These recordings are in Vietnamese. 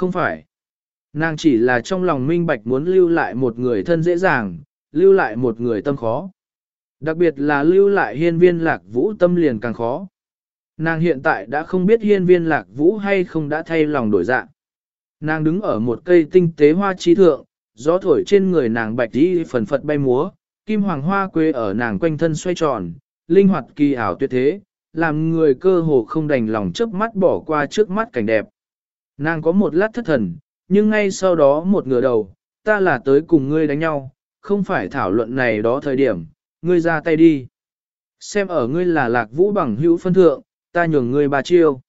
Không phải. Nàng chỉ là trong lòng minh bạch muốn lưu lại một người thân dễ dàng, lưu lại một người tâm khó. Đặc biệt là lưu lại hiên viên lạc vũ tâm liền càng khó. Nàng hiện tại đã không biết hiên viên lạc vũ hay không đã thay lòng đổi dạng. Nàng đứng ở một cây tinh tế hoa trí thượng, gió thổi trên người nàng bạch đi phần phật bay múa, kim hoàng hoa quê ở nàng quanh thân xoay tròn, linh hoạt kỳ ảo tuyệt thế, làm người cơ hồ không đành lòng chớp mắt bỏ qua trước mắt cảnh đẹp. Nàng có một lát thất thần, nhưng ngay sau đó một ngửa đầu, ta là tới cùng ngươi đánh nhau, không phải thảo luận này đó thời điểm, ngươi ra tay đi. Xem ở ngươi là lạc vũ bằng hữu phân thượng, ta nhường ngươi ba chiêu.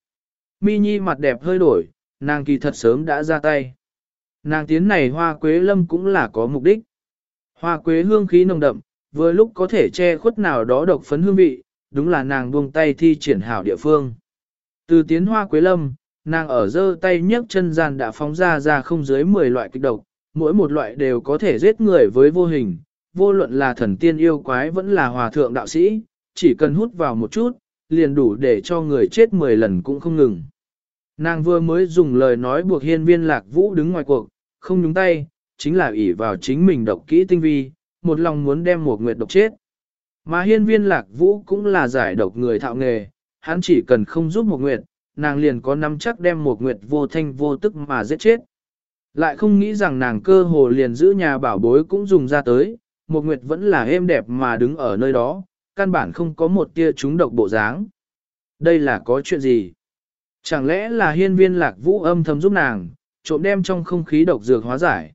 Mi Nhi mặt đẹp hơi đổi, nàng kỳ thật sớm đã ra tay. Nàng tiến này hoa quế lâm cũng là có mục đích. Hoa quế hương khí nồng đậm, vừa lúc có thể che khuất nào đó độc phấn hương vị, đúng là nàng buông tay thi triển hảo địa phương. Từ tiến hoa quế lâm, nàng ở giơ tay nhấc chân gian đã phóng ra ra không dưới 10 loại kịch độc, mỗi một loại đều có thể giết người với vô hình, vô luận là thần tiên yêu quái vẫn là hòa thượng đạo sĩ, chỉ cần hút vào một chút, liền đủ để cho người chết 10 lần cũng không ngừng. Nàng vừa mới dùng lời nói buộc hiên viên lạc vũ đứng ngoài cuộc, không nhúng tay, chính là ỷ vào chính mình độc kỹ tinh vi, một lòng muốn đem một nguyệt độc chết. Mà hiên viên lạc vũ cũng là giải độc người thạo nghề, hắn chỉ cần không giúp một nguyệt, nàng liền có nắm chắc đem một nguyệt vô thanh vô tức mà giết chết. Lại không nghĩ rằng nàng cơ hồ liền giữ nhà bảo bối cũng dùng ra tới, một nguyệt vẫn là êm đẹp mà đứng ở nơi đó, căn bản không có một tia trúng độc bộ dáng. Đây là có chuyện gì? Chẳng lẽ là hiên viên lạc vũ âm thầm giúp nàng, trộm đem trong không khí độc dược hóa giải.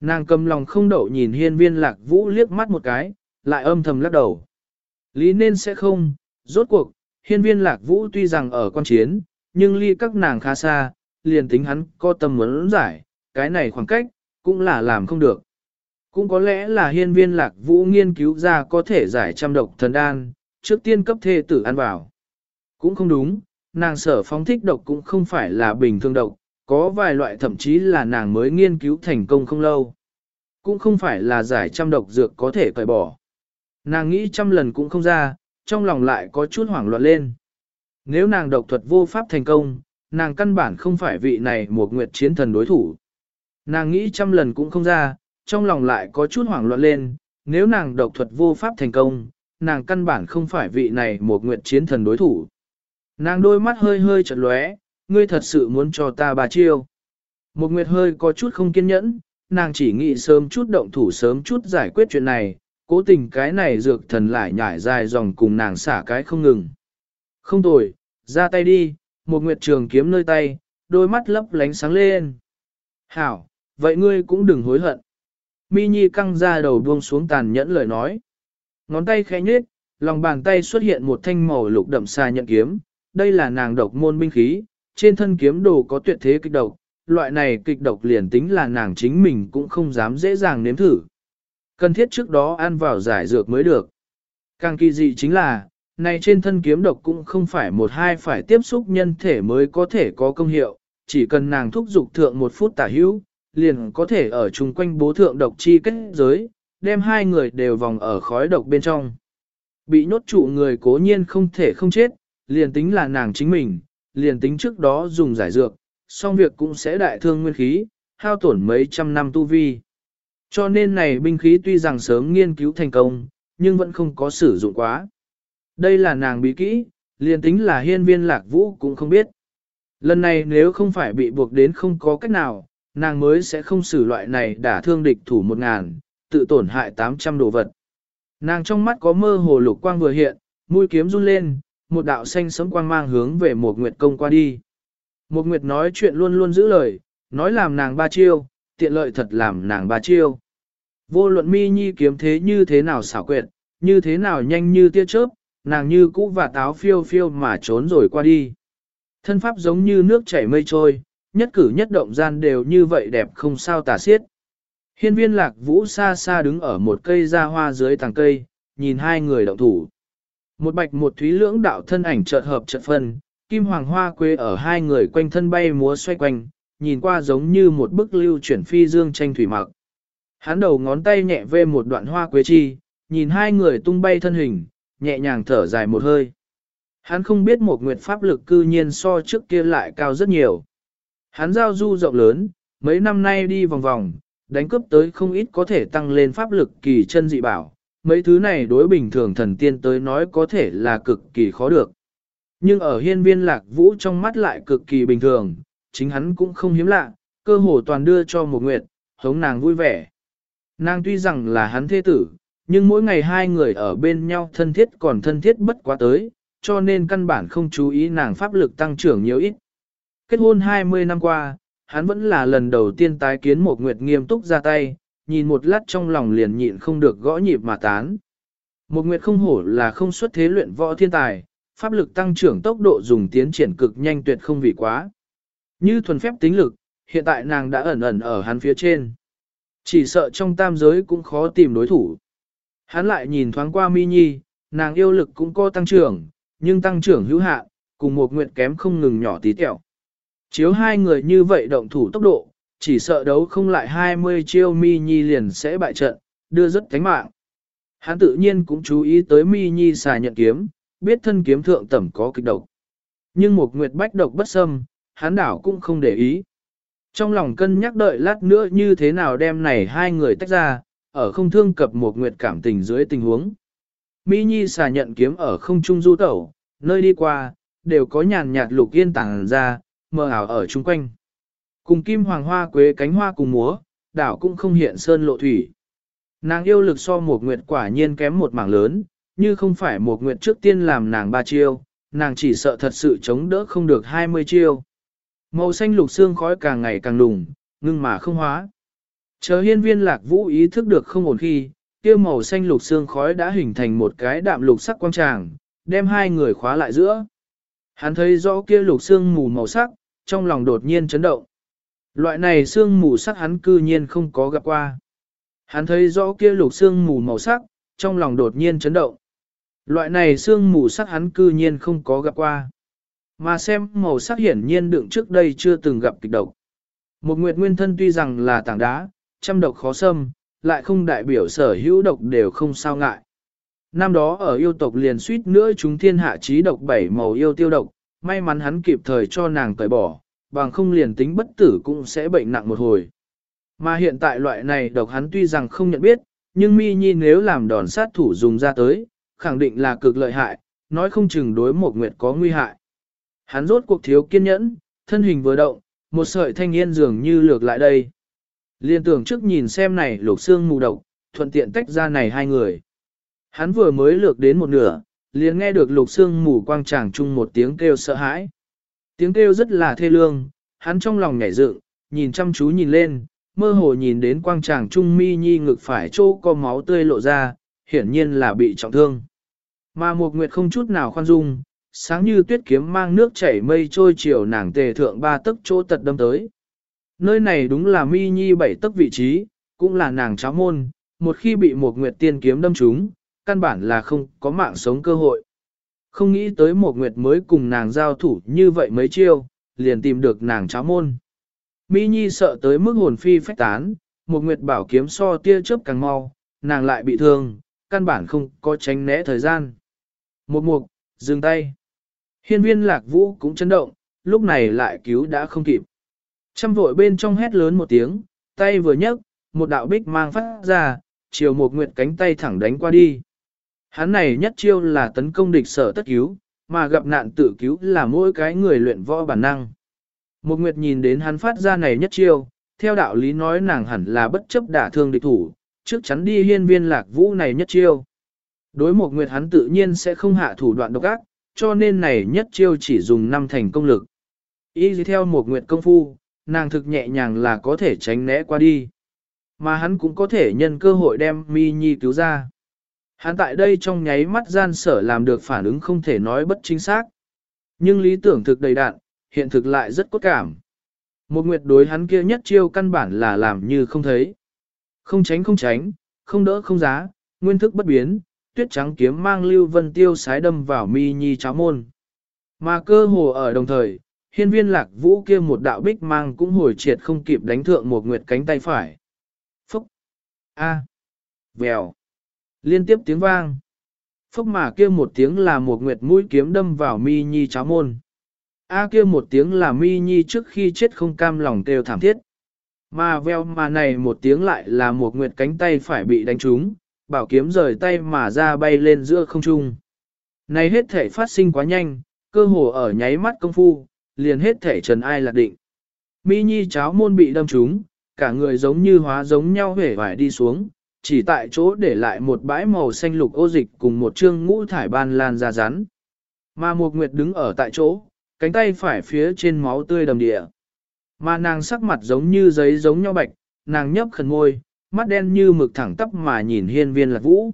Nàng cầm lòng không đậu nhìn hiên viên lạc vũ liếc mắt một cái, lại âm thầm lắc đầu. Lý nên sẽ không, rốt cuộc, hiên viên lạc vũ tuy rằng ở quan chiến, nhưng ly các nàng khá xa, liền tính hắn có tâm muốn giải, cái này khoảng cách, cũng là làm không được. Cũng có lẽ là hiên viên lạc vũ nghiên cứu ra có thể giải trăm độc thần đan, trước tiên cấp thê tử ăn vào. Cũng không đúng, nàng sở phóng thích độc cũng không phải là bình thường độc, có vài loại thậm chí là nàng mới nghiên cứu thành công không lâu. Cũng không phải là giải trăm độc dược có thể cởi bỏ. Nàng nghĩ trăm lần cũng không ra, trong lòng lại có chút hoảng loạn lên. Nếu nàng độc thuật vô pháp thành công, nàng căn bản không phải vị này một nguyệt chiến thần đối thủ. Nàng nghĩ trăm lần cũng không ra, trong lòng lại có chút hoảng loạn lên, nếu nàng độc thuật vô pháp thành công, nàng căn bản không phải vị này một nguyệt chiến thần đối thủ. Nàng đôi mắt hơi hơi chật lóe, ngươi thật sự muốn cho ta bà chiêu. Một nguyệt hơi có chút không kiên nhẫn, nàng chỉ nghĩ sớm chút động thủ sớm chút giải quyết chuyện này, cố tình cái này dược thần lại nhảy dài dòng cùng nàng xả cái không ngừng. Không tồi, ra tay đi, một nguyệt trường kiếm nơi tay, đôi mắt lấp lánh sáng lên. Hảo, vậy ngươi cũng đừng hối hận. Mi Nhi căng ra đầu buông xuống tàn nhẫn lời nói. Ngón tay khẽ nhếch, lòng bàn tay xuất hiện một thanh màu lục đậm xa nhận kiếm. Đây là nàng độc môn binh khí, trên thân kiếm đồ có tuyệt thế kịch độc. Loại này kịch độc liền tính là nàng chính mình cũng không dám dễ dàng nếm thử. Cần thiết trước đó ăn vào giải dược mới được. Càng kỳ dị chính là, này trên thân kiếm độc cũng không phải một hai phải tiếp xúc nhân thể mới có thể có công hiệu, chỉ cần nàng thúc dục thượng một phút tả hữu, liền có thể ở chung quanh bố thượng độc chi kết giới, đem hai người đều vòng ở khói độc bên trong. Bị nhốt trụ người cố nhiên không thể không chết, liền tính là nàng chính mình, liền tính trước đó dùng giải dược, song việc cũng sẽ đại thương nguyên khí, hao tổn mấy trăm năm tu vi. Cho nên này binh khí tuy rằng sớm nghiên cứu thành công, nhưng vẫn không có sử dụng quá. Đây là nàng bí kỹ, liền tính là hiên viên lạc vũ cũng không biết. Lần này nếu không phải bị buộc đến không có cách nào, nàng mới sẽ không xử loại này đả thương địch thủ một ngàn, tự tổn hại 800 đồ vật. Nàng trong mắt có mơ hồ lục quang vừa hiện, mũi kiếm run lên, một đạo xanh sấm quang mang hướng về một nguyệt công qua đi. Một nguyệt nói chuyện luôn luôn giữ lời, nói làm nàng ba chiêu, tiện lợi thật làm nàng ba chiêu. Vô luận mi nhi kiếm thế như thế nào xảo quyệt, như thế nào nhanh như tia chớp, nàng như cũ và táo phiêu phiêu mà trốn rồi qua đi. Thân pháp giống như nước chảy mây trôi, nhất cử nhất động gian đều như vậy đẹp không sao tả xiết. Hiên viên lạc vũ xa xa đứng ở một cây ra hoa dưới tàng cây, nhìn hai người động thủ. Một bạch một thúy lưỡng đạo thân ảnh chợt hợp chợt phân, kim hoàng hoa quê ở hai người quanh thân bay múa xoay quanh, nhìn qua giống như một bức lưu chuyển phi dương tranh thủy mặc. Hắn đầu ngón tay nhẹ vê một đoạn hoa quế chi, nhìn hai người tung bay thân hình, nhẹ nhàng thở dài một hơi. Hắn không biết một nguyệt pháp lực cư nhiên so trước kia lại cao rất nhiều. Hắn giao du rộng lớn, mấy năm nay đi vòng vòng, đánh cướp tới không ít có thể tăng lên pháp lực kỳ chân dị bảo. Mấy thứ này đối bình thường thần tiên tới nói có thể là cực kỳ khó được. Nhưng ở hiên viên lạc vũ trong mắt lại cực kỳ bình thường, chính hắn cũng không hiếm lạ, cơ hồ toàn đưa cho một nguyệt, hống nàng vui vẻ. Nàng tuy rằng là hắn thế tử, nhưng mỗi ngày hai người ở bên nhau thân thiết còn thân thiết bất quá tới, cho nên căn bản không chú ý nàng pháp lực tăng trưởng nhiều ít. Kết hôn 20 năm qua, hắn vẫn là lần đầu tiên tái kiến một nguyệt nghiêm túc ra tay, nhìn một lát trong lòng liền nhịn không được gõ nhịp mà tán. Một nguyệt không hổ là không xuất thế luyện võ thiên tài, pháp lực tăng trưởng tốc độ dùng tiến triển cực nhanh tuyệt không vì quá. Như thuần phép tính lực, hiện tại nàng đã ẩn ẩn ở hắn phía trên. Chỉ sợ trong tam giới cũng khó tìm đối thủ. Hắn lại nhìn thoáng qua mi nhi, nàng yêu lực cũng có tăng trưởng, nhưng tăng trưởng hữu hạn, cùng một nguyện kém không ngừng nhỏ tí tẹo. Chiếu hai người như vậy động thủ tốc độ, chỉ sợ đấu không lại 20 chiêu mi nhi liền sẽ bại trận, đưa rất thánh mạng. Hắn tự nhiên cũng chú ý tới mi nhi xài nhận kiếm, biết thân kiếm thượng tẩm có kịch độc. Nhưng một nguyệt bách độc bất xâm, hắn đảo cũng không để ý. Trong lòng cân nhắc đợi lát nữa như thế nào đem này hai người tách ra, ở không thương cập một nguyệt cảm tình dưới tình huống. Mỹ Nhi xà nhận kiếm ở không trung du tẩu, nơi đi qua, đều có nhàn nhạt lục yên tàng ra, mờ ảo ở chung quanh. Cùng kim hoàng hoa quế cánh hoa cùng múa, đảo cũng không hiện sơn lộ thủy. Nàng yêu lực so một nguyệt quả nhiên kém một mảng lớn, như không phải một nguyệt trước tiên làm nàng ba chiêu, nàng chỉ sợ thật sự chống đỡ không được 20 chiêu. Màu xanh lục xương khói càng ngày càng đùng, ngưng mà không hóa. Chờ hiên viên lạc vũ ý thức được không ổn khi, kia màu xanh lục xương khói đã hình thành một cái đạm lục sắc quang tràng, đem hai người khóa lại giữa. Hắn thấy rõ kia lục xương mù màu sắc, trong lòng đột nhiên chấn động. Loại này xương mù sắc hắn cư nhiên không có gặp qua. Hắn thấy rõ kia lục xương mù màu sắc, trong lòng đột nhiên chấn động. Loại này xương mù sắc hắn cư nhiên không có gặp qua. Mà xem màu sắc hiển nhiên đựng trước đây chưa từng gặp kịch độc. Một nguyệt nguyên thân tuy rằng là tảng đá, trăm độc khó xâm, lại không đại biểu sở hữu độc đều không sao ngại. Năm đó ở yêu tộc liền suýt nữa chúng thiên hạ trí độc bảy màu yêu tiêu độc, may mắn hắn kịp thời cho nàng cởi bỏ, bằng không liền tính bất tử cũng sẽ bệnh nặng một hồi. Mà hiện tại loại này độc hắn tuy rằng không nhận biết, nhưng mi nhi nếu làm đòn sát thủ dùng ra tới, khẳng định là cực lợi hại, nói không chừng đối một nguyệt có nguy hại. Hắn rốt cuộc thiếu kiên nhẫn, thân hình vừa động, một sợi thanh niên dường như lược lại đây. Liên tưởng trước nhìn xem này lục xương mù độc, thuận tiện tách ra này hai người. Hắn vừa mới lược đến một nửa, liền nghe được lục xương mù quang tràng chung một tiếng kêu sợ hãi. Tiếng kêu rất là thê lương, hắn trong lòng nhảy dựng, nhìn chăm chú nhìn lên, mơ hồ nhìn đến quang tràng trung mi nhi ngực phải chỗ có máu tươi lộ ra, hiển nhiên là bị trọng thương. Mà một nguyệt không chút nào khoan dung, sáng như tuyết kiếm mang nước chảy mây trôi chiều nàng tề thượng ba tấc chỗ tật đâm tới. Nơi này đúng là mi nhi bảy tấc vị trí, cũng là nàng cháu môn, một khi bị một nguyệt tiên kiếm đâm trúng, căn bản là không có mạng sống cơ hội. Không nghĩ tới một nguyệt mới cùng nàng giao thủ như vậy mấy chiêu, liền tìm được nàng cháu môn. Mi Nhi sợ tới mức hồn phi phách tán, một nguyệt bảo kiếm so tia chớp càng mau, nàng lại bị thương, căn bản không có tránh né thời gian. Một mục, dừng tay. Hiên viên lạc vũ cũng chấn động, lúc này lại cứu đã không kịp. Trăm vội bên trong hét lớn một tiếng, tay vừa nhấc, một đạo bích mang phát ra, chiều một nguyệt cánh tay thẳng đánh qua đi. Hắn này nhất chiêu là tấn công địch sở tất cứu, mà gặp nạn tự cứu là mỗi cái người luyện võ bản năng. Một nguyệt nhìn đến hắn phát ra này nhất chiêu, theo đạo lý nói nàng hẳn là bất chấp đả thương địch thủ, trước chắn đi hiên viên lạc vũ này nhất chiêu. Đối một nguyệt hắn tự nhiên sẽ không hạ thủ đoạn độc ác, cho nên này nhất chiêu chỉ dùng năm thành công lực. Y theo một nguyệt công phu, nàng thực nhẹ nhàng là có thể tránh né qua đi. Mà hắn cũng có thể nhân cơ hội đem mi nhi cứu ra. Hắn tại đây trong nháy mắt gian sở làm được phản ứng không thể nói bất chính xác. Nhưng lý tưởng thực đầy đạn, hiện thực lại rất cốt cảm. Một nguyệt đối hắn kia nhất chiêu căn bản là làm như không thấy. Không tránh không tránh, không đỡ không giá, nguyên thức bất biến, tuyết trắng kiếm mang lưu vân tiêu sái đâm vào mi nhi cháo môn. Mà cơ hồ ở đồng thời, hiên viên lạc vũ kia một đạo bích mang cũng hồi triệt không kịp đánh thượng một nguyệt cánh tay phải. Phúc! A! Vèo! Liên tiếp tiếng vang. Phúc mà kia một tiếng là một nguyệt mũi kiếm đâm vào mi nhi cháo môn. A kia một tiếng là mi nhi trước khi chết không cam lòng kêu thảm thiết. Mà veo mà này một tiếng lại là một nguyệt cánh tay phải bị đánh trúng, bảo kiếm rời tay mà ra bay lên giữa không trung. Này hết thể phát sinh quá nhanh, cơ hồ ở nháy mắt công phu, liền hết thể trần ai lạc định. Mi nhi cháo môn bị đâm trúng, cả người giống như hóa giống nhau hể vải đi xuống, chỉ tại chỗ để lại một bãi màu xanh lục ô dịch cùng một chương ngũ thải ban lan ra rắn. Mà Mục nguyệt đứng ở tại chỗ, cánh tay phải phía trên máu tươi đầm địa. Mà nàng sắc mặt giống như giấy giống nhau bạch, nàng nhấp khẩn môi, mắt đen như mực thẳng tắp mà nhìn hiên viên lạc vũ.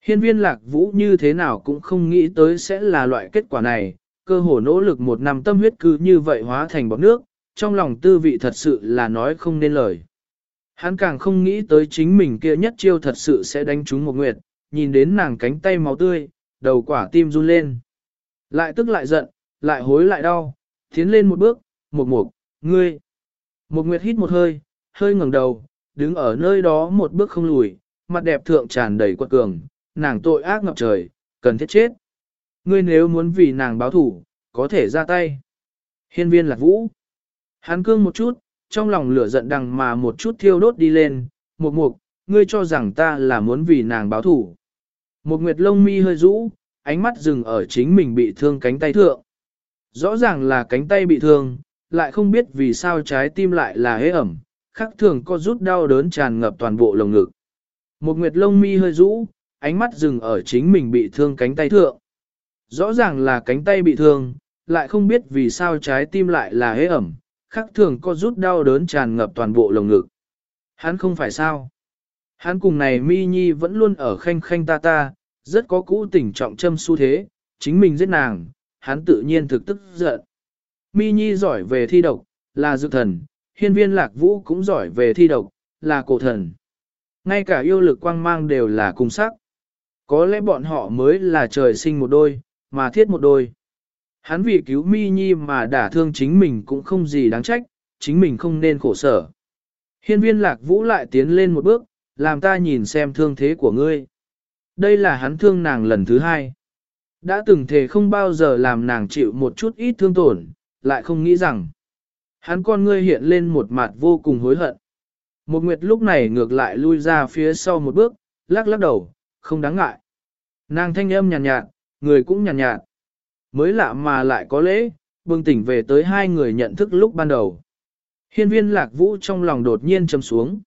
Hiên viên lạc vũ như thế nào cũng không nghĩ tới sẽ là loại kết quả này, cơ hồ nỗ lực một năm tâm huyết cứ như vậy hóa thành bọt nước, trong lòng tư vị thật sự là nói không nên lời. Hắn càng không nghĩ tới chính mình kia nhất chiêu thật sự sẽ đánh trúng một nguyệt, nhìn đến nàng cánh tay máu tươi, đầu quả tim run lên. Lại tức lại giận, lại hối lại đau, tiến lên một bước, một mục, ngươi. Một nguyệt hít một hơi, hơi ngẩng đầu, đứng ở nơi đó một bước không lùi, mặt đẹp thượng tràn đầy quật cường, nàng tội ác ngập trời, cần thiết chết. Ngươi nếu muốn vì nàng báo thủ, có thể ra tay. Hiên viên lạc vũ. Hắn cương một chút, trong lòng lửa giận đằng mà một chút thiêu đốt đi lên, một mục, ngươi cho rằng ta là muốn vì nàng báo thủ. Một nguyệt lông mi hơi rũ, ánh mắt dừng ở chính mình bị thương cánh tay thượng. Rõ ràng là cánh tay bị thương, lại không biết vì sao trái tim lại là hế ẩm, khắc thường có rút đau đớn tràn ngập toàn bộ lồng ngực. Một nguyệt lông mi hơi rũ, ánh mắt dừng ở chính mình bị thương cánh tay thượng. Rõ ràng là cánh tay bị thương, lại không biết vì sao trái tim lại là hế ẩm, khắc thường có rút đau đớn tràn ngập toàn bộ lồng ngực. Hắn không phải sao. Hắn cùng này mi nhi vẫn luôn ở khanh khanh ta ta, rất có cũ tình trọng châm xu thế, chính mình giết nàng, hắn tự nhiên thực tức giận. Mi nhi giỏi về thi độc, là dược thần, hiên viên lạc vũ cũng giỏi về thi độc, là cổ thần. Ngay cả yêu lực quang mang đều là cùng sắc. Có lẽ bọn họ mới là trời sinh một đôi, mà thiết một đôi. Hắn vì cứu mi nhi mà đả thương chính mình cũng không gì đáng trách, chính mình không nên khổ sở. Hiên viên lạc vũ lại tiến lên một bước, làm ta nhìn xem thương thế của ngươi. Đây là hắn thương nàng lần thứ hai. Đã từng thề không bao giờ làm nàng chịu một chút ít thương tổn, lại không nghĩ rằng. Hắn con ngươi hiện lên một mặt vô cùng hối hận. Một nguyệt lúc này ngược lại lui ra phía sau một bước, lắc lắc đầu, không đáng ngại. Nàng thanh âm nhàn nhạt, nhạt, người cũng nhàn nhạt, nhạt. Mới lạ mà lại có lễ, bừng tỉnh về tới hai người nhận thức lúc ban đầu. Hiên viên lạc vũ trong lòng đột nhiên châm xuống.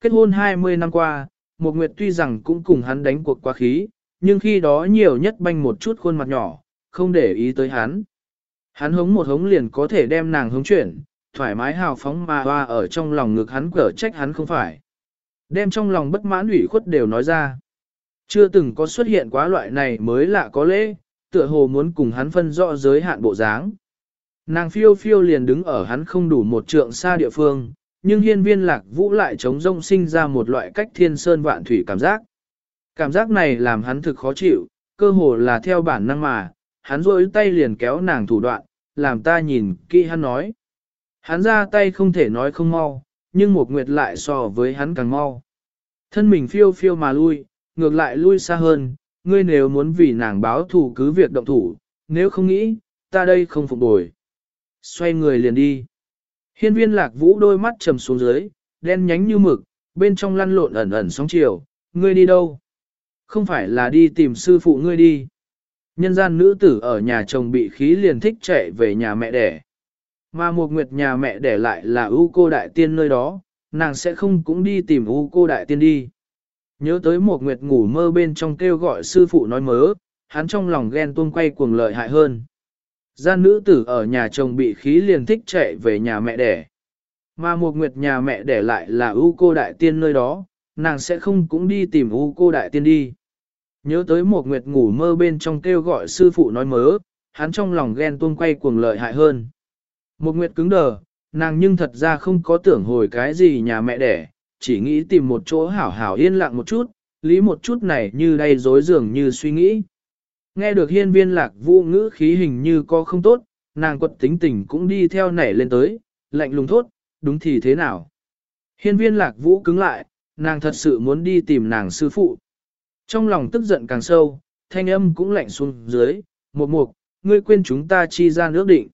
Kết hôn 20 năm qua, một nguyệt tuy rằng cũng cùng hắn đánh cuộc quá khí, nhưng khi đó nhiều nhất banh một chút khuôn mặt nhỏ, không để ý tới hắn. Hắn hống một hống liền có thể đem nàng hống chuyển, thoải mái hào phóng mà hoa ở trong lòng ngực hắn cở trách hắn không phải. Đem trong lòng bất mãn ủy khuất đều nói ra. Chưa từng có xuất hiện quá loại này mới lạ có lễ, tựa hồ muốn cùng hắn phân rõ giới hạn bộ dáng. Nàng phiêu phiêu liền đứng ở hắn không đủ một trượng xa địa phương, nhưng hiên viên lạc vũ lại chống rông sinh ra một loại cách thiên sơn vạn thủy cảm giác. Cảm giác này làm hắn thực khó chịu, cơ hồ là theo bản năng mà, hắn rôi tay liền kéo nàng thủ đoạn, làm ta nhìn kỹ hắn nói. Hắn ra tay không thể nói không mau, nhưng một nguyệt lại so với hắn càng mau. Thân mình phiêu phiêu mà lui, ngược lại lui xa hơn, ngươi nếu muốn vì nàng báo thù cứ việc động thủ, nếu không nghĩ, ta đây không phục bồi. Xoay người liền đi. Hiên viên lạc vũ đôi mắt trầm xuống dưới, đen nhánh như mực, bên trong lăn lộn ẩn ẩn sóng chiều, ngươi đi đâu? Không phải là đi tìm sư phụ ngươi đi. Nhân gian nữ tử ở nhà chồng bị khí liền thích chạy về nhà mẹ đẻ. Mà một nguyệt nhà mẹ đẻ lại là ưu cô đại tiên nơi đó, nàng sẽ không cũng đi tìm ưu cô đại tiên đi. Nhớ tới một nguyệt ngủ mơ bên trong kêu gọi sư phụ nói mớ, hắn trong lòng ghen tuông quay cuồng lợi hại hơn. Gian nữ tử ở nhà chồng bị khí liền thích chạy về nhà mẹ đẻ. Mà một nguyệt nhà mẹ đẻ lại là ưu cô đại tiên nơi đó, nàng sẽ không cũng đi tìm ưu cô đại tiên đi. Nhớ tới một nguyệt ngủ mơ bên trong kêu gọi sư phụ nói mớ, hắn trong lòng ghen tuông quay cuồng lợi hại hơn. Một nguyệt cứng đờ, nàng nhưng thật ra không có tưởng hồi cái gì nhà mẹ đẻ, chỉ nghĩ tìm một chỗ hảo hảo yên lặng một chút, lý một chút này như đây dối dường như suy nghĩ. Nghe được hiên viên lạc vũ ngữ khí hình như có không tốt, nàng quật tính tình cũng đi theo nảy lên tới, lạnh lùng thốt, đúng thì thế nào. Hiên viên lạc vũ cứng lại, nàng thật sự muốn đi tìm nàng sư phụ. Trong lòng tức giận càng sâu, thanh âm cũng lạnh xuống dưới, một mục, ngươi quên chúng ta chi ra ước định.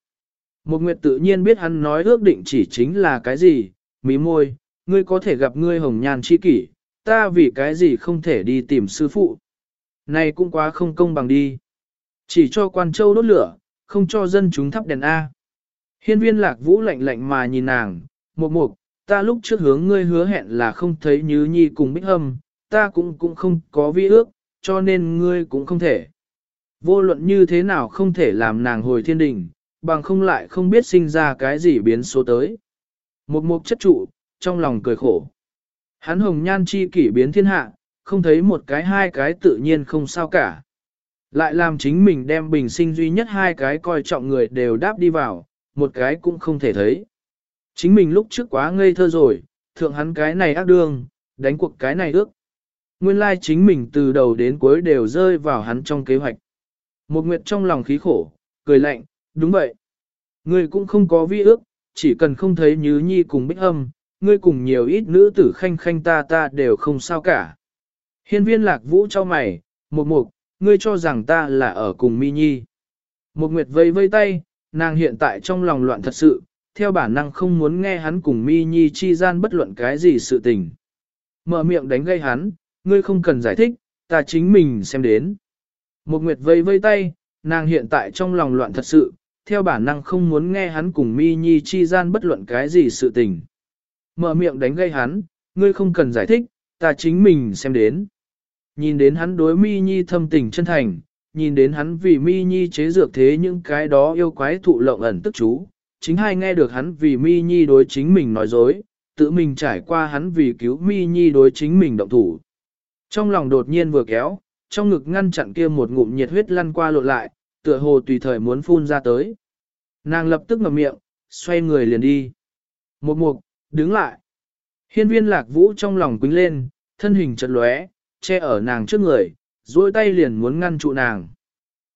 Một nguyệt tự nhiên biết hắn nói ước định chỉ chính là cái gì, mí môi, ngươi có thể gặp ngươi hồng nhan chi kỷ, ta vì cái gì không thể đi tìm sư phụ. Này cũng quá không công bằng đi. Chỉ cho quan châu đốt lửa, không cho dân chúng thắp đèn A. Hiên viên lạc vũ lạnh lạnh mà nhìn nàng, một mục, ta lúc trước hướng ngươi hứa hẹn là không thấy như nhi cùng bích hâm, ta cũng cũng không có vi ước, cho nên ngươi cũng không thể. Vô luận như thế nào không thể làm nàng hồi thiên đình, bằng không lại không biết sinh ra cái gì biến số tới. Một mục chất trụ, trong lòng cười khổ. Hắn hồng nhan chi kỷ biến thiên hạ, không thấy một cái hai cái tự nhiên không sao cả. Lại làm chính mình đem bình sinh duy nhất hai cái coi trọng người đều đáp đi vào, một cái cũng không thể thấy. Chính mình lúc trước quá ngây thơ rồi, thượng hắn cái này ác đương, đánh cuộc cái này ước. Nguyên lai chính mình từ đầu đến cuối đều rơi vào hắn trong kế hoạch. Một nguyệt trong lòng khí khổ, cười lạnh, đúng vậy. Ngươi cũng không có vi ước, chỉ cần không thấy Như Nhi cùng Bích Âm, ngươi cùng nhiều ít nữ tử khanh khanh ta ta đều không sao cả. Hiên viên lạc vũ cho mày, một mục, ngươi cho rằng ta là ở cùng Mi Nhi. Một nguyệt vây vây tay, nàng hiện tại trong lòng loạn thật sự, theo bản năng không muốn nghe hắn cùng Mi Nhi chi gian bất luận cái gì sự tình. Mở miệng đánh gây hắn, ngươi không cần giải thích, ta chính mình xem đến. Một nguyệt vây vây tay, nàng hiện tại trong lòng loạn thật sự, theo bản năng không muốn nghe hắn cùng Mi Nhi chi gian bất luận cái gì sự tình. Mở miệng đánh gây hắn, ngươi không cần giải thích, ta chính mình xem đến. Nhìn đến hắn đối Mi Nhi thâm tình chân thành, nhìn đến hắn vì Mi Nhi chế dược thế những cái đó yêu quái thụ lộng ẩn tức chú, chính hai nghe được hắn vì Mi Nhi đối chính mình nói dối, tự mình trải qua hắn vì cứu Mi Nhi đối chính mình động thủ. Trong lòng đột nhiên vừa kéo, trong ngực ngăn chặn kia một ngụm nhiệt huyết lăn qua lộn lại, tựa hồ tùy thời muốn phun ra tới. Nàng lập tức ngậm miệng, xoay người liền đi. Một mục, đứng lại. Hiên viên lạc vũ trong lòng quính lên, thân hình chật lóe, che ở nàng trước người, duỗi tay liền muốn ngăn trụ nàng.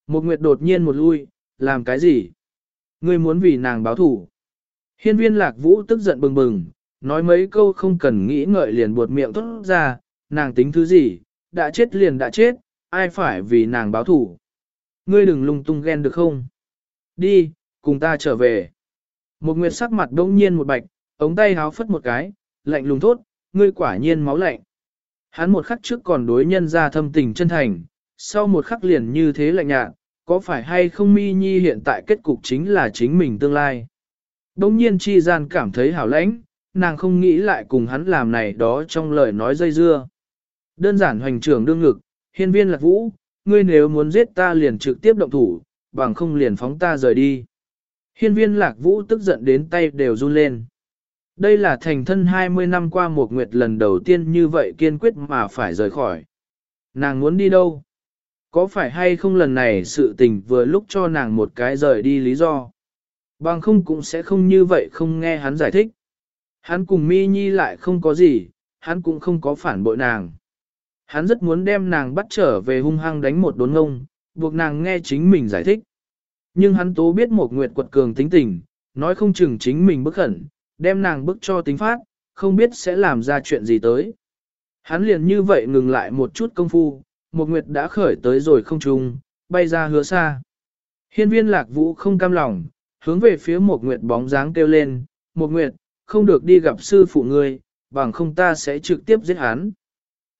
Một nguyệt đột nhiên một lui, làm cái gì? Ngươi muốn vì nàng báo thủ. Hiên viên lạc vũ tức giận bừng bừng, nói mấy câu không cần nghĩ ngợi liền buột miệng thốt ra, nàng tính thứ gì, đã chết liền đã chết, ai phải vì nàng báo thủ. Ngươi đừng lung tung ghen được không? Đi, cùng ta trở về. Một nguyệt sắc mặt đông nhiên một bạch, ống tay háo phất một cái, lạnh lùng thốt, ngươi quả nhiên máu lạnh. Hắn một khắc trước còn đối nhân ra thâm tình chân thành, sau một khắc liền như thế lạnh nhạt, có phải hay không mi nhi hiện tại kết cục chính là chính mình tương lai. Đông nhiên chi gian cảm thấy hảo lãnh, nàng không nghĩ lại cùng hắn làm này đó trong lời nói dây dưa. Đơn giản hoành trưởng đương ngực, hiên viên lạc vũ, ngươi nếu muốn giết ta liền trực tiếp động thủ, bằng không liền phóng ta rời đi. Hiên viên lạc vũ tức giận đến tay đều run lên. Đây là thành thân 20 năm qua một nguyệt lần đầu tiên như vậy kiên quyết mà phải rời khỏi. Nàng muốn đi đâu? Có phải hay không lần này sự tình vừa lúc cho nàng một cái rời đi lý do? Bằng không cũng sẽ không như vậy không nghe hắn giải thích. Hắn cùng mi nhi lại không có gì, hắn cũng không có phản bội nàng. Hắn rất muốn đem nàng bắt trở về hung hăng đánh một đốn ngông, buộc nàng nghe chính mình giải thích. Nhưng hắn tố biết một nguyệt quật cường tính tình, nói không chừng chính mình bức khẩn, đem nàng bức cho tính phát, không biết sẽ làm ra chuyện gì tới. Hắn liền như vậy ngừng lại một chút công phu, một nguyệt đã khởi tới rồi không trùng, bay ra hứa xa. Hiên viên lạc vũ không cam lòng, hướng về phía một nguyệt bóng dáng kêu lên, một nguyệt, không được đi gặp sư phụ ngươi, bằng không ta sẽ trực tiếp giết hắn.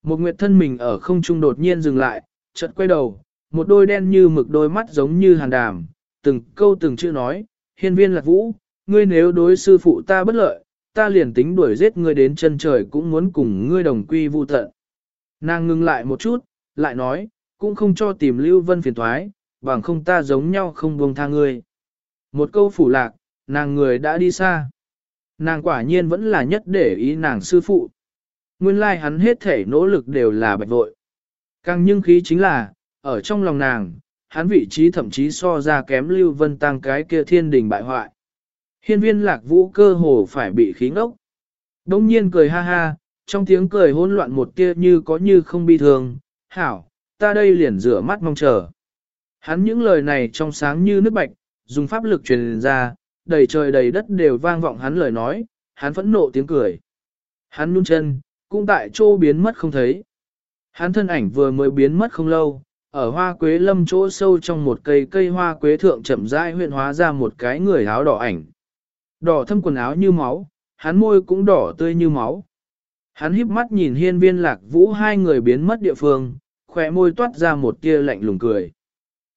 Một nguyệt thân mình ở không trung đột nhiên dừng lại, chợt quay đầu, một đôi đen như mực đôi mắt giống như hàn đàm, từng câu từng chữ nói, hiên viên lạc vũ, ngươi nếu đối sư phụ ta bất lợi, ta liền tính đuổi giết ngươi đến chân trời cũng muốn cùng ngươi đồng quy vu tận. Nàng ngưng lại một chút, lại nói, cũng không cho tìm Lưu Vân phiền thoái, bằng không ta giống nhau không buông tha ngươi. Một câu phủ lạc, nàng người đã đi xa. Nàng quả nhiên vẫn là nhất để ý nàng sư phụ. Nguyên lai like hắn hết thể nỗ lực đều là bạch vội. Càng nhưng khí chính là, ở trong lòng nàng, hắn vị trí thậm chí so ra kém Lưu Vân Tăng cái kia thiên đình bại hoại. Hiên viên lạc vũ cơ hồ phải bị khí ngốc. Đông nhiên cười ha ha, trong tiếng cười hỗn loạn một tia như có như không bi thường, hảo, ta đây liền rửa mắt mong chờ. Hắn những lời này trong sáng như nước bạch, dùng pháp lực truyền ra, đầy trời đầy đất đều vang vọng hắn lời nói, hắn phẫn nộ tiếng cười. Hắn nhún chân, cũng tại chỗ biến mất không thấy. Hắn thân ảnh vừa mới biến mất không lâu, ở hoa quế lâm chỗ sâu trong một cây cây hoa quế thượng chậm rãi huyện hóa ra một cái người áo đỏ ảnh. Đỏ thâm quần áo như máu, hắn môi cũng đỏ tươi như máu. Hắn híp mắt nhìn hiên viên lạc vũ hai người biến mất địa phương, khỏe môi toát ra một tia lạnh lùng cười.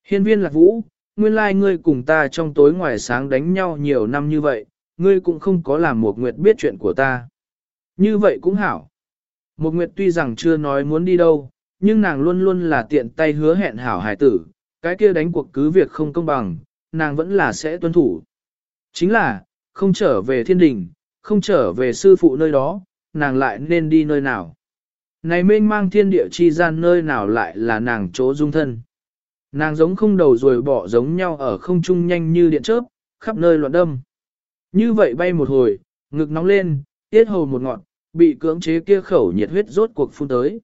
Hiên viên lạc vũ, nguyên lai ngươi cùng ta trong tối ngoài sáng đánh nhau nhiều năm như vậy, ngươi cũng không có làm một nguyệt biết chuyện của ta. Như vậy cũng hảo. Một nguyệt tuy rằng chưa nói muốn đi đâu, nhưng nàng luôn luôn là tiện tay hứa hẹn hảo Hải tử, cái kia đánh cuộc cứ việc không công bằng, nàng vẫn là sẽ tuân thủ. Chính là, không trở về thiên đình, không trở về sư phụ nơi đó, nàng lại nên đi nơi nào. Này mênh mang thiên địa chi gian nơi nào lại là nàng chỗ dung thân. Nàng giống không đầu rồi bỏ giống nhau ở không trung nhanh như điện chớp, khắp nơi loạn đâm. Như vậy bay một hồi, ngực nóng lên, tiết hầu một ngọn, bị cưỡng chế kia khẩu nhiệt huyết rốt cuộc phun tới.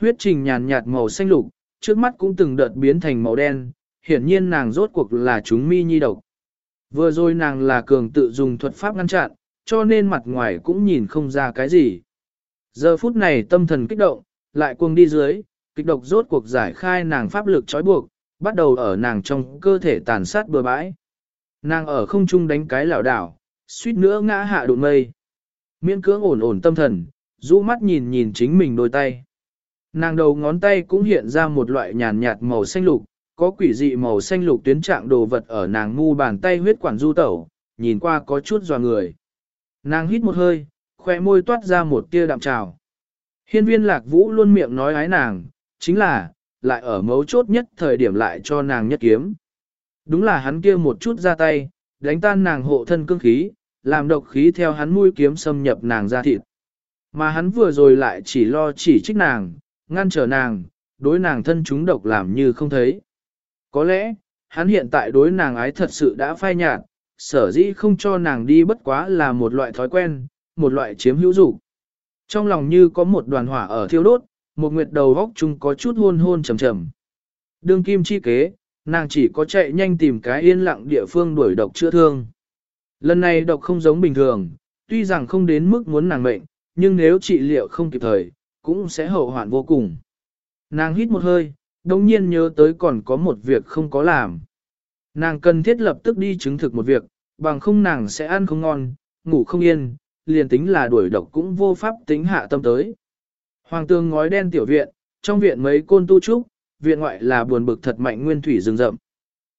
Huyết trình nhàn nhạt màu xanh lục, trước mắt cũng từng đợt biến thành màu đen, hiển nhiên nàng rốt cuộc là chúng mi nhi độc. Vừa rồi nàng là cường tự dùng thuật pháp ngăn chặn, cho nên mặt ngoài cũng nhìn không ra cái gì. Giờ phút này tâm thần kích động, lại cuồng đi dưới, kịch độc rốt cuộc giải khai nàng pháp lực trói buộc, bắt đầu ở nàng trong cơ thể tàn sát bừa bãi. Nàng ở không trung đánh cái lảo đảo, suýt nữa ngã hạ đụng mây. Miễn cưỡng ổn ổn tâm thần, rũ mắt nhìn nhìn chính mình đôi tay. Nàng đầu ngón tay cũng hiện ra một loại nhàn nhạt màu xanh lục, có quỷ dị màu xanh lục tuyến trạng đồ vật ở nàng ngu bàn tay huyết quản du tẩu, nhìn qua có chút dò người. Nàng hít một hơi, khoe môi toát ra một tia đạm trào. Hiên viên lạc vũ luôn miệng nói ái nàng, chính là, lại ở mấu chốt nhất thời điểm lại cho nàng nhất kiếm. Đúng là hắn kia một chút ra tay, đánh tan nàng hộ thân cương khí, làm độc khí theo hắn mũi kiếm xâm nhập nàng ra thịt. Mà hắn vừa rồi lại chỉ lo chỉ trích nàng, ngăn trở nàng, đối nàng thân chúng độc làm như không thấy. Có lẽ, hắn hiện tại đối nàng ái thật sự đã phai nhạt, sở dĩ không cho nàng đi bất quá là một loại thói quen, một loại chiếm hữu dục. Trong lòng như có một đoàn hỏa ở thiêu đốt, một nguyệt đầu góc chung có chút hôn hôn trầm trầm. Đương kim chi kế, nàng chỉ có chạy nhanh tìm cái yên lặng địa phương đuổi độc chữa thương. Lần này độc không giống bình thường, tuy rằng không đến mức muốn nàng mệnh, nhưng nếu trị liệu không kịp thời, cũng sẽ hậu hoạn vô cùng. Nàng hít một hơi, đồng nhiên nhớ tới còn có một việc không có làm. Nàng cần thiết lập tức đi chứng thực một việc, bằng không nàng sẽ ăn không ngon, ngủ không yên, liền tính là đuổi độc cũng vô pháp tính hạ tâm tới. Hoàng tương ngói đen tiểu viện, trong viện mấy côn tu trúc, viện ngoại là buồn bực thật mạnh nguyên thủy rừng rậm.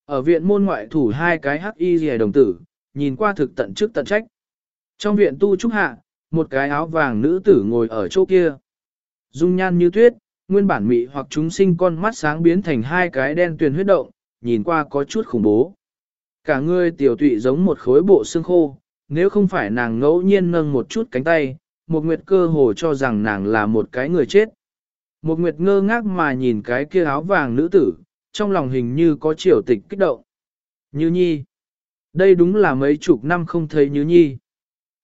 Ở viện môn ngoại thủ hai cái hắc y rìa đồng tử, nhìn qua thực tận trước tận trách. Trong viện tu trúc hạ, một cái áo vàng nữ tử ngồi ở chỗ kia. Dung nhan như tuyết, nguyên bản mị hoặc chúng sinh con mắt sáng biến thành hai cái đen tuyền huyết động, nhìn qua có chút khủng bố. Cả người tiểu tụy giống một khối bộ xương khô, nếu không phải nàng ngẫu nhiên nâng một chút cánh tay, một nguyệt cơ hồ cho rằng nàng là một cái người chết. Một nguyệt ngơ ngác mà nhìn cái kia áo vàng nữ tử, trong lòng hình như có triều tịch kích động. Như nhi. Đây đúng là mấy chục năm không thấy như nhi.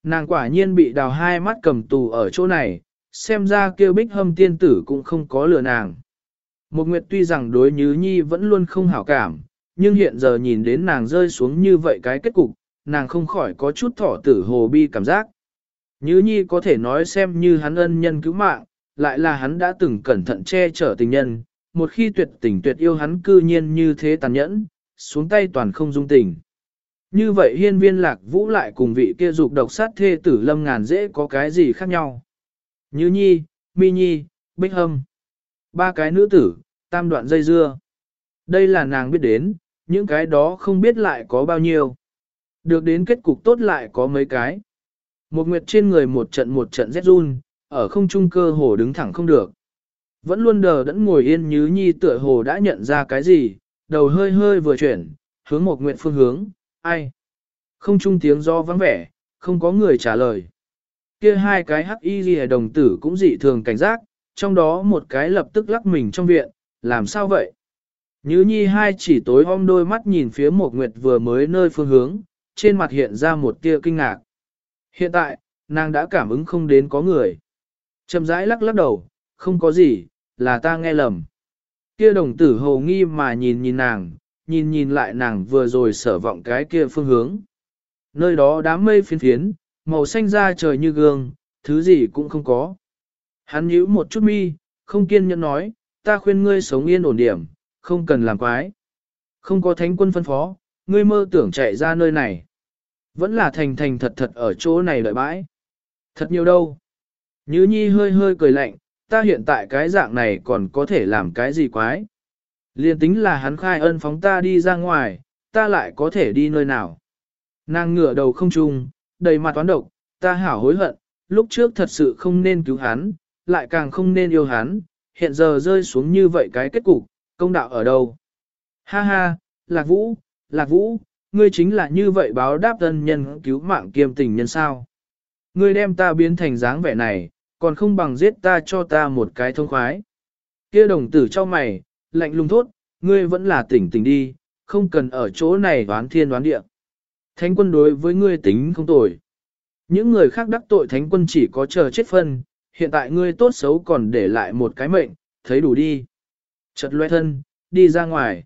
Nàng quả nhiên bị đào hai mắt cầm tù ở chỗ này, xem ra kêu bích hâm tiên tử cũng không có lừa nàng. Một nguyệt tuy rằng đối Như Nhi vẫn luôn không hảo cảm, nhưng hiện giờ nhìn đến nàng rơi xuống như vậy cái kết cục, nàng không khỏi có chút thỏ tử hồ bi cảm giác. Như Nhi có thể nói xem như hắn ân nhân cứu mạng, lại là hắn đã từng cẩn thận che chở tình nhân, một khi tuyệt tình tuyệt yêu hắn cư nhiên như thế tàn nhẫn, xuống tay toàn không dung tình. Như vậy hiên viên lạc vũ lại cùng vị kia dục độc sát thê tử lâm ngàn dễ có cái gì khác nhau. Như Nhi, Mi Nhi, Bích Hâm. Ba cái nữ tử, tam đoạn dây dưa. Đây là nàng biết đến, những cái đó không biết lại có bao nhiêu. Được đến kết cục tốt lại có mấy cái. Một nguyệt trên người một trận một trận rét run, ở không trung cơ hồ đứng thẳng không được. Vẫn luôn đờ đẫn ngồi yên như nhi tựa hồ đã nhận ra cái gì, đầu hơi hơi vừa chuyển, hướng một nguyệt phương hướng, ai? Không trung tiếng do vắng vẻ, không có người trả lời. Kia hai cái hắc y ghi đồng tử cũng dị thường cảnh giác, trong đó một cái lập tức lắc mình trong viện, làm sao vậy? Như nhi hai chỉ tối om đôi mắt nhìn phía một nguyệt vừa mới nơi phương hướng, trên mặt hiện ra một tia kinh ngạc. Hiện tại, nàng đã cảm ứng không đến có người. Chậm rãi lắc lắc đầu, không có gì, là ta nghe lầm. Kia đồng tử hồ nghi mà nhìn nhìn nàng, nhìn nhìn lại nàng vừa rồi sở vọng cái kia phương hướng. Nơi đó đám mây phiến phiến, màu xanh da trời như gương, thứ gì cũng không có. Hắn nhíu một chút mi, không kiên nhẫn nói, ta khuyên ngươi sống yên ổn điểm, không cần làm quái. Không có thánh quân phân phó, ngươi mơ tưởng chạy ra nơi này. Vẫn là thành thành thật thật ở chỗ này đợi bãi. Thật nhiều đâu. Như nhi hơi hơi cười lạnh, ta hiện tại cái dạng này còn có thể làm cái gì quái. Liên tính là hắn khai ân phóng ta đi ra ngoài, ta lại có thể đi nơi nào. Nàng ngửa đầu không trung, đầy mặt toán độc, ta hảo hối hận, lúc trước thật sự không nên cứu hắn, lại càng không nên yêu hắn, hiện giờ rơi xuống như vậy cái kết cục, công đạo ở đâu. Ha ha, Lạc Vũ, Lạc Vũ, ngươi chính là như vậy báo đáp thân nhân cứu mạng kiêm tình nhân sao. Ngươi đem ta biến thành dáng vẻ này, còn không bằng giết ta cho ta một cái thông khoái. Kia đồng tử cho mày, lạnh lùng thốt, ngươi vẫn là tỉnh tỉnh đi, không cần ở chỗ này đoán thiên đoán địa. Thánh quân đối với ngươi tính không tồi. Những người khác đắc tội thánh quân chỉ có chờ chết phân, hiện tại ngươi tốt xấu còn để lại một cái mệnh, thấy đủ đi. Chật loe thân, đi ra ngoài.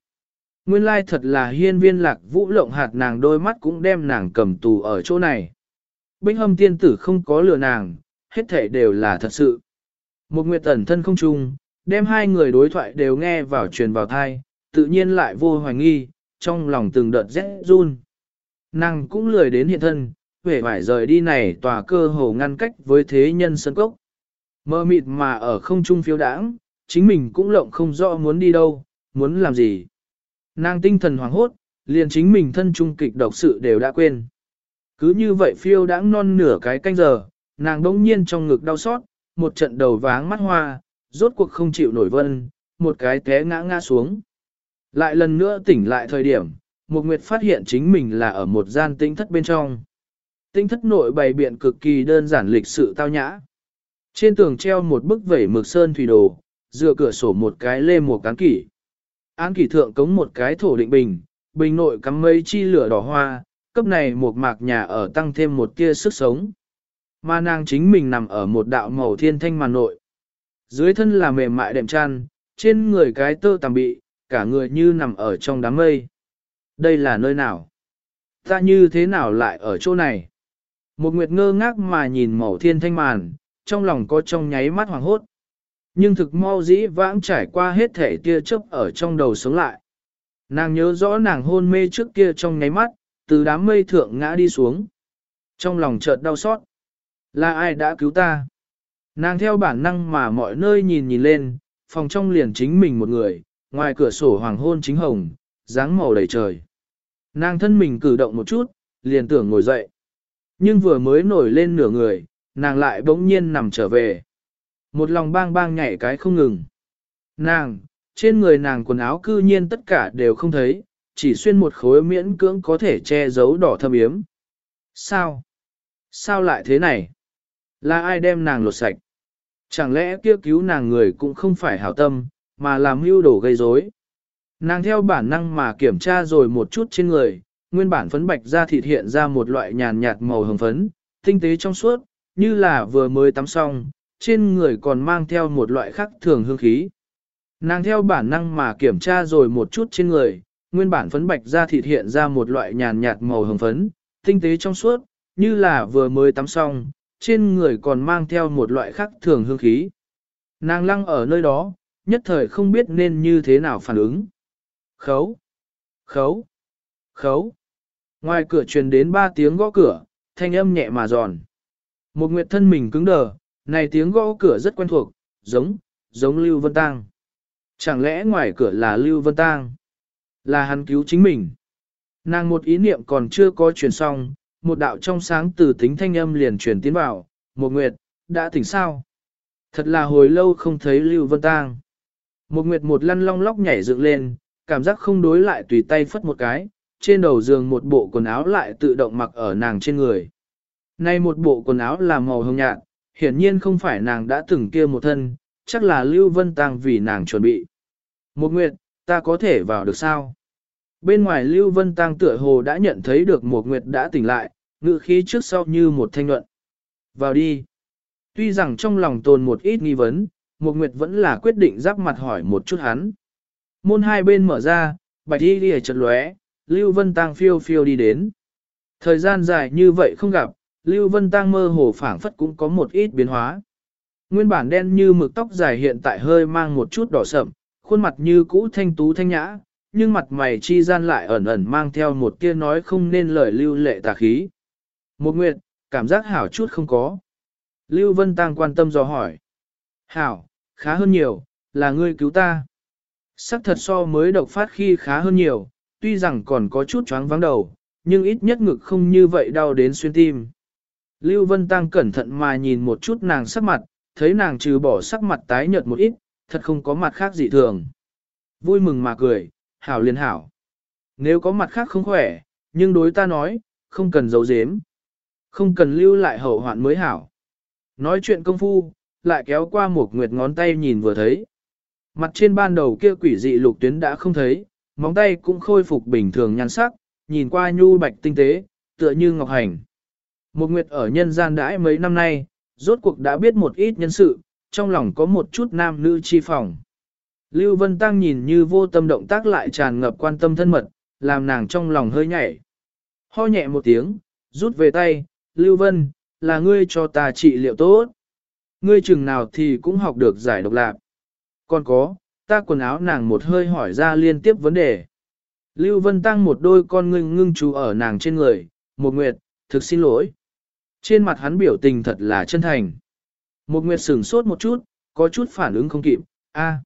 Nguyên lai thật là hiên viên lạc vũ lộng hạt nàng đôi mắt cũng đem nàng cầm tù ở chỗ này. Binh hâm tiên tử không có lừa nàng, hết thể đều là thật sự. Một nguyệt ẩn thân không trung đem hai người đối thoại đều nghe vào truyền vào thai, tự nhiên lại vô hoài nghi, trong lòng từng đợt rét run. Nàng cũng lười đến hiện thân, về phải rời đi này tòa cơ hồ ngăn cách với thế nhân sân cốc. Mơ mịt mà ở không trung phiếu đãng, chính mình cũng lộng không rõ muốn đi đâu, muốn làm gì. Nàng tinh thần hoảng hốt, liền chính mình thân trung kịch độc sự đều đã quên. Cứ như vậy phiêu đãng non nửa cái canh giờ, nàng đông nhiên trong ngực đau xót, một trận đầu váng mắt hoa, rốt cuộc không chịu nổi vân, một cái té ngã ngã xuống. Lại lần nữa tỉnh lại thời điểm, một nguyệt phát hiện chính mình là ở một gian tinh thất bên trong. Tinh thất nội bày biện cực kỳ đơn giản lịch sự tao nhã. Trên tường treo một bức vẩy mực sơn thủy đồ, dựa cửa sổ một cái lê một cán kỷ. Án kỷ thượng cống một cái thổ định bình, bình nội cắm mấy chi lửa đỏ hoa, cấp này một mạc nhà ở tăng thêm một tia sức sống. Mà nàng chính mình nằm ở một đạo màu thiên thanh màn nội. Dưới thân là mềm mại đệm chăn, trên người cái tơ tằm bị, cả người như nằm ở trong đám mây. Đây là nơi nào? Ta như thế nào lại ở chỗ này? Một nguyệt ngơ ngác mà nhìn màu thiên thanh màn, trong lòng có trong nháy mắt hoàng hốt. Nhưng thực mau dĩ vãng trải qua hết thể tia chớp ở trong đầu sống lại. Nàng nhớ rõ nàng hôn mê trước kia trong nháy mắt, từ đám mây thượng ngã đi xuống. Trong lòng chợt đau xót. Là ai đã cứu ta? Nàng theo bản năng mà mọi nơi nhìn nhìn lên, phòng trong liền chính mình một người, ngoài cửa sổ hoàng hôn chính hồng, dáng màu đầy trời. Nàng thân mình cử động một chút, liền tưởng ngồi dậy. Nhưng vừa mới nổi lên nửa người, nàng lại bỗng nhiên nằm trở về. Một lòng bang bang nhảy cái không ngừng. Nàng, trên người nàng quần áo cư nhiên tất cả đều không thấy, chỉ xuyên một khối miễn cưỡng có thể che giấu đỏ thâm yếm. Sao? Sao lại thế này? Là ai đem nàng lột sạch? Chẳng lẽ kia cứu nàng người cũng không phải hảo tâm, mà làm mưu đổ gây rối? Nàng theo bản năng mà kiểm tra rồi một chút trên người, nguyên bản phấn bạch da thịt hiện ra một loại nhàn nhạt màu hồng phấn, tinh tế trong suốt, như là vừa mới tắm xong, trên người còn mang theo một loại khác thường hương khí. Nàng theo bản năng mà kiểm tra rồi một chút trên người, nguyên bản phấn bạch da thịt hiện ra một loại nhàn nhạt màu hồng phấn, tinh tế trong suốt, như là vừa mới tắm xong, trên người còn mang theo một loại khác thường hương khí. Nàng lăng ở nơi đó, nhất thời không biết nên như thế nào phản ứng. Khấu, khấu, khấu. Ngoài cửa truyền đến ba tiếng gõ cửa, thanh âm nhẹ mà giòn. Một nguyệt thân mình cứng đờ, này tiếng gõ cửa rất quen thuộc, giống, giống Lưu Vân Tăng. Chẳng lẽ ngoài cửa là Lưu Vân Tăng, Là hắn cứu chính mình. Nàng một ý niệm còn chưa có truyền xong, một đạo trong sáng từ tính thanh âm liền truyền tiến vào, một nguyệt, đã tỉnh sao? Thật là hồi lâu không thấy Lưu Vân Tang. Một nguyệt một lăn long lóc nhảy dựng lên, cảm giác không đối lại tùy tay phất một cái, trên đầu giường một bộ quần áo lại tự động mặc ở nàng trên người. Nay một bộ quần áo là màu hồng nhạt, hiển nhiên không phải nàng đã từng kia một thân, chắc là Lưu Vân Tăng vì nàng chuẩn bị. Một nguyệt, ta có thể vào được sao? Bên ngoài Lưu Vân Tăng tựa hồ đã nhận thấy được một nguyệt đã tỉnh lại, ngự khí trước sau như một thanh luận. Vào đi. Tuy rằng trong lòng tồn một ít nghi vấn, một nguyệt vẫn là quyết định giáp mặt hỏi một chút hắn. Môn hai bên mở ra, bạch đi đi chật lóe, Lưu Vân Tăng phiêu phiêu đi đến. Thời gian dài như vậy không gặp, Lưu Vân Tăng mơ hồ phảng phất cũng có một ít biến hóa. Nguyên bản đen như mực tóc dài hiện tại hơi mang một chút đỏ sậm, khuôn mặt như cũ thanh tú thanh nhã, nhưng mặt mày chi gian lại ẩn ẩn mang theo một tia nói không nên lời lưu lệ tà khí. Một nguyệt, cảm giác hảo chút không có. Lưu Vân Tăng quan tâm dò hỏi. Hảo, khá hơn nhiều, là ngươi cứu ta. Sắc thật so mới độc phát khi khá hơn nhiều, tuy rằng còn có chút choáng vắng đầu, nhưng ít nhất ngực không như vậy đau đến xuyên tim. Lưu Vân Tăng cẩn thận mà nhìn một chút nàng sắc mặt, thấy nàng trừ bỏ sắc mặt tái nhợt một ít, thật không có mặt khác dị thường. Vui mừng mà cười, hảo liền hảo. Nếu có mặt khác không khỏe, nhưng đối ta nói, không cần giấu giếm. Không cần lưu lại hậu hoạn mới hảo. Nói chuyện công phu, lại kéo qua một nguyệt ngón tay nhìn vừa thấy. Mặt trên ban đầu kia quỷ dị lục tuyến đã không thấy, móng tay cũng khôi phục bình thường nhan sắc, nhìn qua nhu bạch tinh tế, tựa như ngọc hành. Một nguyệt ở nhân gian đãi mấy năm nay, rốt cuộc đã biết một ít nhân sự, trong lòng có một chút nam nữ chi phòng. Lưu Vân Tăng nhìn như vô tâm động tác lại tràn ngập quan tâm thân mật, làm nàng trong lòng hơi nhảy. Ho nhẹ một tiếng, rút về tay, Lưu Vân, là ngươi cho ta trị liệu tốt. Ngươi chừng nào thì cũng học được giải độc lạc. Còn có, ta quần áo nàng một hơi hỏi ra liên tiếp vấn đề. Lưu Vân Tăng một đôi con ngưng ngưng chú ở nàng trên người, một nguyệt, thực xin lỗi. Trên mặt hắn biểu tình thật là chân thành. Một nguyệt sửng sốt một chút, có chút phản ứng không kịp, a.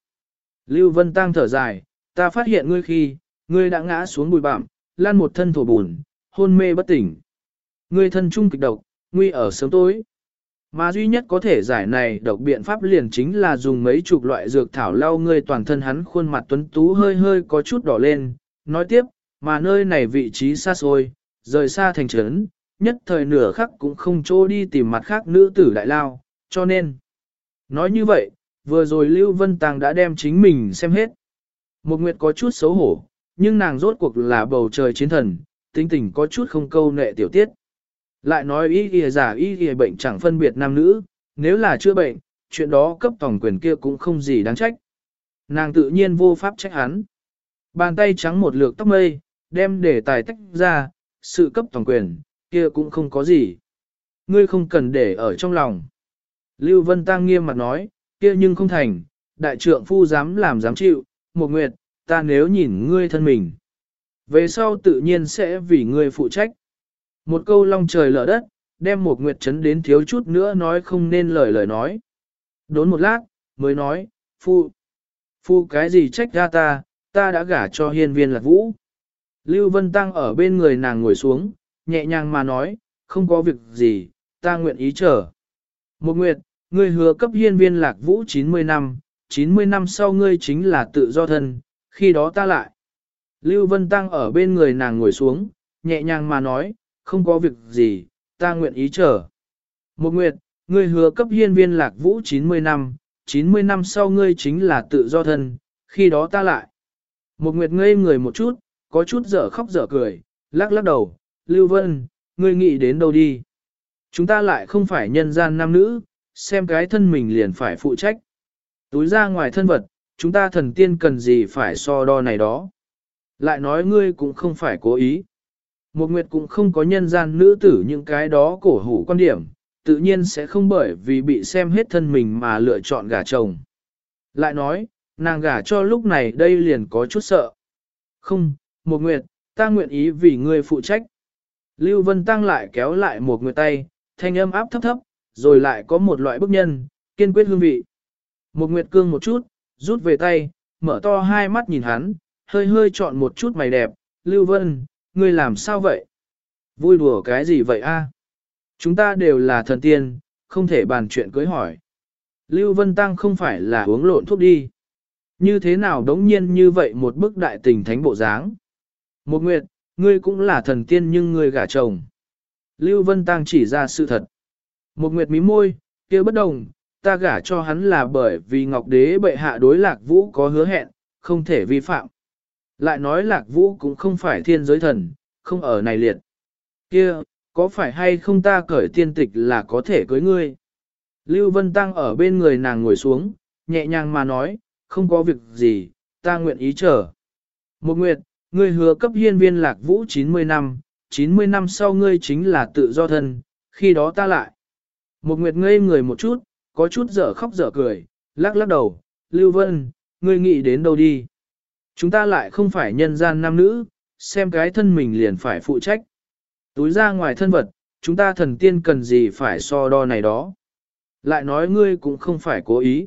Lưu Vân Tăng thở dài, ta phát hiện ngươi khi, ngươi đã ngã xuống bụi bặm, lan một thân thổ bùn, hôn mê bất tỉnh. Ngươi thân trung kịch độc, nguy ở sớm tối. Mà duy nhất có thể giải này độc biện pháp liền chính là dùng mấy chục loại dược thảo lau ngươi toàn thân hắn khuôn mặt tuấn tú hơi hơi có chút đỏ lên. Nói tiếp, mà nơi này vị trí xa xôi, rời xa thành trấn, nhất thời nửa khắc cũng không trô đi tìm mặt khác nữ tử đại lao, cho nên. Nói như vậy, vừa rồi Lưu Vân Tàng đã đem chính mình xem hết. Một nguyệt có chút xấu hổ, nhưng nàng rốt cuộc là bầu trời chiến thần, tính tình có chút không câu nệ tiểu tiết. Lại nói y y giả y y bệnh chẳng phân biệt nam nữ, nếu là chưa bệnh, chuyện đó cấp tổng quyền kia cũng không gì đáng trách. Nàng tự nhiên vô pháp trách hắn. Bàn tay trắng một lược tóc mây, đem để tài tách ra, sự cấp tổng quyền, kia cũng không có gì. Ngươi không cần để ở trong lòng. Lưu Vân Tăng nghiêm mặt nói, kia nhưng không thành, đại trượng phu dám làm dám chịu, một nguyệt, ta nếu nhìn ngươi thân mình. Về sau tự nhiên sẽ vì ngươi phụ trách. Một câu long trời lở đất, đem một nguyệt chấn đến thiếu chút nữa nói không nên lời lời nói. Đốn một lát, mới nói, phu, phu cái gì trách ra ta, ta đã gả cho hiên viên lạc vũ. Lưu Vân Tăng ở bên người nàng ngồi xuống, nhẹ nhàng mà nói, không có việc gì, ta nguyện ý chờ. Một nguyệt, ngươi hứa cấp hiên viên lạc vũ 90 năm, 90 năm sau ngươi chính là tự do thân, khi đó ta lại. Lưu Vân Tăng ở bên người nàng ngồi xuống, nhẹ nhàng mà nói, không có việc gì, ta nguyện ý chờ. Một nguyệt, ngươi hứa cấp hiên viên lạc vũ 90 năm, 90 năm sau ngươi chính là tự do thân, khi đó ta lại. Một nguyệt ngây người một chút, có chút dở khóc dở cười, lắc lắc đầu, Lưu Vân, ngươi nghĩ đến đâu đi. Chúng ta lại không phải nhân gian nam nữ, xem cái thân mình liền phải phụ trách. Túi ra ngoài thân vật, chúng ta thần tiên cần gì phải so đo này đó. Lại nói ngươi cũng không phải cố ý. Một nguyệt cũng không có nhân gian nữ tử những cái đó cổ hủ quan điểm, tự nhiên sẽ không bởi vì bị xem hết thân mình mà lựa chọn gả chồng. Lại nói, nàng gả cho lúc này đây liền có chút sợ. Không, một nguyệt, ta nguyện ý vì ngươi phụ trách. Lưu Vân Tăng lại kéo lại một nguyệt tay, thanh âm áp thấp thấp, rồi lại có một loại bức nhân, kiên quyết hương vị. Một nguyệt cương một chút, rút về tay, mở to hai mắt nhìn hắn, hơi hơi chọn một chút mày đẹp, Lưu Vân, ngươi làm sao vậy? Vui đùa cái gì vậy a? Chúng ta đều là thần tiên, không thể bàn chuyện cưới hỏi. Lưu Vân Tăng không phải là uống lộn thuốc đi. Như thế nào đống nhiên như vậy một bức đại tình thánh bộ dáng? Một nguyệt, ngươi cũng là thần tiên nhưng ngươi gả chồng. Lưu Vân Tăng chỉ ra sự thật. Một nguyệt mí môi, kia bất đồng, ta gả cho hắn là bởi vì Ngọc Đế bệ hạ đối lạc vũ có hứa hẹn, không thể vi phạm. Lại nói lạc vũ cũng không phải thiên giới thần, không ở này liệt. Kia, có phải hay không ta cởi tiên tịch là có thể cưới ngươi? Lưu Vân Tăng ở bên người nàng ngồi xuống, nhẹ nhàng mà nói, không có việc gì, ta nguyện ý chờ. Một nguyệt, ngươi hứa cấp hiên viên lạc vũ 90 năm, 90 năm sau ngươi chính là tự do thân, khi đó ta lại. Một nguyệt ngây người một chút, có chút dở khóc dở cười, lắc lắc đầu, Lưu Vân, ngươi nghĩ đến đâu đi. Chúng ta lại không phải nhân gian nam nữ, xem cái thân mình liền phải phụ trách. Túi ra ngoài thân vật, chúng ta thần tiên cần gì phải so đo này đó. Lại nói ngươi cũng không phải cố ý.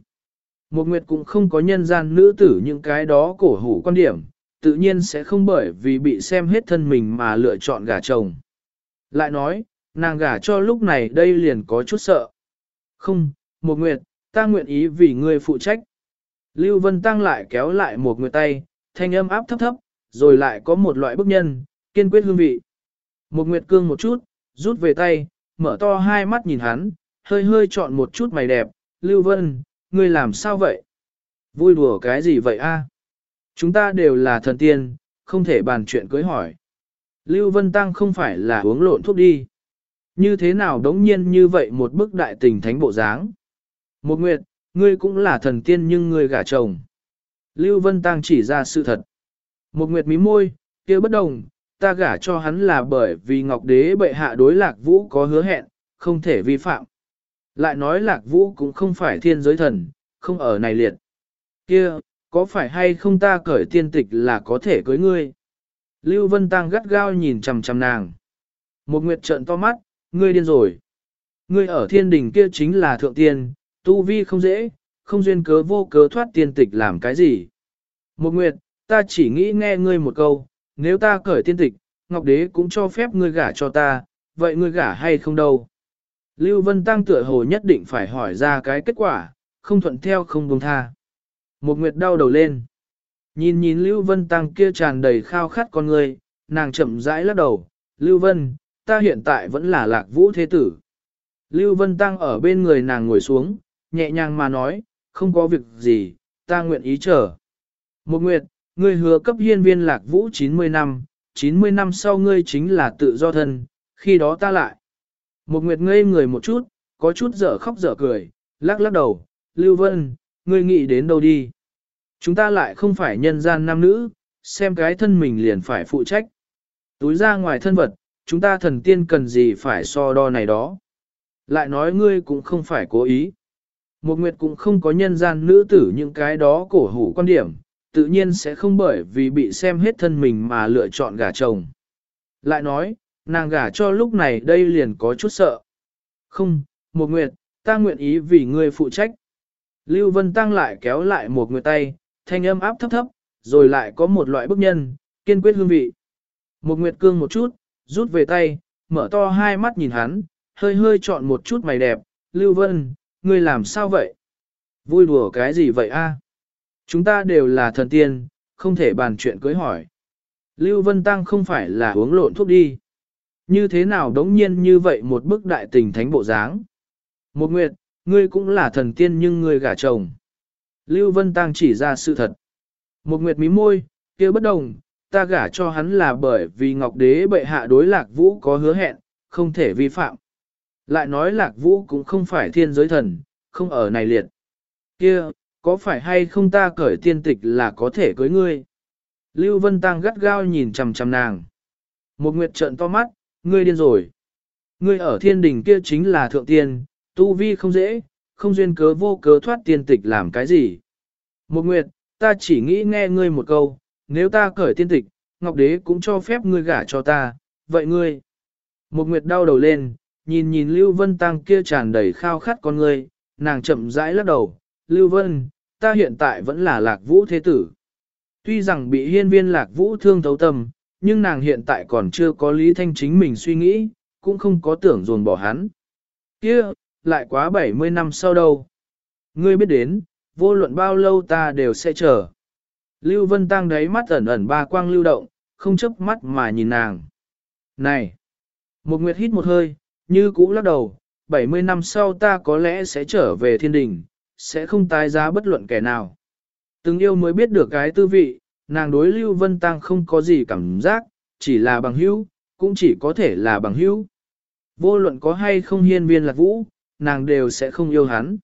Một nguyệt cũng không có nhân gian nữ tử những cái đó cổ hủ quan điểm, tự nhiên sẽ không bởi vì bị xem hết thân mình mà lựa chọn gả chồng. Lại nói, nàng gả cho lúc này đây liền có chút sợ. Không, một nguyệt, ta nguyện ý vì ngươi phụ trách. Lưu Vân Tăng lại kéo lại một người tay, thanh âm áp thấp thấp, rồi lại có một loại bức nhân, kiên quyết hương vị. Một nguyệt cương một chút, rút về tay, mở to hai mắt nhìn hắn, hơi hơi chọn một chút mày đẹp, Lưu Vân, ngươi làm sao vậy? Vui đùa cái gì vậy a? Chúng ta đều là thần tiên, không thể bàn chuyện cưới hỏi. Lưu Vân Tăng không phải là uống lộn thuốc đi. Như thế nào đống nhiên như vậy một bức đại tình thánh bộ dáng. Một nguyệt, ngươi cũng là thần tiên nhưng ngươi gả chồng. Lưu Vân Tăng chỉ ra sự thật. Một nguyệt mí môi, kia bất đồng, ta gả cho hắn là bởi vì Ngọc Đế bệ hạ đối lạc vũ có hứa hẹn, không thể vi phạm. Lại nói lạc vũ cũng không phải thiên giới thần, không ở này liệt. Kia, có phải hay không ta cởi tiên tịch là có thể cưới ngươi? Lưu Vân Tăng gắt gao nhìn chằm chằm nàng. Một nguyệt trợn to mắt, ngươi điên rồi. Ngươi ở thiên đình kia chính là thượng tiên, tu vi không dễ, không duyên cớ vô cớ thoát tiên tịch làm cái gì. Một nguyệt, ta chỉ nghĩ nghe ngươi một câu, nếu ta cởi tiên tịch, Ngọc Đế cũng cho phép ngươi gả cho ta, vậy ngươi gả hay không đâu? Lưu Vân Tăng tựa hồ nhất định phải hỏi ra cái kết quả, không thuận theo không buông tha. Một nguyệt đau đầu lên. Nhìn nhìn Lưu Vân Tăng kia tràn đầy khao khát con người, nàng chậm rãi lắc đầu. Lưu Vân, ta hiện tại vẫn là lạc vũ thế tử. Lưu Vân Tăng ở bên người nàng ngồi xuống, nhẹ nhàng mà nói, không có việc gì, ta nguyện ý chờ. Một nguyệt, ngươi hứa cấp hiên viên lạc vũ 90 năm, 90 năm sau ngươi chính là tự do thân, khi đó ta lại. Một nguyệt ngây người một chút, có chút dở khóc dở cười, lắc lắc đầu, Lưu Vân, ngươi nghĩ đến đâu đi. Chúng ta lại không phải nhân gian nam nữ, xem cái thân mình liền phải phụ trách. Túi ra ngoài thân vật, chúng ta thần tiên cần gì phải so đo này đó. Lại nói ngươi cũng không phải cố ý. Một nguyệt cũng không có nhân gian nữ tử những cái đó cổ hủ quan điểm, tự nhiên sẽ không bởi vì bị xem hết thân mình mà lựa chọn gả chồng. Lại nói, nàng gả cho lúc này đây liền có chút sợ. Không, một nguyệt, ta nguyện ý vì ngươi phụ trách. Lưu Vân Tăng lại kéo lại một người tay, thanh âm áp thấp thấp, rồi lại có một loại bức nhân, kiên quyết hương vị. Một nguyệt cương một chút, rút về tay, mở to hai mắt nhìn hắn, hơi hơi chọn một chút mày đẹp, Lưu Vân, ngươi làm sao vậy? Vui đùa cái gì vậy a? Chúng ta đều là thần tiên, không thể bàn chuyện cưới hỏi. Lưu Vân Tăng không phải là uống lộn thuốc đi. Như thế nào đống nhiên như vậy một bức đại tình thánh bộ dáng? Một nguyệt, ngươi cũng là thần tiên nhưng ngươi gả chồng. Lưu Vân Tăng chỉ ra sự thật. Một nguyệt mí môi, kia bất đồng, ta gả cho hắn là bởi vì Ngọc Đế bệ hạ đối lạc vũ có hứa hẹn, không thể vi phạm. Lại nói lạc vũ cũng không phải thiên giới thần, không ở này liệt. Kia, có phải hay không ta cởi tiên tịch là có thể cưới ngươi? Lưu Vân Tăng gắt gao nhìn chằm chằm nàng. Một nguyệt trợn to mắt, ngươi điên rồi. Ngươi ở thiên đình kia chính là thượng tiên, tu vi không dễ, không duyên cớ vô cớ thoát tiên tịch làm cái gì. Một nguyệt, ta chỉ nghĩ nghe ngươi một câu, nếu ta cởi tiên tịch, Ngọc Đế cũng cho phép ngươi gả cho ta, vậy ngươi. Một nguyệt đau đầu lên, nhìn nhìn Lưu Vân Tăng kia tràn đầy khao khát con ngươi, nàng chậm rãi lắc đầu, Lưu Vân, ta hiện tại vẫn là lạc vũ thế tử. Tuy rằng bị hiên viên lạc vũ thương thấu tâm, nhưng nàng hiện tại còn chưa có lý thanh chính mình suy nghĩ, cũng không có tưởng dồn bỏ hắn. kia lại quá 70 năm sau đâu. Ngươi biết đến, vô luận bao lâu ta đều sẽ chờ. Lưu Vân Tăng đáy mắt ẩn ẩn ba quang lưu động, không chấp mắt mà nhìn nàng. Này! Một nguyệt hít một hơi, như cũ lắc đầu, 70 năm sau ta có lẽ sẽ trở về thiên đình, sẽ không tái giá bất luận kẻ nào. Từng yêu mới biết được cái tư vị, nàng đối Lưu Vân Tăng không có gì cảm giác, chỉ là bằng hữu, cũng chỉ có thể là bằng hữu. Vô luận có hay không hiên viên lạc vũ, nàng đều sẽ không yêu hắn.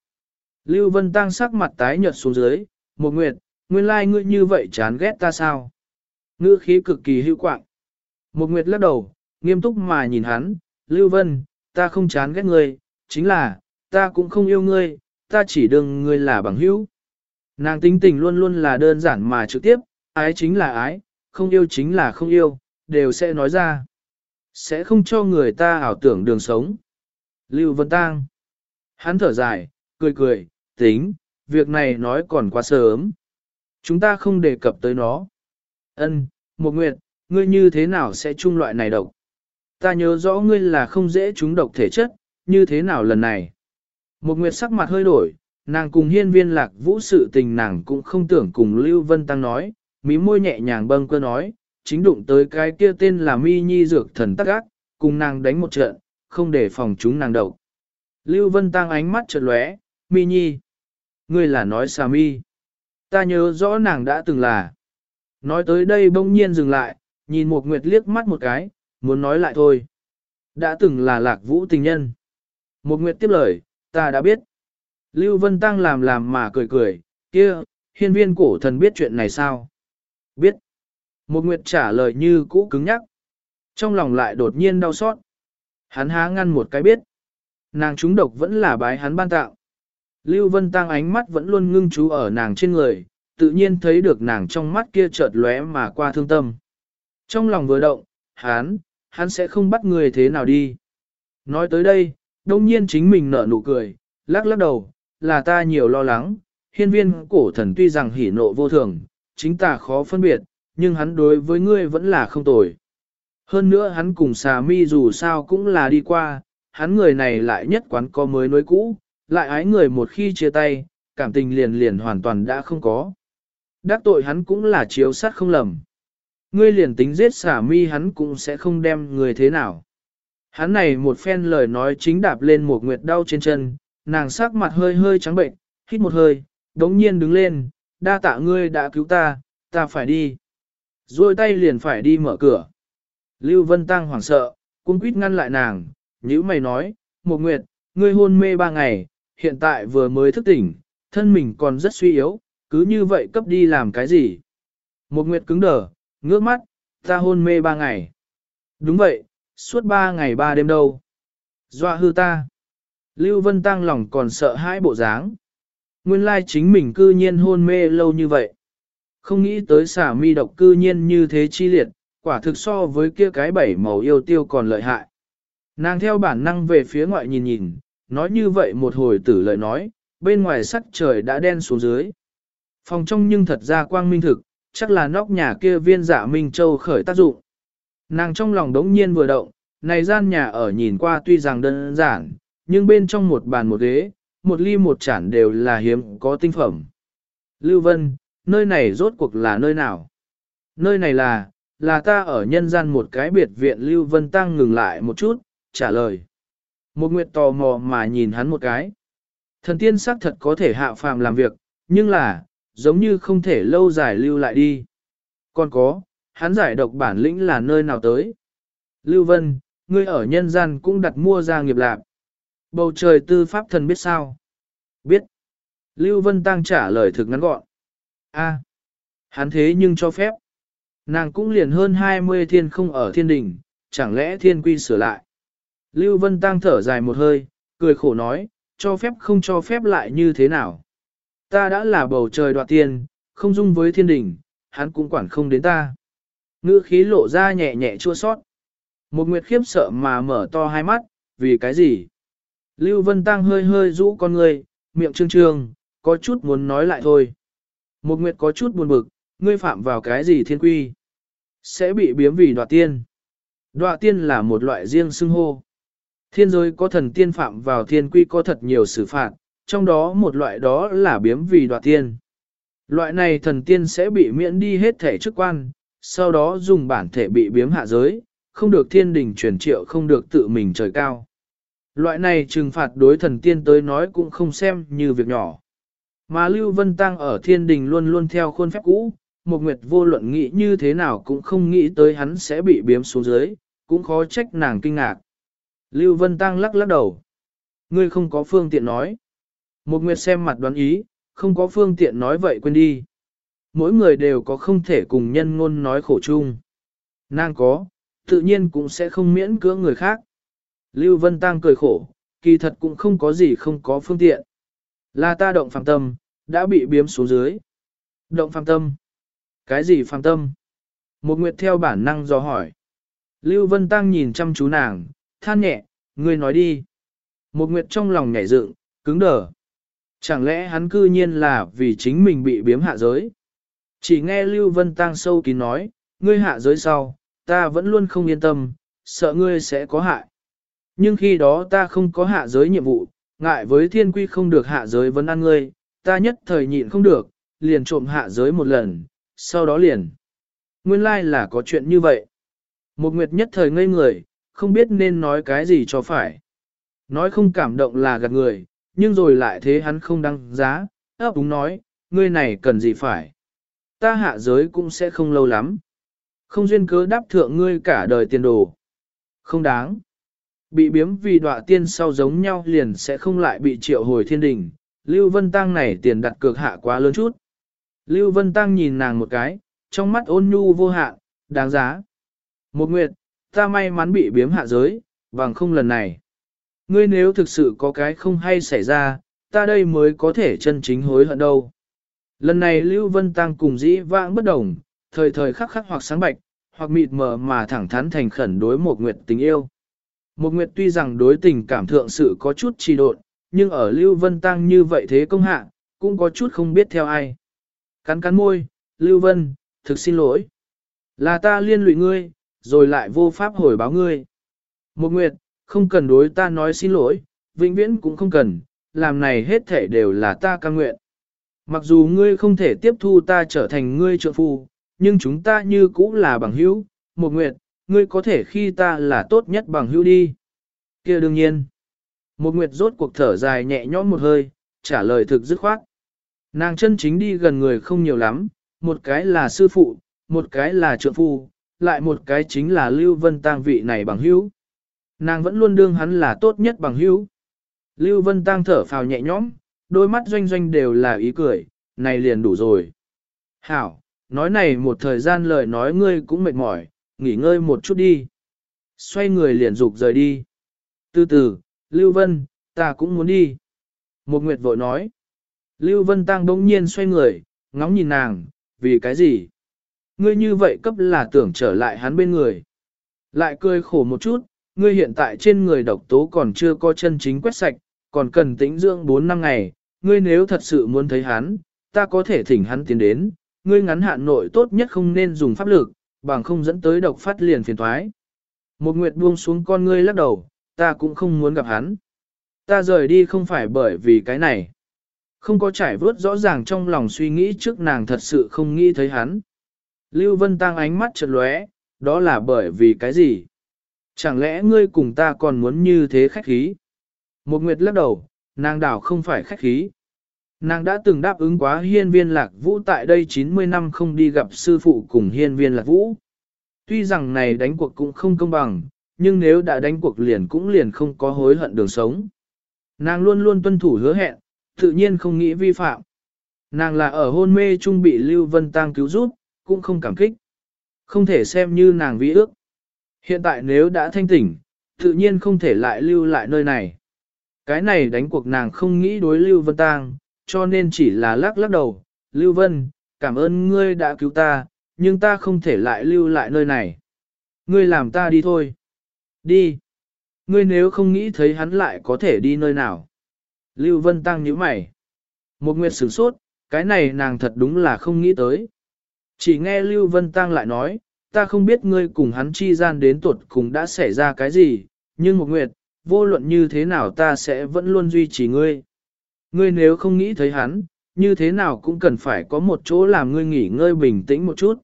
Lưu Vân Tăng sắc mặt tái nhợt xuống dưới, một nguyệt, nguyên lai like ngươi như vậy chán ghét ta sao? Ngữ khí cực kỳ hữu quạng. Một nguyệt lắc đầu, nghiêm túc mà nhìn hắn, Lưu Vân, ta không chán ghét ngươi, chính là, ta cũng không yêu ngươi, ta chỉ đừng ngươi là bằng hữu. Nàng tính tình luôn luôn là đơn giản mà trực tiếp, ái chính là ái, không yêu chính là không yêu, đều sẽ nói ra. Sẽ không cho người ta ảo tưởng đường sống. Lưu Vân Tăng. Hắn thở dài, cười cười, tính, việc này nói còn quá sớm. Chúng ta không đề cập tới nó. Ân, một nguyệt, ngươi như thế nào sẽ chung loại này độc? Ta nhớ rõ ngươi là không dễ trúng độc thể chất, như thế nào lần này? Một nguyệt sắc mặt hơi đổi, nàng cùng hiên viên lạc vũ sự tình nàng cũng không tưởng cùng Lưu Vân Tăng nói, mí môi nhẹ nhàng bâng cơ nói, chính đụng tới cái kia tên là mi nhi dược thần tắc ác, cùng nàng đánh một trận, không để phòng chúng nàng độc. Lưu Vân Tăng ánh mắt chợt lóe, mi nhi. Ngươi là nói xà mi. Ta nhớ rõ nàng đã từng là. Nói tới đây bỗng nhiên dừng lại, nhìn một nguyệt liếc mắt một cái, muốn nói lại thôi. Đã từng là lạc vũ tình nhân. Một nguyệt tiếp lời, ta đã biết. Lưu Vân Tăng làm làm mà cười cười, kia, hiên viên cổ thần biết chuyện này sao? Biết. Một nguyệt trả lời như cũ cứng nhắc. Trong lòng lại đột nhiên đau xót. Hắn há ngăn một cái biết. Nàng trúng độc vẫn là bái hắn ban tạo. Lưu Vân Tăng ánh mắt vẫn luôn ngưng chú ở nàng trên người, tự nhiên thấy được nàng trong mắt kia chợt lóe mà qua thương tâm. Trong lòng vừa động, hắn, hắn sẽ không bắt người thế nào đi. Nói tới đây, đông nhiên chính mình nở nụ cười, lắc lắc đầu, là ta nhiều lo lắng, hiên viên cổ thần tuy rằng hỉ nộ vô thường, chính ta khó phân biệt, nhưng hắn đối với ngươi vẫn là không tồi. Hơn nữa hắn cùng xà mi dù sao cũng là đi qua, hắn người này lại nhất quán có mới nối cũ, lại ái người một khi chia tay, cảm tình liền liền hoàn toàn đã không có. Đắc tội hắn cũng là chiếu sát không lầm. Ngươi liền tính giết xả mi hắn cũng sẽ không đem người thế nào. Hắn này một phen lời nói chính đạp lên một nguyệt đau trên chân, nàng sắc mặt hơi hơi trắng bệnh, hít một hơi, đống nhiên đứng lên, đa tạ ngươi đã cứu ta, ta phải đi. Rồi tay liền phải đi mở cửa. Lưu Vân Tăng hoảng sợ, cung quýt ngăn lại nàng, nhữ mày nói, một nguyệt, ngươi hôn mê ba ngày, hiện tại vừa mới thức tỉnh, thân mình còn rất suy yếu, cứ như vậy cấp đi làm cái gì? Một nguyệt cứng đờ, ngước mắt, ta hôn mê ba ngày. Đúng vậy, suốt ba ngày ba đêm đâu. Doa hư ta. Lưu Vân Tăng lòng còn sợ hãi bộ dáng. Nguyên lai chính mình cư nhiên hôn mê lâu như vậy. Không nghĩ tới xả mi độc cư nhiên như thế chi liệt, quả thực so với kia cái bảy màu yêu tiêu còn lợi hại. Nàng theo bản năng về phía ngoại nhìn nhìn, nói như vậy một hồi tử lợi nói, bên ngoài sắc trời đã đen xuống dưới. Phòng trong nhưng thật ra quang minh thực, chắc là nóc nhà kia viên dạ Minh Châu khởi tác dụng. Nàng trong lòng đống nhiên vừa động, này gian nhà ở nhìn qua tuy rằng đơn giản, nhưng bên trong một bàn một ghế, một ly một chản đều là hiếm có tinh phẩm. Lưu Vân, nơi này rốt cuộc là nơi nào? Nơi này là, là ta ở nhân gian một cái biệt viện Lưu Vân Tăng ngừng lại một chút, trả lời. Một nguyệt tò mò mà nhìn hắn một cái. Thần tiên xác thật có thể hạ phàm làm việc, nhưng là, giống như không thể lâu dài lưu lại đi. Còn có, hắn giải độc bản lĩnh là nơi nào tới? Lưu Vân, ngươi ở nhân gian cũng đặt mua ra nghiệp lạc. Bầu trời tư pháp thần biết sao? Biết. Lưu Vân Tăng trả lời thực ngắn gọn. A, hắn thế nhưng cho phép. Nàng cũng liền hơn 20 thiên không ở thiên đình, chẳng lẽ thiên quy sửa lại. Lưu Vân Tăng thở dài một hơi, cười khổ nói, cho phép không cho phép lại như thế nào. Ta đã là bầu trời đoạt tiền, không dung với thiên đình, hắn cũng quản không đến ta. Ngữ khí lộ ra nhẹ nhẹ chua sót. Một nguyệt khiếp sợ mà mở to hai mắt, vì cái gì? Lưu Vân Tăng hơi hơi rũ con người, miệng trương trương, có chút muốn nói lại thôi. Một nguyệt có chút buồn bực, ngươi phạm vào cái gì thiên quy? Sẽ bị biếm vì đoạt tiên. Đoạt tiên là một loại riêng xưng hô. Thiên giới có thần tiên phạm vào thiên quy có thật nhiều xử phạt, trong đó một loại đó là biếm vì đoạt tiên. Loại này thần tiên sẽ bị miễn đi hết thể chức quan, sau đó dùng bản thể bị biếm hạ giới, không được thiên đình truyền triệu không được tự mình trời cao. Loại này trừng phạt đối thần tiên tới nói cũng không xem như việc nhỏ. Mà Lưu Vân Tăng ở thiên đình luôn luôn theo khuôn phép cũ, một nguyệt vô luận nghĩ như thế nào cũng không nghĩ tới hắn sẽ bị biếm xuống dưới, cũng khó trách nàng kinh ngạc. Lưu Vân Tăng lắc lắc đầu. Ngươi không có phương tiện nói. Một nguyệt xem mặt đoán ý, không có phương tiện nói vậy quên đi. Mỗi người đều có không thể cùng nhân ngôn nói khổ chung. Nàng có, tự nhiên cũng sẽ không miễn cưỡng người khác. Lưu Vân Tăng cười khổ, kỳ thật cũng không có gì không có phương tiện. Là ta động phàm tâm, đã bị biếm xuống dưới. Động phàm tâm? Cái gì phàm tâm? Một nguyệt theo bản năng do hỏi. Lưu Vân Tăng nhìn chăm chú nàng, than nhẹ, ngươi nói đi. Một nguyệt trong lòng nhảy dựng, cứng đờ. Chẳng lẽ hắn cư nhiên là vì chính mình bị biếm hạ giới? Chỉ nghe Lưu Vân Tăng sâu kín nói, ngươi hạ giới sau, ta vẫn luôn không yên tâm, sợ ngươi sẽ có hại. Nhưng khi đó ta không có hạ giới nhiệm vụ, ngại với thiên quy không được hạ giới vấn ăn ngươi, ta nhất thời nhịn không được, liền trộm hạ giới một lần, sau đó liền. Nguyên lai like là có chuyện như vậy. Một nguyệt nhất thời ngây người, không biết nên nói cái gì cho phải. Nói không cảm động là gạt người, nhưng rồi lại thế hắn không đăng giá, ấp đúng nói, ngươi này cần gì phải. Ta hạ giới cũng sẽ không lâu lắm. Không duyên cớ đáp thượng ngươi cả đời tiền đồ. Không đáng. Bị biếm vì đọa tiên sau giống nhau liền sẽ không lại bị triệu hồi thiên đình. Lưu Vân Tăng này tiền đặt cược hạ quá lớn chút. Lưu Vân Tăng nhìn nàng một cái, trong mắt ôn nhu vô hạn, đáng giá. Một nguyệt, ta may mắn bị biếm hạ giới, bằng không lần này. Ngươi nếu thực sự có cái không hay xảy ra, ta đây mới có thể chân chính hối hận đâu. Lần này Lưu Vân Tăng cùng dĩ vãng bất đồng, thời thời khắc khắc hoặc sáng bạch, hoặc mịt mờ mà thẳng thắn thành khẩn đối một nguyệt tình yêu. Một nguyệt tuy rằng đối tình cảm thượng sự có chút trì độn, nhưng ở Lưu Vân Tăng như vậy thế công hạ, cũng có chút không biết theo ai. Cắn cắn môi, Lưu Vân, thực xin lỗi. Là ta liên lụy ngươi, rồi lại vô pháp hồi báo ngươi. Một nguyệt, không cần đối ta nói xin lỗi, vĩnh viễn cũng không cần, làm này hết thể đều là ta ca nguyện. Mặc dù ngươi không thể tiếp thu ta trở thành ngươi trợ phu, nhưng chúng ta như cũ là bằng hữu, một nguyệt, ngươi có thể khi ta là tốt nhất bằng hữu đi. kia đương nhiên. Một nguyệt rốt cuộc thở dài nhẹ nhõm một hơi, trả lời thực dứt khoát. Nàng chân chính đi gần người không nhiều lắm, một cái là sư phụ, một cái là trượng phu, lại một cái chính là Lưu Vân Tăng vị này bằng hữu. Nàng vẫn luôn đương hắn là tốt nhất bằng hữu. Lưu Vân Tăng thở phào nhẹ nhõm, đôi mắt doanh doanh đều là ý cười, này liền đủ rồi. Hảo, nói này một thời gian lời nói ngươi cũng mệt mỏi, nghỉ ngơi một chút đi. Xoay người liền dục rời đi. Từ từ, Lưu Vân, ta cũng muốn đi. Một nguyệt vội nói. Lưu Vân Tăng bỗng nhiên xoay người, ngóng nhìn nàng, vì cái gì? Ngươi như vậy cấp là tưởng trở lại hắn bên người. Lại cười khổ một chút, ngươi hiện tại trên người độc tố còn chưa có chân chính quét sạch, còn cần tĩnh dưỡng 4 năm ngày, ngươi nếu thật sự muốn thấy hắn, ta có thể thỉnh hắn tiến đến, ngươi ngắn hạn nội tốt nhất không nên dùng pháp lực, bằng không dẫn tới độc phát liền phiền thoái. Một nguyệt buông xuống con ngươi lắc đầu, ta cũng không muốn gặp hắn. Ta rời đi không phải bởi vì cái này. Không có trải vớt rõ ràng trong lòng suy nghĩ trước nàng thật sự không nghĩ thấy hắn. Lưu Vân Tăng ánh mắt chợt lóe, đó là bởi vì cái gì? Chẳng lẽ ngươi cùng ta còn muốn như thế khách khí? Một nguyệt lắc đầu, nàng đảo không phải khách khí. Nàng đã từng đáp ứng quá hiên viên lạc vũ tại đây 90 năm không đi gặp sư phụ cùng hiên viên lạc vũ. Tuy rằng này đánh cuộc cũng không công bằng, nhưng nếu đã đánh cuộc liền cũng liền không có hối hận đường sống. Nàng luôn luôn tuân thủ hứa hẹn, tự nhiên không nghĩ vi phạm. Nàng là ở hôn mê trung bị Lưu Vân Tăng cứu giúp, cũng không cảm kích. Không thể xem như nàng vĩ ước. Hiện tại nếu đã thanh tỉnh, tự nhiên không thể lại lưu lại nơi này. Cái này đánh cuộc nàng không nghĩ đối Lưu Vân tang, cho nên chỉ là lắc lắc đầu. Lưu Vân, cảm ơn ngươi đã cứu ta, nhưng ta không thể lại lưu lại nơi này. Ngươi làm ta đi thôi. Đi. Ngươi nếu không nghĩ thấy hắn lại có thể đi nơi nào. Lưu Vân Tăng nhíu mày. Một nguyệt sửng sốt, cái này nàng thật đúng là không nghĩ tới. Chỉ nghe Lưu Vân Tăng lại nói, ta không biết ngươi cùng hắn chi gian đến tuột cùng đã xảy ra cái gì, nhưng một nguyệt, vô luận như thế nào ta sẽ vẫn luôn duy trì ngươi. Ngươi nếu không nghĩ thấy hắn, như thế nào cũng cần phải có một chỗ làm ngươi nghỉ ngơi bình tĩnh một chút.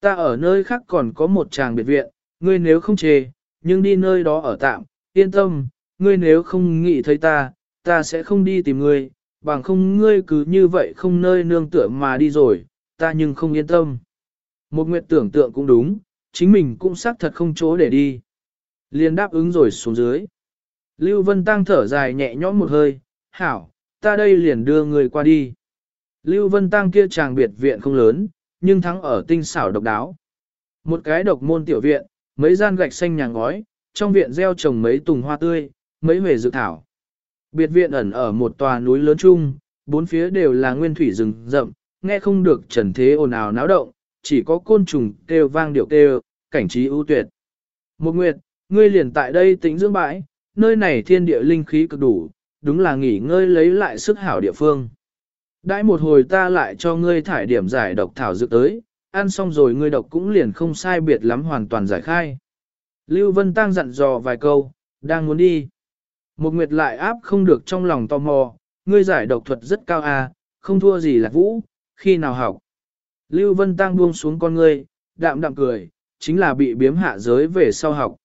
Ta ở nơi khác còn có một tràng biệt viện, ngươi nếu không chê, nhưng đi nơi đó ở tạm, yên tâm, ngươi nếu không nghĩ thấy ta, ta sẽ không đi tìm ngươi, bằng không ngươi cứ như vậy không nơi nương tựa mà đi rồi, ta nhưng không yên tâm. Một nguyện tưởng tượng cũng đúng, chính mình cũng xác thật không chỗ để đi. Liên đáp ứng rồi xuống dưới. Lưu Vân Tăng thở dài nhẹ nhõm một hơi, hảo, ta đây liền đưa người qua đi. Lưu Vân Tăng kia chàng biệt viện không lớn, nhưng thắng ở tinh xảo độc đáo. Một cái độc môn tiểu viện, mấy gian gạch xanh nhà ngói, trong viện gieo trồng mấy tùng hoa tươi, mấy huệ dự thảo. Biệt viện ẩn ở một tòa núi lớn chung, bốn phía đều là nguyên thủy rừng rậm, nghe không được trần thế ồn ào náo động, chỉ có côn trùng kêu vang điệu kêu, cảnh trí ưu tuyệt. Một nguyệt, ngươi liền tại đây tĩnh dưỡng bãi, nơi này thiên địa linh khí cực đủ, đúng là nghỉ ngơi lấy lại sức hảo địa phương. Đãi một hồi ta lại cho ngươi thải điểm giải độc thảo dược tới, ăn xong rồi ngươi độc cũng liền không sai biệt lắm hoàn toàn giải khai. Lưu Vân Tăng dặn dò vài câu, đang muốn đi. Một nguyệt lại áp không được trong lòng tò mò, ngươi giải độc thuật rất cao à, không thua gì là vũ, khi nào học. Lưu Vân Tăng buông xuống con ngươi, đạm đạm cười, chính là bị biếm hạ giới về sau học.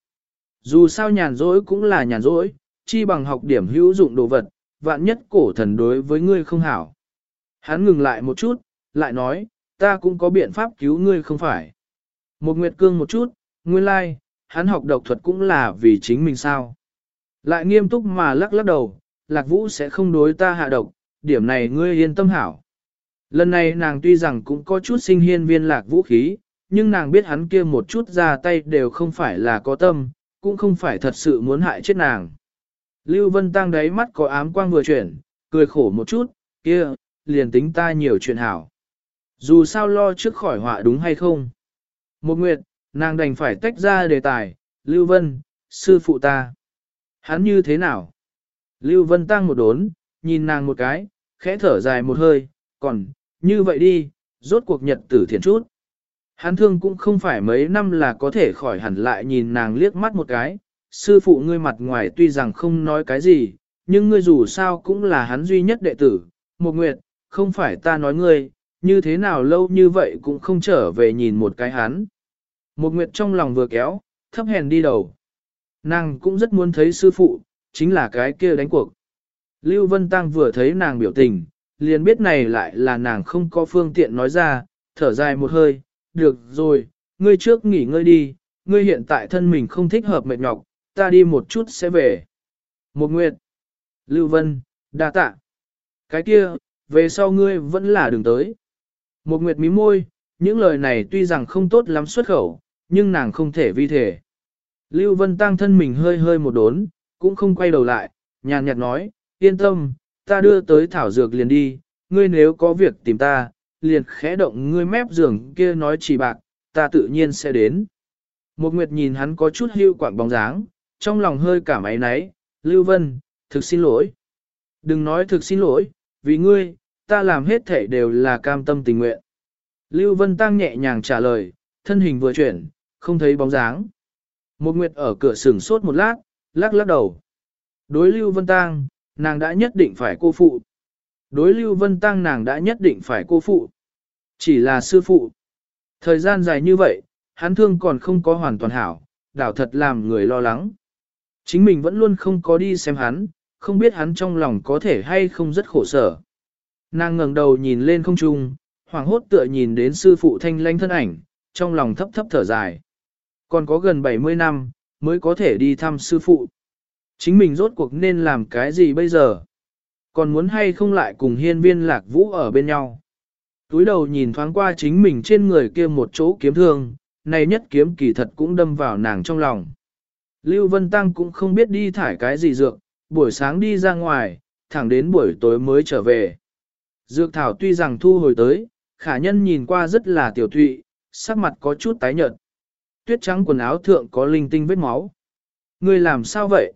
Dù sao nhàn rỗi cũng là nhàn rỗi, chi bằng học điểm hữu dụng đồ vật, vạn nhất cổ thần đối với ngươi không hảo. Hắn ngừng lại một chút, lại nói, ta cũng có biện pháp cứu ngươi không phải. Một nguyệt cương một chút, nguyên lai, like, hắn học độc thuật cũng là vì chính mình sao. Lại nghiêm túc mà lắc lắc đầu, lạc vũ sẽ không đối ta hạ độc, điểm này ngươi yên tâm hảo. Lần này nàng tuy rằng cũng có chút sinh hiên viên lạc vũ khí, nhưng nàng biết hắn kia một chút ra tay đều không phải là có tâm, cũng không phải thật sự muốn hại chết nàng. Lưu Vân Tăng đáy mắt có ám quang vừa chuyển, cười khổ một chút, kia, liền tính ta nhiều chuyện hảo. Dù sao lo trước khỏi họa đúng hay không. Một nguyệt, nàng đành phải tách ra đề tài, Lưu Vân, sư phụ ta. Hắn như thế nào? Lưu Vân Tăng một đốn, nhìn nàng một cái, khẽ thở dài một hơi, còn, như vậy đi, rốt cuộc nhật tử thiện chút. Hắn thương cũng không phải mấy năm là có thể khỏi hẳn lại nhìn nàng liếc mắt một cái, sư phụ ngươi mặt ngoài tuy rằng không nói cái gì, nhưng ngươi dù sao cũng là hắn duy nhất đệ tử, một nguyệt, không phải ta nói ngươi, như thế nào lâu như vậy cũng không trở về nhìn một cái hắn. Một nguyệt trong lòng vừa kéo, thấp hèn đi đầu. Nàng cũng rất muốn thấy sư phụ, chính là cái kia đánh cuộc. Lưu Vân Tăng vừa thấy nàng biểu tình, liền biết này lại là nàng không có phương tiện nói ra, thở dài một hơi, được rồi, ngươi trước nghỉ ngơi đi, ngươi hiện tại thân mình không thích hợp mệt nhọc, ta đi một chút sẽ về. Một nguyệt, Lưu Vân, đa tạ. Cái kia, về sau ngươi vẫn là đường tới. Một nguyệt mí môi, những lời này tuy rằng không tốt lắm xuất khẩu, nhưng nàng không thể vi thể. Lưu Vân tăng thân mình hơi hơi một đốn, cũng không quay đầu lại, nhàn nhạt nói, yên tâm, ta đưa tới thảo dược liền đi, ngươi nếu có việc tìm ta, liền khẽ động ngươi mép giường kia nói chỉ bạc, ta tự nhiên sẽ đến. Một nguyệt nhìn hắn có chút hưu quạng bóng dáng, trong lòng hơi cảm ấy náy, Lưu Vân, thực xin lỗi. Đừng nói thực xin lỗi, vì ngươi, ta làm hết thể đều là cam tâm tình nguyện. Lưu Vân Tăng nhẹ nhàng trả lời, thân hình vừa chuyển, không thấy bóng dáng. Một nguyệt ở cửa sừng sốt một lát, lắc lắc đầu. Đối Lưu Vân Tăng, nàng đã nhất định phải cô phụ. Đối Lưu Vân Tăng nàng đã nhất định phải cô phụ. Chỉ là sư phụ. Thời gian dài như vậy, hắn thương còn không có hoàn toàn hảo, đảo thật làm người lo lắng. Chính mình vẫn luôn không có đi xem hắn, không biết hắn trong lòng có thể hay không rất khổ sở. Nàng ngẩng đầu nhìn lên không trung, hoàng hốt tựa nhìn đến sư phụ thanh lanh thân ảnh, trong lòng thấp thấp thở dài. Còn có gần 70 năm, mới có thể đi thăm sư phụ. Chính mình rốt cuộc nên làm cái gì bây giờ? Còn muốn hay không lại cùng hiên viên lạc vũ ở bên nhau? Túi đầu nhìn thoáng qua chính mình trên người kia một chỗ kiếm thương, này nhất kiếm kỳ thật cũng đâm vào nàng trong lòng. Lưu Vân Tăng cũng không biết đi thải cái gì dược, buổi sáng đi ra ngoài, thẳng đến buổi tối mới trở về. Dược thảo tuy rằng thu hồi tới, khả nhân nhìn qua rất là tiểu thụy, sắc mặt có chút tái nhợt. Tuyết trắng quần áo thượng có linh tinh vết máu. Người làm sao vậy?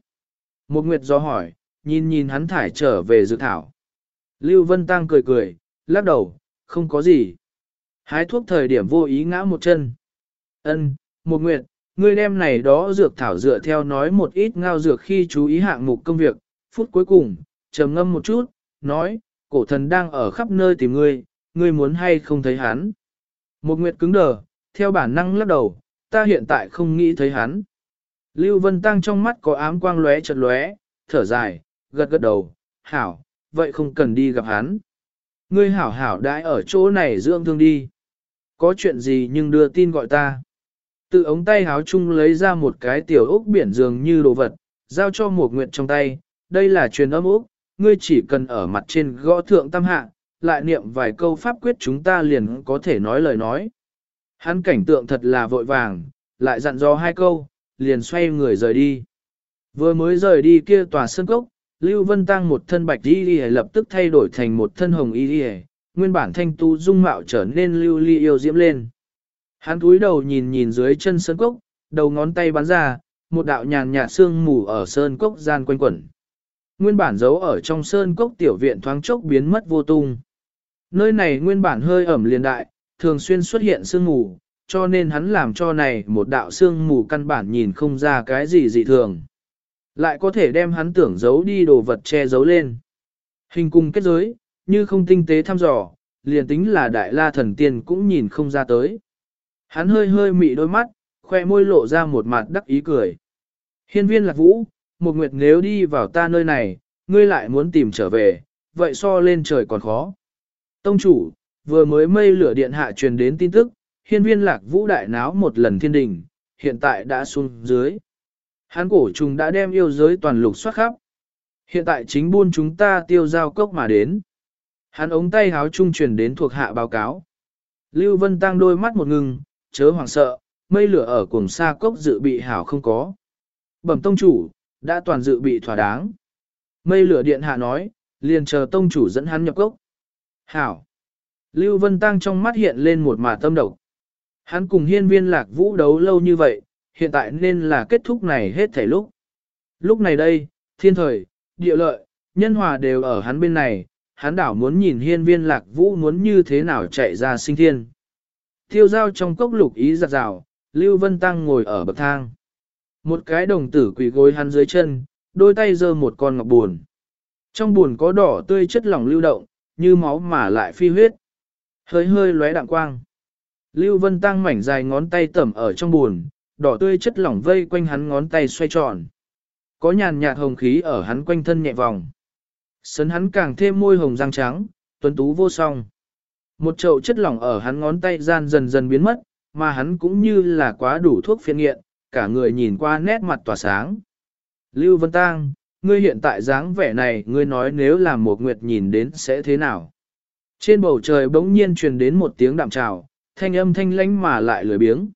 Một nguyệt do hỏi, nhìn nhìn hắn thải trở về dược thảo. Lưu Vân Tăng cười cười, lắc đầu, không có gì. Hái thuốc thời điểm vô ý ngã một chân. Ân, một nguyệt, ngươi đem này đó dược thảo dựa theo nói một ít ngao dược khi chú ý hạng mục công việc. Phút cuối cùng, trầm ngâm một chút, nói, cổ thần đang ở khắp nơi tìm ngươi, ngươi muốn hay không thấy hắn. Một nguyệt cứng đờ, theo bản năng lắc đầu, ta hiện tại không nghĩ thấy hắn. Lưu Vân Tăng trong mắt có ám quang lóe chật lóe, thở dài, gật gật đầu, hảo, vậy không cần đi gặp hắn. Ngươi hảo hảo đãi ở chỗ này dưỡng thương đi. Có chuyện gì nhưng đưa tin gọi ta. Từ ống tay háo chung lấy ra một cái tiểu ốc biển dường như đồ vật, giao cho một nguyện trong tay. Đây là truyền âm ốc, ngươi chỉ cần ở mặt trên gõ thượng tam hạ, lại niệm vài câu pháp quyết chúng ta liền có thể nói lời nói. Hắn cảnh tượng thật là vội vàng, lại dặn dò hai câu, liền xoay người rời đi. Vừa mới rời đi kia tòa sân cốc, Lưu Vân Tăng một thân bạch y y lập tức thay đổi thành một thân hồng y y, nguyên bản thanh tu dung mạo trở nên lưu ly yêu diễm lên. Hắn cúi đầu nhìn nhìn dưới chân sơn cốc, đầu ngón tay bắn ra, một đạo nhàn nhạt sương mù ở sơn cốc gian quanh quẩn. Nguyên bản giấu ở trong sơn cốc tiểu viện thoáng chốc biến mất vô tung. Nơi này nguyên bản hơi ẩm liền đại, thường xuyên xuất hiện sương mù, cho nên hắn làm cho này một đạo xương mù căn bản nhìn không ra cái gì dị thường. Lại có thể đem hắn tưởng giấu đi đồ vật che giấu lên. Hình cung kết giới, như không tinh tế thăm dò, liền tính là đại la thần tiên cũng nhìn không ra tới. Hắn hơi hơi mị đôi mắt, khoe môi lộ ra một mặt đắc ý cười. Hiên viên lạc vũ, một nguyệt nếu đi vào ta nơi này, ngươi lại muốn tìm trở về, vậy so lên trời còn khó. Tông chủ, vừa mới mây lửa điện hạ truyền đến tin tức, hiên viên lạc vũ đại náo một lần thiên đình, hiện tại đã xuống dưới. Hán cổ trùng đã đem yêu giới toàn lục soát khắp. Hiện tại chính buôn chúng ta tiêu giao cốc mà đến. Hắn ống tay háo trung truyền đến thuộc hạ báo cáo. Lưu Vân Tăng đôi mắt một ngừng, chớ hoảng sợ, mây lửa ở cùng xa cốc dự bị hảo không có. Bẩm tông chủ, đã toàn dự bị thỏa đáng. Mây lửa điện hạ nói, liền chờ tông chủ dẫn hắn nhập cốc. Hảo. Lưu Vân Tăng trong mắt hiện lên một mà tâm độc. Hắn cùng hiên viên lạc vũ đấu lâu như vậy, hiện tại nên là kết thúc này hết thảy lúc. Lúc này đây, thiên thời, địa lợi, nhân hòa đều ở hắn bên này, hắn đảo muốn nhìn hiên viên lạc vũ muốn như thế nào chạy ra sinh thiên. Thiêu giao trong cốc lục ý giặt rào, Lưu Vân Tăng ngồi ở bậc thang. Một cái đồng tử quỳ gối hắn dưới chân, đôi tay giơ một con ngọc buồn. Trong buồn có đỏ tươi chất lỏng lưu động, như máu mà lại phi huyết. Hơi hơi lóe đạm quang. Lưu Vân Tăng mảnh dài ngón tay tẩm ở trong buồn, đỏ tươi chất lỏng vây quanh hắn ngón tay xoay tròn. Có nhàn nhạt hồng khí ở hắn quanh thân nhẹ vòng. Sấn hắn càng thêm môi hồng răng trắng, tuấn tú vô song. Một chậu chất lỏng ở hắn ngón tay gian dần dần biến mất, mà hắn cũng như là quá đủ thuốc phiên nghiện, cả người nhìn qua nét mặt tỏa sáng. Lưu Vân Tăng, ngươi hiện tại dáng vẻ này, ngươi nói nếu là một nguyệt nhìn đến sẽ thế nào? Trên bầu trời bỗng nhiên truyền đến một tiếng đạm trào, thanh âm thanh lãnh mà lại lười biếng.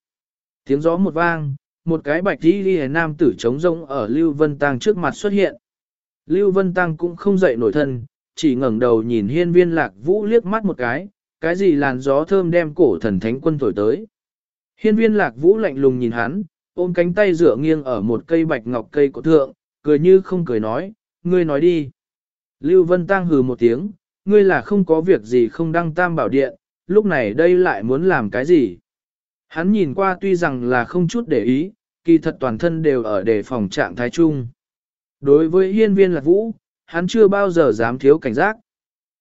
Tiếng gió một vang, một cái bạch đi ghi nam tử trống rông ở Lưu Vân Tăng trước mặt xuất hiện. Lưu Vân Tăng cũng không dậy nổi thân, chỉ ngẩng đầu nhìn hiên viên lạc vũ liếc mắt một cái, cái gì làn gió thơm đem cổ thần thánh quân thổi tới. Hiên viên lạc vũ lạnh lùng nhìn hắn, ôm cánh tay dựa nghiêng ở một cây bạch ngọc cây cổ thượng, cười như không cười nói, ngươi nói đi. Lưu Vân Tăng hừ một tiếng, ngươi là không có việc gì không đăng tam bảo điện, lúc này đây lại muốn làm cái gì. Hắn nhìn qua tuy rằng là không chút để ý, kỳ thật toàn thân đều ở đề phòng trạng thái chung. Đối với hiên viên lạc vũ, hắn chưa bao giờ dám thiếu cảnh giác.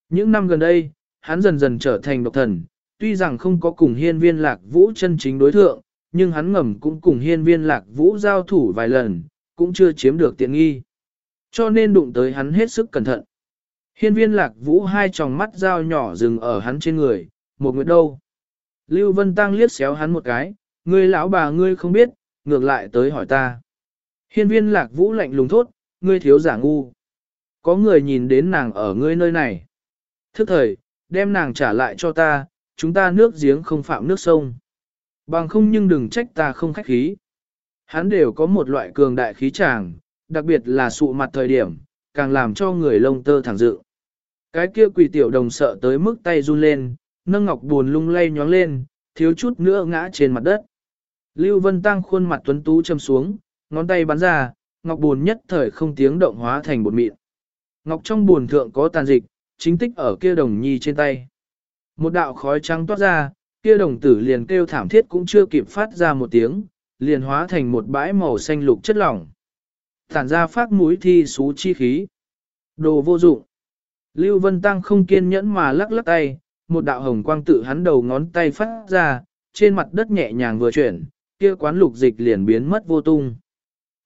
Những năm gần đây, hắn dần dần trở thành độc thần, tuy rằng không có cùng hiên viên lạc vũ chân chính đối thượng, nhưng hắn ngầm cũng cùng hiên viên lạc vũ giao thủ vài lần, cũng chưa chiếm được tiện nghi. Cho nên đụng tới hắn hết sức cẩn thận. Hiên viên lạc vũ hai tròng mắt dao nhỏ dừng ở hắn trên người, một nguyệt đâu. Lưu Vân Tăng liếc xéo hắn một cái, ngươi lão bà ngươi không biết, ngược lại tới hỏi ta. Hiên viên lạc vũ lạnh lùng thốt, ngươi thiếu giả ngu. Có người nhìn đến nàng ở ngươi nơi này. Thức thời, đem nàng trả lại cho ta, chúng ta nước giếng không phạm nước sông. Bằng không nhưng đừng trách ta không khách khí. Hắn đều có một loại cường đại khí tràng, đặc biệt là sụ mặt thời điểm, càng làm cho người lông tơ thẳng dự. Cái kia quỷ tiểu đồng sợ tới mức tay run lên, nâng ngọc buồn lung lay nhóng lên, thiếu chút nữa ngã trên mặt đất. Lưu Vân Tăng khuôn mặt tuấn tú châm xuống, ngón tay bắn ra, ngọc buồn nhất thời không tiếng động hóa thành bột mịn. Ngọc trong buồn thượng có tàn dịch, chính tích ở kia đồng nhi trên tay. Một đạo khói trắng toát ra, kia đồng tử liền kêu thảm thiết cũng chưa kịp phát ra một tiếng, liền hóa thành một bãi màu xanh lục chất lỏng. Tản ra phát mũi thi xú chi khí. Đồ vô dụng. Lưu Vân Tăng không kiên nhẫn mà lắc lắc tay, một đạo hồng quang tự hắn đầu ngón tay phát ra, trên mặt đất nhẹ nhàng vừa chuyển, kia quán lục dịch liền biến mất vô tung.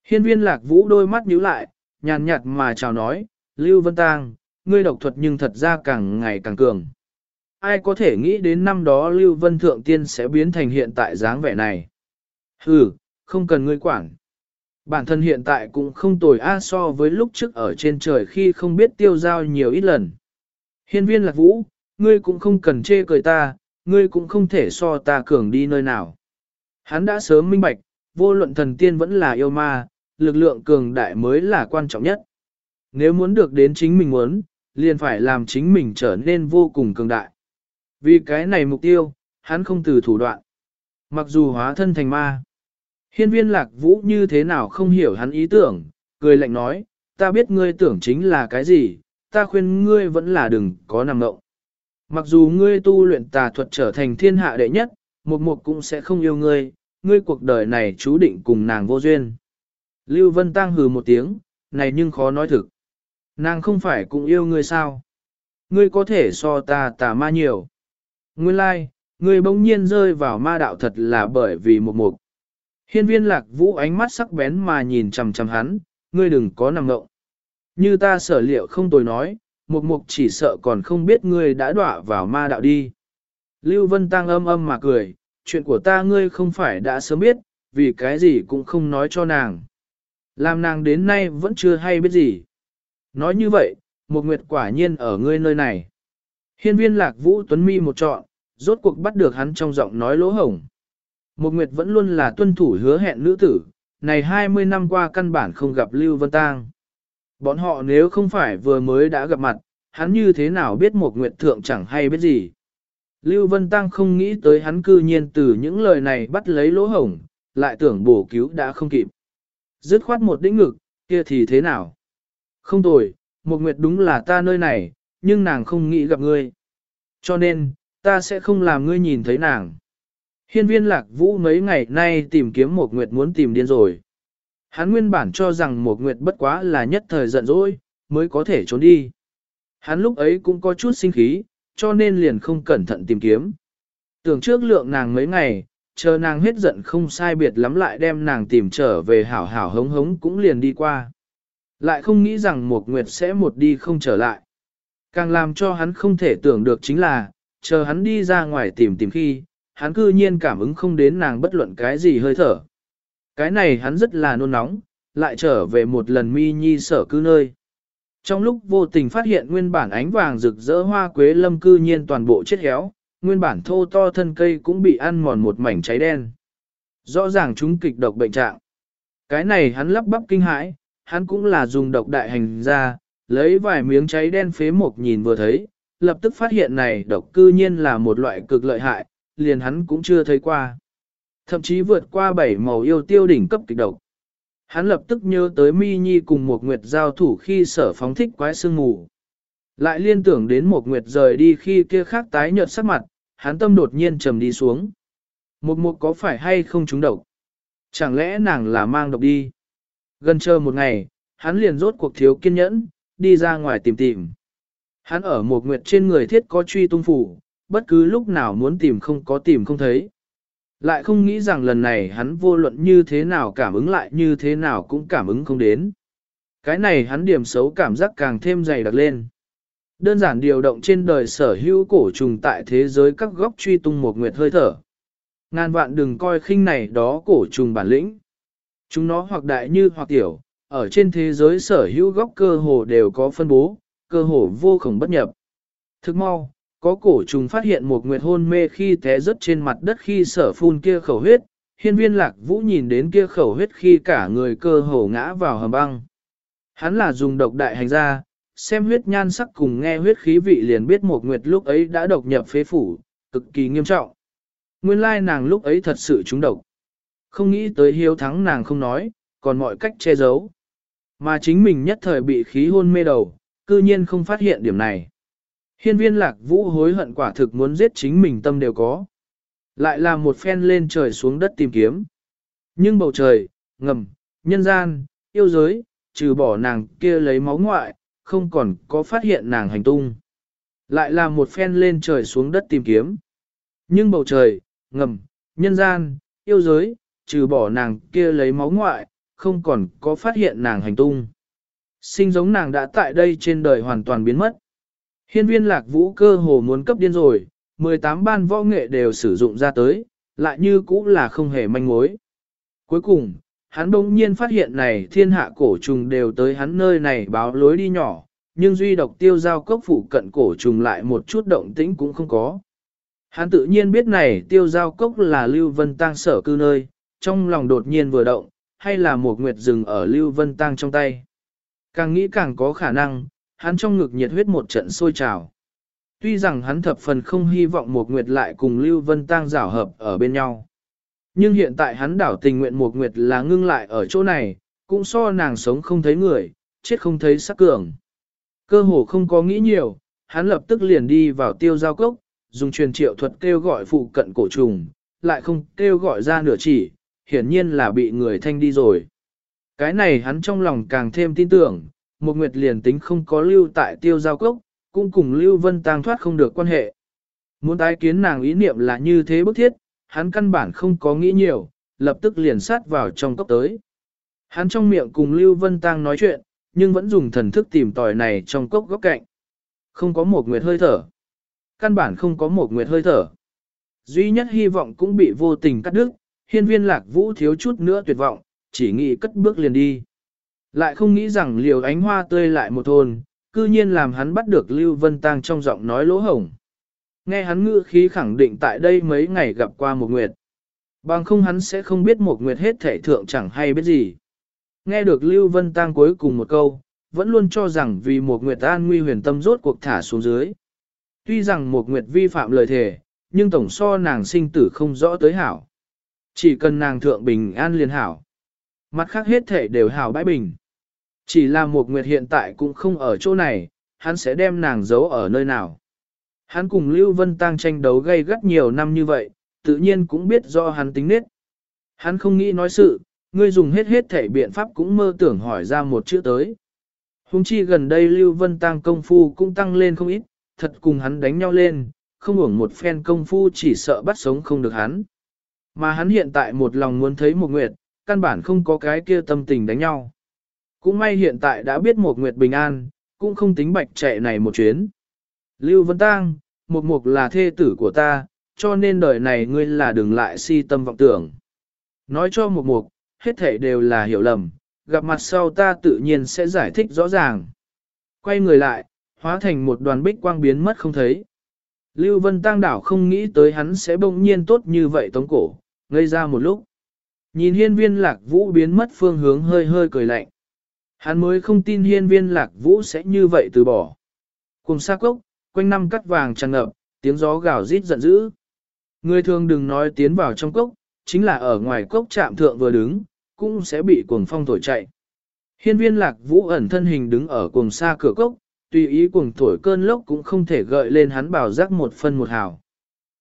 Hiên viên lạc vũ đôi mắt nhíu lại, nhàn nhạt mà chào nói, Lưu Vân tàng ngươi độc thuật nhưng thật ra càng ngày càng cường. Ai có thể nghĩ đến năm đó Lưu Vân Thượng Tiên sẽ biến thành hiện tại dáng vẻ này? Hừ, không cần ngươi quản. Bản thân hiện tại cũng không tồi a so với lúc trước ở trên trời khi không biết tiêu giao nhiều ít lần. Hiên viên lạc vũ, ngươi cũng không cần chê cười ta, ngươi cũng không thể so ta cường đi nơi nào. Hắn đã sớm minh bạch, vô luận thần tiên vẫn là yêu ma, lực lượng cường đại mới là quan trọng nhất. Nếu muốn được đến chính mình muốn, liền phải làm chính mình trở nên vô cùng cường đại. Vì cái này mục tiêu, hắn không từ thủ đoạn. Mặc dù hóa thân thành ma. Hiên viên lạc vũ như thế nào không hiểu hắn ý tưởng, cười lạnh nói, ta biết ngươi tưởng chính là cái gì, ta khuyên ngươi vẫn là đừng có nằm ngộng. Mặc dù ngươi tu luyện tà thuật trở thành thiên hạ đệ nhất, một mục cũng sẽ không yêu ngươi, ngươi cuộc đời này chú định cùng nàng vô duyên. Lưu Vân Tăng hừ một tiếng, này nhưng khó nói thực. Nàng không phải cũng yêu ngươi sao? Ngươi có thể so ta tà ma nhiều. Nguyên lai, like, ngươi bỗng nhiên rơi vào ma đạo thật là bởi vì một mục. Hiên viên lạc vũ ánh mắt sắc bén mà nhìn chằm chằm hắn, ngươi đừng có nằm ngộng. Như ta sở liệu không tồi nói, mục mục chỉ sợ còn không biết ngươi đã đọa vào ma đạo đi. Lưu Vân Tăng âm âm mà cười, chuyện của ta ngươi không phải đã sớm biết, vì cái gì cũng không nói cho nàng. Làm nàng đến nay vẫn chưa hay biết gì. Nói như vậy, một nguyệt quả nhiên ở ngươi nơi này. Hiên viên lạc vũ tuấn mi một trọn, rốt cuộc bắt được hắn trong giọng nói lỗ hổng. Một nguyệt vẫn luôn là tuân thủ hứa hẹn nữ tử, này 20 năm qua căn bản không gặp Lưu Vân Tăng. Bọn họ nếu không phải vừa mới đã gặp mặt, hắn như thế nào biết một nguyệt thượng chẳng hay biết gì. Lưu Vân Tăng không nghĩ tới hắn cư nhiên từ những lời này bắt lấy lỗ hổng, lại tưởng bổ cứu đã không kịp. Dứt khoát một đĩnh ngực, kia thì thế nào? Không tồi, một nguyệt đúng là ta nơi này, nhưng nàng không nghĩ gặp ngươi. Cho nên, ta sẽ không làm ngươi nhìn thấy nàng. Hiên viên lạc vũ mấy ngày nay tìm kiếm một nguyệt muốn tìm điên rồi. Hắn nguyên bản cho rằng một nguyệt bất quá là nhất thời giận dỗi, mới có thể trốn đi. Hắn lúc ấy cũng có chút sinh khí, cho nên liền không cẩn thận tìm kiếm. Tưởng trước lượng nàng mấy ngày, chờ nàng hết giận không sai biệt lắm lại đem nàng tìm trở về hảo hảo hống hống cũng liền đi qua. Lại không nghĩ rằng một nguyệt sẽ một đi không trở lại. Càng làm cho hắn không thể tưởng được chính là, chờ hắn đi ra ngoài tìm tìm khi, hắn cư nhiên cảm ứng không đến nàng bất luận cái gì hơi thở. Cái này hắn rất là nôn nóng, lại trở về một lần mi nhi sở cư nơi. Trong lúc vô tình phát hiện nguyên bản ánh vàng rực rỡ hoa quế lâm cư nhiên toàn bộ chết héo, nguyên bản thô to thân cây cũng bị ăn mòn một mảnh cháy đen. Rõ ràng chúng kịch độc bệnh trạng. Cái này hắn lắp bắp kinh hãi, hắn cũng là dùng độc đại hành ra, lấy vài miếng cháy đen phế mộc nhìn vừa thấy, lập tức phát hiện này độc cư nhiên là một loại cực lợi hại, liền hắn cũng chưa thấy qua. Thậm chí vượt qua bảy màu yêu tiêu đỉnh cấp kịch độc. Hắn lập tức nhớ tới Mi Nhi cùng một nguyệt giao thủ khi sở phóng thích quái sương mù. Lại liên tưởng đến một nguyệt rời đi khi kia khác tái nhợt sắc mặt, hắn tâm đột nhiên trầm đi xuống. Một mục có phải hay không trúng độc? Chẳng lẽ nàng là mang độc đi? Gần chờ một ngày, hắn liền rốt cuộc thiếu kiên nhẫn, đi ra ngoài tìm tìm. Hắn ở một nguyệt trên người thiết có truy tung phủ, bất cứ lúc nào muốn tìm không có tìm không thấy. Lại không nghĩ rằng lần này hắn vô luận như thế nào cảm ứng lại như thế nào cũng cảm ứng không đến. Cái này hắn điểm xấu cảm giác càng thêm dày đặc lên. Đơn giản điều động trên đời sở hữu cổ trùng tại thế giới các góc truy tung một nguyệt hơi thở. Ngàn vạn đừng coi khinh này đó cổ trùng bản lĩnh. Chúng nó hoặc đại như hoặc tiểu, ở trên thế giới sở hữu góc cơ hồ đều có phân bố, cơ hồ vô khổng bất nhập. Thức mau, có cổ trùng phát hiện một nguyệt hôn mê khi té rớt trên mặt đất khi sở phun kia khẩu huyết, hiên viên lạc vũ nhìn đến kia khẩu huyết khi cả người cơ hồ ngã vào hầm băng. Hắn là dùng độc đại hành ra, xem huyết nhan sắc cùng nghe huyết khí vị liền biết một nguyệt lúc ấy đã độc nhập phế phủ, cực kỳ nghiêm trọng. Nguyên lai nàng lúc ấy thật sự trúng độc. Không nghĩ tới hiếu thắng nàng không nói, còn mọi cách che giấu. Mà chính mình nhất thời bị khí hôn mê đầu, cư nhiên không phát hiện điểm này. Hiên viên lạc vũ hối hận quả thực muốn giết chính mình tâm đều có. Lại là một phen lên trời xuống đất tìm kiếm. Nhưng bầu trời, ngầm, nhân gian, yêu giới, trừ bỏ nàng kia lấy máu ngoại, không còn có phát hiện nàng hành tung. Lại là một phen lên trời xuống đất tìm kiếm. Nhưng bầu trời, ngầm, nhân gian, yêu giới, trừ bỏ nàng kia lấy máu ngoại, không còn có phát hiện nàng hành tung. Sinh giống nàng đã tại đây trên đời hoàn toàn biến mất. Hiên viên lạc vũ cơ hồ muốn cấp điên rồi, 18 ban võ nghệ đều sử dụng ra tới, lại như cũ là không hề manh mối. Cuối cùng, hắn đông nhiên phát hiện này thiên hạ cổ trùng đều tới hắn nơi này báo lối đi nhỏ, nhưng duy độc tiêu giao cốc phủ cận cổ trùng lại một chút động tĩnh cũng không có. Hắn tự nhiên biết này tiêu giao cốc là Lưu Vân Tăng sở cư nơi, trong lòng đột nhiên vừa động, hay là một nguyệt rừng ở Lưu Vân Tăng trong tay. Càng nghĩ càng có khả năng, hắn trong ngực nhiệt huyết một trận sôi trào. Tuy rằng hắn thập phần không hy vọng một nguyệt lại cùng Lưu Vân Tăng rảo hợp ở bên nhau. Nhưng hiện tại hắn đảo tình nguyện một nguyệt là ngưng lại ở chỗ này, cũng so nàng sống không thấy người, chết không thấy sắc cường. Cơ hồ không có nghĩ nhiều, hắn lập tức liền đi vào tiêu giao cốc, dùng truyền triệu thuật kêu gọi phụ cận cổ trùng, lại không kêu gọi ra nửa chỉ, hiển nhiên là bị người thanh đi rồi. Cái này hắn trong lòng càng thêm tin tưởng, một nguyệt liền tính không có lưu tại tiêu giao cốc, cũng cùng Lưu Vân Tăng thoát không được quan hệ. Muốn tái kiến nàng ý niệm là như thế bức thiết, hắn căn bản không có nghĩ nhiều, lập tức liền sát vào trong cốc tới. Hắn trong miệng cùng Lưu Vân Tăng nói chuyện, nhưng vẫn dùng thần thức tìm tòi này trong cốc góc cạnh. Không có một nguyệt hơi thở. Căn bản không có một nguyệt hơi thở. Duy nhất hy vọng cũng bị vô tình cắt đứt, hiên viên lạc vũ thiếu chút nữa tuyệt vọng, chỉ nghĩ cất bước liền đi. Lại không nghĩ rằng liều ánh hoa tươi lại một thôn, cư nhiên làm hắn bắt được Lưu Vân Tăng trong giọng nói lỗ hổng. Nghe hắn ngữ khí khẳng định tại đây mấy ngày gặp qua một nguyệt. Bằng không hắn sẽ không biết một nguyệt hết thể thượng chẳng hay biết gì. Nghe được Lưu Vân Tăng cuối cùng một câu, vẫn luôn cho rằng vì một nguyệt an nguy huyền tâm rốt cuộc thả xuống dưới. Tuy rằng một nguyệt vi phạm lời thề, nhưng tổng so nàng sinh tử không rõ tới hảo. Chỉ cần nàng thượng bình an liền hảo. Mặt khác hết thể đều hảo bãi bình. Chỉ là một nguyệt hiện tại cũng không ở chỗ này, hắn sẽ đem nàng giấu ở nơi nào. Hắn cùng Lưu Vân Tăng tranh đấu gây gắt nhiều năm như vậy, tự nhiên cũng biết do hắn tính nết. Hắn không nghĩ nói sự, ngươi dùng hết hết thể biện pháp cũng mơ tưởng hỏi ra một chữ tới. Hùng chi gần đây Lưu Vân Tăng công phu cũng tăng lên không ít, thật cùng hắn đánh nhau lên, không hưởng một phen công phu chỉ sợ bắt sống không được hắn. Mà hắn hiện tại một lòng muốn thấy một nguyệt, căn bản không có cái kia tâm tình đánh nhau. Cũng may hiện tại đã biết một nguyệt bình an, cũng không tính bạch chạy này một chuyến. Lưu Vân Tăng, một mục là thê tử của ta, cho nên đời này ngươi là đừng lại si tâm vọng tưởng. Nói cho một mục, hết thể đều là hiểu lầm, gặp mặt sau ta tự nhiên sẽ giải thích rõ ràng. Quay người lại, hóa thành một đoàn bích quang biến mất không thấy. Lưu Vân Tăng đảo không nghĩ tới hắn sẽ bỗng nhiên tốt như vậy tống cổ, ngây ra một lúc. Nhìn hiên viên lạc vũ biến mất phương hướng hơi hơi cười lạnh. Hắn mới không tin hiên viên lạc vũ sẽ như vậy từ bỏ. Cùng xa cốc, quanh năm cắt vàng tràn ngập, tiếng gió gào rít giận dữ. Người thường đừng nói tiến vào trong cốc, chính là ở ngoài cốc chạm thượng vừa đứng, cũng sẽ bị cuồng phong thổi chạy. Hiên viên lạc vũ ẩn thân hình đứng ở cuồng xa cửa cốc, tùy ý cuồng thổi cơn lốc cũng không thể gợi lên hắn bảo giác một phân một hào.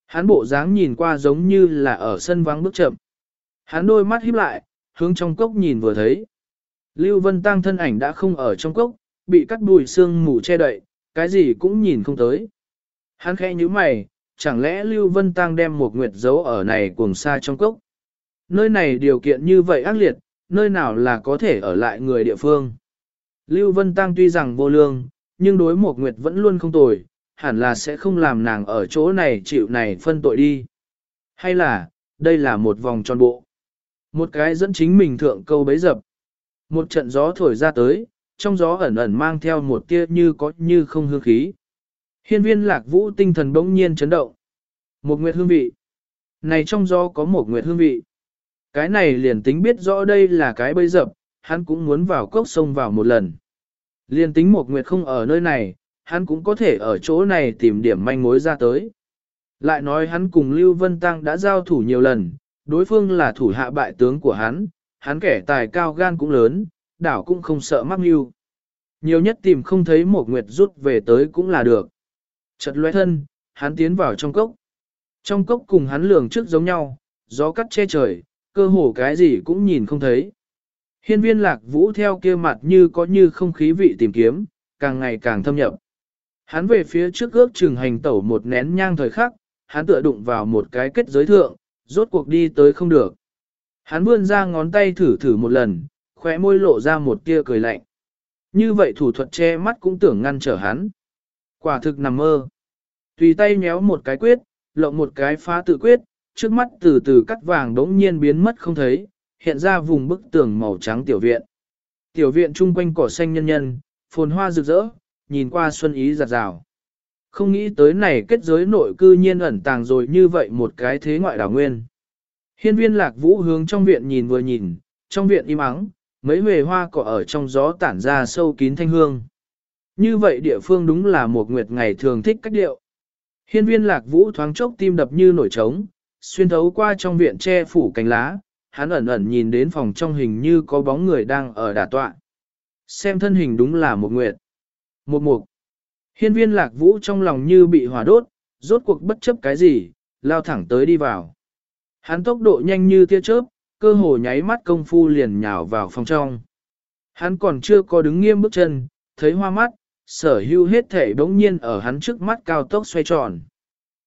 Hắn bộ dáng nhìn qua giống như là ở sân vắng bước chậm. Hắn đôi mắt híp lại, hướng trong cốc nhìn vừa thấy. Lưu Vân Tăng thân ảnh đã không ở trong cốc, bị cắt bùi xương mù che đậy, cái gì cũng nhìn không tới. Hắn khẽ như mày, chẳng lẽ Lưu Vân Tăng đem một nguyệt giấu ở này cuồng xa trong cốc. Nơi này điều kiện như vậy ác liệt, nơi nào là có thể ở lại người địa phương. Lưu Vân Tăng tuy rằng vô lương, nhưng đối một nguyệt vẫn luôn không tồi, hẳn là sẽ không làm nàng ở chỗ này chịu này phân tội đi. Hay là, đây là một vòng tròn bộ. Một cái dẫn chính mình thượng câu bấy dập. Một trận gió thổi ra tới, trong gió ẩn ẩn mang theo một tia như có như không hương khí. Hiên viên lạc vũ tinh thần bỗng nhiên chấn động. Một nguyệt hương vị. Này trong gió có một nguyệt hương vị. Cái này liền tính biết rõ đây là cái bây dập, hắn cũng muốn vào cốc sông vào một lần. Liền tính một nguyệt không ở nơi này, hắn cũng có thể ở chỗ này tìm điểm manh mối ra tới. Lại nói hắn cùng Lưu Vân Tăng đã giao thủ nhiều lần, đối phương là thủ hạ bại tướng của hắn, hắn kẻ tài cao gan cũng lớn, đảo cũng không sợ mắc mưu. Nhiều nhất tìm không thấy một nguyệt rút về tới cũng là được. Chật lóe thân, hắn tiến vào trong cốc. Trong cốc cùng hắn lường trước giống nhau, gió cắt che trời, cơ hồ cái gì cũng nhìn không thấy. Hiên viên lạc vũ theo kia mặt như có như không khí vị tìm kiếm, càng ngày càng thâm nhập. Hắn về phía trước ước chừng hành tẩu một nén nhang thời khắc, hắn tựa đụng vào một cái kết giới thượng, rốt cuộc đi tới không được. Hắn vươn ra ngón tay thử thử một lần, khóe môi lộ ra một tia cười lạnh. Như vậy thủ thuật che mắt cũng tưởng ngăn trở hắn. Quả thực nằm mơ. Tùy tay méo một cái quyết, lộng một cái phá tự quyết, trước mắt từ từ cắt vàng đống nhiên biến mất không thấy, hiện ra vùng bức tường màu trắng tiểu viện. Tiểu viện chung quanh cỏ xanh nhân nhân, phồn hoa rực rỡ, nhìn qua xuân ý giặt rào. Không nghĩ tới này kết giới nội cư nhiên ẩn tàng rồi như vậy một cái thế ngoại đảo nguyên. Hiên viên lạc vũ hướng trong viện nhìn vừa nhìn, trong viện im ắng, mấy huề hoa cỏ ở trong gió tản ra sâu kín thanh hương. Như vậy địa phương đúng là một nguyệt ngày thường thích cách điệu. Hiên viên lạc vũ thoáng chốc tim đập như nổi trống, xuyên thấu qua trong viện che phủ cánh lá, hắn ẩn ẩn nhìn đến phòng trong hình như có bóng người đang ở đà tọa. Xem thân hình đúng là một nguyệt. Một mục. Hiên viên lạc vũ trong lòng như bị hỏa đốt, rốt cuộc bất chấp cái gì, lao thẳng tới đi vào. Hắn tốc độ nhanh như tia chớp, cơ hồ nháy mắt công phu liền nhào vào phòng trong. Hắn còn chưa có đứng nghiêm bước chân, thấy hoa mắt, sở hưu hết thể bỗng nhiên ở hắn trước mắt cao tốc xoay tròn.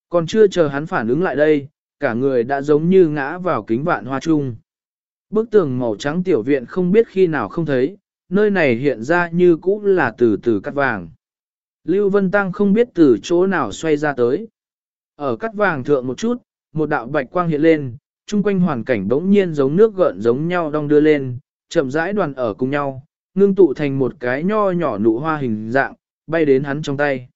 Còn chưa chờ hắn phản ứng lại đây, cả người đã giống như ngã vào kính vạn hoa trung. Bức tường màu trắng tiểu viện không biết khi nào không thấy, nơi này hiện ra như cũ là từ từ cắt vàng. Lưu Vân Tăng không biết từ chỗ nào xoay ra tới. Ở cắt vàng thượng một chút, một đạo bạch quang hiện lên, chung quanh hoàn cảnh bỗng nhiên giống nước gợn giống nhau đong đưa lên, chậm rãi đoàn ở cùng nhau, ngưng tụ thành một cái nho nhỏ nụ hoa hình dạng, bay đến hắn trong tay.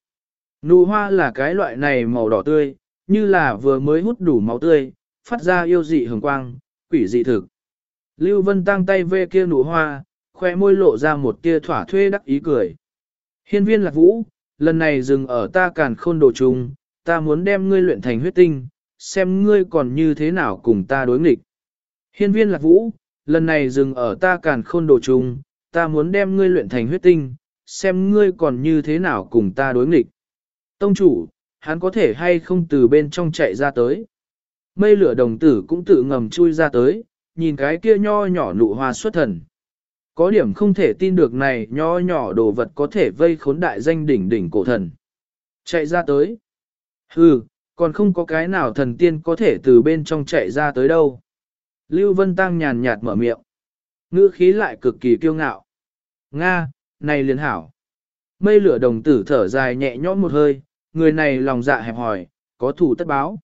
Nụ hoa là cái loại này màu đỏ tươi, như là vừa mới hút đủ máu tươi, phát ra yêu dị hồng quang, quỷ dị thực. Lưu Vân tăng tay về kia nụ hoa, khoe môi lộ ra một tia thỏa thuê đắc ý cười. Hiên viên lạc vũ, lần này dừng ở ta càn khôn đồ trùng, ta muốn đem ngươi luyện thành huyết tinh, xem ngươi còn như thế nào cùng ta đối nghịch. Hiên viên lạc vũ, lần này dừng ở ta càn khôn đồ trùng, ta muốn đem ngươi luyện thành huyết tinh, xem ngươi còn như thế nào cùng ta đối nghịch. Tông chủ, hắn có thể hay không từ bên trong chạy ra tới. Mây lửa đồng tử cũng tự ngầm chui ra tới, nhìn cái kia nho nhỏ nụ hoa xuất thần. Có điểm không thể tin được này nho nhỏ đồ vật có thể vây khốn đại danh đỉnh đỉnh cổ thần. Chạy ra tới. Hừ, còn không có cái nào thần tiên có thể từ bên trong chạy ra tới đâu. Lưu Vân Tăng nhàn nhạt mở miệng. Ngữ khí lại cực kỳ kiêu ngạo. Nga, này liền hảo. Mây lửa đồng tử thở dài nhẹ nhõm một hơi, người này lòng dạ hẹp hỏi, có thủ tất báo.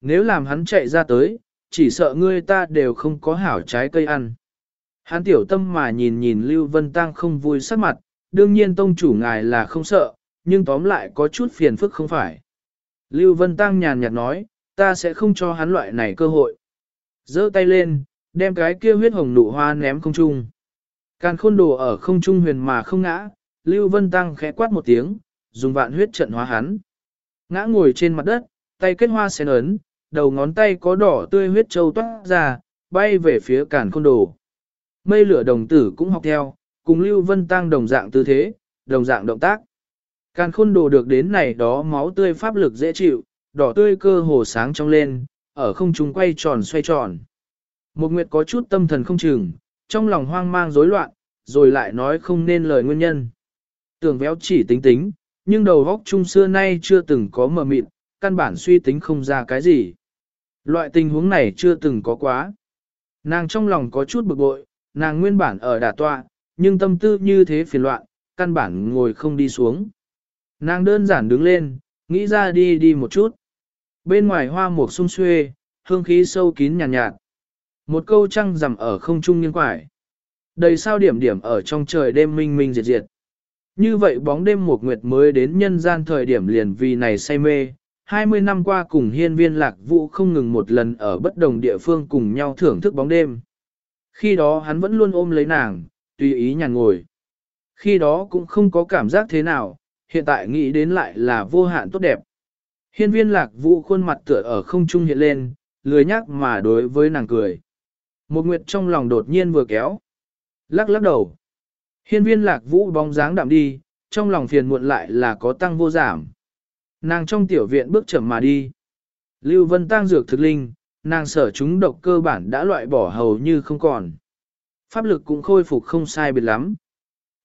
Nếu làm hắn chạy ra tới, chỉ sợ ngươi ta đều không có hảo trái cây ăn. Hắn tiểu tâm mà nhìn nhìn Lưu Vân Tăng không vui sắc mặt, đương nhiên tông chủ ngài là không sợ, nhưng tóm lại có chút phiền phức không phải. Lưu Vân Tăng nhàn nhạt nói, ta sẽ không cho hắn loại này cơ hội. giơ tay lên, đem cái kia huyết hồng nụ hoa ném không trung. Càn khôn đồ ở không trung huyền mà không ngã, Lưu Vân Tăng khẽ quát một tiếng, dùng vạn huyết trận hóa hắn. Ngã ngồi trên mặt đất, tay kết hoa sen ấn, đầu ngón tay có đỏ tươi huyết châu toát ra, bay về phía càn khôn đồ. Mây lửa đồng tử cũng học theo, cùng Lưu Vân Tăng đồng dạng tư thế, đồng dạng động tác. Càn khôn đồ được đến này đó máu tươi pháp lực dễ chịu, đỏ tươi cơ hồ sáng trong lên, ở không trung quay tròn xoay tròn. Một nguyệt có chút tâm thần không chừng, trong lòng hoang mang rối loạn, rồi lại nói không nên lời nguyên nhân. Tưởng véo chỉ tính tính, nhưng đầu góc chung xưa nay chưa từng có mờ mịt, căn bản suy tính không ra cái gì. Loại tình huống này chưa từng có quá. Nàng trong lòng có chút bực bội, nàng nguyên bản ở đà tọa, nhưng tâm tư như thế phiền loạn, căn bản ngồi không đi xuống. Nàng đơn giản đứng lên, nghĩ ra đi đi một chút. Bên ngoài hoa mục sung xuê, hương khí sâu kín nhàn nhạt, nhạt. Một câu trăng rằm ở không trung nghiêng quải. Đầy sao điểm điểm ở trong trời đêm minh minh diệt diệt. Như vậy bóng đêm một nguyệt mới đến nhân gian thời điểm liền vì này say mê, 20 năm qua cùng hiên viên lạc vũ không ngừng một lần ở bất đồng địa phương cùng nhau thưởng thức bóng đêm. Khi đó hắn vẫn luôn ôm lấy nàng, tùy ý nhàn ngồi. Khi đó cũng không có cảm giác thế nào, hiện tại nghĩ đến lại là vô hạn tốt đẹp. Hiên viên lạc vũ khuôn mặt tựa ở không trung hiện lên, lười nhắc mà đối với nàng cười. Một nguyệt trong lòng đột nhiên vừa kéo. Lắc lắc đầu. Hiên viên lạc vũ bóng dáng đạm đi, trong lòng phiền muộn lại là có tăng vô giảm. Nàng trong tiểu viện bước chậm mà đi. Lưu Vân tăng dược thực linh, nàng sở chúng độc cơ bản đã loại bỏ hầu như không còn. Pháp lực cũng khôi phục không sai biệt lắm.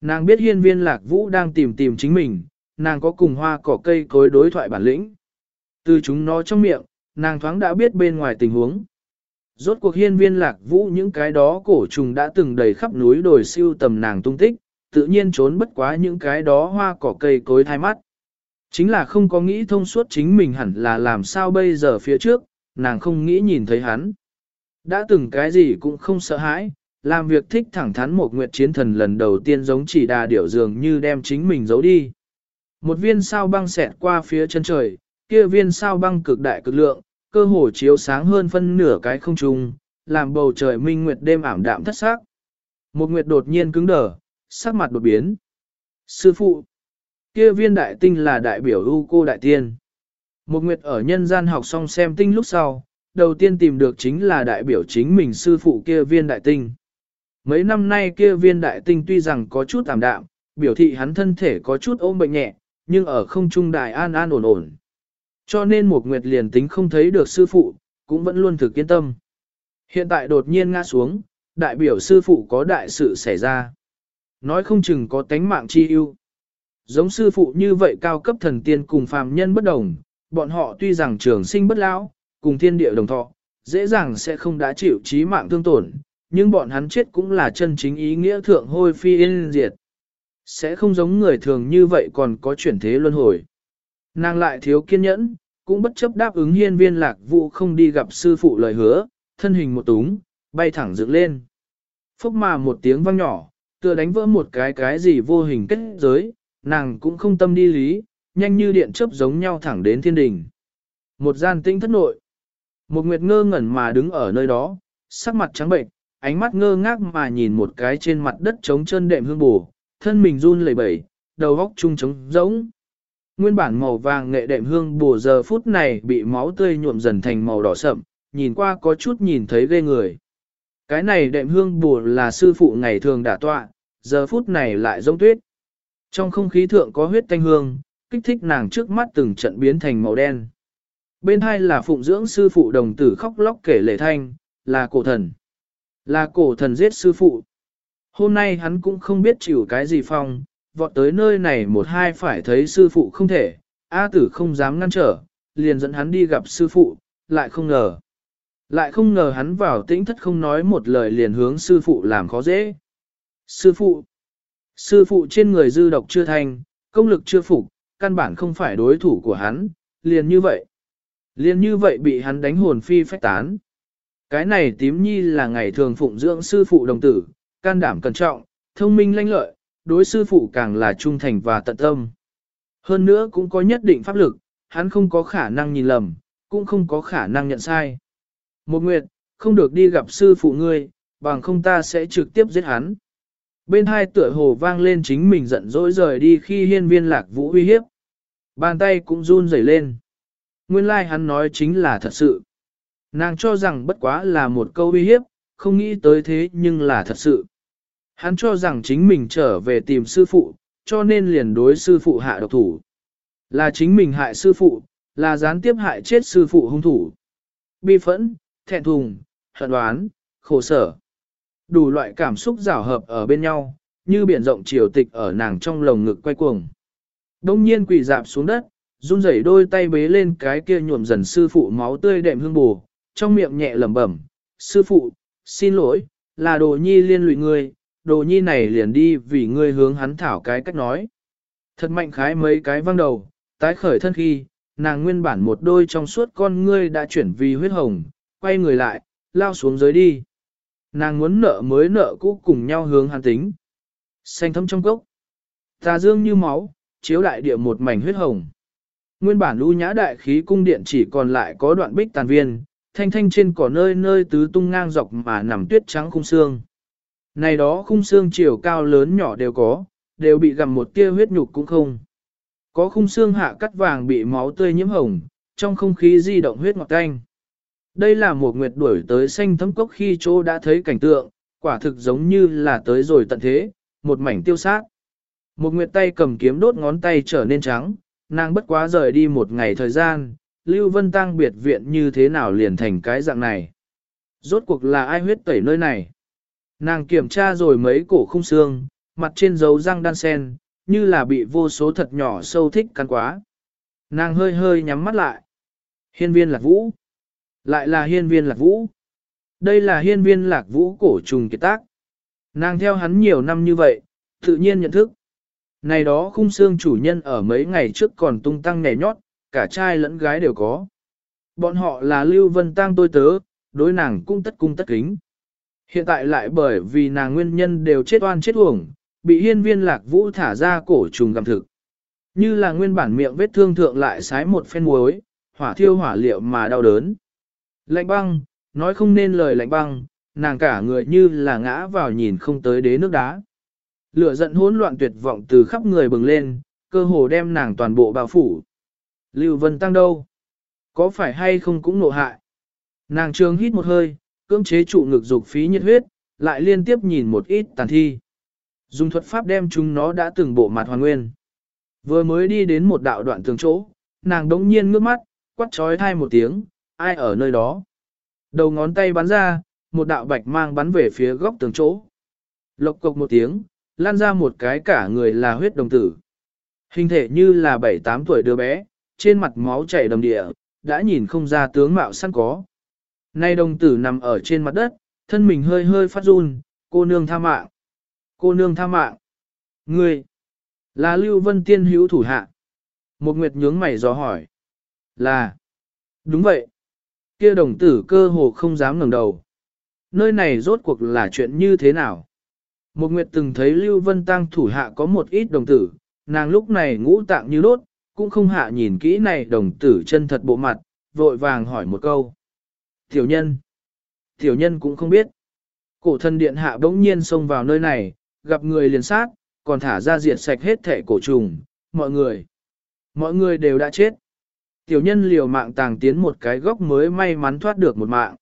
Nàng biết hiên viên lạc vũ đang tìm tìm chính mình, nàng có cùng hoa cỏ cây cối đối thoại bản lĩnh. Từ chúng nó trong miệng, nàng thoáng đã biết bên ngoài tình huống. Rốt cuộc hiên viên lạc vũ những cái đó cổ trùng đã từng đầy khắp núi đồi siêu tầm nàng tung tích, tự nhiên trốn bất quá những cái đó hoa cỏ cây cối thai mắt. Chính là không có nghĩ thông suốt chính mình hẳn là làm sao bây giờ phía trước, nàng không nghĩ nhìn thấy hắn. Đã từng cái gì cũng không sợ hãi, làm việc thích thẳng thắn một nguyệt chiến thần lần đầu tiên giống chỉ đà điểu dường như đem chính mình giấu đi. Một viên sao băng xẹt qua phía chân trời, kia viên sao băng cực đại cực lượng, cơ hồ chiếu sáng hơn phân nửa cái không trung, làm bầu trời minh nguyệt đêm ảm đạm thất sắc. Một nguyệt đột nhiên cứng đờ, sắc mặt đột biến. Sư phụ, kia viên đại tinh là đại biểu ưu cô đại tiên. Một nguyệt ở nhân gian học xong xem tinh lúc sau, đầu tiên tìm được chính là đại biểu chính mình sư phụ kia viên đại tinh. Mấy năm nay kia viên đại tinh tuy rằng có chút tạm đạm, biểu thị hắn thân thể có chút ôm bệnh nhẹ, nhưng ở không trung đại an an ổn ổn. Cho nên một nguyệt liền tính không thấy được sư phụ, cũng vẫn luôn thực kiên tâm. Hiện tại đột nhiên ngã xuống, đại biểu sư phụ có đại sự xảy ra. Nói không chừng có tánh mạng chi ưu. Giống sư phụ như vậy cao cấp thần tiên cùng phàm nhân bất đồng, bọn họ tuy rằng trường sinh bất lão, cùng thiên địa đồng thọ, dễ dàng sẽ không đã chịu chí mạng thương tổn, nhưng bọn hắn chết cũng là chân chính ý nghĩa thượng hôi phi yên diệt. Sẽ không giống người thường như vậy còn có chuyển thế luân hồi. Nàng lại thiếu kiên nhẫn, cũng bất chấp đáp ứng hiên viên lạc vụ không đi gặp sư phụ lời hứa, thân hình một túng, bay thẳng dựng lên. Phốc mà một tiếng vang nhỏ, tựa đánh vỡ một cái cái gì vô hình kết giới, nàng cũng không tâm đi lý, nhanh như điện chớp giống nhau thẳng đến thiên đình. Một gian tinh thất nội. Một nguyệt ngơ ngẩn mà đứng ở nơi đó, sắc mặt trắng bệnh, ánh mắt ngơ ngác mà nhìn một cái trên mặt đất trống chân đệm hương bù, thân mình run lẩy bẩy, đầu góc trung trống rỗng. Nguyên bản màu vàng nghệ đệm hương bùa giờ phút này bị máu tươi nhuộm dần thành màu đỏ sậm, nhìn qua có chút nhìn thấy ghê người. Cái này đệm hương bùa là sư phụ ngày thường đả tọa, giờ phút này lại giống tuyết. Trong không khí thượng có huyết tanh hương, kích thích nàng trước mắt từng trận biến thành màu đen. Bên hai là phụng dưỡng sư phụ đồng tử khóc lóc kể lệ thanh, là cổ thần. Là cổ thần giết sư phụ. Hôm nay hắn cũng không biết chịu cái gì phong, vọt tới nơi này một hai phải thấy sư phụ không thể, A tử không dám ngăn trở, liền dẫn hắn đi gặp sư phụ, lại không ngờ. Lại không ngờ hắn vào tĩnh thất không nói một lời liền hướng sư phụ làm khó dễ. Sư phụ, sư phụ trên người dư độc chưa thành, công lực chưa phục, căn bản không phải đối thủ của hắn, liền như vậy. Liền như vậy bị hắn đánh hồn phi phách tán. Cái này tím nhi là ngày thường phụng dưỡng sư phụ đồng tử, can đảm cẩn trọng, thông minh lanh lợi, đối sư phụ càng là trung thành và tận tâm. Hơn nữa cũng có nhất định pháp lực, hắn không có khả năng nhìn lầm, cũng không có khả năng nhận sai. Một nguyệt, không được đi gặp sư phụ ngươi, bằng không ta sẽ trực tiếp giết hắn. Bên hai tựa hồ vang lên chính mình giận dỗi rời đi khi hiên viên lạc vũ uy hiếp. Bàn tay cũng run rẩy lên. Nguyên lai like hắn nói chính là thật sự. Nàng cho rằng bất quá là một câu uy hiếp, không nghĩ tới thế nhưng là thật sự. Hắn cho rằng chính mình trở về tìm sư phụ, cho nên liền đối sư phụ hạ độc thủ. Là chính mình hại sư phụ, là gián tiếp hại chết sư phụ hung thủ. Bi phẫn, thẹn thùng, hận đoán, khổ sở. Đủ loại cảm xúc rào hợp ở bên nhau, như biển rộng chiều tịch ở nàng trong lồng ngực quay cuồng. Đông nhiên quỳ dạp xuống đất, run rẩy đôi tay bế lên cái kia nhuộm dần sư phụ máu tươi đệm hương bù, trong miệng nhẹ lẩm bẩm, sư phụ, xin lỗi, là đồ nhi liên lụy ngươi, đồ nhi này liền đi vì ngươi hướng hắn thảo cái cách nói. Thật mạnh khái mấy cái văng đầu, tái khởi thân khi, nàng nguyên bản một đôi trong suốt con ngươi đã chuyển vì huyết hồng, quay người lại, lao xuống dưới đi. Nàng muốn nợ mới nợ cũ cùng nhau hướng hắn tính. Xanh thấm trong cốc. Tà dương như máu, chiếu đại địa một mảnh huyết hồng. Nguyên bản lưu nhã đại khí cung điện chỉ còn lại có đoạn bích tàn viên, thanh thanh trên cỏ nơi nơi tứ tung ngang dọc mà nằm tuyết trắng khung xương. Này đó khung xương chiều cao lớn nhỏ đều có, đều bị gặm một tia huyết nhục cũng không. Có khung xương hạ cắt vàng bị máu tươi nhiễm hồng, trong không khí di động huyết ngọt canh. Đây là một nguyệt đuổi tới xanh thấm cốc khi chỗ đã thấy cảnh tượng, quả thực giống như là tới rồi tận thế, một mảnh tiêu sát. Một nguyệt tay cầm kiếm đốt ngón tay trở nên trắng, nàng bất quá rời đi một ngày thời gian, Lưu Vân Tăng biệt viện như thế nào liền thành cái dạng này. Rốt cuộc là ai huyết tẩy nơi này? Nàng kiểm tra rồi mấy cổ khung xương, mặt trên dấu răng đan sen, như là bị vô số thật nhỏ sâu thích cắn quá. Nàng hơi hơi nhắm mắt lại. Hiên viên lạc vũ. Lại là hiên viên lạc vũ. Đây là hiên viên lạc vũ cổ trùng kiệt tác. Nàng theo hắn nhiều năm như vậy, tự nhiên nhận thức. Này đó khung xương chủ nhân ở mấy ngày trước còn tung tăng nhảy nhót, cả trai lẫn gái đều có. Bọn họ là Lưu Vân Tăng tôi tớ, đối nàng cung tất cung tất kính. Hiện tại lại bởi vì nàng nguyên nhân đều chết oan chết uổng, bị hiên viên lạc vũ thả ra cổ trùng gặm thực. Như là nguyên bản miệng vết thương thượng lại sái một phen muối, hỏa thiêu hỏa liệu mà đau đớn. Lạnh băng, nói không nên lời lạnh băng, nàng cả người như là ngã vào nhìn không tới đế nước đá. Lửa giận hỗn loạn tuyệt vọng từ khắp người bừng lên, cơ hồ đem nàng toàn bộ bao phủ. Lưu Vân Tăng đâu? Có phải hay không cũng nộ hại? Nàng trường hít một hơi, cưỡng chế trụ ngực dục phí nhiệt huyết, lại liên tiếp nhìn một ít tàn thi. Dùng thuật pháp đem chúng nó đã từng bộ mặt hoàn nguyên. Vừa mới đi đến một đạo đoạn tường chỗ, nàng đống nhiên ngước mắt, quát trói thai một tiếng, ai ở nơi đó. Đầu ngón tay bắn ra, một đạo bạch mang bắn về phía góc tường chỗ. Lộc cộc một tiếng, lan ra một cái cả người là huyết đồng tử. Hình thể như là 7-8 tuổi đứa bé, trên mặt máu chảy đầm địa, đã nhìn không ra tướng mạo sẵn có. Nay đồng tử nằm ở trên mặt đất, thân mình hơi hơi phát run, cô nương tha mạng. Cô nương tha mạng. Ngươi, là Lưu Vân Tiên hữu thủ hạ. Một nguyệt nhướng mày dò hỏi. Là, đúng vậy. Kia đồng tử cơ hồ không dám ngẩng đầu. Nơi này rốt cuộc là chuyện như thế nào? Một nguyệt từng thấy Lưu Vân Tăng thủ hạ có một ít đồng tử, nàng lúc này ngũ tạng như đốt, cũng không hạ nhìn kỹ này đồng tử chân thật bộ mặt, vội vàng hỏi một câu. Tiểu nhân. Tiểu nhân cũng không biết. Cổ thân điện hạ bỗng nhiên xông vào nơi này, gặp người liền sát, còn thả ra diệt sạch hết thể cổ trùng, mọi người. Mọi người đều đã chết. Tiểu nhân liều mạng tàng tiến một cái góc mới may mắn thoát được một mạng.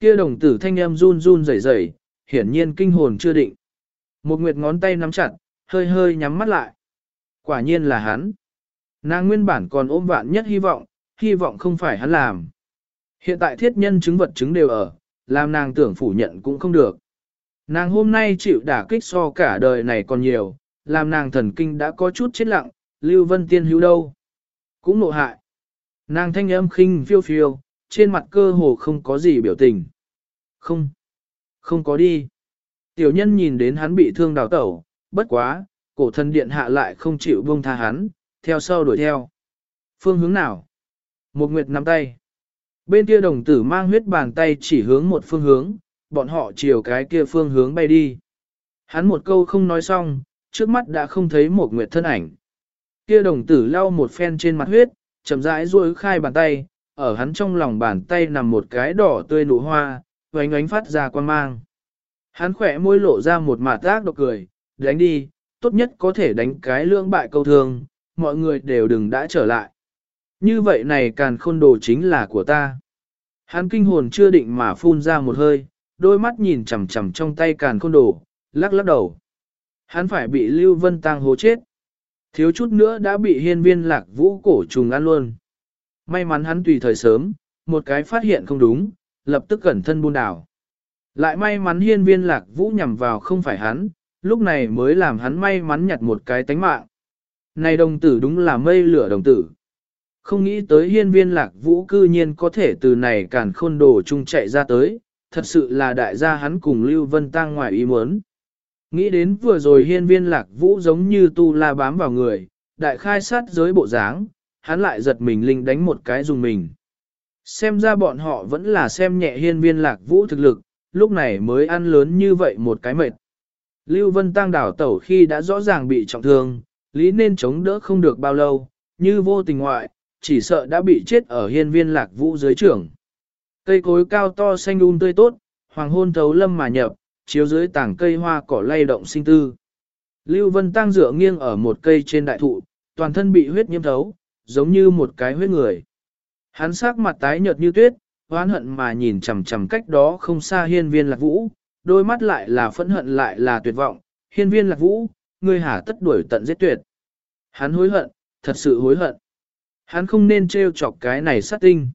Kia đồng tử thanh em run run rẩy rẩy, hiển nhiên kinh hồn chưa định. Một nguyệt ngón tay nắm chặt, hơi hơi nhắm mắt lại. Quả nhiên là hắn. Nàng nguyên bản còn ôm vạn nhất hy vọng, hy vọng không phải hắn làm. Hiện tại thiết nhân chứng vật chứng đều ở, làm nàng tưởng phủ nhận cũng không được. Nàng hôm nay chịu đả kích so cả đời này còn nhiều, làm nàng thần kinh đã có chút chết lặng, Lưu Vân Tiên hữu đâu. Cũng nộ hại. Nàng thanh âm khinh phiêu phiêu, trên mặt cơ hồ không có gì biểu tình. Không. Không có đi. Tiểu nhân nhìn đến hắn bị thương đào tẩu, bất quá, cổ thần điện hạ lại không chịu buông tha hắn, theo sau đuổi theo. Phương hướng nào? Một nguyệt nắm tay. Bên kia đồng tử mang huyết bàn tay chỉ hướng một phương hướng, bọn họ chiều cái kia phương hướng bay đi. Hắn một câu không nói xong, trước mắt đã không thấy một nguyệt thân ảnh. Kia đồng tử lau một phen trên mặt huyết, chậm rãi duỗi khai bàn tay, ở hắn trong lòng bàn tay nằm một cái đỏ tươi nụ hoa, vánh ánh phát ra quan mang. Hắn khỏe môi lộ ra một mạt ác độc cười, đánh đi, tốt nhất có thể đánh cái lưỡng bại câu thường mọi người đều đừng đã trở lại. Như vậy này càn khôn đồ chính là của ta. Hắn kinh hồn chưa định mà phun ra một hơi, đôi mắt nhìn chằm chằm trong tay càn khôn đồ, lắc lắc đầu. Hắn phải bị Lưu Vân Tăng hố chết. Thiếu chút nữa đã bị hiên viên lạc vũ cổ trùng ăn luôn. May mắn hắn tùy thời sớm, một cái phát hiện không đúng, lập tức cẩn thân buôn đảo. Lại may mắn hiên viên lạc vũ nhằm vào không phải hắn, lúc này mới làm hắn may mắn nhặt một cái tánh mạng. Này đồng tử đúng là mây lửa đồng tử. Không nghĩ tới hiên viên lạc vũ cư nhiên có thể từ này càn khôn đồ chung chạy ra tới, thật sự là đại gia hắn cùng Lưu Vân Tăng ngoài ý muốn. Nghĩ đến vừa rồi hiên viên lạc vũ giống như tu la bám vào người, đại khai sát giới bộ dáng, hắn lại giật mình linh đánh một cái dùng mình. Xem ra bọn họ vẫn là xem nhẹ hiên viên lạc vũ thực lực, lúc này mới ăn lớn như vậy một cái mệt. Lưu Vân Tăng đảo tẩu khi đã rõ ràng bị trọng thương, lý nên chống đỡ không được bao lâu, như vô tình ngoại, chỉ sợ đã bị chết ở hiên viên lạc vũ dưới trưởng. Cây cối cao to xanh um tươi tốt, hoàng hôn thấu lâm mà nhập, chiếu dưới tảng cây hoa cỏ lay động sinh tư. Lưu Vân Tăng dựa nghiêng ở một cây trên đại thụ, toàn thân bị huyết nhiễm thấu, giống như một cái huyết người. Hắn sắc mặt tái nhợt như tuyết, oán hận mà nhìn chằm chằm cách đó không xa hiên viên lạc vũ, đôi mắt lại là phẫn hận lại là tuyệt vọng. Hiên viên lạc vũ, ngươi hả tất đuổi tận giết tuyệt. Hắn hối hận, thật sự hối hận. Hắn không nên trêu chọc cái này sát tinh.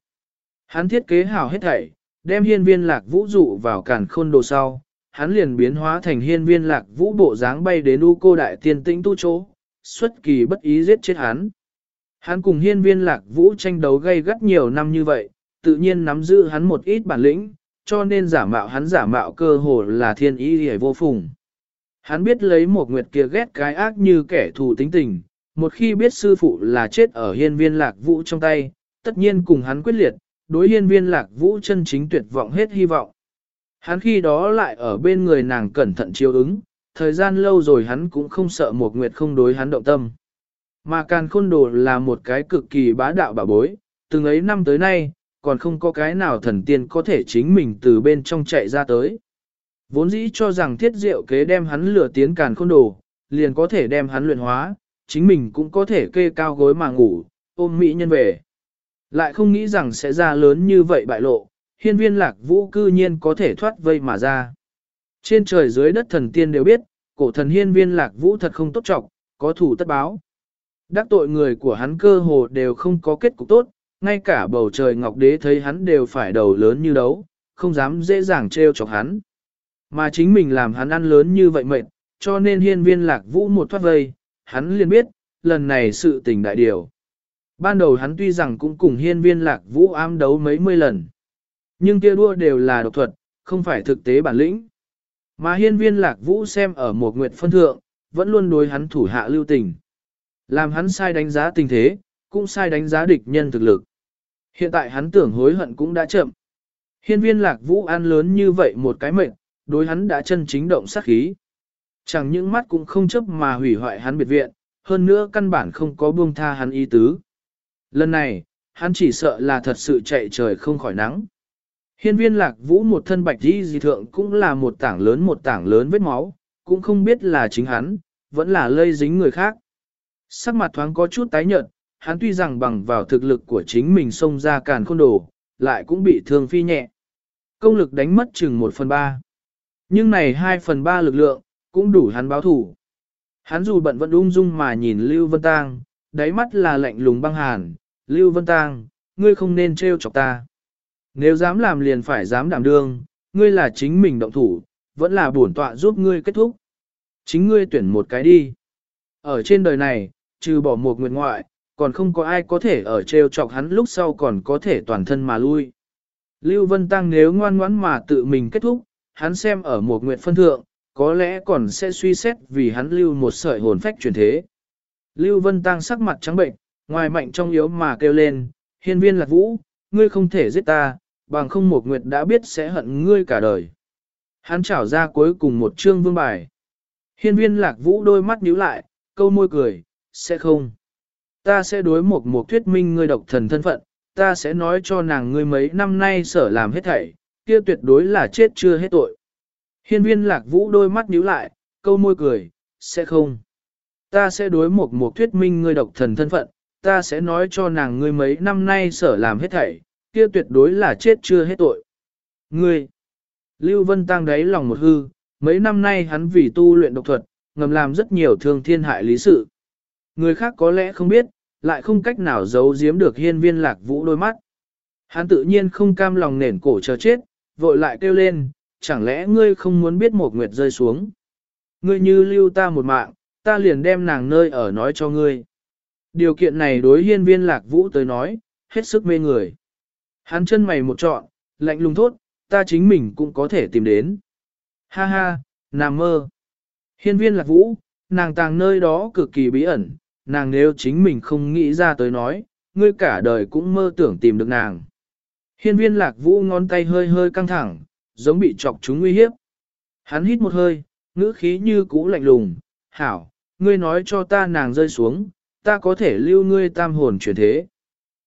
Hắn thiết kế hảo hết thảy, đem hiên viên lạc vũ dụ vào càn khôn đồ sau, hắn liền biến hóa thành hiên viên lạc vũ bộ dáng bay đến u cô đại tiên tĩnh tu chỗ, xuất kỳ bất ý giết chết hắn. Hắn cùng hiên viên lạc vũ tranh đấu gây gắt nhiều năm như vậy, tự nhiên nắm giữ hắn một ít bản lĩnh, cho nên giả mạo hắn giả mạo cơ hồ là thiên ý hề vô phùng. Hắn biết lấy một nguyệt kia ghét cái ác như kẻ thù tính tình, một khi biết sư phụ là chết ở hiên viên lạc vũ trong tay, tất nhiên cùng hắn quyết liệt, đối hiên viên lạc vũ chân chính tuyệt vọng hết hy vọng. Hắn khi đó lại ở bên người nàng cẩn thận chiếu ứng, thời gian lâu rồi hắn cũng không sợ một nguyệt không đối hắn động tâm. Mà càn khôn đồ là một cái cực kỳ bá đạo bà bối, từng ấy năm tới nay, còn không có cái nào thần tiên có thể chính mình từ bên trong chạy ra tới. Vốn dĩ cho rằng thiết diệu kế đem hắn lửa tiến càn khôn đồ, liền có thể đem hắn luyện hóa, chính mình cũng có thể kê cao gối mà ngủ, ôm mỹ nhân về. Lại không nghĩ rằng sẽ ra lớn như vậy bại lộ, hiên viên lạc vũ cư nhiên có thể thoát vây mà ra. Trên trời dưới đất thần tiên đều biết, cổ thần hiên viên lạc vũ thật không tốt trọng, có thủ tất báo. Đắc tội người của hắn cơ hồ đều không có kết cục tốt, ngay cả bầu trời ngọc đế thấy hắn đều phải đầu lớn như đấu, không dám dễ dàng trêu chọc hắn. Mà chính mình làm hắn ăn lớn như vậy mệt, cho nên hiên viên lạc vũ một thoát vây, hắn liền biết, lần này sự tình đại điều. Ban đầu hắn tuy rằng cũng cùng hiên viên lạc vũ ám đấu mấy mươi lần, nhưng kia đua đều là độc thuật, không phải thực tế bản lĩnh. Mà hiên viên lạc vũ xem ở một nguyệt phân thượng, vẫn luôn đối hắn thủ hạ lưu tình. Làm hắn sai đánh giá tình thế, cũng sai đánh giá địch nhân thực lực. Hiện tại hắn tưởng hối hận cũng đã chậm. Hiên viên lạc vũ ăn lớn như vậy một cái mệnh, đối hắn đã chân chính động sát khí. Chẳng những mắt cũng không chấp mà hủy hoại hắn biệt viện, hơn nữa căn bản không có buông tha hắn ý tứ. Lần này, hắn chỉ sợ là thật sự chạy trời không khỏi nắng. Hiên viên lạc vũ một thân bạch di dị thượng cũng là một tảng lớn một tảng lớn vết máu, cũng không biết là chính hắn, vẫn là lây dính người khác. Sắc mặt thoáng có chút tái nhợt, hắn tuy rằng bằng vào thực lực của chính mình xông ra càn khôn đồ, lại cũng bị thương phi nhẹ. Công lực đánh mất chừng một phần ba. Nhưng này hai phần ba lực lượng, cũng đủ hắn báo thủ. Hắn dù bận vẫn ung dung mà nhìn Lưu Vân Tang, đáy mắt là lạnh lùng băng hàn. Lưu Vân Tang, ngươi không nên trêu chọc ta. Nếu dám làm liền phải dám đảm đương, ngươi là chính mình động thủ, vẫn là bổn tọa giúp ngươi kết thúc. Chính ngươi tuyển một cái đi. Ở trên đời này, trừ bỏ một nguyện ngoại, còn không có ai có thể ở trêu chọc hắn lúc sau còn có thể toàn thân mà lui. Lưu Vân Tăng nếu ngoan ngoãn mà tự mình kết thúc, hắn xem ở một nguyện phân thượng, có lẽ còn sẽ suy xét vì hắn lưu một sợi hồn phách chuyển thế. Lưu Vân Tăng sắc mặt trắng bệnh, ngoài mạnh trong yếu mà kêu lên, hiên viên lạc vũ, ngươi không thể giết ta, bằng không một nguyệt đã biết sẽ hận ngươi cả đời. Hắn trảo ra cuối cùng một chương vương bài. Hiên viên lạc vũ đôi mắt nhíu lại, câu môi cười, sẽ không. Ta sẽ đối một một thuyết minh ngươi độc thần thân phận, ta sẽ nói cho nàng ngươi mấy năm nay sở làm hết thảy, kia tuyệt đối là chết chưa hết tội. Hiên viên lạc vũ đôi mắt nhíu lại, câu môi cười, sẽ không. Ta sẽ đối một một thuyết minh ngươi độc thần thân phận, ta sẽ nói cho nàng ngươi mấy năm nay sở làm hết thảy, kia tuyệt đối là chết chưa hết tội. Ngươi, Lưu Vân Tăng đáy lòng một hư, mấy năm nay hắn vì tu luyện độc thuật, ngầm làm rất nhiều thương thiên hại lý sự. Người khác có lẽ không biết, lại không cách nào giấu giếm được hiên viên lạc vũ đôi mắt. Hắn tự nhiên không cam lòng nền cổ chờ chết, vội lại kêu lên, chẳng lẽ ngươi không muốn biết một nguyệt rơi xuống. Ngươi như lưu ta một mạng, ta liền đem nàng nơi ở nói cho ngươi. Điều kiện này đối hiên viên lạc vũ tới nói, hết sức mê người. Hắn chân mày một trọn, lạnh lùng thốt, ta chính mình cũng có thể tìm đến. Ha ha, nằm mơ. Hiên viên lạc vũ, nàng tàng nơi đó cực kỳ bí ẩn, nàng nếu chính mình không nghĩ ra tới nói, ngươi cả đời cũng mơ tưởng tìm được nàng. Hiên viên lạc vũ ngón tay hơi hơi căng thẳng, giống bị chọc chúng nguy hiếp. Hắn hít một hơi, ngữ khí như cũ lạnh lùng, hảo, ngươi nói cho ta nàng rơi xuống, ta có thể lưu ngươi tam hồn chuyển thế.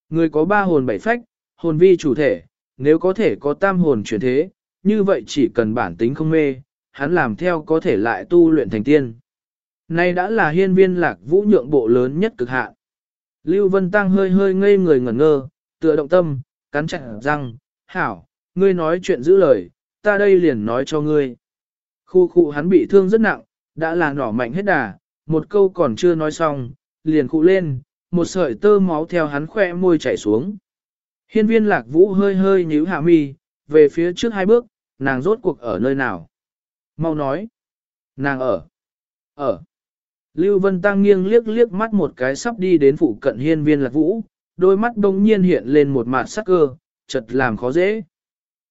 Ngươi có ba hồn bảy phách, hồn vi chủ thể, nếu có thể có tam hồn chuyển thế, như vậy chỉ cần bản tính không mê, hắn làm theo có thể lại tu luyện thành tiên. Nay đã là hiên viên lạc vũ nhượng bộ lớn nhất cực hạn. Lưu Vân Tăng hơi hơi ngây người ngẩn ngơ, tựa động tâm, cắn chặt răng, hảo, ngươi nói chuyện giữ lời, ta đây liền nói cho ngươi. Khu khu hắn bị thương rất nặng, đã là nỏ mạnh hết đà, một câu còn chưa nói xong, liền cụ lên, một sợi tơ máu theo hắn khoe môi chảy xuống. Hiên viên lạc vũ hơi hơi nhíu hạ mi, về phía trước hai bước, nàng rốt cuộc ở nơi nào. Mau nói. Nàng ở. Ở. Lưu Vân Tăng nghiêng liếc liếc mắt một cái sắp đi đến phụ cận hiên viên lạc vũ, đôi mắt đông nhiên hiện lên một mặt sắc cơ, chật làm khó dễ.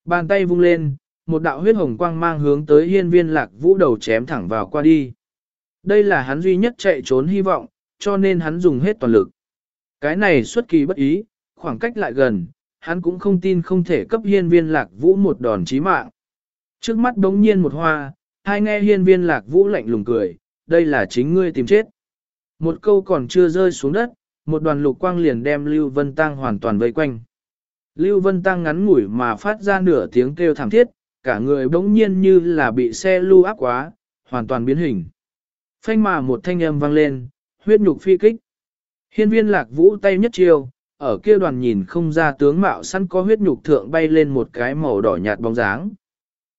Bàn tay vung lên, một đạo huyết hồng quang mang hướng tới hiên viên lạc vũ đầu chém thẳng vào qua đi. Đây là hắn duy nhất chạy trốn hy vọng, cho nên hắn dùng hết toàn lực. Cái này xuất kỳ bất ý, khoảng cách lại gần, hắn cũng không tin không thể cấp hiên viên lạc vũ một đòn chí mạng. Trước mắt đống nhiên một hoa, hai nghe hiên viên lạc vũ lạnh lùng cười, đây là chính ngươi tìm chết. Một câu còn chưa rơi xuống đất, một đoàn lục quang liền đem Lưu Vân Tăng hoàn toàn vây quanh. Lưu Vân Tăng ngắn ngủi mà phát ra nửa tiếng kêu thảm thiết, cả người bỗng nhiên như là bị xe lưu áp quá, hoàn toàn biến hình. Phanh mà một thanh âm vang lên, huyết nhục phi kích. Hiên viên lạc vũ tay nhất chiêu, ở kia đoàn nhìn không ra tướng mạo sẵn có huyết nhục thượng bay lên một cái màu đỏ nhạt bóng dáng.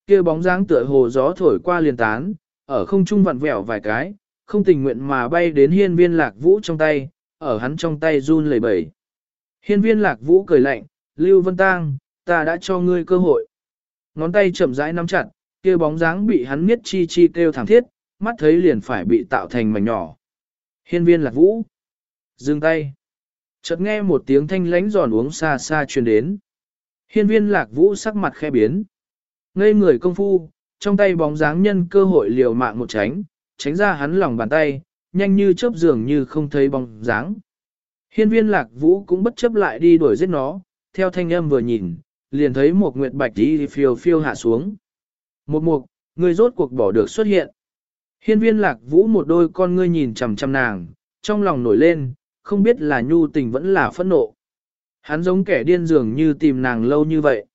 Kia bóng dáng tựa hồ gió thổi qua liền tán, ở không trung vặn vẹo vài cái, không tình nguyện mà bay đến hiên viên lạc vũ trong tay, ở hắn trong tay run lẩy bẩy. Hiên viên lạc vũ cười lạnh, Lưu Vân Tang, ta đã cho ngươi cơ hội. Ngón tay chậm rãi nắm chặt, kia bóng dáng bị hắn miết chi chi kêu thẳng thiết, mắt thấy liền phải bị tạo thành mảnh nhỏ. Hiên viên lạc vũ. Dừng tay. Chợt nghe một tiếng thanh lánh giòn uống xa xa truyền đến. Hiên viên lạc vũ sắc mặt khe biến. Ngây người công phu, trong tay bóng dáng nhân cơ hội liều mạng một tránh, tránh ra hắn lòng bàn tay, nhanh như chớp dường như không thấy bóng dáng. Hiên viên lạc vũ cũng bất chấp lại đi đuổi giết nó, theo thanh âm vừa nhìn, liền thấy một nguyệt bạch đi phiêu phiêu hạ xuống. Một mục, người rốt cuộc bỏ được xuất hiện. Hiên viên lạc vũ một đôi con ngươi nhìn chằm chằm nàng, trong lòng nổi lên, không biết là nhu tình vẫn là phẫn nộ. Hắn giống kẻ điên dường như tìm nàng lâu như vậy.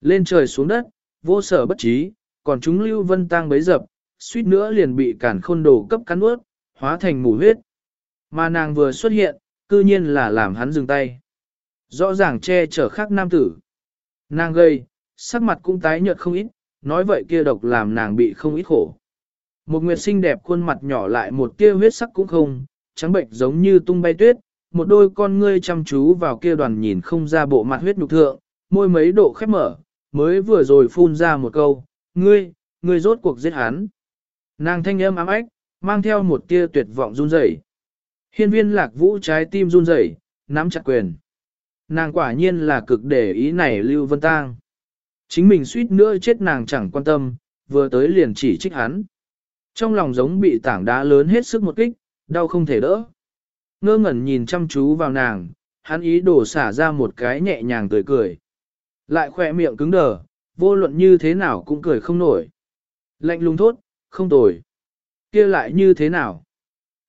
Lên trời xuống đất, vô sở bất trí, còn chúng lưu vân tang bấy dập, suýt nữa liền bị cản khôn đồ cấp cắn ướt, hóa thành mù huyết. Mà nàng vừa xuất hiện, cư nhiên là làm hắn dừng tay. Rõ ràng che chở khác nam tử. Nàng gây, sắc mặt cũng tái nhợt không ít, nói vậy kia độc làm nàng bị không ít khổ. Một nguyệt xinh đẹp khuôn mặt nhỏ lại một tia huyết sắc cũng không, trắng bệnh giống như tung bay tuyết, một đôi con ngươi chăm chú vào kia đoàn nhìn không ra bộ mặt huyết nhục thượng, môi mấy độ khép mở, mới vừa rồi phun ra một câu, ngươi, ngươi rốt cuộc giết hắn. Nàng thanh âm ám ách, mang theo một tia tuyệt vọng run rẩy. Hiên viên lạc vũ trái tim run rẩy, nắm chặt quyền. Nàng quả nhiên là cực để ý này Lưu Vân Tang. Chính mình suýt nữa chết nàng chẳng quan tâm, vừa tới liền chỉ trích hắn. Trong lòng giống bị tảng đá lớn hết sức một kích, đau không thể đỡ. Ngơ ngẩn nhìn chăm chú vào nàng, hắn ý đổ xả ra một cái nhẹ nhàng tươi cười. Lại khỏe miệng cứng đờ, vô luận như thế nào cũng cười không nổi. Lạnh lùng thốt, không tồi kia lại như thế nào?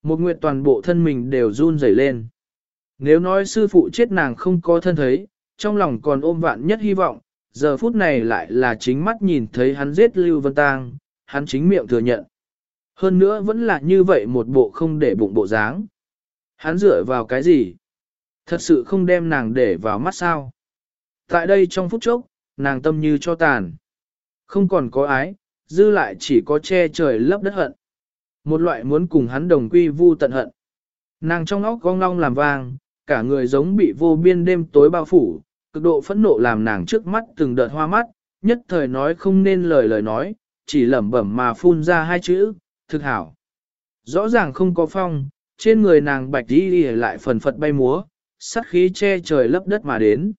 Một nguyệt toàn bộ thân mình đều run rẩy lên. Nếu nói sư phụ chết nàng không có thân thấy, trong lòng còn ôm vạn nhất hy vọng, giờ phút này lại là chính mắt nhìn thấy hắn giết Lưu Vân Tang, hắn chính miệng thừa nhận. Hơn nữa vẫn là như vậy một bộ không để bụng bộ dáng. Hắn dựa vào cái gì? Thật sự không đem nàng để vào mắt sao? Tại đây trong phút chốc, nàng tâm như cho tàn. Không còn có ái, dư lại chỉ có che trời lấp đất hận. Một loại muốn cùng hắn đồng quy vu tận hận. Nàng trong óc gong long làm vang, cả người giống bị vô biên đêm tối bao phủ, cực độ phẫn nộ làm nàng trước mắt từng đợt hoa mắt, nhất thời nói không nên lời lời nói, chỉ lẩm bẩm mà phun ra hai chữ, thực hảo. Rõ ràng không có phong, trên người nàng bạch đi đi lại phần phật bay múa, sắc khí che trời lấp đất mà đến.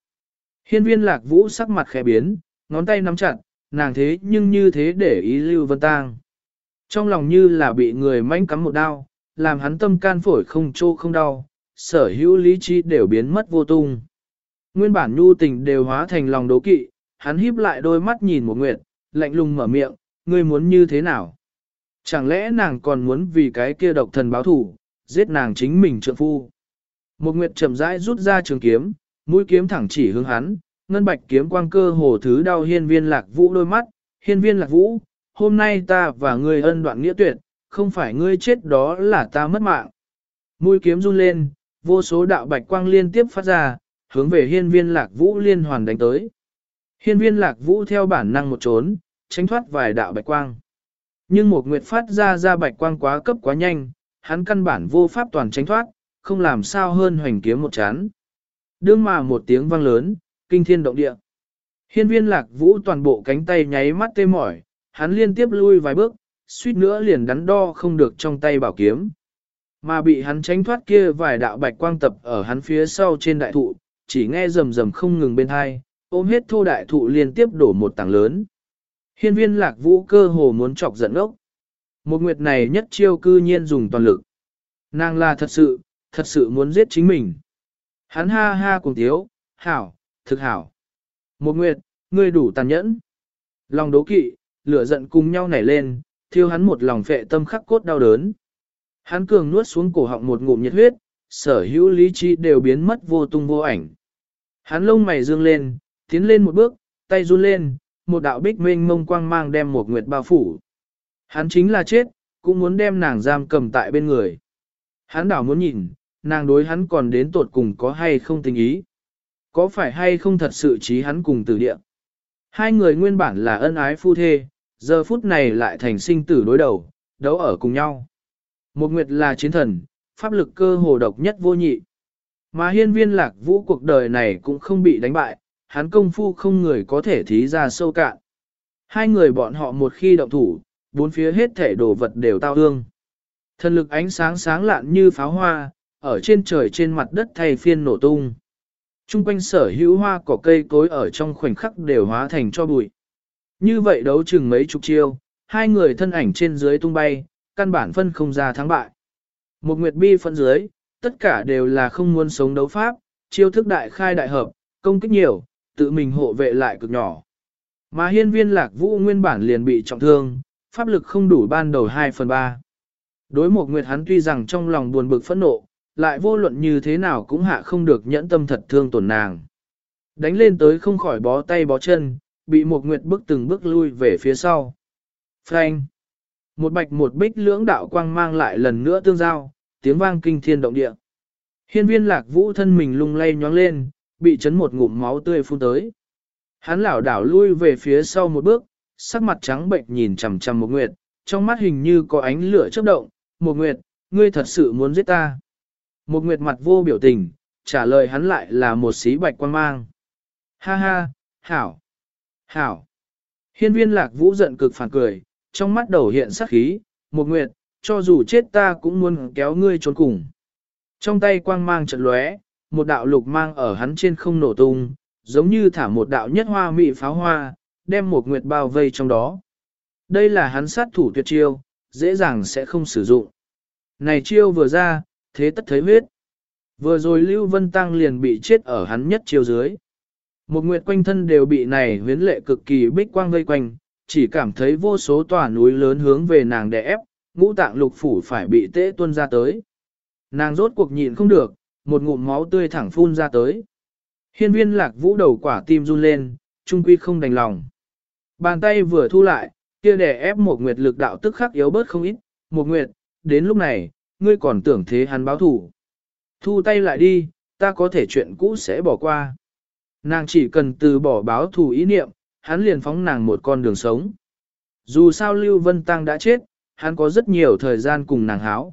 Hiên viên lạc vũ sắc mặt khẽ biến, ngón tay nắm chặt, nàng thế nhưng như thế để ý Lưu Vân Tang. Trong lòng như là bị người manh cắm một đao, làm hắn tâm can phổi không trô không đau, sở hữu lý trí đều biến mất vô tung. Nguyên bản nhu tình đều hóa thành lòng đố kỵ, hắn híp lại đôi mắt nhìn một nguyệt, lạnh lùng mở miệng, ngươi muốn như thế nào? Chẳng lẽ nàng còn muốn vì cái kia độc thần báo thủ, giết nàng chính mình trượng phu? Một nguyệt chậm rãi rút ra trường kiếm, mũi kiếm thẳng chỉ hướng hắn, ngân bạch kiếm quang cơ hồ thứ đau hiên viên lạc vũ đôi mắt, hiên viên lạc vũ, hôm nay ta và ngươi ân đoạn nghĩa tuyệt, không phải ngươi chết đó là ta mất mạng. Mũi kiếm run lên, vô số đạo bạch quang liên tiếp phát ra, hướng về hiên viên lạc vũ liên hoàn đánh tới. Hiên viên lạc vũ theo bản năng một trốn, tránh thoát vài đạo bạch quang. Nhưng một nguyệt phát ra ra bạch quang quá cấp quá nhanh, hắn căn bản vô pháp toàn tránh thoát, không làm sao hơn hoành kiếm một chán. Đương mà một tiếng vang lớn, kinh thiên động địa. Hiên viên lạc vũ toàn bộ cánh tay nháy mắt tê mỏi, hắn liên tiếp lui vài bước, suýt nữa liền đắn đo không được trong tay bảo kiếm. Mà bị hắn tránh thoát kia vài đạo bạch quang tập ở hắn phía sau trên đại thụ, chỉ nghe rầm rầm không ngừng bên hai, ôm hết thô đại thụ liên tiếp đổ một tảng lớn. Hiên viên lạc vũ cơ hồ muốn chọc giận ốc. Một nguyệt này nhất chiêu cư nhiên dùng toàn lực. Nàng là thật sự, thật sự muốn giết chính mình. Hắn ha ha cùng thiếu, hảo, thực hảo. Một nguyệt, ngươi đủ tàn nhẫn. Lòng đố kỵ, lửa giận cùng nhau nảy lên, thiêu hắn một lòng phệ tâm khắc cốt đau đớn. Hắn cường nuốt xuống cổ họng một ngụm nhiệt huyết, sở hữu lý trí đều biến mất vô tung vô ảnh. Hắn lông mày dương lên, tiến lên một bước, tay run lên, một đạo bích mênh mông quang mang đem một nguyệt bao phủ. Hắn chính là chết, cũng muốn đem nàng giam cầm tại bên người. Hắn đảo muốn nhìn, nàng đối hắn còn đến tột cùng có hay không tình ý. Có phải hay không thật sự trí hắn cùng tử địa. Hai người nguyên bản là ân ái phu thê, giờ phút này lại thành sinh tử đối đầu, đấu ở cùng nhau. Một nguyệt là chiến thần, pháp lực cơ hồ độc nhất vô nhị. Mà hiên viên lạc vũ cuộc đời này cũng không bị đánh bại, hắn công phu không người có thể thí ra sâu cạn. Hai người bọn họ một khi động thủ, bốn phía hết thể đồ vật đều tao hương. Thần lực ánh sáng sáng lạn như pháo hoa, ở trên trời trên mặt đất thay phiên nổ tung. Trung quanh sở hữu hoa cỏ cây cối ở trong khoảnh khắc đều hóa thành cho bụi. Như vậy đấu chừng mấy chục chiêu, hai người thân ảnh trên dưới tung bay, căn bản phân không ra thắng bại. Một nguyệt bi phân dưới, tất cả đều là không muốn sống đấu pháp, chiêu thức đại khai đại hợp, công kích nhiều, tự mình hộ vệ lại cực nhỏ. Mà hiên viên lạc vũ nguyên bản liền bị trọng thương, pháp lực không đủ ban đầu 2 phần 3. Đối một nguyệt hắn tuy rằng trong lòng buồn bực phẫn nộ, lại vô luận như thế nào cũng hạ không được nhẫn tâm thật thương tổn nàng. Đánh lên tới không khỏi bó tay bó chân, bị một nguyệt bước từng bước lui về phía sau. Phanh! Một bạch một bích lưỡng đạo quang mang lại lần nữa tương giao, tiếng vang kinh thiên động địa. Hiên viên lạc vũ thân mình lung lay nhoáng lên, bị chấn một ngụm máu tươi phun tới. Hắn lảo đảo lui về phía sau một bước, sắc mặt trắng bệnh nhìn chằm chằm một nguyệt, trong mắt hình như có ánh lửa chớp động, một nguyệt, ngươi thật sự muốn giết ta. Một nguyệt mặt vô biểu tình, trả lời hắn lại là một xí bạch quan mang. Ha ha, hảo, hảo. Hiên viên lạc vũ giận cực phản cười, trong mắt đầu hiện sắc khí, một nguyệt, cho dù chết ta cũng muốn kéo ngươi trốn cùng. Trong tay quang mang trận lóe, một đạo lục mang ở hắn trên không nổ tung, giống như thả một đạo nhất hoa mị pháo hoa, đem một nguyệt bao vây trong đó. Đây là hắn sát thủ tuyệt chiêu, dễ dàng sẽ không sử dụng. Này chiêu vừa ra, thế tất thấy huyết. Vừa rồi Lưu Vân Tăng liền bị chết ở hắn nhất chiêu dưới. Một nguyệt quanh thân đều bị này huyến lệ cực kỳ bích quang vây quanh, chỉ cảm thấy vô số tòa núi lớn hướng về nàng đè ép, ngũ tạng lục phủ phải bị tễ tuân ra tới. Nàng rốt cuộc nhịn không được, một ngụm máu tươi thẳng phun ra tới. Hiên viên lạc vũ đầu quả tim run lên, trung quy không đành lòng. Bàn tay vừa thu lại, kia đè ép một nguyệt lực đạo tức khắc yếu bớt không ít, một nguyệt, đến lúc này, ngươi còn tưởng thế hắn báo thủ. Thu tay lại đi, ta có thể chuyện cũ sẽ bỏ qua. Nàng chỉ cần từ bỏ báo thù ý niệm, hắn liền phóng nàng một con đường sống. Dù sao Lưu Vân Tăng đã chết, hắn có rất nhiều thời gian cùng nàng háo.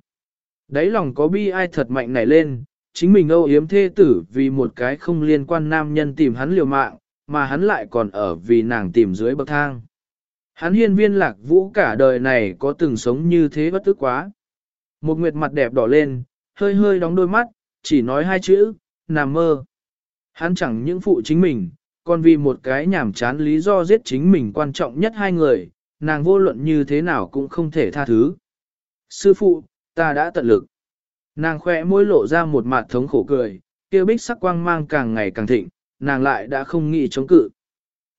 Đấy lòng có bi ai thật mạnh nảy lên, chính mình âu yếm thê tử vì một cái không liên quan nam nhân tìm hắn liều mạng, mà hắn lại còn ở vì nàng tìm dưới bậc thang. Hắn hiên viên lạc vũ cả đời này có từng sống như thế bất tức quá. Một nguyệt mặt đẹp đỏ lên, hơi hơi đóng đôi mắt, chỉ nói hai chữ, nằm mơ. Hắn chẳng những phụ chính mình, còn vì một cái nhảm chán lý do giết chính mình quan trọng nhất hai người, nàng vô luận như thế nào cũng không thể tha thứ. Sư phụ, ta đã tận lực. Nàng khỏe môi lộ ra một mặt thống khổ cười, kia bích sắc quang mang càng ngày càng thịnh, nàng lại đã không nghĩ chống cự.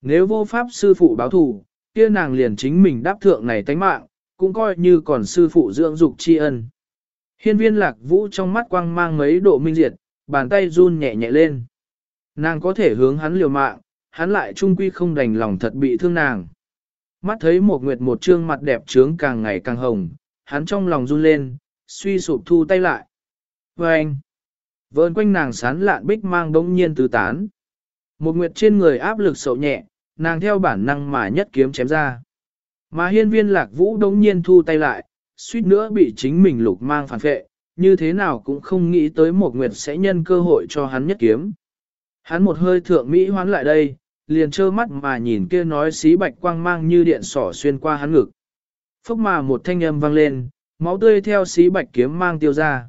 Nếu vô pháp sư phụ báo thù, kia nàng liền chính mình đáp thượng này tánh mạng, cũng coi như còn sư phụ dưỡng dục tri ân. Hiên viên lạc vũ trong mắt quang mang mấy độ minh diệt, bàn tay run nhẹ nhẹ lên. Nàng có thể hướng hắn liều mạng, hắn lại trung quy không đành lòng thật bị thương nàng. Mắt thấy một nguyệt một trương mặt đẹp trướng càng ngày càng hồng, hắn trong lòng run lên, suy sụp thu tay lại. Và anh, vơn quanh nàng sán lạn bích mang đống nhiên tứ tán. Một nguyệt trên người áp lực sậu nhẹ, nàng theo bản năng mà nhất kiếm chém ra. Mà hiên viên lạc vũ đống nhiên thu tay lại, suýt nữa bị chính mình lục mang phản phệ, như thế nào cũng không nghĩ tới một nguyệt sẽ nhân cơ hội cho hắn nhất kiếm. Hắn một hơi thượng Mỹ hoán lại đây, liền trơ mắt mà nhìn kia nói xí bạch quang mang như điện sỏ xuyên qua hắn ngực. Phốc mà một thanh âm vang lên, máu tươi theo xí bạch kiếm mang tiêu ra.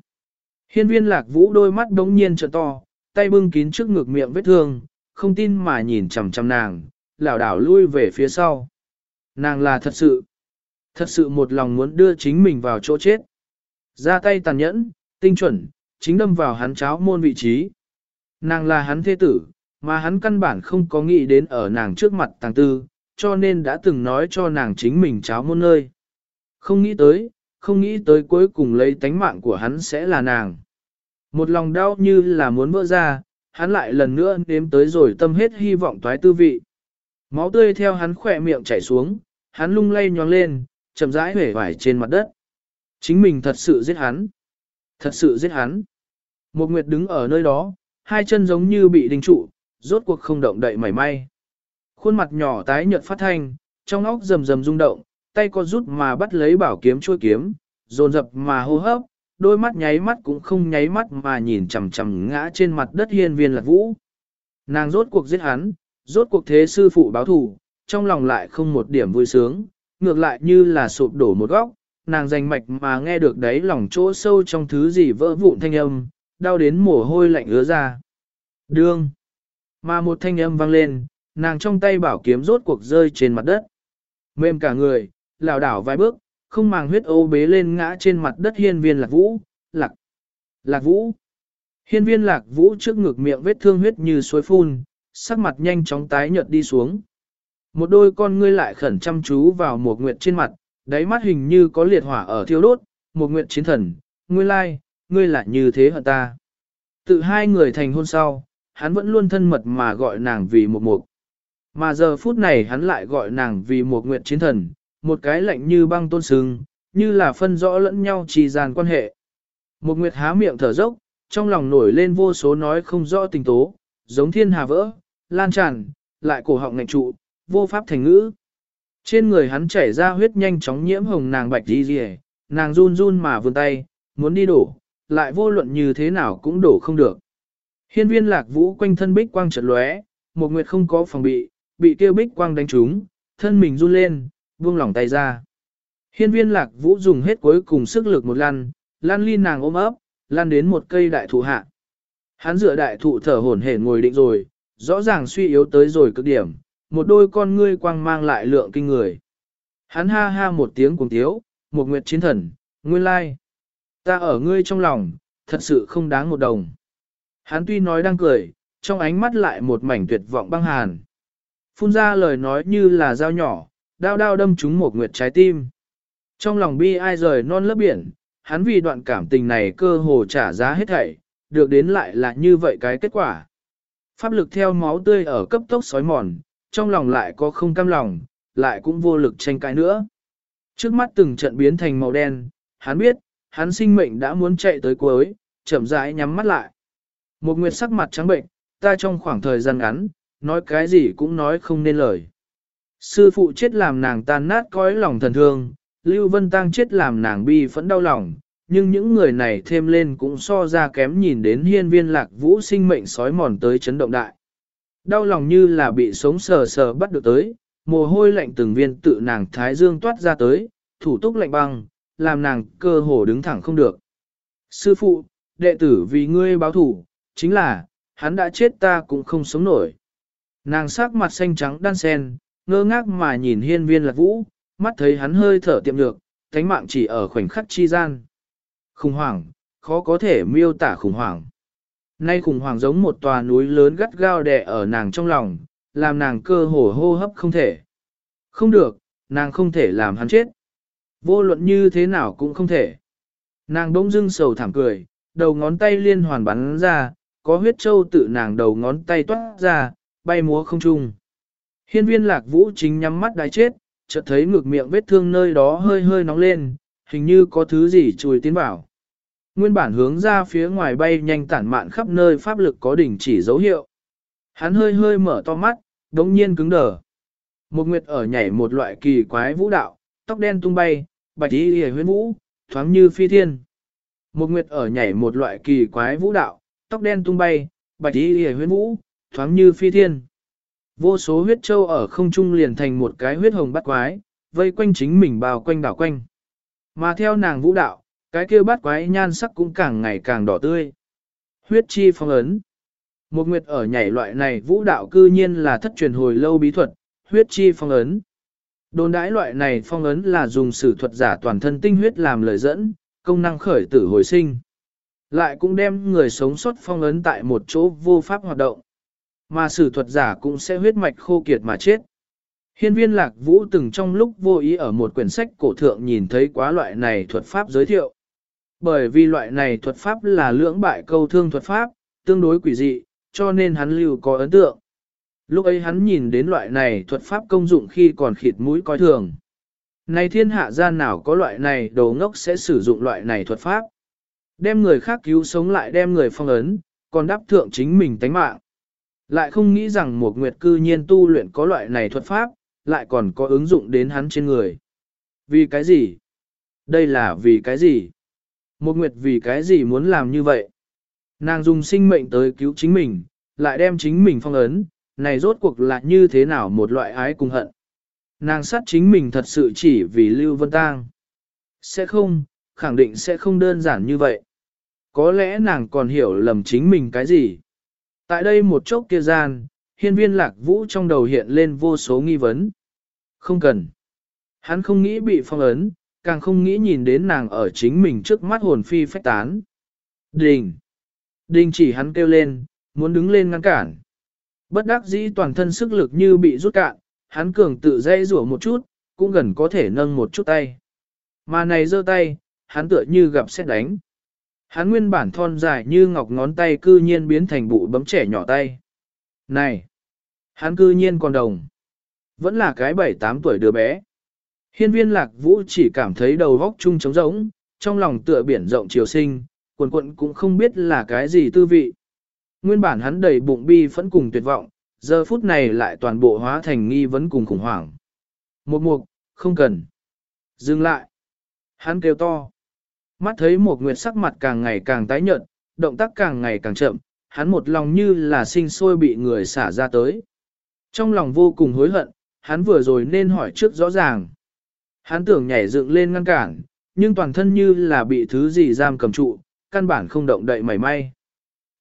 Hiên viên lạc vũ đôi mắt đống nhiên trợ to, tay bưng kín trước ngực miệng vết thương, không tin mà nhìn chằm chằm nàng, lảo đảo lui về phía sau. Nàng là thật sự, thật sự một lòng muốn đưa chính mình vào chỗ chết. Ra tay tàn nhẫn, tinh chuẩn, chính đâm vào hắn cháo môn vị trí. Nàng là hắn thế tử, mà hắn căn bản không có nghĩ đến ở nàng trước mặt tàng tư, cho nên đã từng nói cho nàng chính mình cháo môn nơi. Không nghĩ tới, không nghĩ tới cuối cùng lấy tánh mạng của hắn sẽ là nàng. Một lòng đau như là muốn vỡ ra, hắn lại lần nữa nếm tới rồi tâm hết hy vọng toái tư vị. Máu tươi theo hắn khỏe miệng chảy xuống, hắn lung lay nhoáng lên, chậm rãi hể vải trên mặt đất. Chính mình thật sự giết hắn. Thật sự giết hắn. Một nguyệt đứng ở nơi đó, hai chân giống như bị đinh trụ, rốt cuộc không động đậy mảy may. Khuôn mặt nhỏ tái nhợt phát thanh, trong óc rầm rầm rung động, tay có rút mà bắt lấy bảo kiếm chuôi kiếm, dồn dập mà hô hấp, đôi mắt nháy mắt cũng không nháy mắt mà nhìn chằm chằm ngã trên mặt đất hiên viên lạc vũ. Nàng rốt cuộc giết hắn, rốt cuộc thế sư phụ báo thù, trong lòng lại không một điểm vui sướng, ngược lại như là sụp đổ một góc, nàng rành mạch mà nghe được đấy lòng chỗ sâu trong thứ gì vỡ vụn thanh âm, đau đến mồ hôi lạnh ứa ra. Đương! Mà một thanh âm vang lên, nàng trong tay bảo kiếm rốt cuộc rơi trên mặt đất. Mềm cả người, lảo đảo vài bước, không màng huyết ô bế lên ngã trên mặt đất hiên viên lạc vũ, lạc, lạc vũ. Hiên viên lạc vũ trước ngực miệng vết thương huyết như suối phun, sắc mặt nhanh chóng tái nhợt đi xuống. Một đôi con ngươi lại khẩn chăm chú vào một nguyệt trên mặt, đáy mắt hình như có liệt hỏa ở thiêu đốt, một nguyệt chiến thần, ngươi lai, ngươi lại như thế hận ta. Tự hai người thành hôn sau, hắn vẫn luôn thân mật mà gọi nàng vì một mục. Mà giờ phút này hắn lại gọi nàng vì một nguyệt chiến thần, một cái lạnh như băng tôn sưng, như là phân rõ lẫn nhau trì gian quan hệ. Một nguyệt há miệng thở dốc, trong lòng nổi lên vô số nói không rõ tình tố, giống thiên hà vỡ, lan tràn, lại cổ họng ngạnh trụ, vô pháp thành ngữ. Trên người hắn chảy ra huyết nhanh chóng nhiễm hồng nàng bạch đi rìa, nàng run run mà vươn tay, muốn đi đổ, lại vô luận như thế nào cũng đổ không được. Hiên viên lạc vũ quanh thân bích quang chợt lóe, một nguyệt không có phòng bị, bị kêu bích quang đánh trúng, thân mình run lên, buông lỏng tay ra. Hiên viên lạc vũ dùng hết cuối cùng sức lực một lăn, lăn ly nàng ôm ấp, lăn đến một cây đại thụ hạ. Hắn dựa đại thụ thở hổn hển ngồi định rồi, rõ ràng suy yếu tới rồi cực điểm, một đôi con ngươi quang mang lại lượng kinh người. Hắn ha ha một tiếng cùng tiếu, một nguyệt chiến thần, nguyên lai. Ta ở ngươi trong lòng, thật sự không đáng một đồng. Hắn tuy nói đang cười, trong ánh mắt lại một mảnh tuyệt vọng băng hàn. Phun ra lời nói như là dao nhỏ, đao đao đâm trúng một nguyệt trái tim. Trong lòng bi ai rời non lớp biển, hắn vì đoạn cảm tình này cơ hồ trả giá hết thảy, được đến lại là như vậy cái kết quả. Pháp lực theo máu tươi ở cấp tốc sói mòn, trong lòng lại có không cam lòng, lại cũng vô lực tranh cãi nữa. Trước mắt từng trận biến thành màu đen, hắn biết, hắn sinh mệnh đã muốn chạy tới cuối, chậm rãi nhắm mắt lại. Một nguyệt sắc mặt trắng bệnh, ta trong khoảng thời gian ngắn, nói cái gì cũng nói không nên lời. Sư phụ chết làm nàng tan nát cõi lòng thần thương, Lưu Vân Tăng chết làm nàng bi phẫn đau lòng, nhưng những người này thêm lên cũng so ra kém nhìn đến hiên viên lạc vũ sinh mệnh sói mòn tới chấn động đại. Đau lòng như là bị sống sờ sờ bắt được tới, mồ hôi lạnh từng viên tự nàng thái dương toát ra tới, thủ túc lạnh băng, làm nàng cơ hồ đứng thẳng không được. Sư phụ, đệ tử vì ngươi báo thủ, chính là, hắn đã chết ta cũng không sống nổi. Nàng sắc mặt xanh trắng đan sen, ngơ ngác mà nhìn hiên viên lạc vũ, mắt thấy hắn hơi thở tiệm được, thánh mạng chỉ ở khoảnh khắc chi gian. Khủng hoảng, khó có thể miêu tả khủng hoảng. Nay khủng hoảng giống một tòa núi lớn gắt gao đè ở nàng trong lòng, làm nàng cơ hồ hô hấp không thể. Không được, nàng không thể làm hắn chết. Vô luận như thế nào cũng không thể. Nàng bỗng dưng sầu thảm cười, đầu ngón tay liên hoàn bắn ra, có huyết châu tự nàng đầu ngón tay toát ra, bay múa không trung. Hiên viên lạc vũ chính nhắm mắt đái chết, chợt thấy ngược miệng vết thương nơi đó hơi hơi nóng lên, hình như có thứ gì chùi tiến vào. Nguyên bản hướng ra phía ngoài bay nhanh tản mạn khắp nơi pháp lực có đỉnh chỉ dấu hiệu. Hắn hơi hơi mở to mắt, đống nhiên cứng đờ. Một nguyệt ở nhảy một loại kỳ quái vũ đạo, tóc đen tung bay, bạch y hề huyên vũ, thoáng như phi thiên. Một nguyệt ở nhảy một loại kỳ quái vũ đạo, tóc đen tung bay, bạch y hề huyên vũ, thoáng như phi thiên. Vô số huyết châu ở không trung liền thành một cái huyết hồng bắt quái, vây quanh chính mình bao quanh đảo quanh. Mà theo nàng vũ đạo, cái kia bát quái nhan sắc cũng càng ngày càng đỏ tươi. Huyết chi phong ấn. Một nguyệt ở nhảy loại này vũ đạo cư nhiên là thất truyền hồi lâu bí thuật, huyết chi phong ấn. Đồn đãi loại này phong ấn là dùng sử thuật giả toàn thân tinh huyết làm lời dẫn, công năng khởi tử hồi sinh. Lại cũng đem người sống sót phong ấn tại một chỗ vô pháp hoạt động. Mà sử thuật giả cũng sẽ huyết mạch khô kiệt mà chết. Hiên viên lạc vũ từng trong lúc vô ý ở một quyển sách cổ thượng nhìn thấy quá loại này thuật pháp giới thiệu. Bởi vì loại này thuật pháp là lưỡng bại câu thương thuật pháp, tương đối quỷ dị, cho nên hắn lưu có ấn tượng. Lúc ấy hắn nhìn đến loại này thuật pháp công dụng khi còn khịt mũi coi thường. Này thiên hạ gian nào có loại này đồ ngốc sẽ sử dụng loại này thuật pháp. Đem người khác cứu sống lại đem người phong ấn, còn đáp thượng chính mình tánh mạng. Lại không nghĩ rằng một nguyệt cư nhiên tu luyện có loại này thuật pháp, lại còn có ứng dụng đến hắn trên người. Vì cái gì? Đây là vì cái gì? Một nguyệt vì cái gì muốn làm như vậy? Nàng dùng sinh mệnh tới cứu chính mình, lại đem chính mình phong ấn, này rốt cuộc là như thế nào một loại ái cùng hận. Nàng sát chính mình thật sự chỉ vì Lưu Vân Tang. Sẽ không, khẳng định sẽ không đơn giản như vậy. Có lẽ nàng còn hiểu lầm chính mình cái gì. Tại đây một chốc kia gian, hiên viên lạc vũ trong đầu hiện lên vô số nghi vấn. Không cần. Hắn không nghĩ bị phong ấn, càng không nghĩ nhìn đến nàng ở chính mình trước mắt hồn phi phách tán. Đình! Đình chỉ hắn kêu lên, muốn đứng lên ngăn cản. Bất đắc dĩ toàn thân sức lực như bị rút cạn, hắn cường tự dây rủa một chút, cũng gần có thể nâng một chút tay. Mà này giơ tay, hắn tựa như gặp xét đánh. Hắn nguyên bản thon dài như ngọc ngón tay cư nhiên biến thành bụ bấm trẻ nhỏ tay. Này! Hắn cư nhiên còn đồng. Vẫn là cái bảy tám tuổi đứa bé. Hiên viên lạc vũ chỉ cảm thấy đầu vóc chung trống rỗng, trong lòng tựa biển rộng chiều sinh, quần quận cũng không biết là cái gì tư vị. Nguyên bản hắn đầy bụng bi phẫn cùng tuyệt vọng, giờ phút này lại toàn bộ hóa thành nghi vấn cùng khủng hoảng. Một mục, không cần. Dừng lại. Hắn kêu to. Mắt thấy một nguyệt sắc mặt càng ngày càng tái nhợt, động tác càng ngày càng chậm, hắn một lòng như là sinh sôi bị người xả ra tới. Trong lòng vô cùng hối hận, hắn vừa rồi nên hỏi trước rõ ràng. Hắn tưởng nhảy dựng lên ngăn cản, nhưng toàn thân như là bị thứ gì giam cầm trụ, căn bản không động đậy mảy may.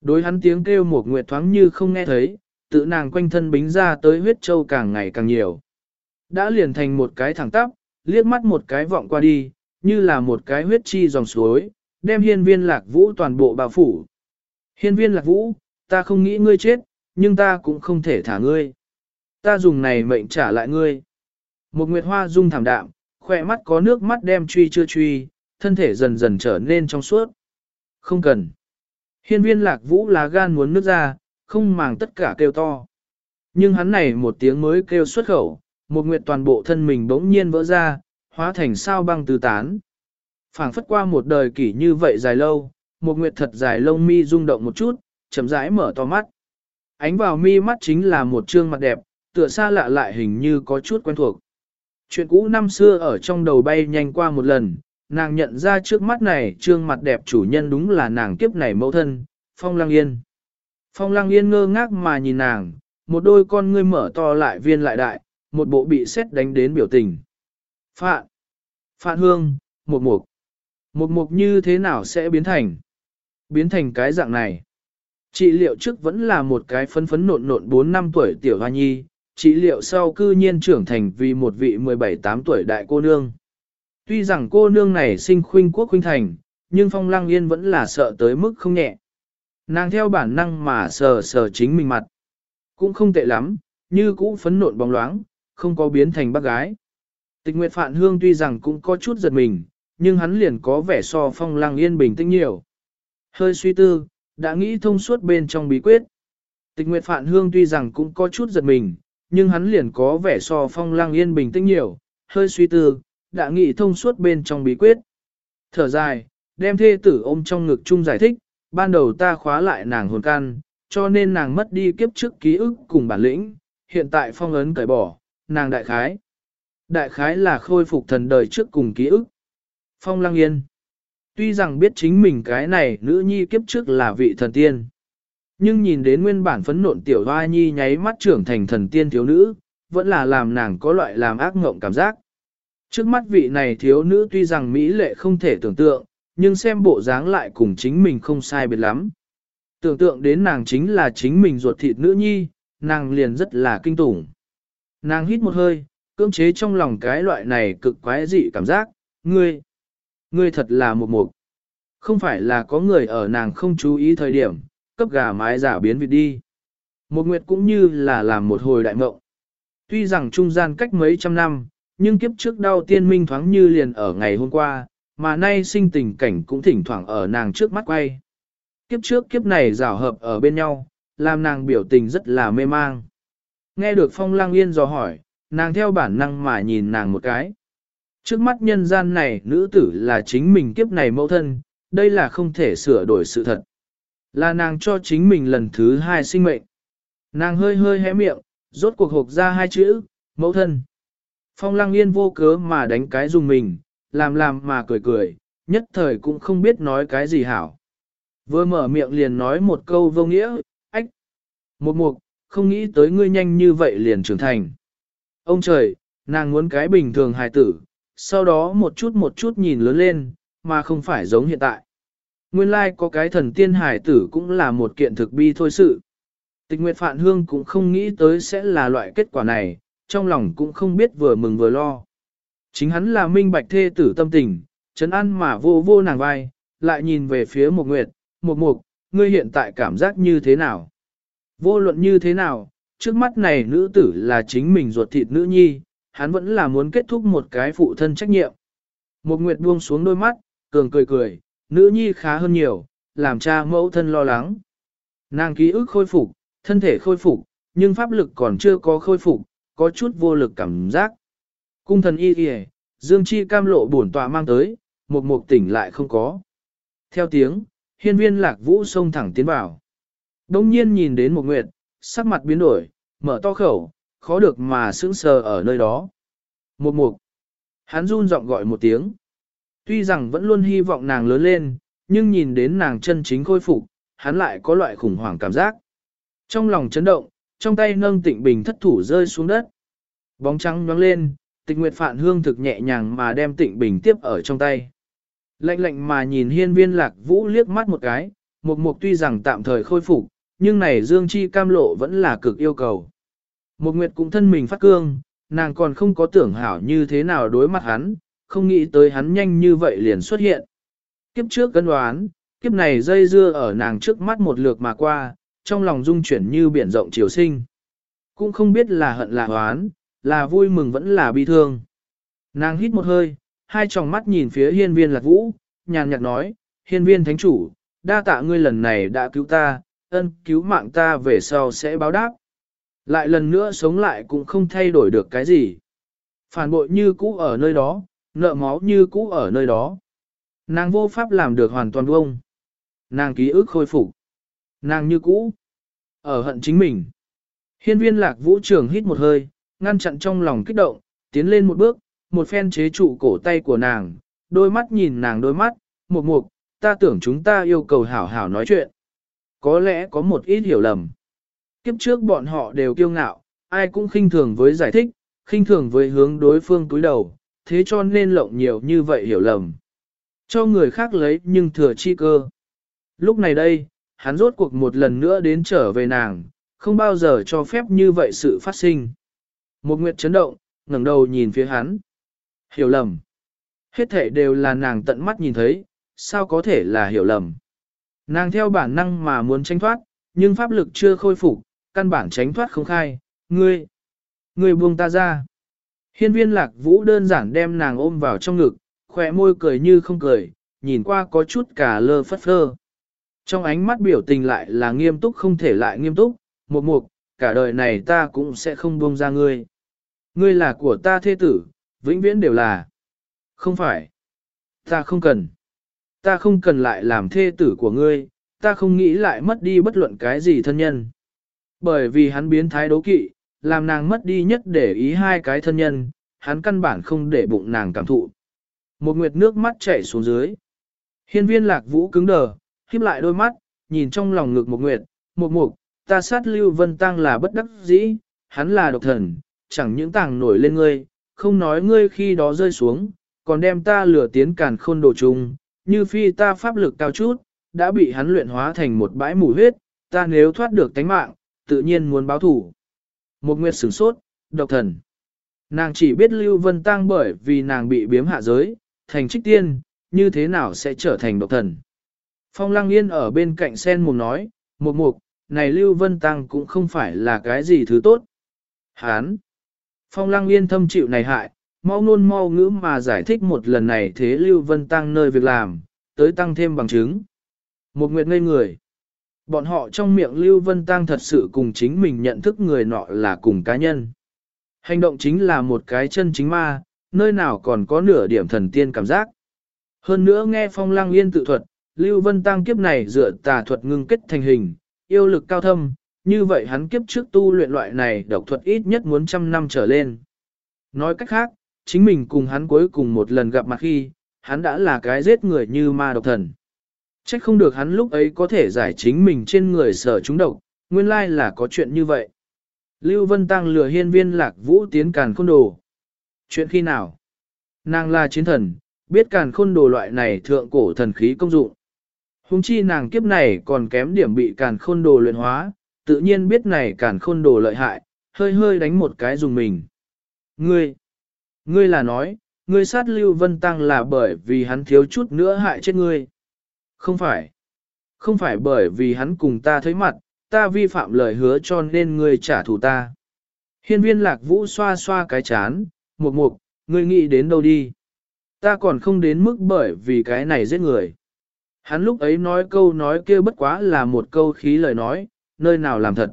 Đối hắn tiếng kêu một nguyệt thoáng như không nghe thấy, tự nàng quanh thân bính ra tới huyết châu càng ngày càng nhiều. Đã liền thành một cái thẳng tắp, liếc mắt một cái vọng qua đi, như là một cái huyết chi dòng suối, đem hiên viên lạc vũ toàn bộ bao phủ. Hiên viên lạc vũ, ta không nghĩ ngươi chết, nhưng ta cũng không thể thả ngươi. Ta dùng này mệnh trả lại ngươi. Một nguyệt hoa dung thảm đạm, khỏe mắt có nước mắt đem truy chưa truy, thân thể dần dần trở nên trong suốt. Không cần. Hiên viên lạc vũ lá gan muốn nước ra, không màng tất cả kêu to. Nhưng hắn này một tiếng mới kêu xuất khẩu, một nguyệt toàn bộ thân mình bỗng nhiên vỡ ra, hóa thành sao băng tứ tán. phảng phất qua một đời kỷ như vậy dài lâu, một nguyệt thật dài lông mi rung động một chút, chậm rãi mở to mắt. Ánh vào mi mắt chính là một trương mặt đẹp, tựa xa lạ lại hình như có chút quen thuộc. Chuyện cũ năm xưa ở trong đầu bay nhanh qua một lần, nàng nhận ra trước mắt này trương mặt đẹp chủ nhân đúng là nàng kiếp này mẫu thân, Phong Lăng Yên. Phong Lăng Yên ngơ ngác mà nhìn nàng, một đôi con ngươi mở to lại viên lại đại, một bộ bị xét đánh đến biểu tình. Phạn, Phạn Hương, một mục. Một mục như thế nào sẽ biến thành? Biến thành cái dạng này. Trị liệu trước vẫn là một cái phấn phấn nộn nộn 4 năm tuổi tiểu hoa nhi, trị liệu sau cư nhiên trưởng thành vì một vị 17-8 tuổi đại cô nương. Tuy rằng cô nương này sinh khuynh quốc khuynh thành, nhưng phong lăng yên vẫn là sợ tới mức không nhẹ. Nàng theo bản năng mà sờ sờ chính mình mặt. Cũng không tệ lắm, như cũ phấn nộn bóng loáng, không có biến thành bác gái. Tịch Nguyệt Phạn Hương tuy rằng cũng có chút giật mình, nhưng hắn liền có vẻ so phong lăng yên bình tĩnh nhiều. Hơi suy tư, đã nghĩ thông suốt bên trong bí quyết. Tịch Nguyệt Phạn Hương tuy rằng cũng có chút giật mình, nhưng hắn liền có vẻ so phong lăng yên bình tĩnh nhiều, hơi suy tư, đã nghị thông suốt bên trong bí quyết. Thở dài, đem thê tử ôm trong ngực chung giải thích, ban đầu ta khóa lại nàng hồn can, cho nên nàng mất đi kiếp trước ký ức cùng bản lĩnh, hiện tại phong ấn cởi bỏ, nàng đại khái. Đại khái là khôi phục thần đời trước cùng ký ức. Phong lăng yên. Tuy rằng biết chính mình cái này nữ nhi kiếp trước là vị thần tiên. Nhưng nhìn đến nguyên bản phấn nộn tiểu hoa nhi nháy mắt trưởng thành thần tiên thiếu nữ, vẫn là làm nàng có loại làm ác ngộng cảm giác. Trước mắt vị này thiếu nữ tuy rằng Mỹ lệ không thể tưởng tượng, nhưng xem bộ dáng lại cùng chính mình không sai biệt lắm. Tưởng tượng đến nàng chính là chính mình ruột thịt nữ nhi, nàng liền rất là kinh tủng. Nàng hít một hơi, cưỡng chế trong lòng cái loại này cực quái dị cảm giác, ngươi, ngươi thật là một mục. Không phải là có người ở nàng không chú ý thời điểm, cấp gà mái giả biến vịt đi. Một nguyệt cũng như là làm một hồi đại mộng. Tuy rằng trung gian cách mấy trăm năm, nhưng kiếp trước đau tiên minh thoáng như liền ở ngày hôm qua, mà nay sinh tình cảnh cũng thỉnh thoảng ở nàng trước mắt quay. Kiếp trước kiếp này rào hợp ở bên nhau, làm nàng biểu tình rất là mê mang. Nghe được phong lăng yên dò hỏi, nàng theo bản năng mà nhìn nàng một cái. Trước mắt nhân gian này nữ tử là chính mình kiếp này mẫu thân, đây là không thể sửa đổi sự thật. Là nàng cho chính mình lần thứ hai sinh mệnh. Nàng hơi hơi hé miệng, rốt cuộc hộp ra hai chữ, mẫu thân. Phong lăng yên vô cớ mà đánh cái dùng mình, làm làm mà cười cười, nhất thời cũng không biết nói cái gì hảo. Vừa mở miệng liền nói một câu vô nghĩa, ách. Một mục, không nghĩ tới ngươi nhanh như vậy liền trưởng thành. Ông trời, nàng muốn cái bình thường hài tử, sau đó một chút một chút nhìn lớn lên, mà không phải giống hiện tại. Nguyên lai like có cái thần tiên hải tử cũng là một kiện thực bi thôi sự. Tịch Nguyệt Phạn Hương cũng không nghĩ tới sẽ là loại kết quả này, trong lòng cũng không biết vừa mừng vừa lo. Chính hắn là minh bạch thê tử tâm tình, chấn an mà vô vô nàng vai, lại nhìn về phía một nguyệt, một mục, ngươi hiện tại cảm giác như thế nào? Vô luận như thế nào, trước mắt này nữ tử là chính mình ruột thịt nữ nhi, hắn vẫn là muốn kết thúc một cái phụ thân trách nhiệm. Một nguyệt buông xuống đôi mắt, cường cười cười, nữ nhi khá hơn nhiều, làm cha mẫu thân lo lắng. Nàng ký ức khôi phục, thân thể khôi phục, nhưng pháp lực còn chưa có khôi phục, có chút vô lực cảm giác. Cung thần y kìa, dương chi cam lộ bổn tọa mang tới, một mục tỉnh lại không có. Theo tiếng, hiên viên lạc vũ xông thẳng tiến vào. Đông nhiên nhìn đến một nguyệt, sắc mặt biến đổi, mở to khẩu, khó được mà sững sờ ở nơi đó. Một mục. Hắn run giọng gọi một tiếng. Tuy rằng vẫn luôn hy vọng nàng lớn lên, nhưng nhìn đến nàng chân chính khôi phục, hắn lại có loại khủng hoảng cảm giác. Trong lòng chấn động, trong tay nâng tịnh bình thất thủ rơi xuống đất. Bóng trắng nhoáng lên, tịch nguyệt phản hương thực nhẹ nhàng mà đem tịnh bình tiếp ở trong tay. Lạnh lạnh mà nhìn hiên viên lạc vũ liếc mắt một cái, một mục tuy rằng tạm thời khôi phục, nhưng này dương chi cam lộ vẫn là cực yêu cầu. Mục nguyệt cũng thân mình phát cương, nàng còn không có tưởng hảo như thế nào đối mặt hắn, không nghĩ tới hắn nhanh như vậy liền xuất hiện. Kiếp trước cân đoán, kiếp này dây dưa ở nàng trước mắt một lượt mà qua, trong lòng dung chuyển như biển rộng chiều sinh. Cũng không biết là hận là hoán, là vui mừng vẫn là bi thương. Nàng hít một hơi, hai tròng mắt nhìn phía hiên viên lạc vũ, nhàn nhạt nói, hiên viên thánh chủ, đa tạ ngươi lần này đã cứu ta, ân cứu mạng ta về sau sẽ báo đáp. Lại lần nữa sống lại cũng không thay đổi được cái gì. Phản bội như cũ ở nơi đó, nợ máu như cũ ở nơi đó. Nàng vô pháp làm được hoàn toàn vông. Nàng ký ức khôi phục. Nàng như cũ. Ở hận chính mình. Hiên viên lạc vũ trường hít một hơi, ngăn chặn trong lòng kích động, tiến lên một bước, một phen chế trụ cổ tay của nàng, đôi mắt nhìn nàng đôi mắt, một mục, ta tưởng chúng ta yêu cầu hảo hảo nói chuyện. Có lẽ có một ít hiểu lầm. Kiếp trước bọn họ đều kiêu ngạo, ai cũng khinh thường với giải thích, khinh thường với hướng đối phương túi đầu, thế cho nên lộng nhiều như vậy hiểu lầm. Cho người khác lấy nhưng thừa chi cơ. Lúc này đây, hắn rốt cuộc một lần nữa đến trở về nàng, không bao giờ cho phép như vậy sự phát sinh. Một nguyệt chấn động, ngẩng đầu nhìn phía hắn. Hiểu lầm. Hết thể đều là nàng tận mắt nhìn thấy, sao có thể là hiểu lầm. Nàng theo bản năng mà muốn tránh thoát, nhưng pháp lực chưa khôi phục, căn bản tránh thoát không khai, ngươi, ngươi buông ta ra. Hiên viên lạc vũ đơn giản đem nàng ôm vào trong ngực, khỏe môi cười như không cười, nhìn qua có chút cả lơ phất phơ. Trong ánh mắt biểu tình lại là nghiêm túc không thể lại nghiêm túc, một mục, cả đời này ta cũng sẽ không buông ra ngươi. Ngươi là của ta thế tử, vĩnh viễn đều là. Không phải. Ta không cần. Ta không cần lại làm thê tử của ngươi, ta không nghĩ lại mất đi bất luận cái gì thân nhân. Bởi vì hắn biến thái đấu kỵ, làm nàng mất đi nhất để ý hai cái thân nhân, hắn căn bản không để bụng nàng cảm thụ. Một nguyệt nước mắt chảy xuống dưới. Hiên viên lạc vũ cứng đờ, khiếp lại đôi mắt, nhìn trong lòng ngực một nguyệt, một mục, ta sát lưu vân tăng là bất đắc dĩ, hắn là độc thần, chẳng những tàng nổi lên ngươi, không nói ngươi khi đó rơi xuống, còn đem ta lửa tiến càn khôn đồ chung, như phi ta pháp lực cao chút, đã bị hắn luyện hóa thành một bãi mù huyết, ta nếu thoát được tánh mạng, tự nhiên muốn báo thủ. Một nguyệt sửng sốt, độc thần. Nàng chỉ biết Lưu Vân Tăng bởi vì nàng bị biếm hạ giới, thành trích tiên, như thế nào sẽ trở thành độc thần. Phong Lăng Yên ở bên cạnh sen mồm nói, một mục, này Lưu Vân Tăng cũng không phải là cái gì thứ tốt. Hán! Phong Lăng Yên thâm chịu này hại, mau nôn mau ngữ mà giải thích một lần này thế Lưu Vân Tăng nơi việc làm, tới tăng thêm bằng chứng. Một nguyệt ngây người. Bọn họ trong miệng Lưu Vân Tăng thật sự cùng chính mình nhận thức người nọ là cùng cá nhân. Hành động chính là một cái chân chính ma, nơi nào còn có nửa điểm thần tiên cảm giác. Hơn nữa nghe phong lăng yên tự thuật, Lưu Vân Tăng kiếp này dựa tà thuật ngưng kết thành hình, yêu lực cao thâm, như vậy hắn kiếp trước tu luyện loại này độc thuật ít nhất muốn trăm năm trở lên. Nói cách khác, chính mình cùng hắn cuối cùng một lần gặp mặt khi, hắn đã là cái giết người như ma độc thần. Trách không được hắn lúc ấy có thể giải chính mình trên người sở chúng độc, nguyên lai là có chuyện như vậy. Lưu Vân Tăng lừa hiên viên lạc vũ tiến càn khôn đồ. Chuyện khi nào? Nàng là chiến thần, biết càn khôn đồ loại này thượng cổ thần khí công dụng. Hùng chi nàng kiếp này còn kém điểm bị càn khôn đồ luyện hóa, tự nhiên biết này càn khôn đồ lợi hại, hơi hơi đánh một cái dùng mình. Ngươi, ngươi là nói, ngươi sát Lưu Vân Tăng là bởi vì hắn thiếu chút nữa hại chết ngươi. Không phải. Không phải bởi vì hắn cùng ta thấy mặt, ta vi phạm lời hứa cho nên ngươi trả thù ta. Hiên viên lạc vũ xoa xoa cái chán, mục mục, ngươi nghĩ đến đâu đi. Ta còn không đến mức bởi vì cái này giết người. Hắn lúc ấy nói câu nói kia bất quá là một câu khí lời nói, nơi nào làm thật.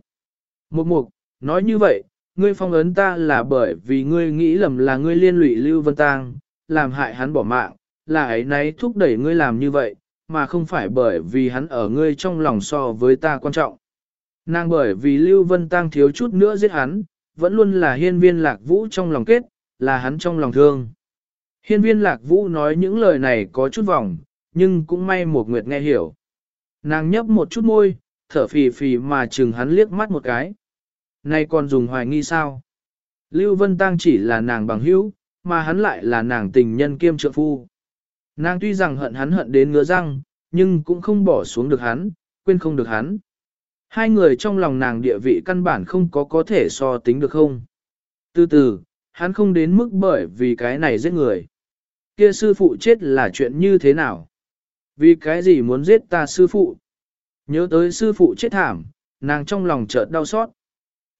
Mục mục, nói như vậy, ngươi phong ấn ta là bởi vì ngươi nghĩ lầm là ngươi liên lụy Lưu Vân Tang, làm hại hắn bỏ mạng, là ấy nấy thúc đẩy ngươi làm như vậy, mà không phải bởi vì hắn ở ngươi trong lòng so với ta quan trọng. Nàng bởi vì Lưu Vân Tăng thiếu chút nữa giết hắn, vẫn luôn là hiên viên lạc vũ trong lòng kết, là hắn trong lòng thương. Hiên viên lạc vũ nói những lời này có chút vòng, nhưng cũng may một nguyệt nghe hiểu. Nàng nhấp một chút môi, thở phì phì mà chừng hắn liếc mắt một cái. Này còn dùng hoài nghi sao? Lưu Vân Tăng chỉ là nàng bằng hữu, mà hắn lại là nàng tình nhân kiêm trượng phu. Nàng tuy rằng hận hắn hận đến ngứa răng, nhưng cũng không bỏ xuống được hắn, quên không được hắn. Hai người trong lòng nàng địa vị căn bản không có có thể so tính được không. Từ từ, hắn không đến mức bởi vì cái này giết người. Kia sư phụ chết là chuyện như thế nào? Vì cái gì muốn giết ta sư phụ? Nhớ tới sư phụ chết thảm, nàng trong lòng chợt đau xót.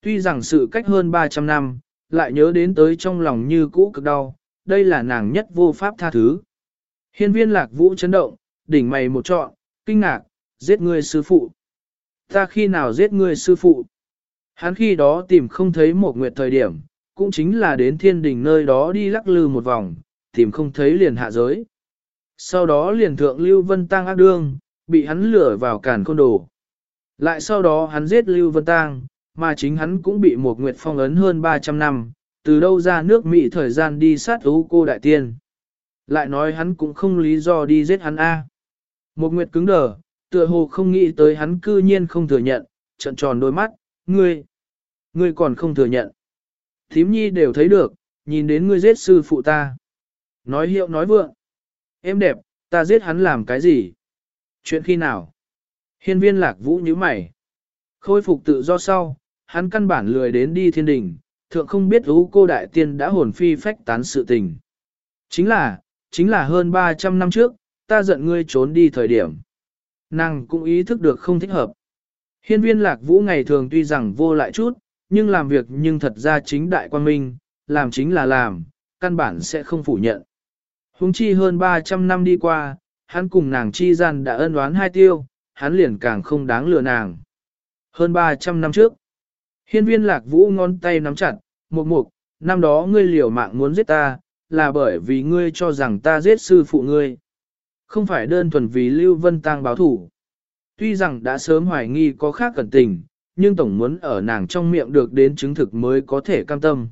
Tuy rằng sự cách hơn 300 năm, lại nhớ đến tới trong lòng như cũ cực đau, đây là nàng nhất vô pháp tha thứ. Hiên viên lạc vũ chấn động, đỉnh mày một trọn, kinh ngạc, giết ngươi sư phụ. Ta khi nào giết ngươi sư phụ? Hắn khi đó tìm không thấy một nguyệt thời điểm, cũng chính là đến thiên đình nơi đó đi lắc lư một vòng, tìm không thấy liền hạ giới. Sau đó liền thượng Lưu Vân Tăng ác đương, bị hắn lửa vào cản côn đồ. Lại sau đó hắn giết Lưu Vân Tăng, mà chính hắn cũng bị một nguyệt phong ấn hơn 300 năm, từ đâu ra nước Mỹ thời gian đi sát ú cô đại tiên. Lại nói hắn cũng không lý do đi giết hắn A. Một nguyệt cứng đờ, tựa hồ không nghĩ tới hắn cư nhiên không thừa nhận, trận tròn đôi mắt, ngươi, ngươi còn không thừa nhận. Thím nhi đều thấy được, nhìn đến ngươi giết sư phụ ta. Nói hiệu nói vượng. Em đẹp, ta giết hắn làm cái gì? Chuyện khi nào? Hiên viên lạc vũ như mày. Khôi phục tự do sau, hắn căn bản lười đến đi thiên đình, thượng không biết ú cô đại tiên đã hồn phi phách tán sự tình. Chính là, chính là hơn 300 năm trước, ta giận ngươi trốn đi thời điểm. Nàng cũng ý thức được không thích hợp. Hiên viên lạc vũ ngày thường tuy rằng vô lại chút, nhưng làm việc nhưng thật ra chính đại quan minh, làm chính là làm, căn bản sẽ không phủ nhận huống chi hơn 300 năm đi qua, hắn cùng nàng chi gian đã ân oán hai tiêu, hắn liền càng không đáng lừa nàng. Hơn 300 năm trước, hiên viên lạc vũ ngón tay nắm chặt, mục mục, năm đó ngươi liều mạng muốn giết ta, là bởi vì ngươi cho rằng ta giết sư phụ ngươi. Không phải đơn thuần vì Lưu Vân Tăng báo thủ. Tuy rằng đã sớm hoài nghi có khác cẩn tình, nhưng tổng muốn ở nàng trong miệng được đến chứng thực mới có thể cam tâm.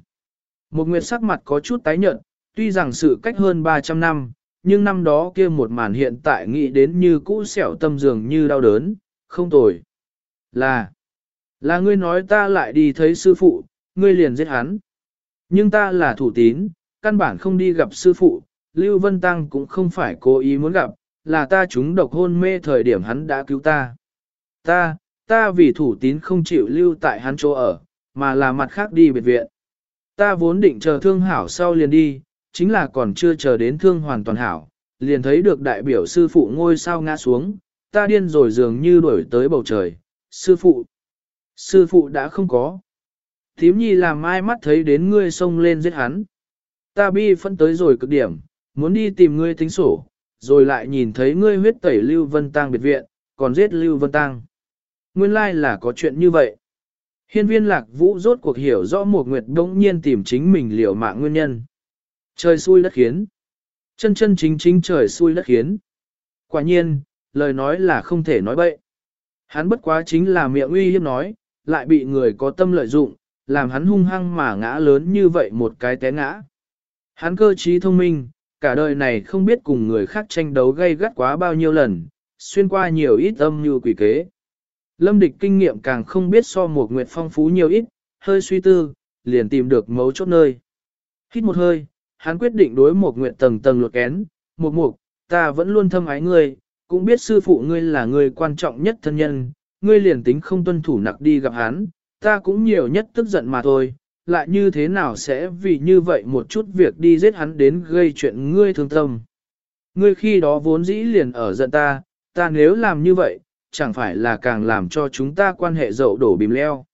Một nguyệt sắc mặt có chút tái nhợt, tuy rằng sự cách hơn 300 năm, nhưng năm đó kia một màn hiện tại nghĩ đến như cũ xẻo tâm dường như đau đớn, không tồi. Là, là ngươi nói ta lại đi thấy sư phụ, ngươi liền giết hắn. Nhưng ta là thủ tín, căn bản không đi gặp sư phụ, Lưu Vân Tăng cũng không phải cố ý muốn gặp, là ta chúng độc hôn mê thời điểm hắn đã cứu ta. Ta, ta vì thủ tín không chịu lưu tại hắn chỗ ở, mà là mặt khác đi biệt viện. Ta vốn định chờ thương hảo sau liền đi, chính là còn chưa chờ đến thương hoàn toàn hảo, liền thấy được đại biểu sư phụ ngôi sao ngã xuống, ta điên rồi dường như đuổi tới bầu trời. Sư phụ, sư phụ đã không có. Thím nhi làm mai mắt thấy đến ngươi xông lên giết hắn. Ta bi phân tới rồi cực điểm, muốn đi tìm ngươi tính sổ, rồi lại nhìn thấy ngươi huyết tẩy Lưu Vân Tăng biệt viện, còn giết Lưu Vân Tăng. nguyên lai là có chuyện như vậy. Hiên viên lạc vũ rốt cuộc hiểu rõ một nguyệt đống nhiên tìm chính mình liệu mạng nguyên nhân. Trời xui đất khiến. Chân chân chính chính trời xui đất khiến. Quả nhiên, lời nói là không thể nói bậy. Hắn bất quá chính là miệng uy hiếp nói, lại bị người có tâm lợi dụng, làm hắn hung hăng mà ngã lớn như vậy một cái té ngã. Hắn cơ trí thông minh, cả đời này không biết cùng người khác tranh đấu gây gắt quá bao nhiêu lần, xuyên qua nhiều ít âm như quỷ kế. Lâm địch kinh nghiệm càng không biết so một nguyệt phong phú nhiều ít, hơi suy tư, liền tìm được mấu chốt nơi. Hít một hơi, hắn quyết định đối một nguyện tầng tầng luật kén, một mục, ta vẫn luôn thâm ái ngươi, cũng biết sư phụ ngươi là người quan trọng nhất thân nhân, ngươi liền tính không tuân thủ nặc đi gặp hắn, ta cũng nhiều nhất tức giận mà thôi, lại như thế nào sẽ vì như vậy một chút việc đi giết hắn đến gây chuyện ngươi thương tâm. Ngươi khi đó vốn dĩ liền ở giận ta, ta nếu làm như vậy, chẳng phải là càng làm cho chúng ta quan hệ dậu đổ bìm leo.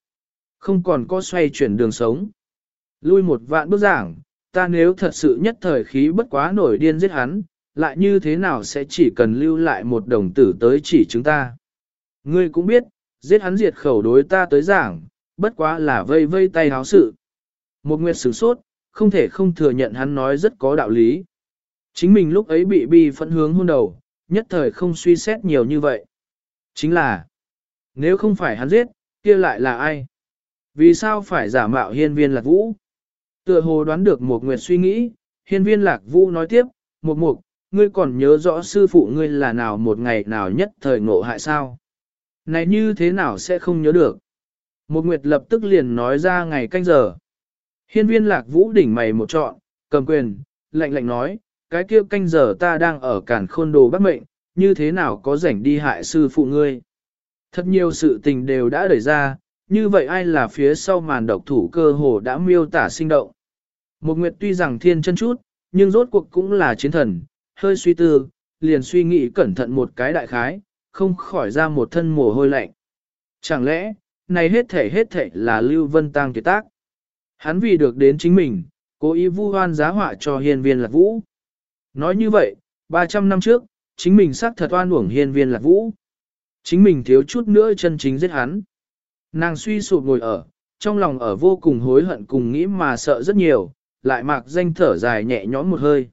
Không còn có xoay chuyển đường sống. Lui một vạn bước giảng, ta nếu thật sự nhất thời khí bất quá nổi điên giết hắn, lại như thế nào sẽ chỉ cần lưu lại một đồng tử tới chỉ chúng ta. Ngươi cũng biết, giết hắn diệt khẩu đối ta tới giảng, bất quá là vây vây tay háo sự. Một nguyệt sửng sốt, không thể không thừa nhận hắn nói rất có đạo lý. Chính mình lúc ấy bị bi phẫn hướng hôn đầu, nhất thời không suy xét nhiều như vậy. Chính là, nếu không phải hắn giết, kia lại là ai? Vì sao phải giả mạo hiên viên lạc vũ? Tựa hồ đoán được một nguyệt suy nghĩ, hiên viên lạc vũ nói tiếp, một mục, ngươi còn nhớ rõ sư phụ ngươi là nào một ngày nào nhất thời ngộ hại sao? Này như thế nào sẽ không nhớ được? Một nguyệt lập tức liền nói ra ngày canh giờ. Hiên viên lạc vũ đỉnh mày một trọn, cầm quyền, lạnh lạnh nói, cái kia canh giờ ta đang ở cản khôn đồ bắt mệnh, như thế nào có rảnh đi hại sư phụ ngươi. Thật nhiều sự tình đều đã đẩy ra, như vậy ai là phía sau màn độc thủ cơ hồ đã miêu tả sinh động. Một nguyệt tuy rằng thiên chân chút, nhưng rốt cuộc cũng là chiến thần, hơi suy tư, liền suy nghĩ cẩn thận một cái đại khái, không khỏi ra một thân mồ hôi lạnh. Chẳng lẽ, này hết thể hết thể là Lưu Vân Tăng tuyệt tác. Hắn vì được đến chính mình, cố ý vu hoan giá họa cho hiên viên lạc vũ. Nói như vậy, 300 năm trước, chính mình xác thật oan uổng hiên viên lạc vũ. Chính mình thiếu chút nữa chân chính giết hắn. Nàng suy sụp ngồi ở, trong lòng ở vô cùng hối hận cùng nghĩ mà sợ rất nhiều, lại mạc danh thở dài nhẹ nhõm một hơi.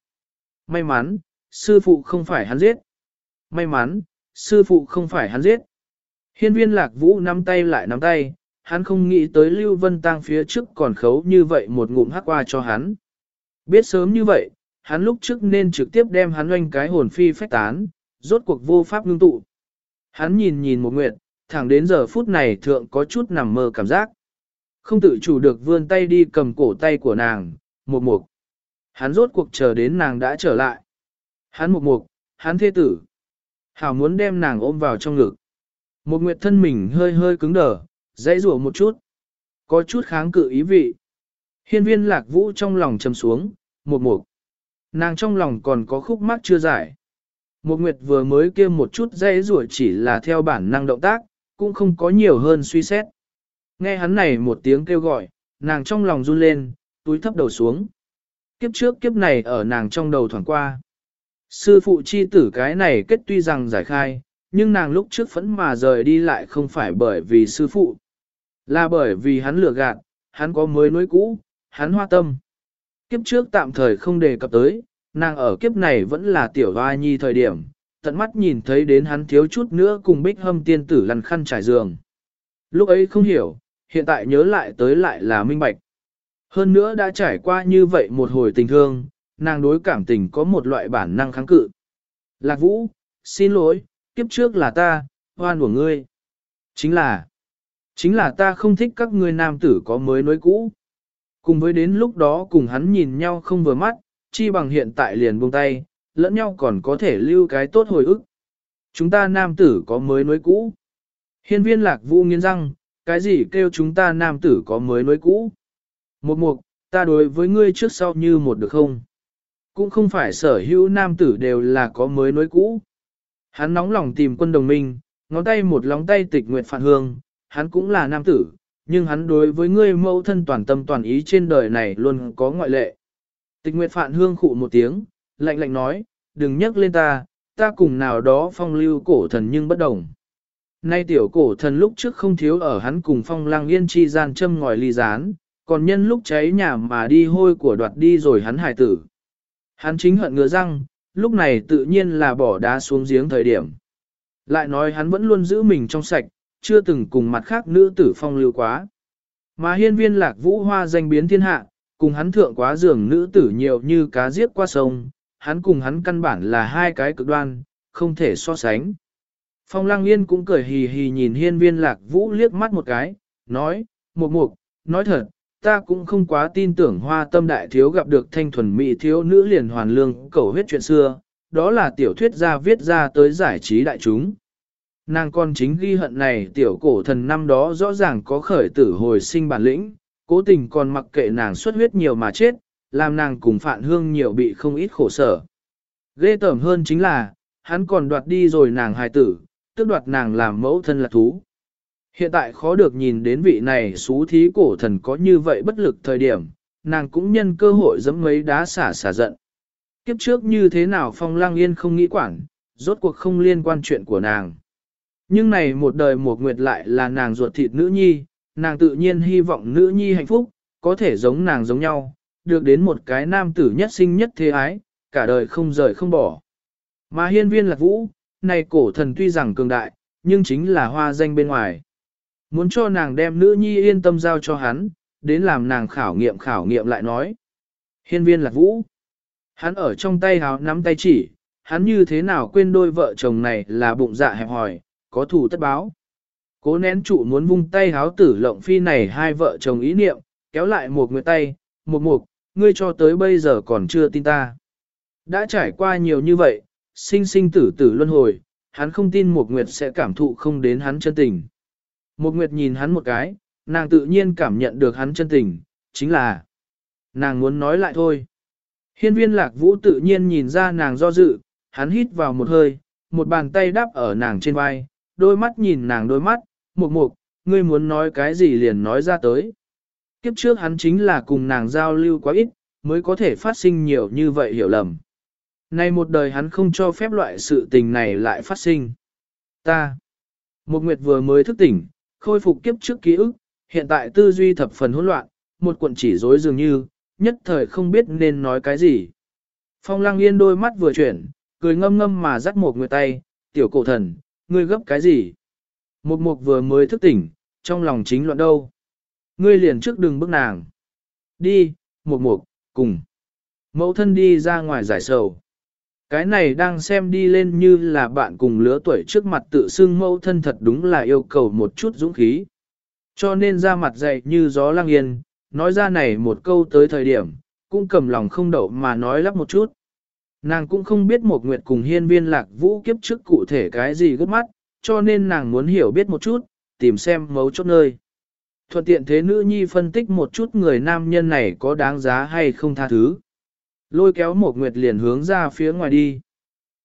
May mắn, sư phụ không phải hắn giết. May mắn, sư phụ không phải hắn giết. Hiên viên lạc vũ nắm tay lại nắm tay, hắn không nghĩ tới Lưu Vân Tăng phía trước còn khấu như vậy một ngụm hắc qua cho hắn. Biết sớm như vậy, hắn lúc trước nên trực tiếp đem hắn oanh cái hồn phi phách tán, rốt cuộc vô pháp ngưng tụ. Hắn nhìn nhìn một nguyện, thẳng đến giờ phút này thượng có chút nằm mơ cảm giác. Không tự chủ được vươn tay đi cầm cổ tay của nàng, một mục. Hắn rốt cuộc chờ đến nàng đã trở lại. Hắn một mục, hắn thê tử. Hảo muốn đem nàng ôm vào trong ngực. Một nguyệt thân mình hơi hơi cứng đờ, dãy rủa một chút. Có chút kháng cự ý vị. Hiên viên lạc vũ trong lòng trầm xuống, một mục. Nàng trong lòng còn có khúc mắc chưa giải. Một nguyệt vừa mới kia một chút dãy rủa chỉ là theo bản năng động tác, cũng không có nhiều hơn suy xét. Nghe hắn này một tiếng kêu gọi, nàng trong lòng run lên, túi thấp đầu xuống. Kiếp trước kiếp này ở nàng trong đầu thoảng qua. Sư phụ chi tử cái này kết tuy rằng giải khai, nhưng nàng lúc trước phẫn mà rời đi lại không phải bởi vì sư phụ. Là bởi vì hắn lừa gạt, hắn có mới nối cũ, hắn hoa tâm. Kiếp trước tạm thời không đề cập tới, nàng ở kiếp này vẫn là tiểu hoa nhi thời điểm, tận mắt nhìn thấy đến hắn thiếu chút nữa cùng bích hâm tiên tử lăn khăn trải giường. Lúc ấy không hiểu, hiện tại nhớ lại tới lại là minh bạch. Hơn nữa đã trải qua như vậy một hồi tình thương, nàng đối cảm tình có một loại bản năng kháng cự. Lạc Vũ, xin lỗi, kiếp trước là ta, hoan của ngươi. Chính là, chính là ta không thích các ngươi nam tử có mới nối cũ. Cùng với đến lúc đó cùng hắn nhìn nhau không vừa mắt, chi bằng hiện tại liền buông tay, lẫn nhau còn có thể lưu cái tốt hồi ức. Chúng ta nam tử có mới nối cũ. Hiên viên lạc vũ nghiến răng, cái gì kêu chúng ta nam tử có mới nối cũ. Một mục, ta đối với ngươi trước sau như một được không? Cũng không phải sở hữu nam tử đều là có mới nối cũ. Hắn nóng lòng tìm quân đồng minh, ngón tay một lóng tay tịch nguyệt phản hương, hắn cũng là nam tử, nhưng hắn đối với ngươi mẫu thân toàn tâm toàn ý trên đời này luôn có ngoại lệ. Tịch nguyệt phản hương khụ một tiếng, lạnh lạnh nói, đừng nhắc lên ta, ta cùng nào đó phong lưu cổ thần nhưng bất đồng. Nay tiểu cổ thần lúc trước không thiếu ở hắn cùng phong lang yên chi gian châm ngòi ly gián còn nhân lúc cháy nhà mà đi hôi của đoạt đi rồi hắn hài tử. Hắn chính hận ngựa răng, lúc này tự nhiên là bỏ đá xuống giếng thời điểm. Lại nói hắn vẫn luôn giữ mình trong sạch, chưa từng cùng mặt khác nữ tử phong lưu quá. Mà hiên viên lạc vũ hoa danh biến thiên hạ, cùng hắn thượng quá giường nữ tử nhiều như cá giết qua sông, hắn cùng hắn căn bản là hai cái cực đoan, không thể so sánh. Phong Lăng Yên cũng cười hì hì nhìn hiên viên lạc vũ liếc mắt một cái, nói, một mục, nói thật, ta cũng không quá tin tưởng hoa tâm đại thiếu gặp được thanh thuần mỹ thiếu nữ liền hoàn lương cầu huyết chuyện xưa, đó là tiểu thuyết gia viết ra tới giải trí đại chúng. Nàng con chính ghi hận này tiểu cổ thần năm đó rõ ràng có khởi tử hồi sinh bản lĩnh, cố tình còn mặc kệ nàng xuất huyết nhiều mà chết, làm nàng cùng phản hương nhiều bị không ít khổ sở. Ghê tởm hơn chính là, hắn còn đoạt đi rồi nàng hài tử, tức đoạt nàng làm mẫu thân là thú. Hiện tại khó được nhìn đến vị này xú thí cổ thần có như vậy bất lực thời điểm, nàng cũng nhân cơ hội giẫm mấy đá xả xả giận. Kiếp trước như thế nào phong lang yên không nghĩ quản, rốt cuộc không liên quan chuyện của nàng. Nhưng này một đời một nguyệt lại là nàng ruột thịt nữ nhi, nàng tự nhiên hy vọng nữ nhi hạnh phúc, có thể giống nàng giống nhau, được đến một cái nam tử nhất sinh nhất thế ái, cả đời không rời không bỏ. Mà hiên viên lạc vũ, này cổ thần tuy rằng cường đại, nhưng chính là hoa danh bên ngoài. Muốn cho nàng đem nữ nhi yên tâm giao cho hắn, đến làm nàng khảo nghiệm khảo nghiệm lại nói. Hiên viên lạc vũ. Hắn ở trong tay háo nắm tay chỉ, hắn như thế nào quên đôi vợ chồng này là bụng dạ hẹp hòi, có thủ tất báo. Cố nén trụ muốn vung tay háo tử lộng phi này hai vợ chồng ý niệm, kéo lại một người tay, một mục, ngươi cho tới bây giờ còn chưa tin ta. Đã trải qua nhiều như vậy, sinh sinh tử tử luân hồi, hắn không tin một nguyệt sẽ cảm thụ không đến hắn chân tình. Một nguyệt nhìn hắn một cái, nàng tự nhiên cảm nhận được hắn chân tình, chính là nàng muốn nói lại thôi. Hiên viên lạc vũ tự nhiên nhìn ra nàng do dự, hắn hít vào một hơi, một bàn tay đắp ở nàng trên vai, đôi mắt nhìn nàng đôi mắt, mục mục, ngươi muốn nói cái gì liền nói ra tới. Kiếp trước hắn chính là cùng nàng giao lưu quá ít, mới có thể phát sinh nhiều như vậy hiểu lầm. Nay một đời hắn không cho phép loại sự tình này lại phát sinh. Ta. Một nguyệt vừa mới thức tỉnh, khôi phục kiếp trước ký ức, hiện tại tư duy thập phần hỗn loạn, một cuộn chỉ rối dường như, nhất thời không biết nên nói cái gì. Phong lăng yên đôi mắt vừa chuyển, cười ngâm ngâm mà dắt một người tay, tiểu cổ thần, ngươi gấp cái gì? Một mục vừa mới thức tỉnh, trong lòng chính loạn đâu. Ngươi liền trước đừng bước nàng. Đi, một mục, cùng. Mẫu thân đi ra ngoài giải sầu. Cái này đang xem đi lên như là bạn cùng lứa tuổi trước mặt tự xưng mẫu thân thật đúng là yêu cầu một chút dũng khí. Cho nên ra mặt dậy như gió lang yên, nói ra này một câu tới thời điểm, cũng cầm lòng không đậu mà nói lắp một chút. Nàng cũng không biết một nguyệt cùng hiên viên lạc vũ kiếp trước cụ thể cái gì gấp mắt, cho nên nàng muốn hiểu biết một chút, tìm xem mấu chốt nơi. Thuận tiện thế nữ nhi phân tích một chút người nam nhân này có đáng giá hay không tha thứ. Lôi kéo một nguyệt liền hướng ra phía ngoài đi.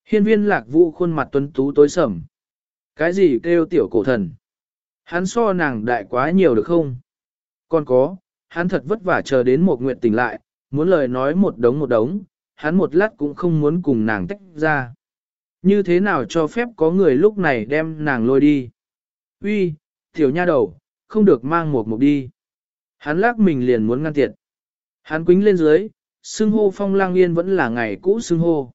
Hiên viên lạc vũ khuôn mặt tuấn tú tối sầm. Cái gì kêu tiểu cổ thần? Hắn so nàng đại quá nhiều được không? Còn có, hắn thật vất vả chờ đến một nguyệt tỉnh lại, muốn lời nói một đống một đống, hắn một lát cũng không muốn cùng nàng tách ra. Như thế nào cho phép có người lúc này đem nàng lôi đi? Uy, tiểu nha đầu, không được mang một mục đi. Hắn lắc mình liền muốn ngăn tiệt. Hắn quính lên dưới, xưng hô phong lang yên vẫn là ngày cũ xưng hô.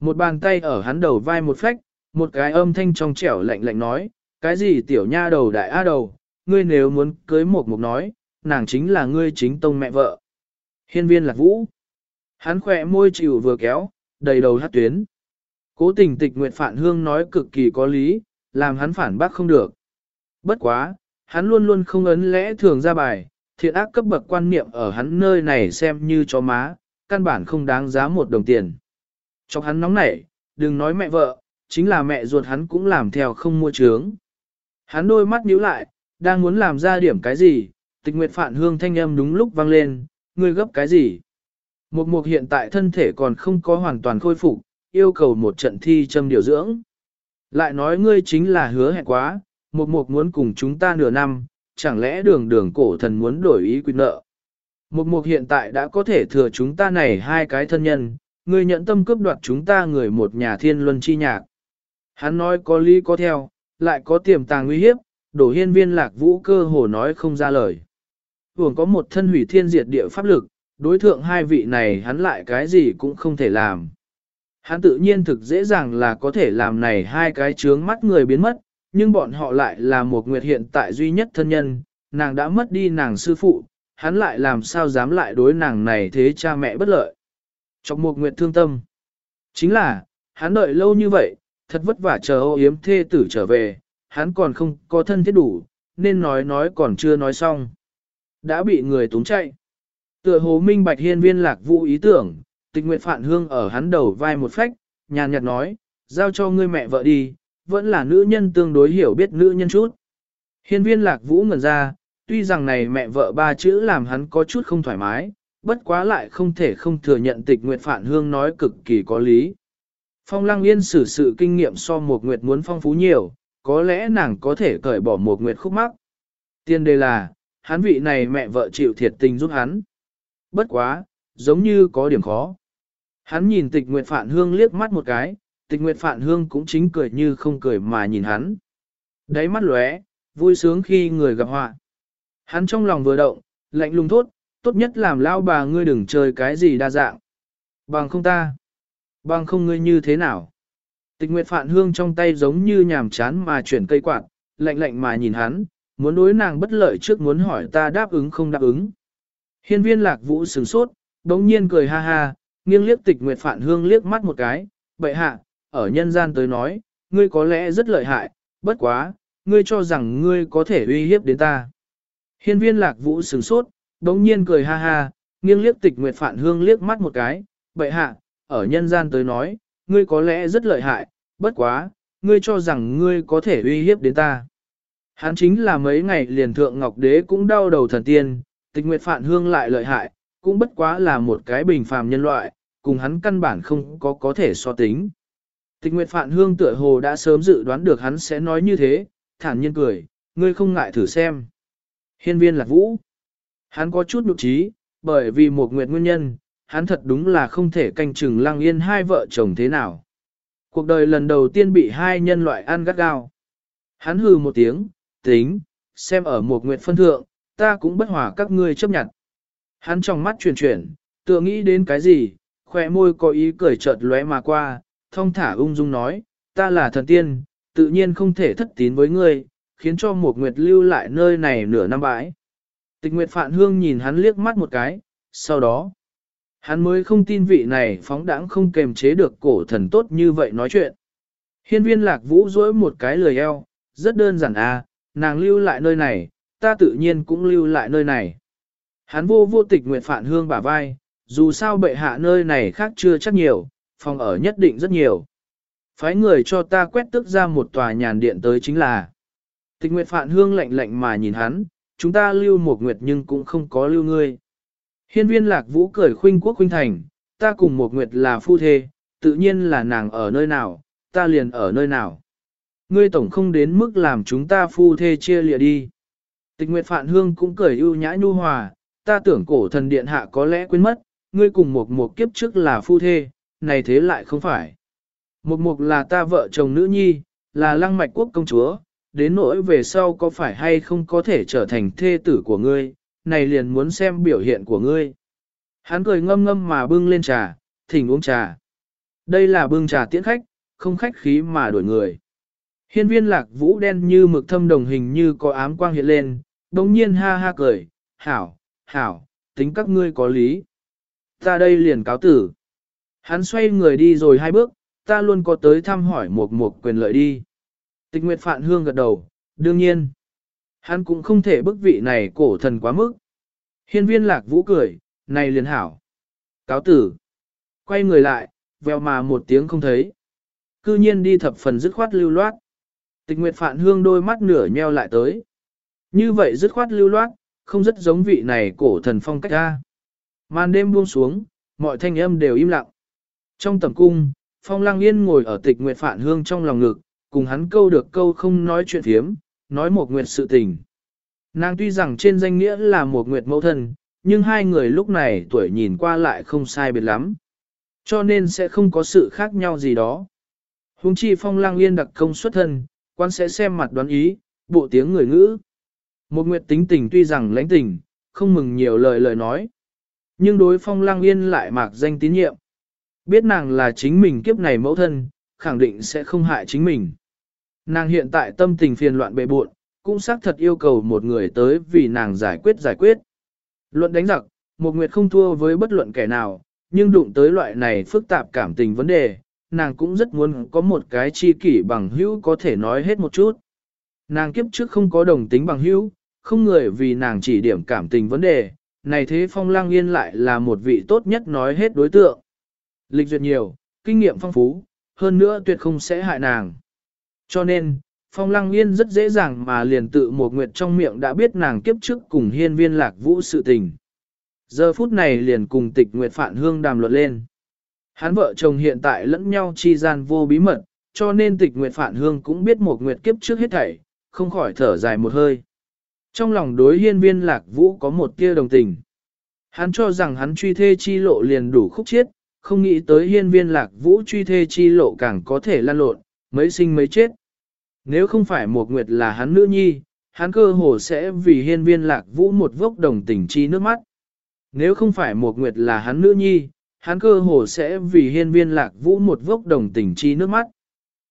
Một bàn tay ở hắn đầu vai một phách, một cái âm thanh trong trẻo lạnh lạnh nói, cái gì tiểu nha đầu đại a đầu, ngươi nếu muốn cưới một mục nói, nàng chính là ngươi chính tông mẹ vợ. Hiên viên lạc vũ. Hắn khỏe môi chịu vừa kéo, đầy đầu hát tuyến. Cố tình tịch nguyện phản hương nói cực kỳ có lý, làm hắn phản bác không được. Bất quá, hắn luôn luôn không ấn lẽ thường ra bài, thiện ác cấp bậc quan niệm ở hắn nơi này xem như chó má, căn bản không đáng giá một đồng tiền. Cho hắn nóng nảy, đừng nói mẹ vợ, chính là mẹ ruột hắn cũng làm theo không mua trướng. Hắn đôi mắt nhíu lại, đang muốn làm ra điểm cái gì, tịch nguyệt phản hương thanh âm đúng lúc vang lên, ngươi gấp cái gì. Một mục hiện tại thân thể còn không có hoàn toàn khôi phục, yêu cầu một trận thi châm điều dưỡng. Lại nói ngươi chính là hứa hẹn quá, một mục muốn cùng chúng ta nửa năm, chẳng lẽ đường đường cổ thần muốn đổi ý quy nợ. Một mục hiện tại đã có thể thừa chúng ta này hai cái thân nhân, ngươi nhận tâm cướp đoạt chúng ta người một nhà thiên luân chi nhạc. Hắn nói có lý có theo, lại có tiềm tàng nguy hiếp, đổ hiên viên lạc vũ cơ hồ nói không ra lời. Hưởng có một thân hủy thiên diệt địa pháp lực, đối thượng hai vị này hắn lại cái gì cũng không thể làm. Hắn tự nhiên thực dễ dàng là có thể làm này hai cái trướng mắt người biến mất, nhưng bọn họ lại là một nguyệt hiện tại duy nhất thân nhân, nàng đã mất đi nàng sư phụ, hắn lại làm sao dám lại đối nàng này thế cha mẹ bất lợi. Trong một nguyệt thương tâm. Chính là, hắn đợi lâu như vậy, thật vất vả chờ ô yếm thê tử trở về, hắn còn không có thân thiết đủ, nên nói nói còn chưa nói xong. Đã bị người túng chạy. Tựa hồ minh bạch hiên viên lạc vũ ý tưởng, tịch nguyện phản hương ở hắn đầu vai một phách, nhàn nhạt nói, giao cho ngươi mẹ vợ đi, vẫn là nữ nhân tương đối hiểu biết nữ nhân chút. Hiên viên lạc vũ ngẩn ra, tuy rằng này mẹ vợ ba chữ làm hắn có chút không thoải mái, bất quá lại không thể không thừa nhận tịch Nguyệt phản hương nói cực kỳ có lý. Phong lăng yên xử sự kinh nghiệm so một nguyệt muốn phong phú nhiều, có lẽ nàng có thể cởi bỏ một nguyệt khúc mắc. Tiên đề là, hắn vị này mẹ vợ chịu thiệt tình giúp hắn. Bất quá, giống như có điểm khó. Hắn nhìn tịch nguyệt phản hương liếc mắt một cái, tịch nguyệt phản hương cũng chính cười như không cười mà nhìn hắn. Đáy mắt lóe, vui sướng khi người gặp họa. Hắn trong lòng vừa động, lạnh lùng thốt, tốt nhất làm lao bà ngươi đừng chơi cái gì đa dạng. Bằng không ta. Bằng không ngươi như thế nào. Tịch nguyệt phản hương trong tay giống như nhàm chán mà chuyển cây quạt, lạnh lạnh mà nhìn hắn, muốn đối nàng bất lợi trước muốn hỏi ta đáp ứng không đáp ứng. Hiên viên lạc vũ sửng sốt, đống nhiên cười ha ha, nghiêng liếc tịch nguyệt phản hương liếc mắt một cái, bậy hạ, ở nhân gian tới nói, ngươi có lẽ rất lợi hại, bất quá, ngươi cho rằng ngươi có thể uy hiếp đến ta. Hiên viên lạc vũ sửng sốt, đống nhiên cười ha ha, nghiêng liếc tịch nguyệt phản hương liếc mắt một cái, bậy hạ, ở nhân gian tới nói, ngươi có lẽ rất lợi hại, bất quá, ngươi cho rằng ngươi có thể uy hiếp đến ta. Hắn chính là mấy ngày liền thượng ngọc đế cũng đau đầu thần tiên, tịch nguyệt phản hương lại lợi hại, cũng bất quá là một cái bình phàm nhân loại, cùng hắn căn bản không có có thể so tính. Tịch nguyệt Phạn hương tựa hồ đã sớm dự đoán được hắn sẽ nói như thế, thản nhiên cười, ngươi không ngại thử xem. Hiên viên lạc vũ. Hắn có chút nhục trí, bởi vì một nguyệt nguyên nhân, hắn thật đúng là không thể canh chừng lăng yên hai vợ chồng thế nào. Cuộc đời lần đầu tiên bị hai nhân loại ăn gắt gao. Hắn hừ một tiếng, tính, xem ở một nguyệt phân thượng, ta cũng bất hòa các ngươi chấp nhận. Hắn trong mắt chuyển chuyển, tựa nghĩ đến cái gì, khỏe môi có ý cười chợt lóe mà qua, Thong thả ung dung nói, ta là thần tiên, tự nhiên không thể thất tín với ngươi, khiến cho một nguyệt lưu lại nơi này nửa năm bãi. Tịch nguyệt phạn hương nhìn hắn liếc mắt một cái, sau đó, hắn mới không tin vị này phóng đãng không kềm chế được cổ thần tốt như vậy nói chuyện. Hiên viên lạc vũ dối một cái lời eo, rất đơn giản à, nàng lưu lại nơi này, ta tự nhiên cũng lưu lại nơi này. Hắn vô vô tịch nguyệt phản hương bả vai, dù sao bệ hạ nơi này khác chưa chắc nhiều, phòng ở nhất định rất nhiều. Phái người cho ta quét tức ra một tòa nhàn điện tới chính là. Tịch nguyệt Phạn hương lạnh lạnh mà nhìn hắn, chúng ta lưu một nguyệt nhưng cũng không có lưu ngươi. Hiên viên lạc vũ cười khuynh quốc khuynh thành, ta cùng một nguyệt là phu thê, tự nhiên là nàng ở nơi nào, ta liền ở nơi nào. Ngươi tổng không đến mức làm chúng ta phu thê chia lìa đi. Tịch Nguyệt Phạn Hương cũng cười ưu nhã nhu hòa, ta tưởng cổ thần điện hạ có lẽ quên mất, ngươi cùng một một kiếp trước là phu thê, này thế lại không phải. Một mục là ta vợ chồng nữ nhi, là lăng mạch quốc công chúa, đến nỗi về sau có phải hay không có thể trở thành thê tử của ngươi, này liền muốn xem biểu hiện của ngươi. Hắn cười ngâm ngâm mà bưng lên trà, thỉnh uống trà. Đây là bưng trà tiễn khách, không khách khí mà đổi người. Hiên viên lạc vũ đen như mực thâm đồng hình như có ám quang hiện lên, đồng nhiên ha ha cười, hảo, hảo, tính các ngươi có lý. Ta đây liền cáo tử. Hắn xoay người đi rồi hai bước, ta luôn có tới thăm hỏi một một quyền lợi đi. Tịch Nguyệt Phạn Hương gật đầu, đương nhiên. Hắn cũng không thể bức vị này cổ thần quá mức. Hiên viên lạc vũ cười, này liền hảo. Cáo tử. Quay người lại, veo mà một tiếng không thấy. Cư nhiên đi thập phần dứt khoát lưu loát. Tịch Nguyệt Phạn Hương đôi mắt nửa nheo lại tới. Như vậy dứt khoát lưu loát, không rất giống vị này cổ thần phong cách ra. Màn đêm buông xuống, mọi thanh âm đều im lặng. Trong tầm cung, Phong Lang Yên ngồi ở tịch Nguyệt phản Hương trong lòng ngực, cùng hắn câu được câu không nói chuyện thiếm, nói một nguyệt sự tình. Nàng tuy rằng trên danh nghĩa là một nguyệt mẫu thân, nhưng hai người lúc này tuổi nhìn qua lại không sai biệt lắm. Cho nên sẽ không có sự khác nhau gì đó. Hùng chi Phong Lang Yên đặc công xuất thân, quan sẽ xem mặt đoán ý, bộ tiếng người ngữ. Một nguyệt tính tình tuy rằng lãnh tình, không mừng nhiều lời lời nói. Nhưng đối phong lang yên lại mạc danh tín nhiệm. Biết nàng là chính mình kiếp này mẫu thân, khẳng định sẽ không hại chính mình. Nàng hiện tại tâm tình phiền loạn bệ buộn, cũng xác thật yêu cầu một người tới vì nàng giải quyết giải quyết. Luận đánh giặc, một nguyệt không thua với bất luận kẻ nào, nhưng đụng tới loại này phức tạp cảm tình vấn đề, nàng cũng rất muốn có một cái chi kỷ bằng hữu có thể nói hết một chút. Nàng kiếp trước không có đồng tính bằng hữu, không người vì nàng chỉ điểm cảm tình vấn đề, này thế phong lang yên lại là một vị tốt nhất nói hết đối tượng. Lịch duyệt nhiều, kinh nghiệm phong phú, hơn nữa tuyệt không sẽ hại nàng. Cho nên, phong Lăng yên rất dễ dàng mà liền tự một nguyệt trong miệng đã biết nàng kiếp trước cùng hiên viên lạc vũ sự tình. Giờ phút này liền cùng tịch nguyệt phản hương đàm luận lên. Hắn vợ chồng hiện tại lẫn nhau chi gian vô bí mật, cho nên tịch nguyệt phản hương cũng biết một nguyệt kiếp trước hết thảy, không khỏi thở dài một hơi. Trong lòng đối hiên viên lạc vũ có một tia đồng tình. Hắn cho rằng hắn truy thê chi lộ liền đủ khúc chiết, không nghĩ tới hiên viên lạc vũ truy thê chi lộ càng có thể lan lộn, mấy sinh mấy chết. Nếu không phải một nguyệt là hắn nữ nhi, hắn cơ hồ sẽ vì hiên viên lạc vũ một vốc đồng tình chi nước mắt. Nếu không phải một nguyệt là hắn nữ nhi, hắn cơ hồ sẽ vì hiên viên lạc vũ một vốc đồng tình chi nước mắt.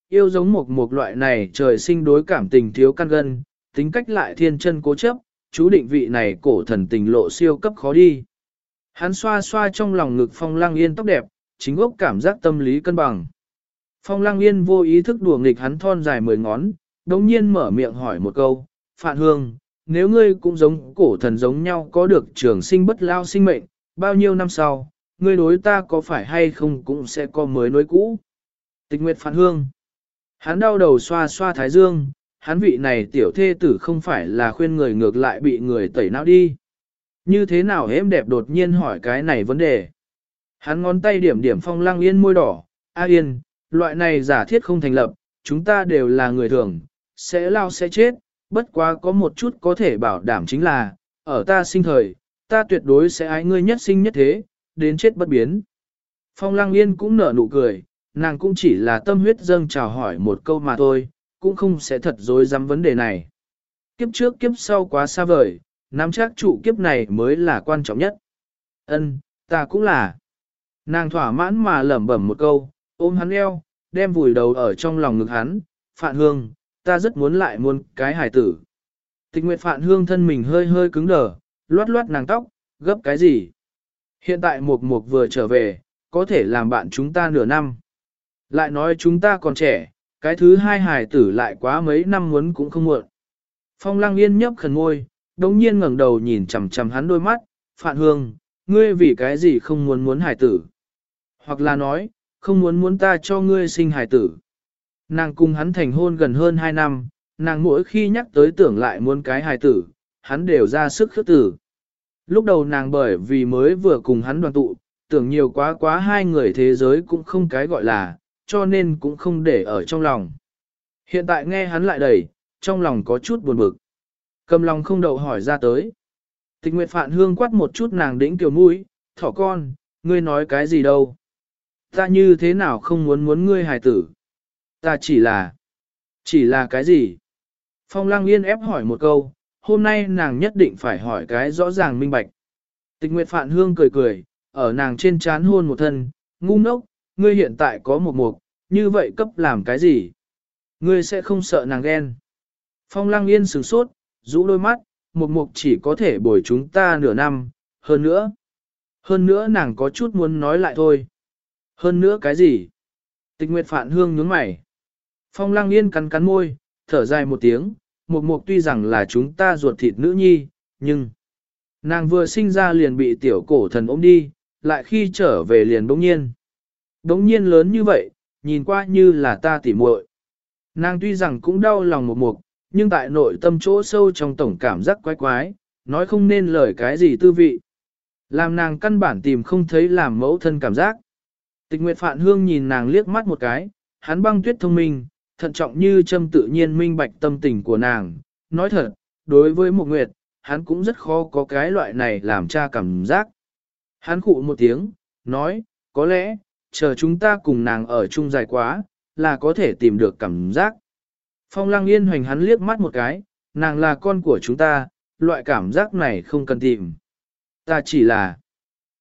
Yêu giống một một loại này trời sinh đối cảm tình thiếu căn gân, tính cách lại thiên chân cố chấp, chú định vị này cổ thần tình lộ siêu cấp khó đi. Hắn xoa xoa trong lòng ngực phong lang yên tóc đẹp, chính gốc cảm giác tâm lý cân bằng. Phong lang yên vô ý thức đùa nghịch hắn thon dài mười ngón, đồng nhiên mở miệng hỏi một câu, Phạn Hương, nếu ngươi cũng giống cổ thần giống nhau có được trường sinh bất lao sinh mệnh, bao nhiêu năm sau, ngươi đối ta có phải hay không cũng sẽ có mới nối cũ. Tịch Nguyệt Phạn Hương Hắn đau đầu xoa xoa thái dương, hắn vị này tiểu thê tử không phải là khuyên người ngược lại bị người tẩy não đi. Như thế nào em đẹp đột nhiên hỏi cái này vấn đề. Hắn ngón tay điểm điểm phong lăng yên môi đỏ, A yên, loại này giả thiết không thành lập, chúng ta đều là người thường, sẽ lao sẽ chết, bất quá có một chút có thể bảo đảm chính là, ở ta sinh thời, ta tuyệt đối sẽ ái ngươi nhất sinh nhất thế, đến chết bất biến. Phong lăng yên cũng nở nụ cười, nàng cũng chỉ là tâm huyết dâng chào hỏi một câu mà thôi, cũng không sẽ thật dối dám vấn đề này. Kiếp trước kiếp sau quá xa vời, nắm chắc trụ kiếp này mới là quan trọng nhất. Ân, ta cũng là. Nàng thỏa mãn mà lẩm bẩm một câu, ôm hắn eo, đem vùi đầu ở trong lòng ngực hắn, Phạn Hương, ta rất muốn lại muốn cái hải tử. Tịch Nguyệt Phạn Hương thân mình hơi hơi cứng đờ, loát loát nàng tóc, gấp cái gì? Hiện tại Mục Mục vừa trở về, có thể làm bạn chúng ta nửa năm. Lại nói chúng ta còn trẻ, cái thứ hai hải tử lại quá mấy năm muốn cũng không muộn. Phong Lăng Yên nhấp khẩn ngôi, đống nhiên ngẩng đầu nhìn chằm chằm hắn đôi mắt, Phạn Hương, ngươi vì cái gì không muốn muốn hải tử? Hoặc là nói, không muốn muốn ta cho ngươi sinh hải tử. Nàng cùng hắn thành hôn gần hơn 2 năm, nàng mỗi khi nhắc tới tưởng lại muốn cái hài tử, hắn đều ra sức khước tử. Lúc đầu nàng bởi vì mới vừa cùng hắn đoàn tụ, tưởng nhiều quá quá hai người thế giới cũng không cái gọi là, cho nên cũng không để ở trong lòng. Hiện tại nghe hắn lại đẩy, trong lòng có chút buồn bực. Cầm lòng không đậu hỏi ra tới. Tịch Nguyệt Phạn Hương quát một chút nàng đĩnh tiểu mũi, thỏ con, ngươi nói cái gì đâu. Ta như thế nào không muốn muốn ngươi hài tử. Ta chỉ là... Chỉ là cái gì? Phong lang Yên ép hỏi một câu, hôm nay nàng nhất định phải hỏi cái rõ ràng minh bạch. Tịch Nguyệt Phạn Hương cười cười, ở nàng trên chán hôn một thân, ngu ngốc, ngươi hiện tại có một mục, như vậy cấp làm cái gì? Ngươi sẽ không sợ nàng ghen. Phong lang Yên sửng sốt, rũ đôi mắt, một mục chỉ có thể bồi chúng ta nửa năm, hơn nữa. Hơn nữa nàng có chút muốn nói lại thôi. Hơn nữa cái gì? Tịch Nguyệt Phạn Hương nhướng mày. Phong Lăng Yên cắn cắn môi, thở dài một tiếng, Mục Mục tuy rằng là chúng ta ruột thịt nữ nhi, nhưng nàng vừa sinh ra liền bị tiểu cổ thần ôm đi, lại khi trở về liền bỗng nhiên. Bỗng nhiên lớn như vậy, nhìn qua như là ta tỉ muội. Nàng tuy rằng cũng đau lòng một Mục, nhưng tại nội tâm chỗ sâu trong tổng cảm giác quái quái, nói không nên lời cái gì tư vị. Làm nàng căn bản tìm không thấy làm mẫu thân cảm giác. Tịch Nguyệt Phạn Hương nhìn nàng liếc mắt một cái, hắn băng tuyết thông minh, thận trọng như châm tự nhiên minh bạch tâm tình của nàng. Nói thật, đối với một nguyệt, hắn cũng rất khó có cái loại này làm cha cảm giác. Hắn khụ một tiếng, nói, có lẽ, chờ chúng ta cùng nàng ở chung dài quá, là có thể tìm được cảm giác. Phong lăng yên hoành hắn liếc mắt một cái, nàng là con của chúng ta, loại cảm giác này không cần tìm. Ta chỉ là,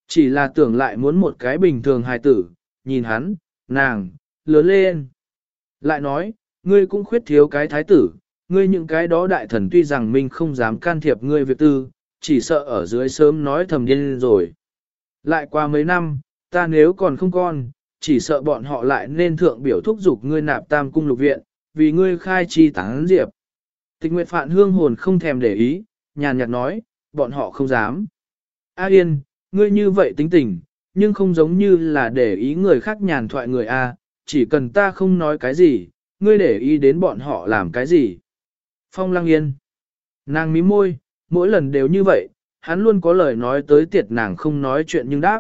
chỉ là tưởng lại muốn một cái bình thường hài tử, nhìn hắn, nàng, lớn lên. Lại nói, ngươi cũng khuyết thiếu cái thái tử, ngươi những cái đó đại thần tuy rằng mình không dám can thiệp ngươi việc tư, chỉ sợ ở dưới sớm nói thầm điên rồi. Lại qua mấy năm, ta nếu còn không con, chỉ sợ bọn họ lại nên thượng biểu thúc giục ngươi nạp tam cung lục viện, vì ngươi khai chi tán diệp. Tịch Nguyệt Phạn hương hồn không thèm để ý, nhàn nhạt nói, bọn họ không dám. A Yên, ngươi như vậy tính tình, nhưng không giống như là để ý người khác nhàn thoại người A, chỉ cần ta không nói cái gì, ngươi để ý đến bọn họ làm cái gì. Phong Lăng Yên, nàng mím môi, mỗi lần đều như vậy, hắn luôn có lời nói tới tiệt nàng không nói chuyện nhưng đáp.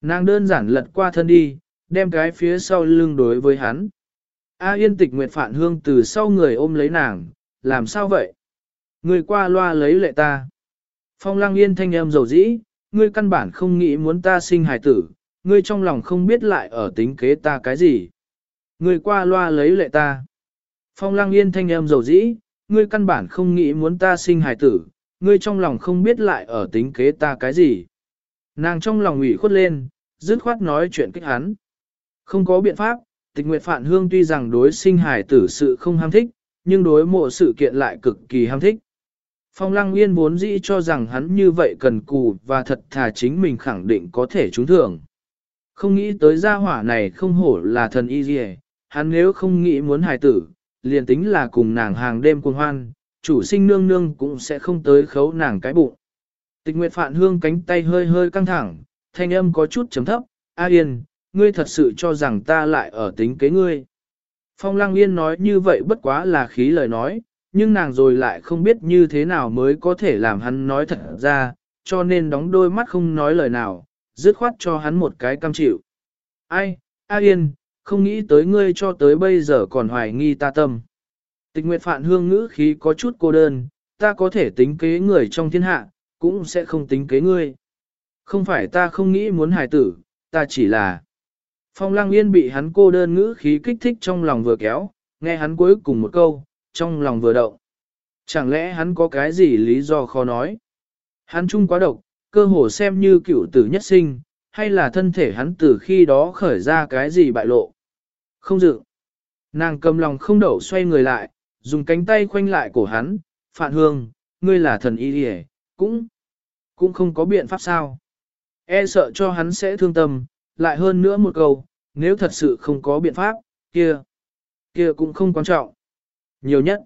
Nàng đơn giản lật qua thân đi, đem cái phía sau lưng đối với hắn. A Yên tịch nguyệt phản hương từ sau người ôm lấy nàng, làm sao vậy? Người qua loa lấy lệ ta. Phong lăng yên thanh âm dầu dĩ, ngươi căn bản không nghĩ muốn ta sinh hài tử, ngươi trong lòng không biết lại ở tính kế ta cái gì. Ngươi qua loa lấy lệ ta. Phong lăng yên thanh âm dầu dĩ, ngươi căn bản không nghĩ muốn ta sinh hài tử, ngươi trong lòng không biết lại ở tính kế ta cái gì. Nàng trong lòng ủy khuất lên, dứt khoát nói chuyện kích hắn. Không có biện pháp, tịch nguyệt phản hương tuy rằng đối sinh hài tử sự không ham thích, nhưng đối mộ sự kiện lại cực kỳ ham thích. Phong lăng yên vốn dĩ cho rằng hắn như vậy cần cù và thật thà chính mình khẳng định có thể trúng thưởng. Không nghĩ tới gia hỏa này không hổ là thần y gì hắn nếu không nghĩ muốn hài tử, liền tính là cùng nàng hàng đêm cuồng hoan, chủ sinh nương nương cũng sẽ không tới khấu nàng cái bụng. Tịch Nguyệt phản Hương cánh tay hơi hơi căng thẳng, thanh âm có chút chấm thấp, A Yên, ngươi thật sự cho rằng ta lại ở tính kế ngươi. Phong Lăng Yên nói như vậy bất quá là khí lời nói, nhưng nàng rồi lại không biết như thế nào mới có thể làm hắn nói thật ra, cho nên đóng đôi mắt không nói lời nào, dứt khoát cho hắn một cái cam chịu. Ai, A Yên, không nghĩ tới ngươi cho tới bây giờ còn hoài nghi ta tâm. Tịch Nguyệt Phạn Hương ngữ khí có chút cô đơn, ta có thể tính kế người trong thiên hạ, cũng sẽ không tính kế ngươi. Không phải ta không nghĩ muốn hài tử, ta chỉ là... Phong Lăng Yên bị hắn cô đơn ngữ khí kích thích trong lòng vừa kéo, nghe hắn cuối cùng một câu, trong lòng vừa động. Chẳng lẽ hắn có cái gì lý do khó nói? Hắn chung quá độc, cơ hồ xem như cựu tử nhất sinh, hay là thân thể hắn từ khi đó khởi ra cái gì bại lộ? Không dự. Nàng cầm lòng không đậu xoay người lại, dùng cánh tay khoanh lại cổ hắn, Phạn Hương, ngươi là thần y đi cũng, cũng không có biện pháp sao. E sợ cho hắn sẽ thương tâm, lại hơn nữa một câu, nếu thật sự không có biện pháp, kia, kia cũng không quan trọng. Nhiều nhất,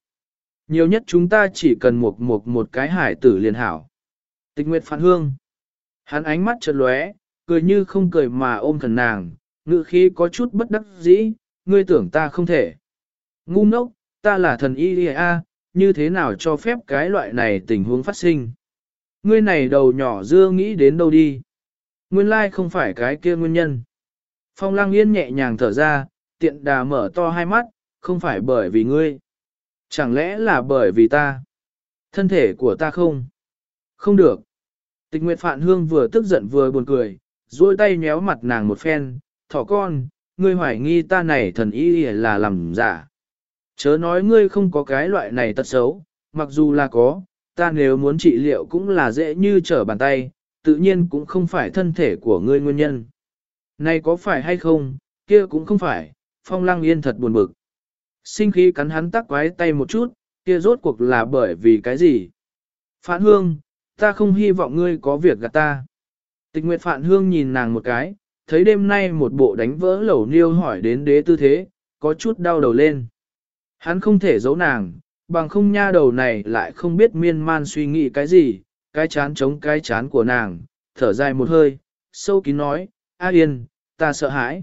nhiều nhất chúng ta chỉ cần một một một cái hải tử liền hảo. Tịch Nguyệt Phản Hương, hắn ánh mắt chợt lóe, cười như không cười mà ôm thần nàng, ngự khí có chút bất đắc dĩ, ngươi tưởng ta không thể. Ngu ngốc, ta là thần y a, như thế nào cho phép cái loại này tình huống phát sinh. Ngươi này đầu nhỏ dưa nghĩ đến đâu đi. Nguyên lai không phải cái kia nguyên nhân. Phong Lang yên nhẹ nhàng thở ra, tiện đà mở to hai mắt, không phải bởi vì ngươi. Chẳng lẽ là bởi vì ta? Thân thể của ta không? Không được. Tịch Nguyệt Phạn Hương vừa tức giận vừa buồn cười, duỗi tay nhéo mặt nàng một phen, thỏ con, ngươi hoài nghi ta này thần y là làm giả. Chớ nói ngươi không có cái loại này tật xấu, mặc dù là có, ta nếu muốn trị liệu cũng là dễ như trở bàn tay, tự nhiên cũng không phải thân thể của ngươi nguyên nhân. Này có phải hay không, kia cũng không phải, phong lăng yên thật buồn bực. Sinh khí cắn hắn tắc quái tay một chút, kia rốt cuộc là bởi vì cái gì? Phản hương, ta không hy vọng ngươi có việc gặp ta. Tịch Nguyệt Phạn Hương nhìn nàng một cái, thấy đêm nay một bộ đánh vỡ lẩu niêu hỏi đến đế tư thế, có chút đau đầu lên. Hắn không thể giấu nàng, bằng không nha đầu này lại không biết miên man suy nghĩ cái gì, cái chán chống cái chán của nàng, thở dài một hơi, sâu kín nói, A Yên, ta sợ hãi.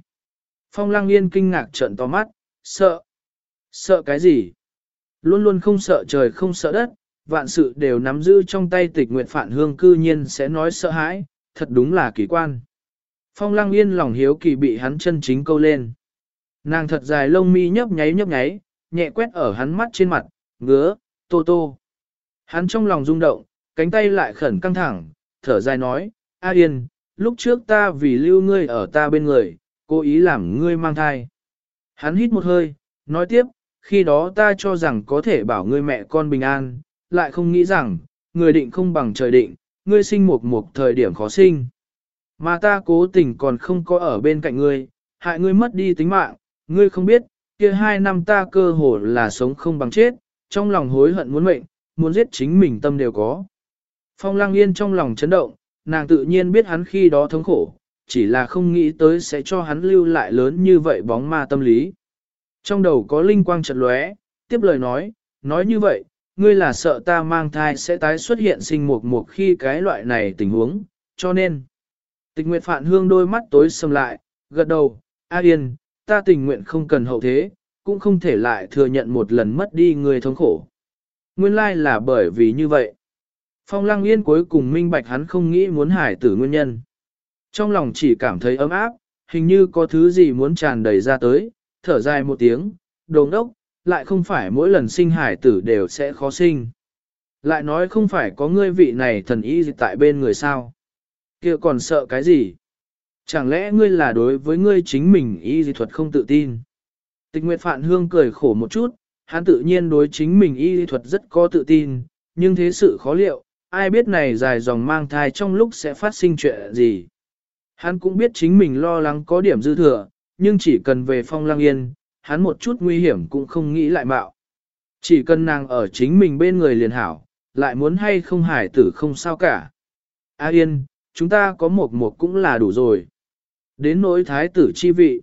Phong Lăng Yên kinh ngạc trợn to mắt, sợ. Sợ cái gì? Luôn luôn không sợ trời không sợ đất, vạn sự đều nắm giữ trong tay tịch nguyện phản hương cư nhiên sẽ nói sợ hãi, thật đúng là kỳ quan. Phong Lăng Yên lòng hiếu kỳ bị hắn chân chính câu lên. Nàng thật dài lông mi nhấp nháy nhấp nháy, nhẹ quét ở hắn mắt trên mặt, ngứa, tô tô. Hắn trong lòng rung động, cánh tay lại khẩn căng thẳng, thở dài nói, A Yên, lúc trước ta vì lưu ngươi ở ta bên người, cố ý làm ngươi mang thai. Hắn hít một hơi, nói tiếp, khi đó ta cho rằng có thể bảo ngươi mẹ con bình an, lại không nghĩ rằng, người định không bằng trời định, ngươi sinh một một thời điểm khó sinh. Mà ta cố tình còn không có ở bên cạnh ngươi, hại ngươi mất đi tính mạng, ngươi không biết, kia hai năm ta cơ hồ là sống không bằng chết, trong lòng hối hận muốn mệnh, muốn giết chính mình tâm đều có. Phong Lang Yên trong lòng chấn động, nàng tự nhiên biết hắn khi đó thống khổ, chỉ là không nghĩ tới sẽ cho hắn lưu lại lớn như vậy bóng ma tâm lý. Trong đầu có linh quang chợt lóe, tiếp lời nói, nói như vậy, ngươi là sợ ta mang thai sẽ tái xuất hiện sinh mục mục khi cái loại này tình huống, cho nên. Tịch nguyệt phạn hương đôi mắt tối sầm lại, gật đầu, A Yên, ta tình nguyện không cần hậu thế, cũng không thể lại thừa nhận một lần mất đi người thống khổ. Nguyên lai là bởi vì như vậy. Phong Lăng Yên cuối cùng minh bạch hắn không nghĩ muốn hải tử nguyên nhân. Trong lòng chỉ cảm thấy ấm áp, hình như có thứ gì muốn tràn đầy ra tới, thở dài một tiếng, đồng đốc, lại không phải mỗi lần sinh hải tử đều sẽ khó sinh. Lại nói không phải có ngươi vị này thần y tại bên người sao. kia còn sợ cái gì? Chẳng lẽ ngươi là đối với ngươi chính mình y dị thuật không tự tin? Tịch Nguyệt Phạn Hương cười khổ một chút, hắn tự nhiên đối chính mình y dị thuật rất có tự tin, nhưng thế sự khó liệu, ai biết này dài dòng mang thai trong lúc sẽ phát sinh chuyện gì. Hắn cũng biết chính mình lo lắng có điểm dư thừa, nhưng chỉ cần về phong lang yên, hắn một chút nguy hiểm cũng không nghĩ lại mạo. Chỉ cần nàng ở chính mình bên người liền hảo, lại muốn hay không hải tử không sao cả. A yên, chúng ta có một một cũng là đủ rồi. Đến nỗi thái tử chi vị.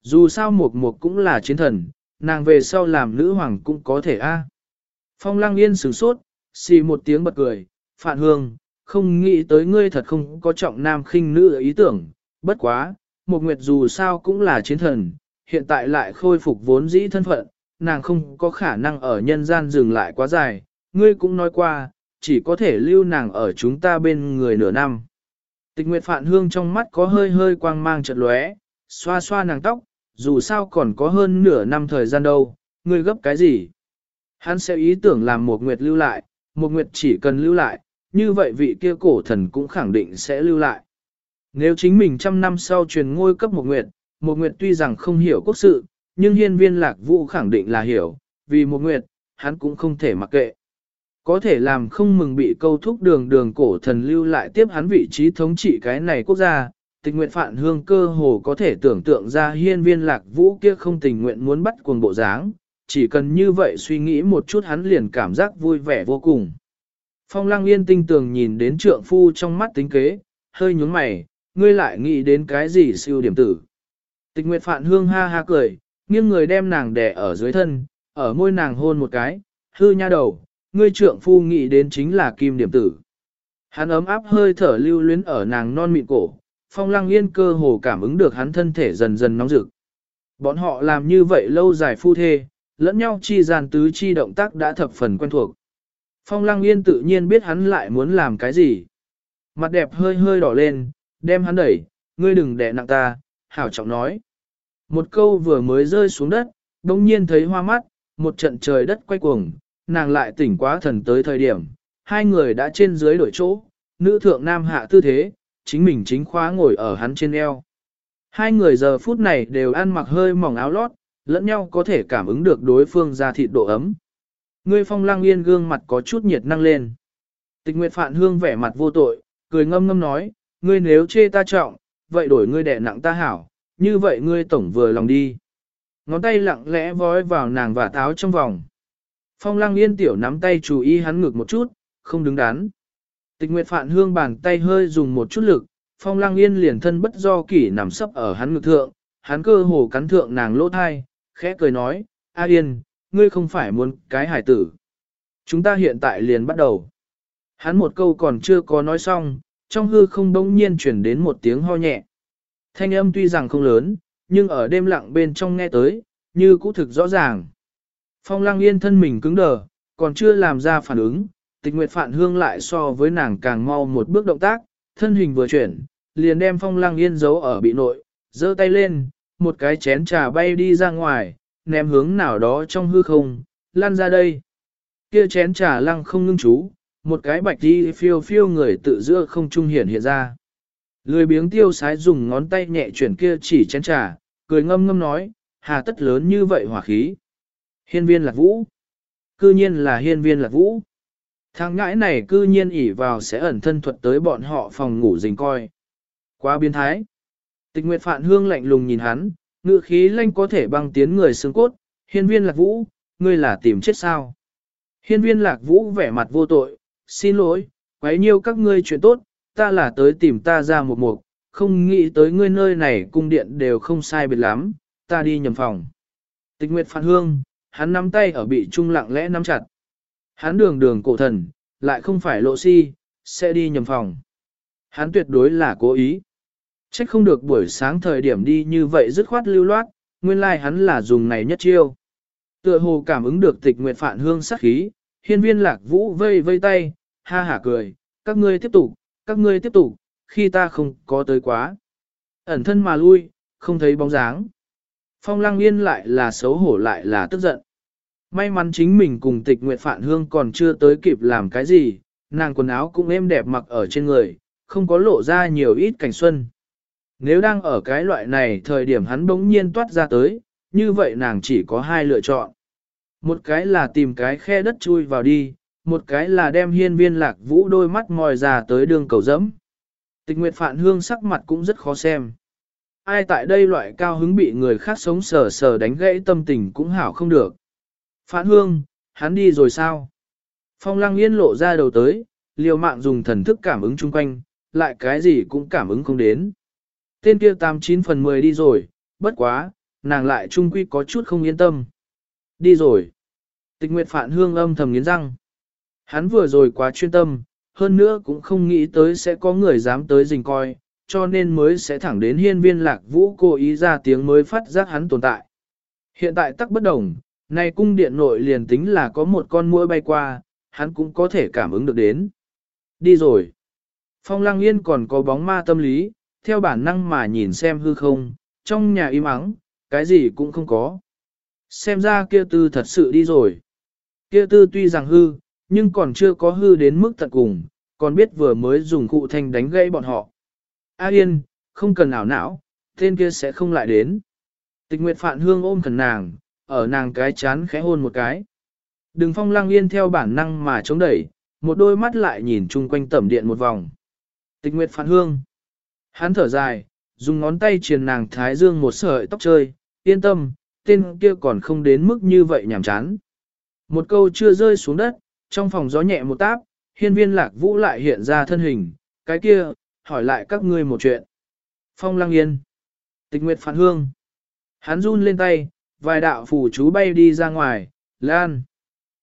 Dù sao một một cũng là chiến thần, nàng về sau làm nữ hoàng cũng có thể a. Phong lang yên sửng sốt, xì một tiếng bật cười, Phạn hương, không nghĩ tới ngươi thật không có trọng nam khinh nữ ý tưởng, bất quá, một nguyệt dù sao cũng là chiến thần, hiện tại lại khôi phục vốn dĩ thân phận, nàng không có khả năng ở nhân gian dừng lại quá dài, ngươi cũng nói qua, chỉ có thể lưu nàng ở chúng ta bên người nửa năm. Tịch Nguyệt Phạn Hương trong mắt có hơi hơi quang mang chợt lóe, xoa xoa nàng tóc, dù sao còn có hơn nửa năm thời gian đâu, ngươi gấp cái gì? Hắn sẽ ý tưởng làm một Nguyệt lưu lại, một Nguyệt chỉ cần lưu lại, như vậy vị kia cổ thần cũng khẳng định sẽ lưu lại. Nếu chính mình trăm năm sau truyền ngôi cấp một Nguyệt, một Nguyệt tuy rằng không hiểu quốc sự, nhưng hiên viên lạc vũ khẳng định là hiểu, vì một Nguyệt, hắn cũng không thể mặc kệ. Có thể làm không mừng bị câu thúc đường đường cổ thần lưu lại tiếp hắn vị trí thống trị cái này quốc gia, tình nguyện phản hương cơ hồ có thể tưởng tượng ra hiên viên lạc vũ kia không tình nguyện muốn bắt cuồng bộ dáng, chỉ cần như vậy suy nghĩ một chút hắn liền cảm giác vui vẻ vô cùng. Phong lăng yên tinh tường nhìn đến trượng phu trong mắt tính kế, hơi nhúng mày, ngươi lại nghĩ đến cái gì siêu điểm tử. Tịch nguyệt phạn hương ha ha cười, nghiêng người đem nàng đè ở dưới thân, ở môi nàng hôn một cái, hư nha đầu, ngươi trượng phu nghĩ đến chính là kim điểm tử. Hắn ấm áp hơi thở lưu luyến ở nàng non mịn cổ, phong lăng yên cơ hồ cảm ứng được hắn thân thể dần dần nóng rực. Bọn họ làm như vậy lâu dài phu thê, lẫn nhau chi gian tứ chi động tác đã thập phần quen thuộc. Phong lăng yên tự nhiên biết hắn lại muốn làm cái gì. Mặt đẹp hơi hơi đỏ lên, đem hắn đẩy, ngươi đừng đè nặng ta, hảo trọng nói. Một câu vừa mới rơi xuống đất, đông nhiên thấy hoa mắt, một trận trời đất quay cuồng, nàng lại tỉnh quá thần tới thời điểm, hai người đã trên dưới đổi chỗ, nữ thượng nam hạ tư thế, chính mình chính khóa ngồi ở hắn trên eo. Hai người giờ phút này đều ăn mặc hơi mỏng áo lót, lẫn nhau có thể cảm ứng được đối phương ra thịt độ ấm. Ngươi phong lang yên gương mặt có chút nhiệt năng lên. Tịch Nguyệt Phạn Hương vẻ mặt vô tội, cười ngâm ngâm nói, ngươi nếu chê ta trọng, vậy đổi ngươi đẻ nặng ta hảo, như vậy ngươi tổng vừa lòng đi. Ngón tay lặng lẽ vói vào nàng và táo trong vòng. Phong lăng yên tiểu nắm tay chú ý hắn ngược một chút, không đứng đắn. Tịch Nguyệt Phạn Hương bàn tay hơi dùng một chút lực, Phong lăng yên liền thân bất do kỷ nằm sấp ở hắn ngực thượng, hắn cơ hồ cắn thượng nàng lỗ thai, khẽ cười nói, A Yên, ngươi không phải muốn cái hải tử. Chúng ta hiện tại liền bắt đầu. Hắn một câu còn chưa có nói xong, trong hư không đông nhiên chuyển đến một tiếng ho nhẹ. Thanh âm tuy rằng không lớn, nhưng ở đêm lặng bên trong nghe tới, như cũ thực rõ ràng. Phong lăng yên thân mình cứng đờ, còn chưa làm ra phản ứng, tịch nguyệt phản hương lại so với nàng càng mau một bước động tác, thân hình vừa chuyển, liền đem phong lăng yên giấu ở bị nội, giơ tay lên, một cái chén trà bay đi ra ngoài, ném hướng nào đó trong hư không, lan ra đây. Kia chén trà lăng không ngưng chú, một cái bạch đi phiêu phiêu người tự giữa không trung hiển hiện ra. Lười biếng tiêu sái dùng ngón tay nhẹ chuyển kia chỉ chén trà, cười ngâm ngâm nói, hà tất lớn như vậy hỏa khí. Hiên viên lạc vũ. Cư nhiên là hiên viên lạc vũ. Thằng ngãi này cư nhiên ỉ vào sẽ ẩn thân thuật tới bọn họ phòng ngủ dình coi. Quá biến thái. Tịch Nguyệt Phạn Hương lạnh lùng nhìn hắn, ngựa khí lanh có thể băng tiến người xương cốt, hiên viên lạc vũ, ngươi là tìm chết sao. Hiên viên lạc vũ vẻ mặt vô tội, xin lỗi, quấy nhiêu các ngươi chuyện tốt, ta là tới tìm ta ra một mục, không nghĩ tới ngươi nơi này cung điện đều không sai biệt lắm, ta đi nhầm phòng. Tịch Nguyệt Phan Hương, hắn nắm tay ở bị trung lặng lẽ nắm chặt. Hắn đường đường cổ thần, lại không phải lộ si, sẽ đi nhầm phòng. Hắn tuyệt đối là cố ý. Trách không được buổi sáng thời điểm đi như vậy dứt khoát lưu loát, nguyên lai like hắn là dùng này nhất chiêu. Tựa hồ cảm ứng được tịch nguyệt phản hương sắc khí, hiên viên lạc vũ vây vây tay, ha hả cười, các ngươi tiếp tục, các ngươi tiếp tục, khi ta không có tới quá. Ẩn thân mà lui, không thấy bóng dáng. Phong lăng yên lại là xấu hổ lại là tức giận. May mắn chính mình cùng tịch nguyệt phản hương còn chưa tới kịp làm cái gì, nàng quần áo cũng êm đẹp mặc ở trên người, không có lộ ra nhiều ít cảnh xuân. Nếu đang ở cái loại này thời điểm hắn bỗng nhiên toát ra tới, như vậy nàng chỉ có hai lựa chọn. Một cái là tìm cái khe đất chui vào đi, một cái là đem hiên viên lạc vũ đôi mắt ngòi ra tới đường cầu dẫm. Tịch nguyệt phản hương sắc mặt cũng rất khó xem. Ai tại đây loại cao hứng bị người khác sống sờ sờ đánh gãy tâm tình cũng hảo không được. Phản hương, hắn đi rồi sao? Phong lăng yên lộ ra đầu tới, liều mạng dùng thần thức cảm ứng chung quanh, lại cái gì cũng cảm ứng không đến. Tên kia 89 phần 10 đi rồi, bất quá, nàng lại trung quy có chút không yên tâm. Đi rồi. Tịch Nguyệt Phạn Hương âm thầm nghiến răng. Hắn vừa rồi quá chuyên tâm, hơn nữa cũng không nghĩ tới sẽ có người dám tới rình coi, cho nên mới sẽ thẳng đến hiên viên lạc vũ cố ý ra tiếng mới phát giác hắn tồn tại. Hiện tại tắc bất đồng, nay cung điện nội liền tính là có một con muỗi bay qua, hắn cũng có thể cảm ứng được đến. Đi rồi. Phong lăng yên còn có bóng ma tâm lý, theo bản năng mà nhìn xem hư không, trong nhà im ắng, cái gì cũng không có. Xem ra kia tư thật sự đi rồi. Kia tư tuy rằng hư, nhưng còn chưa có hư đến mức tận cùng, còn biết vừa mới dùng cụ thanh đánh gãy bọn họ. A yên, không cần ảo não, tên kia sẽ không lại đến. Tịch Nguyệt Phạn Hương ôm thần nàng, ở nàng cái chán khẽ hôn một cái. Đừng phong lăng yên theo bản năng mà chống đẩy, một đôi mắt lại nhìn chung quanh tẩm điện một vòng. Tịch Nguyệt Phạn Hương. Hắn thở dài, dùng ngón tay truyền nàng thái dương một sợi tóc chơi, yên tâm, tên kia còn không đến mức như vậy nhảm chán. Một câu chưa rơi xuống đất, trong phòng gió nhẹ một táp, hiên viên lạc vũ lại hiện ra thân hình, cái kia, hỏi lại các ngươi một chuyện. Phong lăng yên, tịch nguyệt phản hương. Hắn run lên tay, vài đạo phù chú bay đi ra ngoài, lan.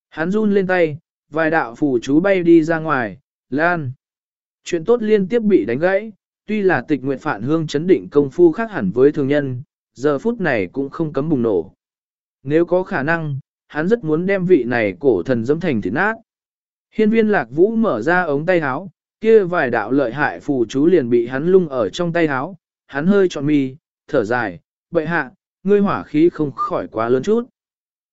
Hắn run lên tay, vài đạo phù chú bay đi ra ngoài, lan. Chuyện tốt liên tiếp bị đánh gãy, tuy là tịch nguyện phản hương chấn định công phu khác hẳn với thường nhân, giờ phút này cũng không cấm bùng nổ. Nếu có khả năng, hắn rất muốn đem vị này cổ thần dẫm thành thịt nát. Hiên viên lạc vũ mở ra ống tay háo, kia vài đạo lợi hại phù chú liền bị hắn lung ở trong tay háo. hắn hơi trọn mi, thở dài, bậy hạ, ngươi hỏa khí không khỏi quá lớn chút.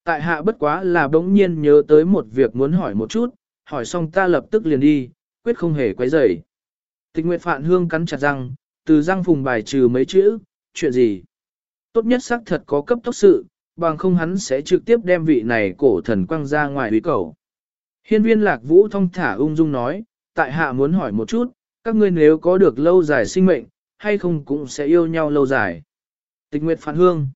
Tại hạ bất quá là bỗng nhiên nhớ tới một việc muốn hỏi một chút, hỏi xong ta lập tức liền đi, quyết không hề quấy rầy. Tịch Nguyệt Phạn Hương cắn chặt răng, từ răng phùng bài trừ mấy chữ, chuyện gì? Tốt nhất xác thật có cấp tốc sự, bằng không hắn sẽ trực tiếp đem vị này cổ thần quăng ra ngoài uy cầu. Hiên viên lạc vũ thông thả ung dung nói, tại hạ muốn hỏi một chút, các ngươi nếu có được lâu dài sinh mệnh, hay không cũng sẽ yêu nhau lâu dài. Tịch Nguyệt Phạn Hương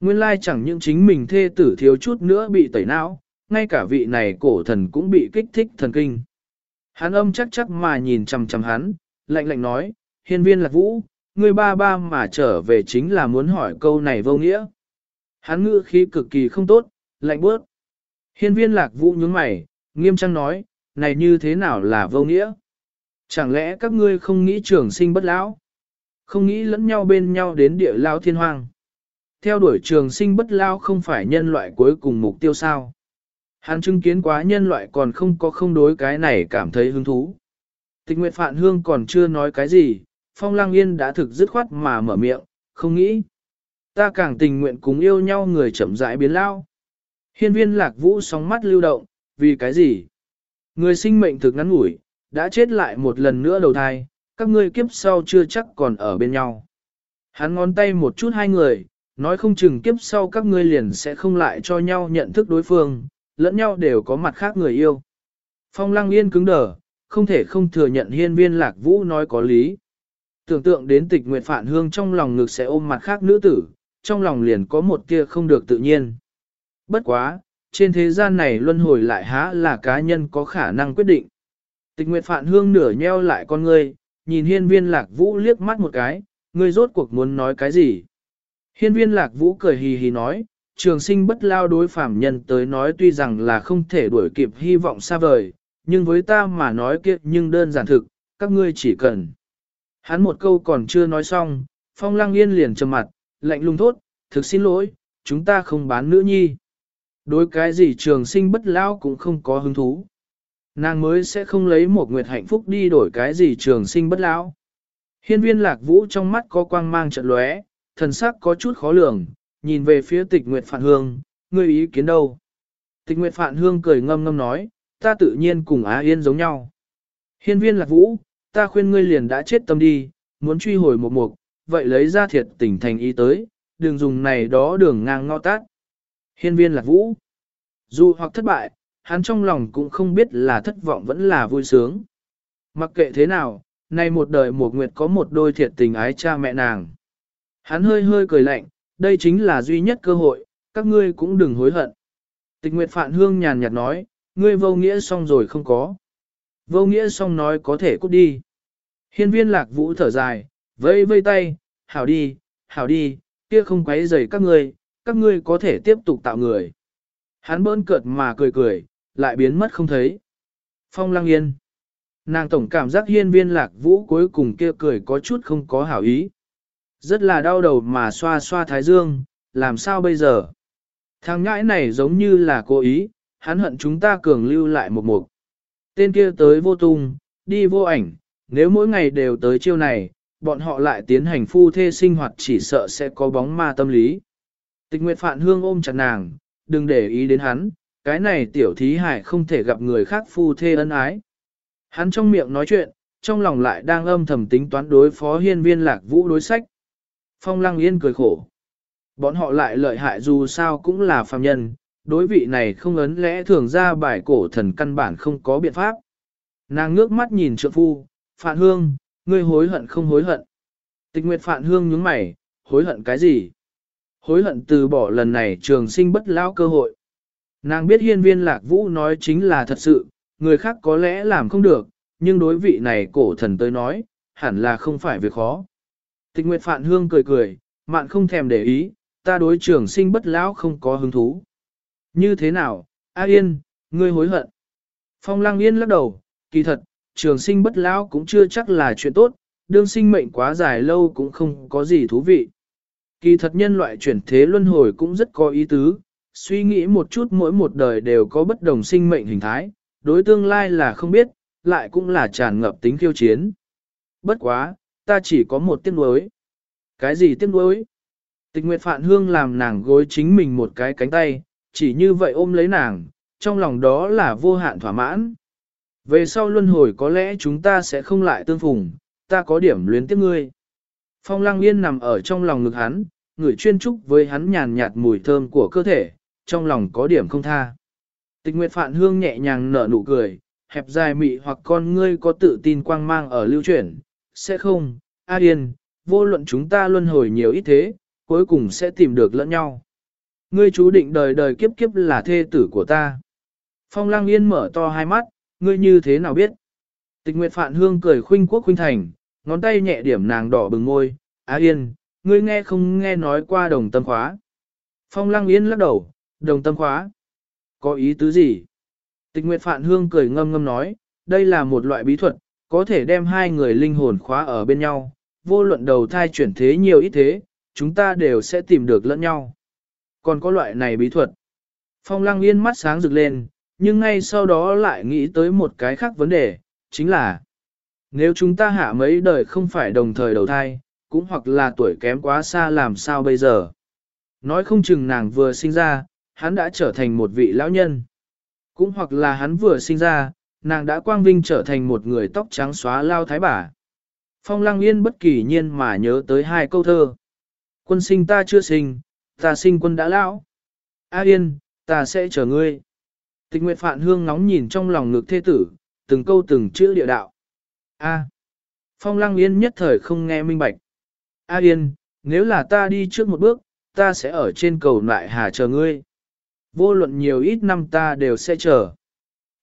Nguyên lai chẳng những chính mình thê tử thiếu chút nữa bị tẩy não, ngay cả vị này cổ thần cũng bị kích thích thần kinh. Hắn âm chắc chắc mà nhìn chằm chằm hắn, lạnh lạnh nói, hiên viên lạc vũ, ngươi ba ba mà trở về chính là muốn hỏi câu này vô nghĩa. Hắn ngữ khí cực kỳ không tốt, lạnh bước. Hiên viên lạc vũ nhướng mày, nghiêm trang nói, này như thế nào là vô nghĩa? Chẳng lẽ các ngươi không nghĩ trường sinh bất lão? Không nghĩ lẫn nhau bên nhau đến địa lao thiên hoang? Theo đuổi trường sinh bất lao không phải nhân loại cuối cùng mục tiêu sao? Hắn chứng kiến quá nhân loại còn không có không đối cái này cảm thấy hứng thú. Tịch Nguyệt Phạn Hương còn chưa nói cái gì, Phong Lăng Yên đã thực dứt khoát mà mở miệng, không nghĩ. Ta càng tình nguyện cùng yêu nhau người chậm rãi biến lao. Hiên viên lạc vũ sóng mắt lưu động, vì cái gì? Người sinh mệnh thực ngắn ngủi, đã chết lại một lần nữa đầu thai, các ngươi kiếp sau chưa chắc còn ở bên nhau. Hắn ngón tay một chút hai người, nói không chừng kiếp sau các ngươi liền sẽ không lại cho nhau nhận thức đối phương, lẫn nhau đều có mặt khác người yêu. Phong lăng yên cứng đờ, không thể không thừa nhận hiên viên lạc vũ nói có lý. Tưởng tượng đến tịch nguyệt phản hương trong lòng ngực sẽ ôm mặt khác nữ tử, trong lòng liền có một kia không được tự nhiên. Bất quá, trên thế gian này luân hồi lại há là cá nhân có khả năng quyết định. Tịch nguyệt phản hương nửa nheo lại con ngươi, nhìn hiên viên lạc vũ liếc mắt một cái, ngươi rốt cuộc muốn nói cái gì. Hiên viên lạc vũ cười hì hì nói, trường sinh bất lao đối phạm nhân tới nói tuy rằng là không thể đuổi kịp hy vọng xa vời, nhưng với ta mà nói kia nhưng đơn giản thực, các ngươi chỉ cần. Hắn một câu còn chưa nói xong, phong lăng yên liền trầm mặt, lạnh lùng thốt, thực xin lỗi, chúng ta không bán nữ nhi. Đối cái gì trường sinh bất lão cũng không có hứng thú. Nàng mới sẽ không lấy một nguyệt hạnh phúc đi đổi cái gì trường sinh bất lão. Hiên viên lạc vũ trong mắt có quang mang trận lóe, thần sắc có chút khó lường, nhìn về phía tịch nguyệt phản hương, ngươi ý kiến đâu? Tịch nguyệt phản hương cười ngâm ngâm nói, ta tự nhiên cùng Á Yên giống nhau. Hiên viên lạc vũ, ta khuyên ngươi liền đã chết tâm đi, muốn truy hồi một mục, vậy lấy ra thiệt tình thành ý tới, Đường dùng này đó đường ngang ngõ tát. Hiên viên lạc vũ, dù hoặc thất bại, hắn trong lòng cũng không biết là thất vọng vẫn là vui sướng. Mặc kệ thế nào, nay một đời một nguyệt có một đôi thiệt tình ái cha mẹ nàng. Hắn hơi hơi cười lạnh, đây chính là duy nhất cơ hội, các ngươi cũng đừng hối hận. Tịch Nguyệt Phạn Hương nhàn nhạt nói, ngươi vô nghĩa xong rồi không có. Vô nghĩa xong nói có thể cút đi. Hiên viên lạc vũ thở dài, vây vây tay, hảo đi, hảo đi, kia không quấy rầy các ngươi, các ngươi có thể tiếp tục tạo người. Hắn bỡn cợt mà cười cười, lại biến mất không thấy. Phong lăng yên. Nàng tổng cảm giác hiên viên lạc vũ cuối cùng kia cười có chút không có hảo ý. Rất là đau đầu mà xoa xoa thái dương, làm sao bây giờ? Thằng ngãi này giống như là cố ý, hắn hận chúng ta cường lưu lại một mục. Tên kia tới vô tung, đi vô ảnh, nếu mỗi ngày đều tới chiêu này, bọn họ lại tiến hành phu thê sinh hoạt chỉ sợ sẽ có bóng ma tâm lý. Tịch Nguyệt Phạn Hương ôm chặt nàng, đừng để ý đến hắn, cái này tiểu thí hải không thể gặp người khác phu thê ân ái. Hắn trong miệng nói chuyện, trong lòng lại đang âm thầm tính toán đối phó hiên viên lạc vũ đối sách. Phong lăng yên cười khổ. Bọn họ lại lợi hại dù sao cũng là phàm nhân, đối vị này không ấn lẽ thường ra bài cổ thần căn bản không có biện pháp. Nàng ngước mắt nhìn trượng phu, Phạn Hương, ngươi hối hận không hối hận. Tịch Nguyệt Phạn Hương nhướng mày, hối hận cái gì? Hối hận từ bỏ lần này trường sinh bất lão cơ hội. Nàng biết hiên viên lạc vũ nói chính là thật sự, người khác có lẽ làm không được, nhưng đối vị này cổ thần tới nói, hẳn là không phải việc khó. Tịch Nguyệt Phạn Hương cười cười, mạn không thèm để ý, ta đối trường sinh bất lão không có hứng thú. Như thế nào, A Yên, ngươi hối hận. Phong Lang Yên lắc đầu, kỳ thật, trường sinh bất lão cũng chưa chắc là chuyện tốt, đương sinh mệnh quá dài lâu cũng không có gì thú vị. Kỳ thật nhân loại chuyển thế luân hồi cũng rất có ý tứ, suy nghĩ một chút mỗi một đời đều có bất đồng sinh mệnh hình thái, đối tương lai là không biết, lại cũng là tràn ngập tính khiêu chiến. Bất quá, ta chỉ có một tiếc nuối. Cái gì tiếc nuối? Tịch Nguyệt Phạn Hương làm nàng gối chính mình một cái cánh tay, chỉ như vậy ôm lấy nàng, trong lòng đó là vô hạn thỏa mãn. Về sau luân hồi có lẽ chúng ta sẽ không lại tương phùng, ta có điểm luyến tiếc ngươi. Phong Lăng Yên nằm ở trong lòng ngực hắn, người chuyên trúc với hắn nhàn nhạt mùi thơm của cơ thể, trong lòng có điểm không tha. Tịch Nguyệt Phạn Hương nhẹ nhàng nở nụ cười, hẹp dài mị hoặc con ngươi có tự tin quang mang ở lưu chuyển, sẽ không, A Yên, vô luận chúng ta luân hồi nhiều ít thế, cuối cùng sẽ tìm được lẫn nhau. Ngươi chú định đời đời kiếp kiếp là thê tử của ta. Phong Lang Yên mở to hai mắt, ngươi như thế nào biết? Tịch Nguyệt Phạn Hương cười khuynh quốc khuynh thành, ngón tay nhẹ điểm nàng đỏ bừng môi, Á Yên, ngươi nghe không nghe nói qua đồng tâm khóa. Phong Lăng Yên lắc đầu, đồng tâm khóa. Có ý tứ gì? Tịch Nguyệt Phạn Hương cười ngâm ngâm nói, đây là một loại bí thuật, có thể đem hai người linh hồn khóa ở bên nhau, vô luận đầu thai chuyển thế nhiều ít thế, chúng ta đều sẽ tìm được lẫn nhau. Còn có loại này bí thuật. Phong Lăng Yên mắt sáng rực lên, nhưng ngay sau đó lại nghĩ tới một cái khác vấn đề, chính là nếu chúng ta hạ mấy đời không phải đồng thời đầu thai, cũng hoặc là tuổi kém quá xa làm sao bây giờ. Nói không chừng nàng vừa sinh ra, hắn đã trở thành một vị lão nhân. Cũng hoặc là hắn vừa sinh ra, nàng đã quang vinh trở thành một người tóc trắng xóa lao thái bà. Phong lăng yên bất kỳ nhiên mà nhớ tới hai câu thơ. Quân sinh ta chưa sinh, Ta sinh quân đã lão. A yên, ta sẽ chờ ngươi. Tịch nguyệt phạn hương ngóng nhìn trong lòng ngực thê tử, từng câu từng chữ địa đạo. A. Phong lăng yên nhất thời không nghe minh bạch. A yên, nếu là ta đi trước một bước, ta sẽ ở trên cầu lại hà chờ ngươi. Vô luận nhiều ít năm ta đều sẽ chờ.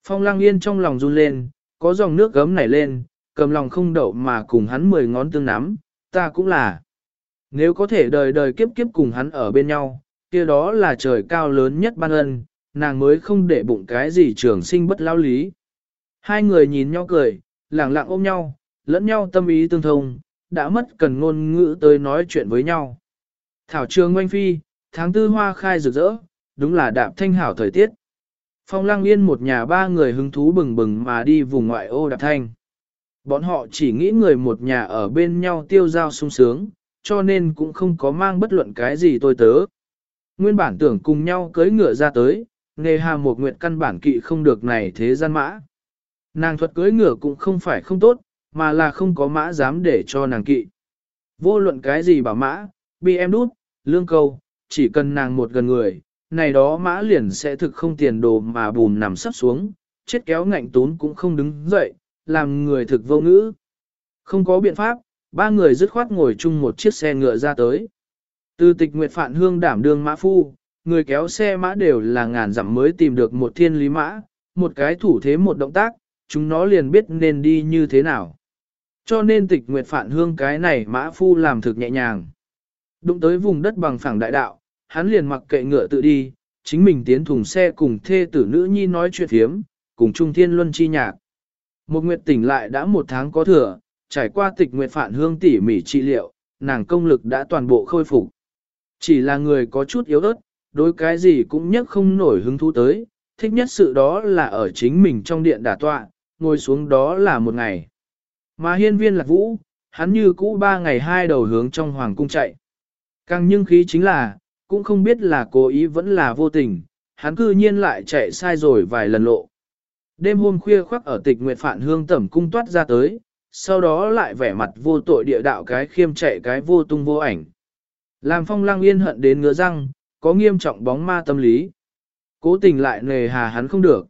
Phong lăng yên trong lòng run lên, có dòng nước gấm nảy lên, cầm lòng không đậu mà cùng hắn mười ngón tương nắm, ta cũng là. Nếu có thể đời đời kiếp kiếp cùng hắn ở bên nhau, kia đó là trời cao lớn nhất ban ân, nàng mới không để bụng cái gì trường sinh bất lao lý. Hai người nhìn nhau cười, lẳng lặng ôm nhau, lẫn nhau tâm ý tương thông, đã mất cần ngôn ngữ tới nói chuyện với nhau. Thảo trường ngoanh phi, tháng tư hoa khai rực rỡ, đúng là đạp thanh hảo thời tiết. Phong lăng yên một nhà ba người hứng thú bừng bừng mà đi vùng ngoại ô đạp thanh. Bọn họ chỉ nghĩ người một nhà ở bên nhau tiêu giao sung sướng, cho nên cũng không có mang bất luận cái gì tôi tớ. Nguyên bản tưởng cùng nhau cưới ngựa ra tới, nghề hà một nguyện căn bản kỵ không được này thế gian mã. Nàng thuật cưới ngựa cũng không phải không tốt, mà là không có mã dám để cho nàng kỵ. Vô luận cái gì bảo mã, bị em đút, lương câu, chỉ cần nàng một gần người, này đó mã liền sẽ thực không tiền đồ mà bùn nằm sắp xuống, chết kéo ngạnh tốn cũng không đứng dậy, làm người thực vô ngữ. Không có biện pháp, ba người dứt khoát ngồi chung một chiếc xe ngựa ra tới. Từ tịch nguyệt phạn hương đảm đương mã phu, người kéo xe mã đều là ngàn dặm mới tìm được một thiên lý mã, một cái thủ thế một động tác, chúng nó liền biết nên đi như thế nào. Cho nên tịch nguyệt phạn hương cái này mã phu làm thực nhẹ nhàng. Đụng tới vùng đất bằng phẳng đại đạo, hắn liền mặc kệ ngựa tự đi, chính mình tiến thùng xe cùng thê tử nữ nhi nói chuyện thiếm, cùng Trung Thiên Luân chi nhạc. Một nguyệt tỉnh lại đã một tháng có thừa, trải qua tịch nguyệt phản hương tỉ mỉ trị liệu, nàng công lực đã toàn bộ khôi phục. Chỉ là người có chút yếu ớt, đối cái gì cũng nhất không nổi hứng thú tới, thích nhất sự đó là ở chính mình trong điện đả tọa, ngồi xuống đó là một ngày. Mà hiên viên lạc vũ, hắn như cũ ba ngày hai đầu hướng trong hoàng cung chạy. Càng nhưng khí chính là, cũng không biết là cố ý vẫn là vô tình, hắn cư nhiên lại chạy sai rồi vài lần lộ. Đêm hôm khuya khoác ở tịch nguyệt phản hương tẩm cung toát ra tới, sau đó lại vẻ mặt vô tội địa đạo cái khiêm chạy cái vô tung vô ảnh. Làm phong lăng yên hận đến ngứa răng, có nghiêm trọng bóng ma tâm lý. Cố tình lại nề hà hắn không được.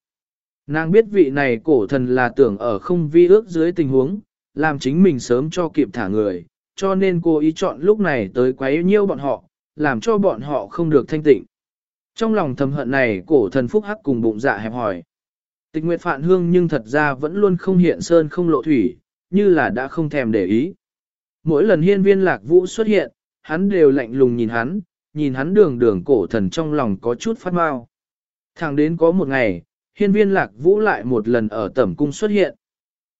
Nàng biết vị này cổ thần là tưởng ở không vi ước dưới tình huống, làm chính mình sớm cho kịp thả người, cho nên cô ý chọn lúc này tới quấy nhiêu bọn họ, làm cho bọn họ không được thanh tịnh. Trong lòng thầm hận này cổ thần phúc hắc cùng bụng dạ hẹp hỏi. Tịch nguyệt phạn hương nhưng thật ra vẫn luôn không hiện sơn không lộ thủy, như là đã không thèm để ý. Mỗi lần hiên viên lạc vũ xuất hiện, hắn đều lạnh lùng nhìn hắn, nhìn hắn đường đường cổ thần trong lòng có chút phát mau. Thẳng đến có một ngày, hiên viên lạc vũ lại một lần ở tẩm cung xuất hiện.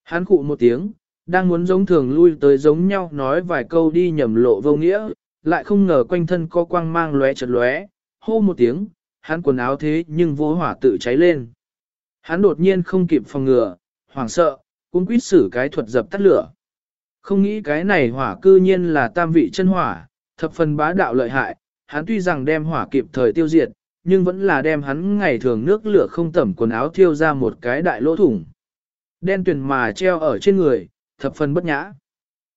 Hắn cụ một tiếng, đang muốn giống thường lui tới giống nhau nói vài câu đi nhầm lộ vô nghĩa, lại không ngờ quanh thân có quang mang lóe chật lóe, hô một tiếng, hắn quần áo thế nhưng vô hỏa tự cháy lên. Hắn đột nhiên không kịp phòng ngừa, hoảng sợ, cũng quýt xử cái thuật dập tắt lửa. Không nghĩ cái này hỏa cư nhiên là tam vị chân hỏa, thập phần bá đạo lợi hại, hắn tuy rằng đem hỏa kịp thời tiêu diệt, nhưng vẫn là đem hắn ngày thường nước lửa không tẩm quần áo thiêu ra một cái đại lỗ thủng. Đen tuyền mà treo ở trên người, thập phần bất nhã.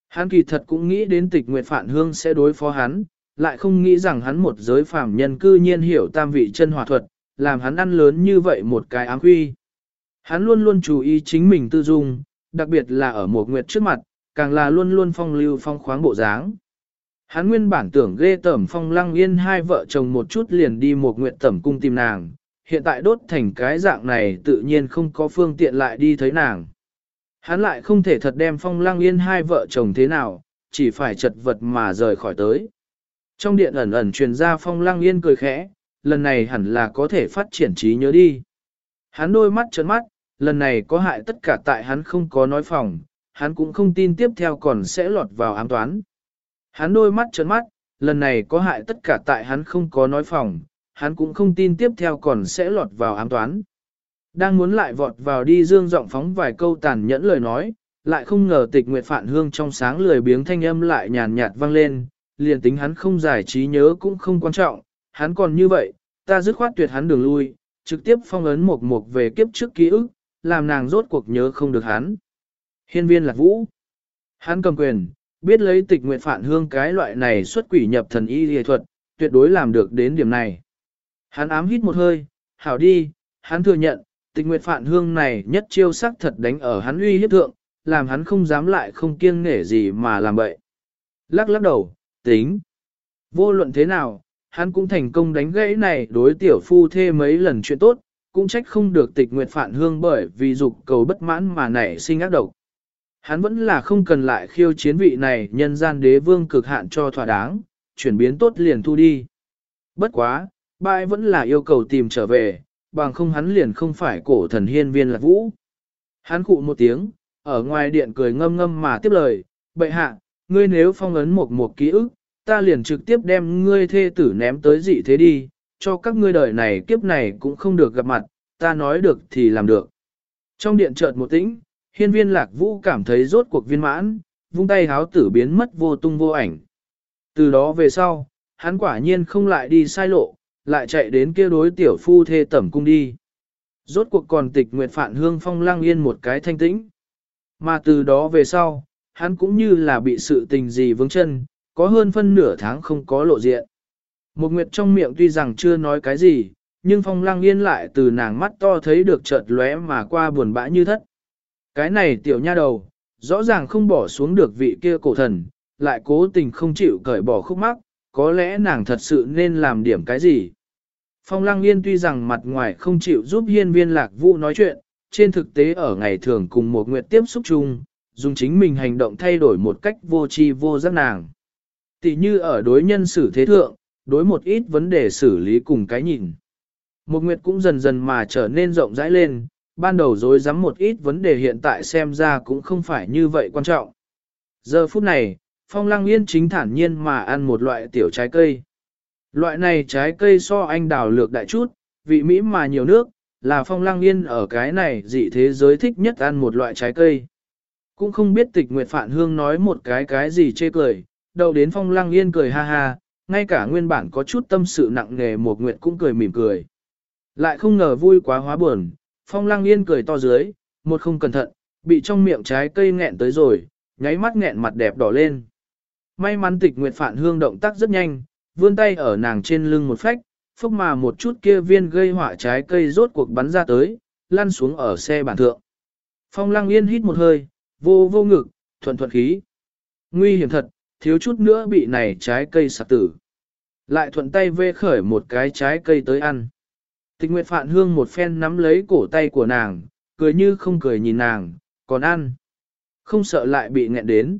Hắn kỳ thật cũng nghĩ đến tịch nguyệt phản hương sẽ đối phó hắn, lại không nghĩ rằng hắn một giới phàm nhân cư nhiên hiểu tam vị chân hỏa thuật, làm hắn ăn lớn như vậy một cái ám huy. Hắn luôn luôn chú ý chính mình tư dung, đặc biệt là ở một nguyệt trước mặt, càng là luôn luôn phong lưu phong khoáng bộ dáng. Hắn nguyên bản tưởng ghê tẩm phong lăng yên hai vợ chồng một chút liền đi một nguyệt tẩm cung tìm nàng, hiện tại đốt thành cái dạng này tự nhiên không có phương tiện lại đi thấy nàng. Hắn lại không thể thật đem phong lăng yên hai vợ chồng thế nào, chỉ phải chật vật mà rời khỏi tới. Trong điện ẩn ẩn truyền ra phong lăng yên cười khẽ, lần này hẳn là có thể phát triển trí nhớ đi. Hắn đôi mắt trấn mắt, lần này có hại tất cả tại hắn không có nói phòng, hắn cũng không tin tiếp theo còn sẽ lọt vào ám toán. Hắn đôi mắt trấn mắt, lần này có hại tất cả tại hắn không có nói phòng, hắn cũng không tin tiếp theo còn sẽ lọt vào ám toán. Đang muốn lại vọt vào đi dương giọng phóng vài câu tàn nhẫn lời nói, lại không ngờ tịch nguyệt phản hương trong sáng lười biếng thanh âm lại nhàn nhạt vang lên, liền tính hắn không giải trí nhớ cũng không quan trọng, hắn còn như vậy, ta dứt khoát tuyệt hắn đường lui, trực tiếp phong ấn một một về kiếp trước ký ức, làm nàng rốt cuộc nhớ không được hắn. Hiên viên lạc vũ. Hắn cầm quyền, biết lấy tịch nguyện phản hương cái loại này xuất quỷ nhập thần y y thuật, tuyệt đối làm được đến điểm này. Hắn ám hít một hơi, hảo đi, hắn thừa nhận, tịch nguyệt phản hương này nhất chiêu sắc thật đánh ở hắn uy hiếp thượng, làm hắn không dám lại không kiêng nể gì mà làm vậy. Lắc lắc đầu, tính. Vô luận thế nào, hắn cũng thành công đánh gãy này đối tiểu phu thê mấy lần chuyện tốt, cũng trách không được tịch nguyệt phản hương bởi vì dục cầu bất mãn mà nảy sinh ác độc. Hắn vẫn là không cần lại khiêu chiến vị này nhân gian đế vương cực hạn cho thỏa đáng, chuyển biến tốt liền thu đi. Bất quá, bại vẫn là yêu cầu tìm trở về, bằng không hắn liền không phải cổ thần hiên viên lạc vũ. Hắn cụ một tiếng, ở ngoài điện cười ngâm ngâm mà tiếp lời, bệ hạ, ngươi nếu phong ấn một một ký ức, ta liền trực tiếp đem ngươi thê tử ném tới dị thế đi, cho các ngươi đời này kiếp này cũng không được gặp mặt, ta nói được thì làm được. Trong điện chợt một tĩnh, hiên viên lạc vũ cảm thấy rốt cuộc viên mãn, vung tay háo tử biến mất vô tung vô ảnh. Từ đó về sau, hắn quả nhiên không lại đi sai lộ, lại chạy đến kia đối tiểu phu thê tẩm cung đi. Rốt cuộc còn tịch nguyệt phản hương phong lang yên một cái thanh tĩnh. Mà từ đó về sau, hắn cũng như là bị sự tình gì vướng chân, có hơn phân nửa tháng không có lộ diện. Một nguyệt trong miệng tuy rằng chưa nói cái gì, nhưng phong lang yên lại từ nàng mắt to thấy được chợt lóe mà qua buồn bã như thất. Cái này tiểu nha đầu, rõ ràng không bỏ xuống được vị kia cổ thần, lại cố tình không chịu cởi bỏ khúc mắc, có lẽ nàng thật sự nên làm điểm cái gì. Phong Lăng Yên tuy rằng mặt ngoài không chịu giúp hiên viên lạc vũ nói chuyện, trên thực tế ở ngày thường cùng một Nguyệt tiếp xúc chung, dùng chính mình hành động thay đổi một cách vô tri vô giác nàng. Tỷ như ở đối nhân xử thế thượng, đối một ít vấn đề xử lý cùng cái nhìn. Một nguyệt cũng dần dần mà trở nên rộng rãi lên, ban đầu dối rắm một ít vấn đề hiện tại xem ra cũng không phải như vậy quan trọng. Giờ phút này, Phong Lăng Yên chính thản nhiên mà ăn một loại tiểu trái cây. Loại này trái cây so anh đào lược đại chút, vị mỹ mà nhiều nước, là Phong Lăng Yên ở cái này dị thế giới thích nhất ăn một loại trái cây. Cũng không biết tịch Nguyệt phản Hương nói một cái cái gì chê cười, đầu đến Phong Lăng Yên cười ha ha, ngay cả nguyên bản có chút tâm sự nặng nề một Nguyệt cũng cười mỉm cười. Lại không ngờ vui quá hóa buồn, Phong Lăng Yên cười to dưới, một không cẩn thận, bị trong miệng trái cây nghẹn tới rồi, nháy mắt nghẹn mặt đẹp đỏ lên. May mắn tịch nguyệt phản hương động tác rất nhanh, vươn tay ở nàng trên lưng một phách, phốc mà một chút kia viên gây họa trái cây rốt cuộc bắn ra tới, lăn xuống ở xe bản thượng. Phong lăng yên hít một hơi, vô vô ngực, thuận thuận khí. Nguy hiểm thật, thiếu chút nữa bị này trái cây sạc tử. Lại thuận tay vê khởi một cái trái cây tới ăn. Tịch Nguyệt Phạn Hương một phen nắm lấy cổ tay của nàng, cười như không cười nhìn nàng, còn ăn. Không sợ lại bị nghẹn đến.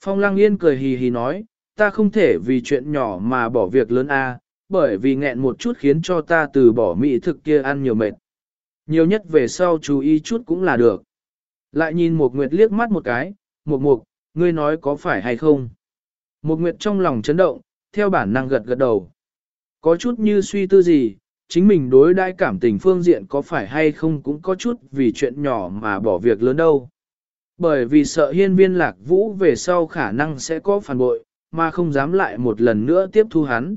Phong Lăng Yên cười hì hì nói, ta không thể vì chuyện nhỏ mà bỏ việc lớn a, bởi vì nghẹn một chút khiến cho ta từ bỏ mỹ thực kia ăn nhiều mệt. Nhiều nhất về sau chú ý chút cũng là được. Lại nhìn một nguyệt liếc mắt một cái, một mục, ngươi nói có phải hay không? Một nguyệt trong lòng chấn động, theo bản năng gật gật đầu. Có chút như suy tư gì, chính mình đối đãi cảm tình phương diện có phải hay không cũng có chút vì chuyện nhỏ mà bỏ việc lớn đâu. Bởi vì sợ hiên viên lạc vũ về sau khả năng sẽ có phản bội, mà không dám lại một lần nữa tiếp thu hắn.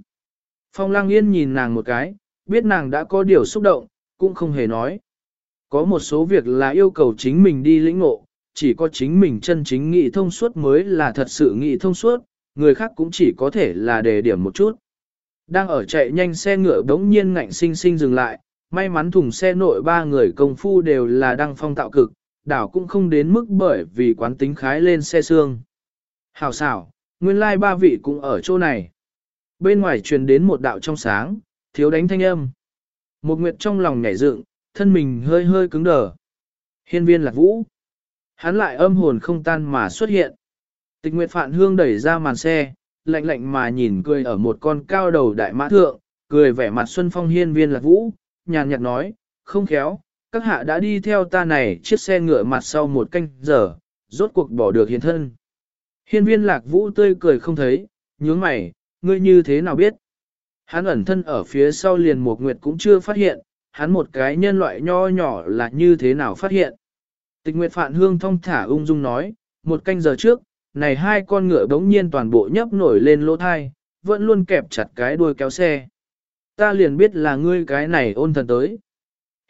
Phong Lang Yên nhìn nàng một cái, biết nàng đã có điều xúc động, cũng không hề nói. Có một số việc là yêu cầu chính mình đi lĩnh ngộ, chỉ có chính mình chân chính nghị thông suốt mới là thật sự nghị thông suốt, người khác cũng chỉ có thể là đề điểm một chút. Đang ở chạy nhanh xe ngựa đống nhiên ngạnh sinh sinh dừng lại, may mắn thùng xe nội ba người công phu đều là đăng phong tạo cực, đảo cũng không đến mức bởi vì quán tính khái lên xe xương. Hảo xảo, nguyên lai ba vị cũng ở chỗ này. Bên ngoài truyền đến một đạo trong sáng, thiếu đánh thanh âm. Một nguyệt trong lòng nhảy dựng, thân mình hơi hơi cứng đờ. Hiên viên lạc vũ. Hắn lại âm hồn không tan mà xuất hiện. Tịch nguyệt phạn hương đẩy ra màn xe, lạnh lạnh mà nhìn cười ở một con cao đầu đại mã thượng, cười vẻ mặt xuân phong hiên viên lạc vũ, nhàn nhạt nói, không khéo, các hạ đã đi theo ta này chiếc xe ngựa mặt sau một canh giờ, rốt cuộc bỏ được hiện thân. Hiên viên lạc vũ tươi cười không thấy, nhướng mày, ngươi như thế nào biết? Hắn ẩn thân ở phía sau liền một nguyệt cũng chưa phát hiện, hắn một cái nhân loại nho nhỏ là như thế nào phát hiện. Tịch nguyệt phạn hương thông thả ung dung nói, một canh giờ trước, này hai con ngựa đống nhiên toàn bộ nhấp nổi lên lỗ thai, vẫn luôn kẹp chặt cái đuôi kéo xe. Ta liền biết là ngươi cái này ôn thần tới.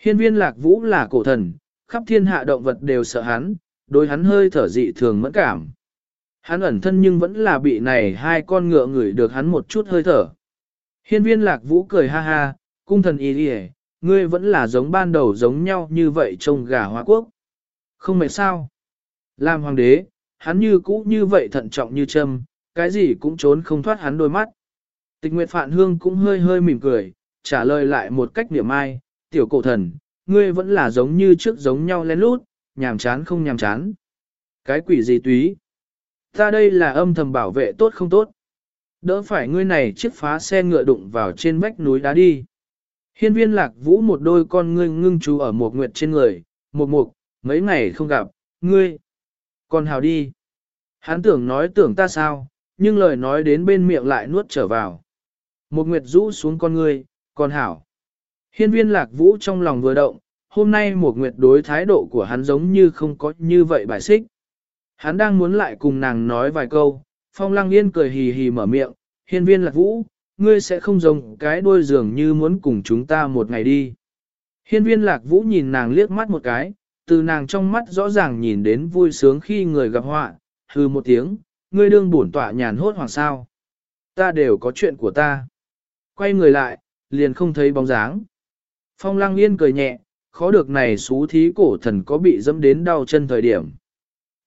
Hiên viên lạc vũ là cổ thần, khắp thiên hạ động vật đều sợ hắn, đối hắn hơi thở dị thường mẫn cảm. Hắn ẩn thân nhưng vẫn là bị này hai con ngựa ngửi được hắn một chút hơi thở. Hiên viên lạc vũ cười ha ha, cung thần y đi ngươi vẫn là giống ban đầu giống nhau như vậy trông gà hoa quốc. Không mệt sao? Làm hoàng đế, hắn như cũ như vậy thận trọng như châm, cái gì cũng trốn không thoát hắn đôi mắt. Tịch Nguyệt Phạn Hương cũng hơi hơi mỉm cười, trả lời lại một cách niệm ai, tiểu cổ thần, ngươi vẫn là giống như trước giống nhau lén lút, nhàm chán không nhàm chán. Cái quỷ gì túy? Ta đây là âm thầm bảo vệ tốt không tốt? Đỡ phải ngươi này chiếc phá xe ngựa đụng vào trên vách núi đá đi. Hiên viên lạc vũ một đôi con ngươi ngưng chú ở một nguyệt trên người, một mục, mấy ngày không gặp, ngươi. Còn hào đi. Hắn tưởng nói tưởng ta sao, nhưng lời nói đến bên miệng lại nuốt trở vào. Một nguyệt rũ xuống con ngươi, còn hảo. Hiên viên lạc vũ trong lòng vừa động, hôm nay một nguyệt đối thái độ của hắn giống như không có như vậy bài xích. Hắn đang muốn lại cùng nàng nói vài câu, phong lăng yên cười hì hì mở miệng, hiên viên lạc vũ, ngươi sẽ không giống cái đôi dường như muốn cùng chúng ta một ngày đi. Hiên viên lạc vũ nhìn nàng liếc mắt một cái, từ nàng trong mắt rõ ràng nhìn đến vui sướng khi người gặp họa, hư một tiếng, ngươi đương bổn tọa nhàn hốt hoàng sao. Ta đều có chuyện của ta. Quay người lại, liền không thấy bóng dáng. Phong lăng yên cười nhẹ, khó được này xú thí cổ thần có bị dẫm đến đau chân thời điểm.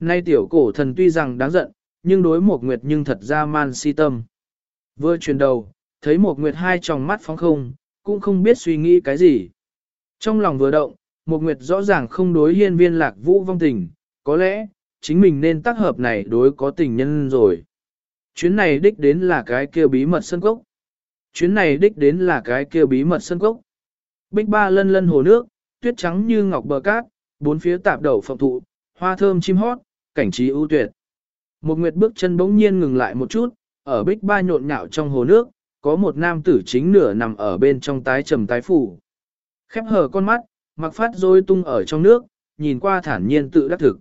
Nay tiểu cổ thần tuy rằng đáng giận, nhưng đối một nguyệt nhưng thật ra man si tâm. Vừa chuyển đầu, thấy một nguyệt hai tròng mắt phóng không, cũng không biết suy nghĩ cái gì. Trong lòng vừa động, một nguyệt rõ ràng không đối hiên viên lạc vũ vong tình, có lẽ, chính mình nên tác hợp này đối có tình nhân rồi. Chuyến này đích đến là cái kia bí mật sân cốc. Chuyến này đích đến là cái kia bí mật sân cốc. Bích ba lân lân hồ nước, tuyết trắng như ngọc bờ cát, bốn phía tạp đầu phòng thụ, hoa thơm chim hót, cảnh trí ưu tuyệt. Một nguyệt bước chân bỗng nhiên ngừng lại một chút, ở bích ba nhộn nhạo trong hồ nước, có một nam tử chính nửa nằm ở bên trong tái trầm tái phủ. Khép hờ con mắt, mặc phát rôi tung ở trong nước, nhìn qua thản nhiên tự đắc thực.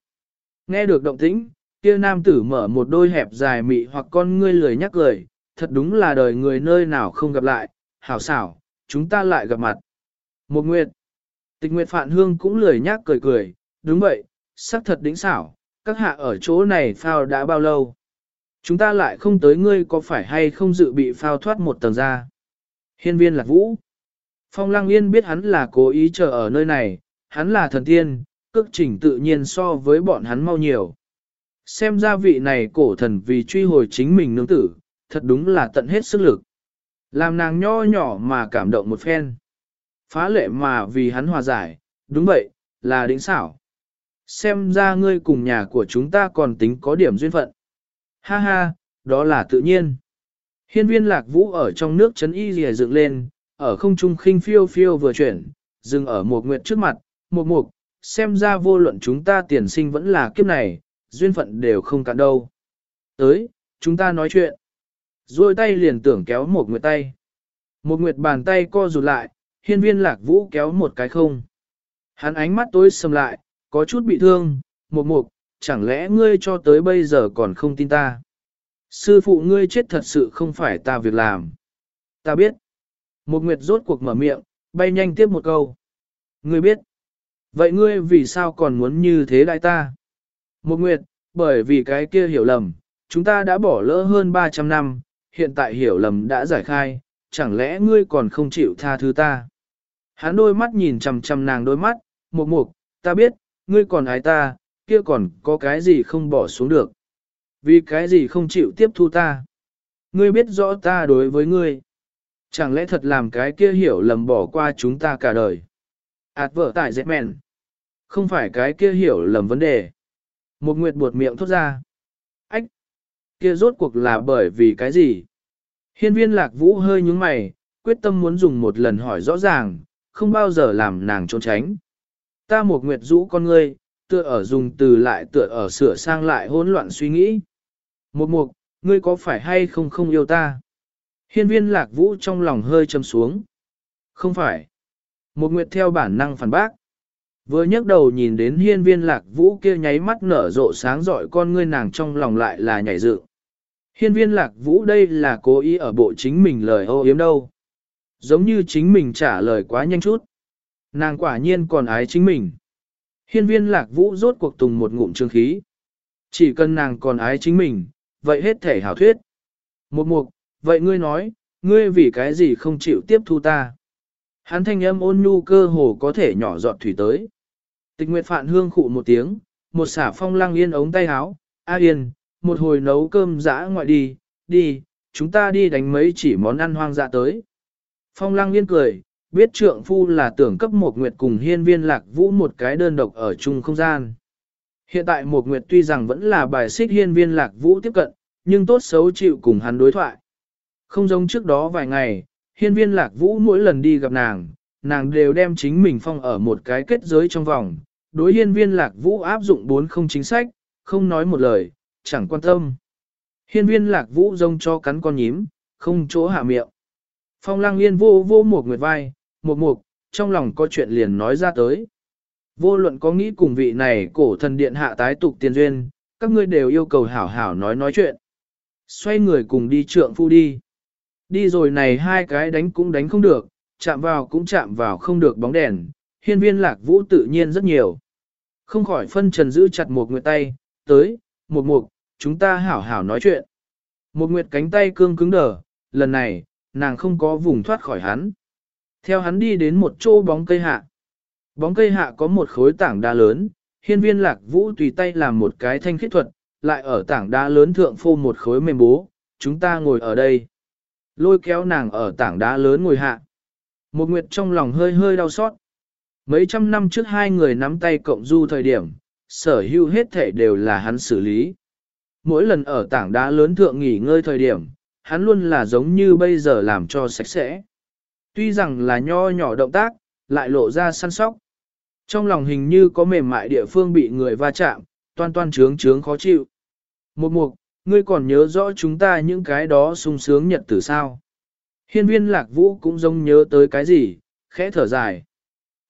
Nghe được động tĩnh, kia nam tử mở một đôi hẹp dài mị hoặc con ngươi lười nhắc cười, thật đúng là đời người nơi nào không gặp lại, hảo xảo, chúng ta lại gặp mặt. Một nguyệt, tịch nguyệt phạn hương cũng lười nhắc cười cười, đúng vậy, sắc thật đỉnh xảo, các hạ ở chỗ này phao đã bao lâu? Chúng ta lại không tới ngươi có phải hay không dự bị phao thoát một tầng ra? Hiên viên lạc vũ. Phong lăng yên biết hắn là cố ý chờ ở nơi này, hắn là thần tiên, cước trình tự nhiên so với bọn hắn mau nhiều. Xem ra vị này cổ thần vì truy hồi chính mình nương tử, thật đúng là tận hết sức lực. Làm nàng nho nhỏ mà cảm động một phen. Phá lệ mà vì hắn hòa giải, đúng vậy, là đỉnh xảo. Xem ra ngươi cùng nhà của chúng ta còn tính có điểm duyên phận. Ha ha, đó là tự nhiên. Hiên viên lạc vũ ở trong nước chấn y rìa dựng lên, ở không trung khinh phiêu phiêu vừa chuyển, dừng ở một nguyệt trước mặt, một mục, xem ra vô luận chúng ta tiền sinh vẫn là kiếp này, duyên phận đều không cạn đâu. Tới, chúng ta nói chuyện. Rồi tay liền tưởng kéo một nguyệt tay. Một nguyệt bàn tay co rụt lại, hiên viên lạc vũ kéo một cái không. Hắn ánh mắt tối sầm lại, có chút bị thương, một mục, chẳng lẽ ngươi cho tới bây giờ còn không tin ta? Sư phụ ngươi chết thật sự không phải ta việc làm. Ta biết. Một nguyệt rốt cuộc mở miệng, bay nhanh tiếp một câu. Ngươi biết. Vậy ngươi vì sao còn muốn như thế đại ta? Một nguyệt, bởi vì cái kia hiểu lầm, chúng ta đã bỏ lỡ hơn 300 năm, hiện tại hiểu lầm đã giải khai, chẳng lẽ ngươi còn không chịu tha thứ ta? Hắn đôi mắt nhìn chằm chằm nàng đôi mắt, một mục, ta biết, ngươi còn ái ta, kia còn có cái gì không bỏ xuống được. Vì cái gì không chịu tiếp thu ta. Ngươi biết rõ ta đối với ngươi. Chẳng lẽ thật làm cái kia hiểu lầm bỏ qua chúng ta cả đời. Ảt vợ tại dẹp mẹn. Không phải cái kia hiểu lầm vấn đề. Một nguyệt buột miệng thốt ra. Ách! Kia rốt cuộc là bởi vì cái gì? Hiên viên lạc vũ hơi nhúng mày, quyết tâm muốn dùng một lần hỏi rõ ràng, không bao giờ làm nàng trốn tránh. Ta một nguyệt rũ con ngươi, tựa ở dùng từ lại tựa ở sửa sang lại hỗn loạn suy nghĩ. Một mục, ngươi có phải hay không không yêu ta? Hiên viên lạc vũ trong lòng hơi châm xuống. Không phải. Một nguyệt theo bản năng phản bác. Vừa nhấc đầu nhìn đến hiên viên lạc vũ kia nháy mắt nở rộ sáng rọi con ngươi nàng trong lòng lại là nhảy dự. Hiên viên lạc vũ đây là cố ý ở bộ chính mình lời ô yếm đâu. Giống như chính mình trả lời quá nhanh chút. Nàng quả nhiên còn ái chính mình. Hiên viên lạc vũ rốt cuộc tùng một ngụm trương khí. Chỉ cần nàng còn ái chính mình, vậy hết thể hảo thuyết. Một mục, vậy ngươi nói, ngươi vì cái gì không chịu tiếp thu ta. Hắn thanh âm ôn nhu cơ hồ có thể nhỏ giọt thủy tới. Tịch Nguyệt Phạn hương khụ một tiếng, một xả phong lăng yên ống tay áo, A Yên, một hồi nấu cơm dã ngoại đi, đi, chúng ta đi đánh mấy chỉ món ăn hoang dã tới. Phong lăng yên cười, biết trượng phu là tưởng cấp một nguyệt cùng hiên viên lạc vũ một cái đơn độc ở chung không gian. Hiện tại một nguyệt tuy rằng vẫn là bài xích hiên viên lạc vũ tiếp cận, nhưng tốt xấu chịu cùng hắn đối thoại. Không giống trước đó vài ngày, hiên viên lạc vũ mỗi lần đi gặp nàng, nàng đều đem chính mình phong ở một cái kết giới trong vòng. Đối hiên viên lạc vũ áp dụng bốn không chính sách, không nói một lời, chẳng quan tâm. Hiên viên lạc vũ rông cho cắn con nhím, không chỗ hạ miệng. Phong lăng yên vô vô một nguyệt vai, một mục, trong lòng có chuyện liền nói ra tới. Vô luận có nghĩ cùng vị này cổ thần điện hạ tái tục tiền duyên, các ngươi đều yêu cầu hảo hảo nói nói chuyện. Xoay người cùng đi trượng phu đi. Đi rồi này hai cái đánh cũng đánh không được, chạm vào cũng chạm vào không được bóng đèn, hiên viên lạc vũ tự nhiên rất nhiều. Không khỏi phân trần giữ chặt một nguyệt tay, tới, một mục, chúng ta hảo hảo nói chuyện. Một nguyệt cánh tay cương cứng đờ, lần này, nàng không có vùng thoát khỏi hắn. Theo hắn đi đến một chỗ bóng cây hạ. Bóng cây hạ có một khối tảng đá lớn, hiên viên lạc vũ tùy tay làm một cái thanh khích thuật, lại ở tảng đá lớn thượng phô một khối mềm bố, chúng ta ngồi ở đây. Lôi kéo nàng ở tảng đá lớn ngồi hạ. Một nguyệt trong lòng hơi hơi đau xót. Mấy trăm năm trước hai người nắm tay cộng du thời điểm, sở hữu hết thể đều là hắn xử lý. Mỗi lần ở tảng đá lớn thượng nghỉ ngơi thời điểm, hắn luôn là giống như bây giờ làm cho sạch sẽ. Tuy rằng là nho nhỏ động tác, lại lộ ra săn sóc. Trong lòng hình như có mềm mại địa phương bị người va chạm, toan toan trướng trướng khó chịu. Một mục, ngươi còn nhớ rõ chúng ta những cái đó sung sướng nhật tử sao. Hiên viên lạc vũ cũng giống nhớ tới cái gì, khẽ thở dài.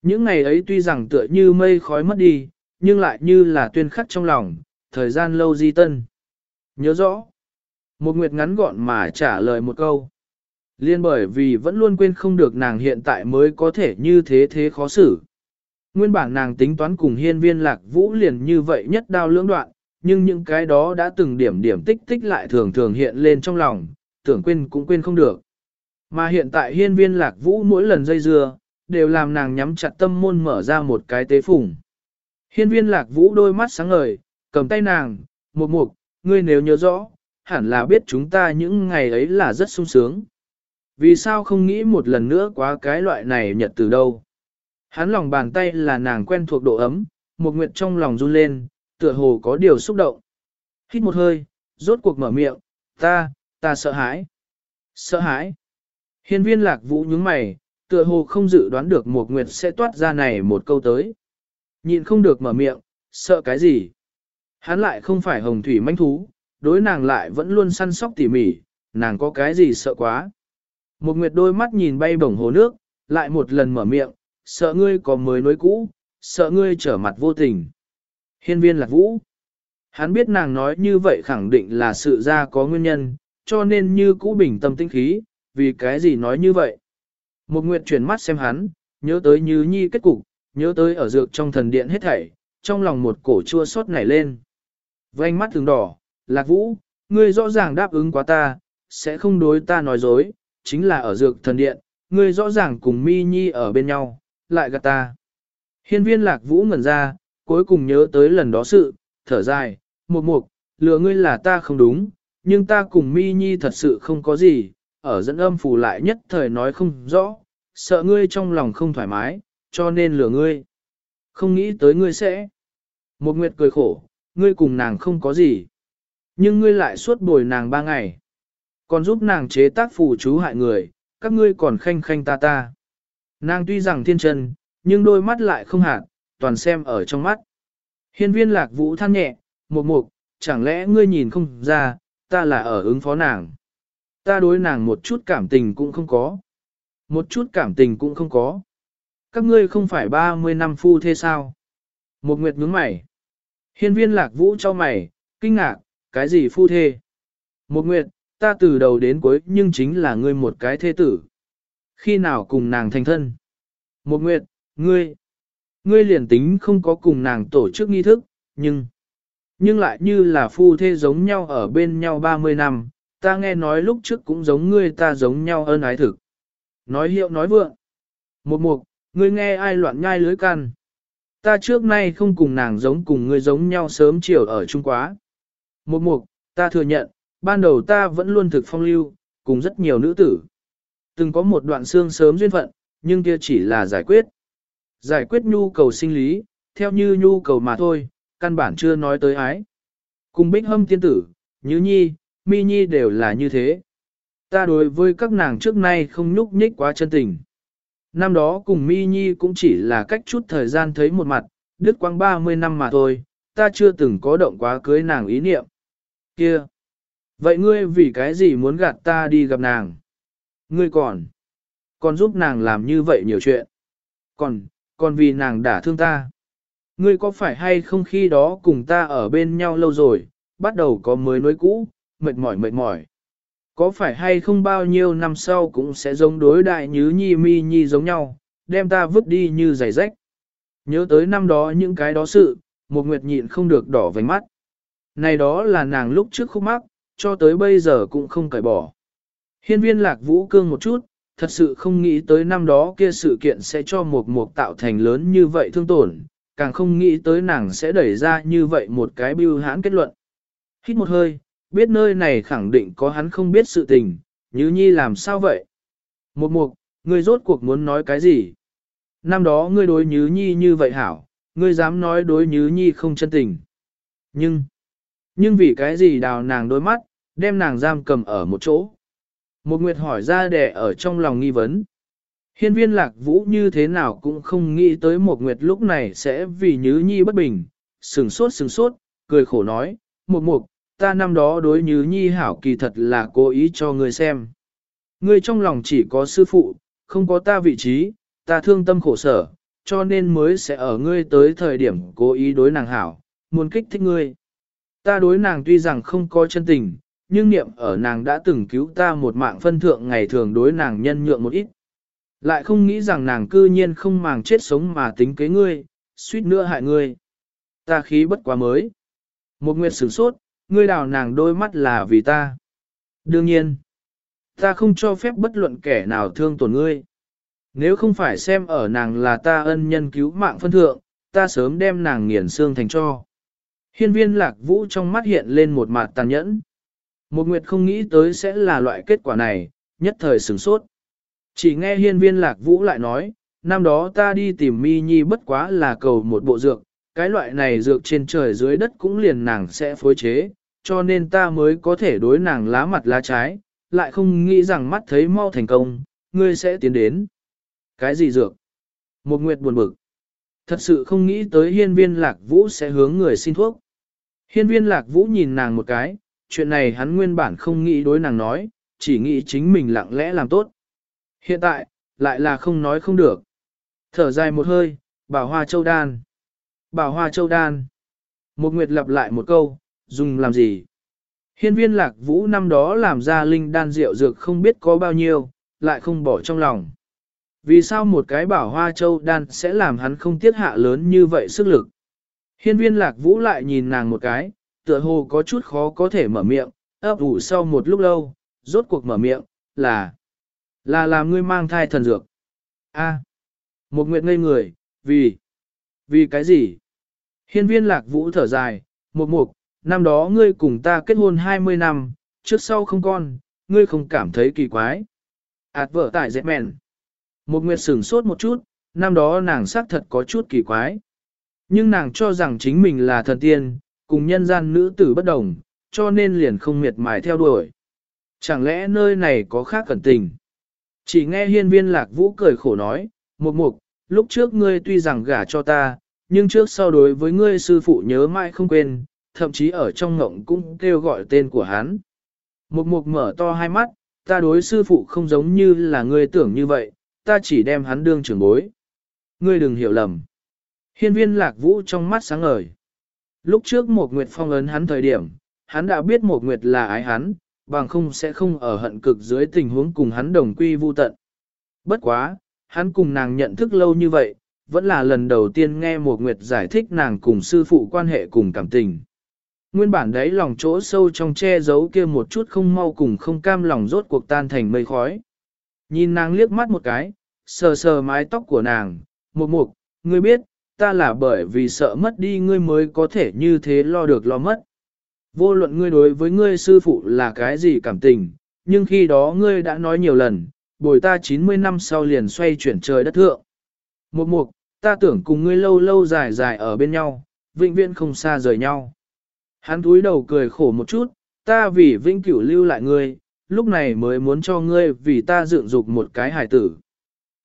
Những ngày ấy tuy rằng tựa như mây khói mất đi, nhưng lại như là tuyên khắc trong lòng, thời gian lâu di tân. Nhớ rõ. Một nguyệt ngắn gọn mà trả lời một câu. Liên bởi vì vẫn luôn quên không được nàng hiện tại mới có thể như thế thế khó xử. Nguyên bản nàng tính toán cùng hiên viên lạc vũ liền như vậy nhất đao lưỡng đoạn, nhưng những cái đó đã từng điểm điểm tích tích lại thường thường hiện lên trong lòng, tưởng quên cũng quên không được. Mà hiện tại hiên viên lạc vũ mỗi lần dây dưa, đều làm nàng nhắm chặt tâm môn mở ra một cái tế phủng. Hiên viên lạc vũ đôi mắt sáng ngời, cầm tay nàng, một mục, ngươi nếu nhớ rõ, hẳn là biết chúng ta những ngày ấy là rất sung sướng. Vì sao không nghĩ một lần nữa quá cái loại này nhật từ đâu? Hắn lòng bàn tay là nàng quen thuộc độ ấm, một nguyệt trong lòng run lên, tựa hồ có điều xúc động. Hít một hơi, rốt cuộc mở miệng, ta, ta sợ hãi. Sợ hãi. Hiên viên lạc vũ nhướng mày, tựa hồ không dự đoán được một nguyệt sẽ toát ra này một câu tới. Nhịn không được mở miệng, sợ cái gì? Hắn lại không phải hồng thủy manh thú, đối nàng lại vẫn luôn săn sóc tỉ mỉ, nàng có cái gì sợ quá. Một nguyệt đôi mắt nhìn bay bổng hồ nước, lại một lần mở miệng, sợ ngươi có mới nối cũ, sợ ngươi trở mặt vô tình. Hiên viên lạc vũ. Hắn biết nàng nói như vậy khẳng định là sự ra có nguyên nhân, cho nên như cũ bình tâm tinh khí, vì cái gì nói như vậy. Một nguyệt chuyển mắt xem hắn, nhớ tới như nhi kết cục, nhớ tới ở dược trong thần điện hết thảy, trong lòng một cổ chua xót nảy lên. Vành mắt thường đỏ, lạc vũ, ngươi rõ ràng đáp ứng quá ta, sẽ không đối ta nói dối, chính là ở dược thần điện, ngươi rõ ràng cùng mi nhi ở bên nhau, lại gạt ta. Hiên viên lạc vũ ngẩn ra, cuối cùng nhớ tới lần đó sự, thở dài, một mục, lừa ngươi là ta không đúng, nhưng ta cùng mi nhi thật sự không có gì, ở dẫn âm phù lại nhất thời nói không rõ, sợ ngươi trong lòng không thoải mái, cho nên lừa ngươi. Không nghĩ tới ngươi sẽ. Một nguyệt cười khổ, ngươi cùng nàng không có gì. Nhưng ngươi lại suốt bồi nàng ba ngày. Còn giúp nàng chế tác phù chú hại người, các ngươi còn khanh khanh ta ta. Nàng tuy rằng thiên chân, nhưng đôi mắt lại không hạt, toàn xem ở trong mắt. Hiên viên lạc vũ than nhẹ, một mục, chẳng lẽ ngươi nhìn không ra, ta là ở ứng phó nàng. Ta đối nàng một chút cảm tình cũng không có. Một chút cảm tình cũng không có. Các ngươi không phải 30 năm phu thế sao? Một nguyệt nhướng mày. Hiên viên lạc vũ cho mày, kinh ngạc, cái gì phu thê? Một nguyệt, ta từ đầu đến cuối nhưng chính là ngươi một cái thế tử. Khi nào cùng nàng thành thân? Một nguyệt, ngươi, ngươi liền tính không có cùng nàng tổ chức nghi thức, nhưng, nhưng lại như là phu thê giống nhau ở bên nhau 30 năm, Ta nghe nói lúc trước cũng giống ngươi ta giống nhau ơn ái thực. Nói hiệu nói vượng. Một mục, ngươi nghe ai loạn nhai lưới can. Ta trước nay không cùng nàng giống cùng ngươi giống nhau sớm chiều ở Trung Quá. Một mục, ta thừa nhận, ban đầu ta vẫn luôn thực phong lưu, cùng rất nhiều nữ tử. Từng có một đoạn xương sớm duyên phận, nhưng kia chỉ là giải quyết. Giải quyết nhu cầu sinh lý, theo như nhu cầu mà thôi, căn bản chưa nói tới ái. Cùng bích hâm tiên tử, như nhi, mi nhi đều là như thế. Ta đối với các nàng trước nay không nhúc nhích quá chân tình. Năm đó cùng mi nhi cũng chỉ là cách chút thời gian thấy một mặt, đứt quang 30 năm mà thôi, ta chưa từng có động quá cưới nàng ý niệm. Kia! Vậy ngươi vì cái gì muốn gạt ta đi gặp nàng? Ngươi còn, còn giúp nàng làm như vậy nhiều chuyện. Còn, còn vì nàng đã thương ta. Ngươi có phải hay không khi đó cùng ta ở bên nhau lâu rồi, bắt đầu có mới nối cũ, mệt mỏi mệt mỏi. Có phải hay không bao nhiêu năm sau cũng sẽ giống đối đại như nhi mi nhi giống nhau, đem ta vứt đi như giày rách. Nhớ tới năm đó những cái đó sự, một nguyệt nhịn không được đỏ vành mắt. Này đó là nàng lúc trước khúc mắc, cho tới bây giờ cũng không cởi bỏ. Hiên viên lạc vũ cương một chút, thật sự không nghĩ tới năm đó kia sự kiện sẽ cho một mục tạo thành lớn như vậy thương tổn, càng không nghĩ tới nàng sẽ đẩy ra như vậy một cái bưu hãn kết luận. Hít một hơi, biết nơi này khẳng định có hắn không biết sự tình, như nhi làm sao vậy? Một mục, ngươi rốt cuộc muốn nói cái gì? Năm đó ngươi đối nhứ nhi như vậy hảo, ngươi dám nói đối nhứ nhi không chân tình. Nhưng, nhưng vì cái gì đào nàng đôi mắt, đem nàng giam cầm ở một chỗ. Một nguyệt hỏi ra để ở trong lòng nghi vấn. Hiên viên lạc vũ như thế nào cũng không nghĩ tới một nguyệt lúc này sẽ vì nhứ nhi bất bình, sừng sốt sừng sốt, cười khổ nói, một mục, ta năm đó đối nhứ nhi hảo kỳ thật là cố ý cho ngươi xem. Ngươi trong lòng chỉ có sư phụ, không có ta vị trí, ta thương tâm khổ sở, cho nên mới sẽ ở ngươi tới thời điểm cố ý đối nàng hảo, muốn kích thích ngươi. Ta đối nàng tuy rằng không có chân tình, nhưng niệm ở nàng đã từng cứu ta một mạng phân thượng ngày thường đối nàng nhân nhượng một ít. Lại không nghĩ rằng nàng cư nhiên không màng chết sống mà tính kế ngươi, suýt nữa hại ngươi. Ta khí bất quá mới. Một nguyệt sửng sốt, ngươi đào nàng đôi mắt là vì ta. Đương nhiên, ta không cho phép bất luận kẻ nào thương tổn ngươi. Nếu không phải xem ở nàng là ta ân nhân cứu mạng phân thượng, ta sớm đem nàng nghiền xương thành cho. Hiên viên lạc vũ trong mắt hiện lên một mặt tàn nhẫn. Một nguyệt không nghĩ tới sẽ là loại kết quả này, nhất thời sửng sốt. Chỉ nghe hiên viên lạc vũ lại nói, năm đó ta đi tìm mi nhi bất quá là cầu một bộ dược, cái loại này dược trên trời dưới đất cũng liền nàng sẽ phối chế, cho nên ta mới có thể đối nàng lá mặt lá trái, lại không nghĩ rằng mắt thấy mau thành công, ngươi sẽ tiến đến. Cái gì dược? Một nguyệt buồn bực. Thật sự không nghĩ tới hiên viên lạc vũ sẽ hướng người xin thuốc. Hiên viên lạc vũ nhìn nàng một cái, chuyện này hắn nguyên bản không nghĩ đối nàng nói, chỉ nghĩ chính mình lặng lẽ làm tốt. Hiện tại, lại là không nói không được. Thở dài một hơi, bảo hoa châu đan. Bảo hoa châu đan. Một nguyệt lặp lại một câu, dùng làm gì? Hiên viên lạc vũ năm đó làm ra linh đan rượu dược không biết có bao nhiêu, lại không bỏ trong lòng. Vì sao một cái bảo hoa châu đan sẽ làm hắn không tiết hạ lớn như vậy sức lực? Hiên viên lạc vũ lại nhìn nàng một cái, tựa hồ có chút khó có thể mở miệng, ấp ủ sau một lúc lâu, rốt cuộc mở miệng, là, là làm ngươi mang thai thần dược. A. một nguyệt ngây người, vì, vì cái gì? Hiên viên lạc vũ thở dài, một mục, năm đó ngươi cùng ta kết hôn 20 năm, trước sau không con, ngươi không cảm thấy kỳ quái. Ảt vợ tại dẹp mẹn. Một nguyệt sửng sốt một chút, năm đó nàng xác thật có chút kỳ quái. Nhưng nàng cho rằng chính mình là thần tiên, cùng nhân gian nữ tử bất đồng, cho nên liền không miệt mài theo đuổi. Chẳng lẽ nơi này có khác cẩn tình? Chỉ nghe hiên viên lạc vũ cười khổ nói, Mục mục, lúc trước ngươi tuy rằng gả cho ta, nhưng trước sau đối với ngươi sư phụ nhớ mãi không quên, thậm chí ở trong ngộng cũng kêu gọi tên của hắn. Mục mục mở to hai mắt, ta đối sư phụ không giống như là ngươi tưởng như vậy, ta chỉ đem hắn đương trưởng bối. Ngươi đừng hiểu lầm. Hiên viên lạc vũ trong mắt sáng ngời. Lúc trước một nguyệt phong ấn hắn thời điểm, hắn đã biết một nguyệt là ái hắn, bằng không sẽ không ở hận cực dưới tình huống cùng hắn đồng quy vu tận. Bất quá, hắn cùng nàng nhận thức lâu như vậy, vẫn là lần đầu tiên nghe một nguyệt giải thích nàng cùng sư phụ quan hệ cùng cảm tình. Nguyên bản đấy lòng chỗ sâu trong che giấu kia một chút không mau cùng không cam lòng rốt cuộc tan thành mây khói. Nhìn nàng liếc mắt một cái, sờ sờ mái tóc của nàng, một mục, ngươi biết, ta là bởi vì sợ mất đi ngươi mới có thể như thế lo được lo mất. Vô luận ngươi đối với ngươi sư phụ là cái gì cảm tình, nhưng khi đó ngươi đã nói nhiều lần, bồi ta 90 năm sau liền xoay chuyển trời đất thượng. Một mục, ta tưởng cùng ngươi lâu lâu dài dài ở bên nhau, vĩnh viễn không xa rời nhau. Hắn túi đầu cười khổ một chút, ta vì vĩnh cửu lưu lại ngươi, lúc này mới muốn cho ngươi vì ta dựng dục một cái hài tử.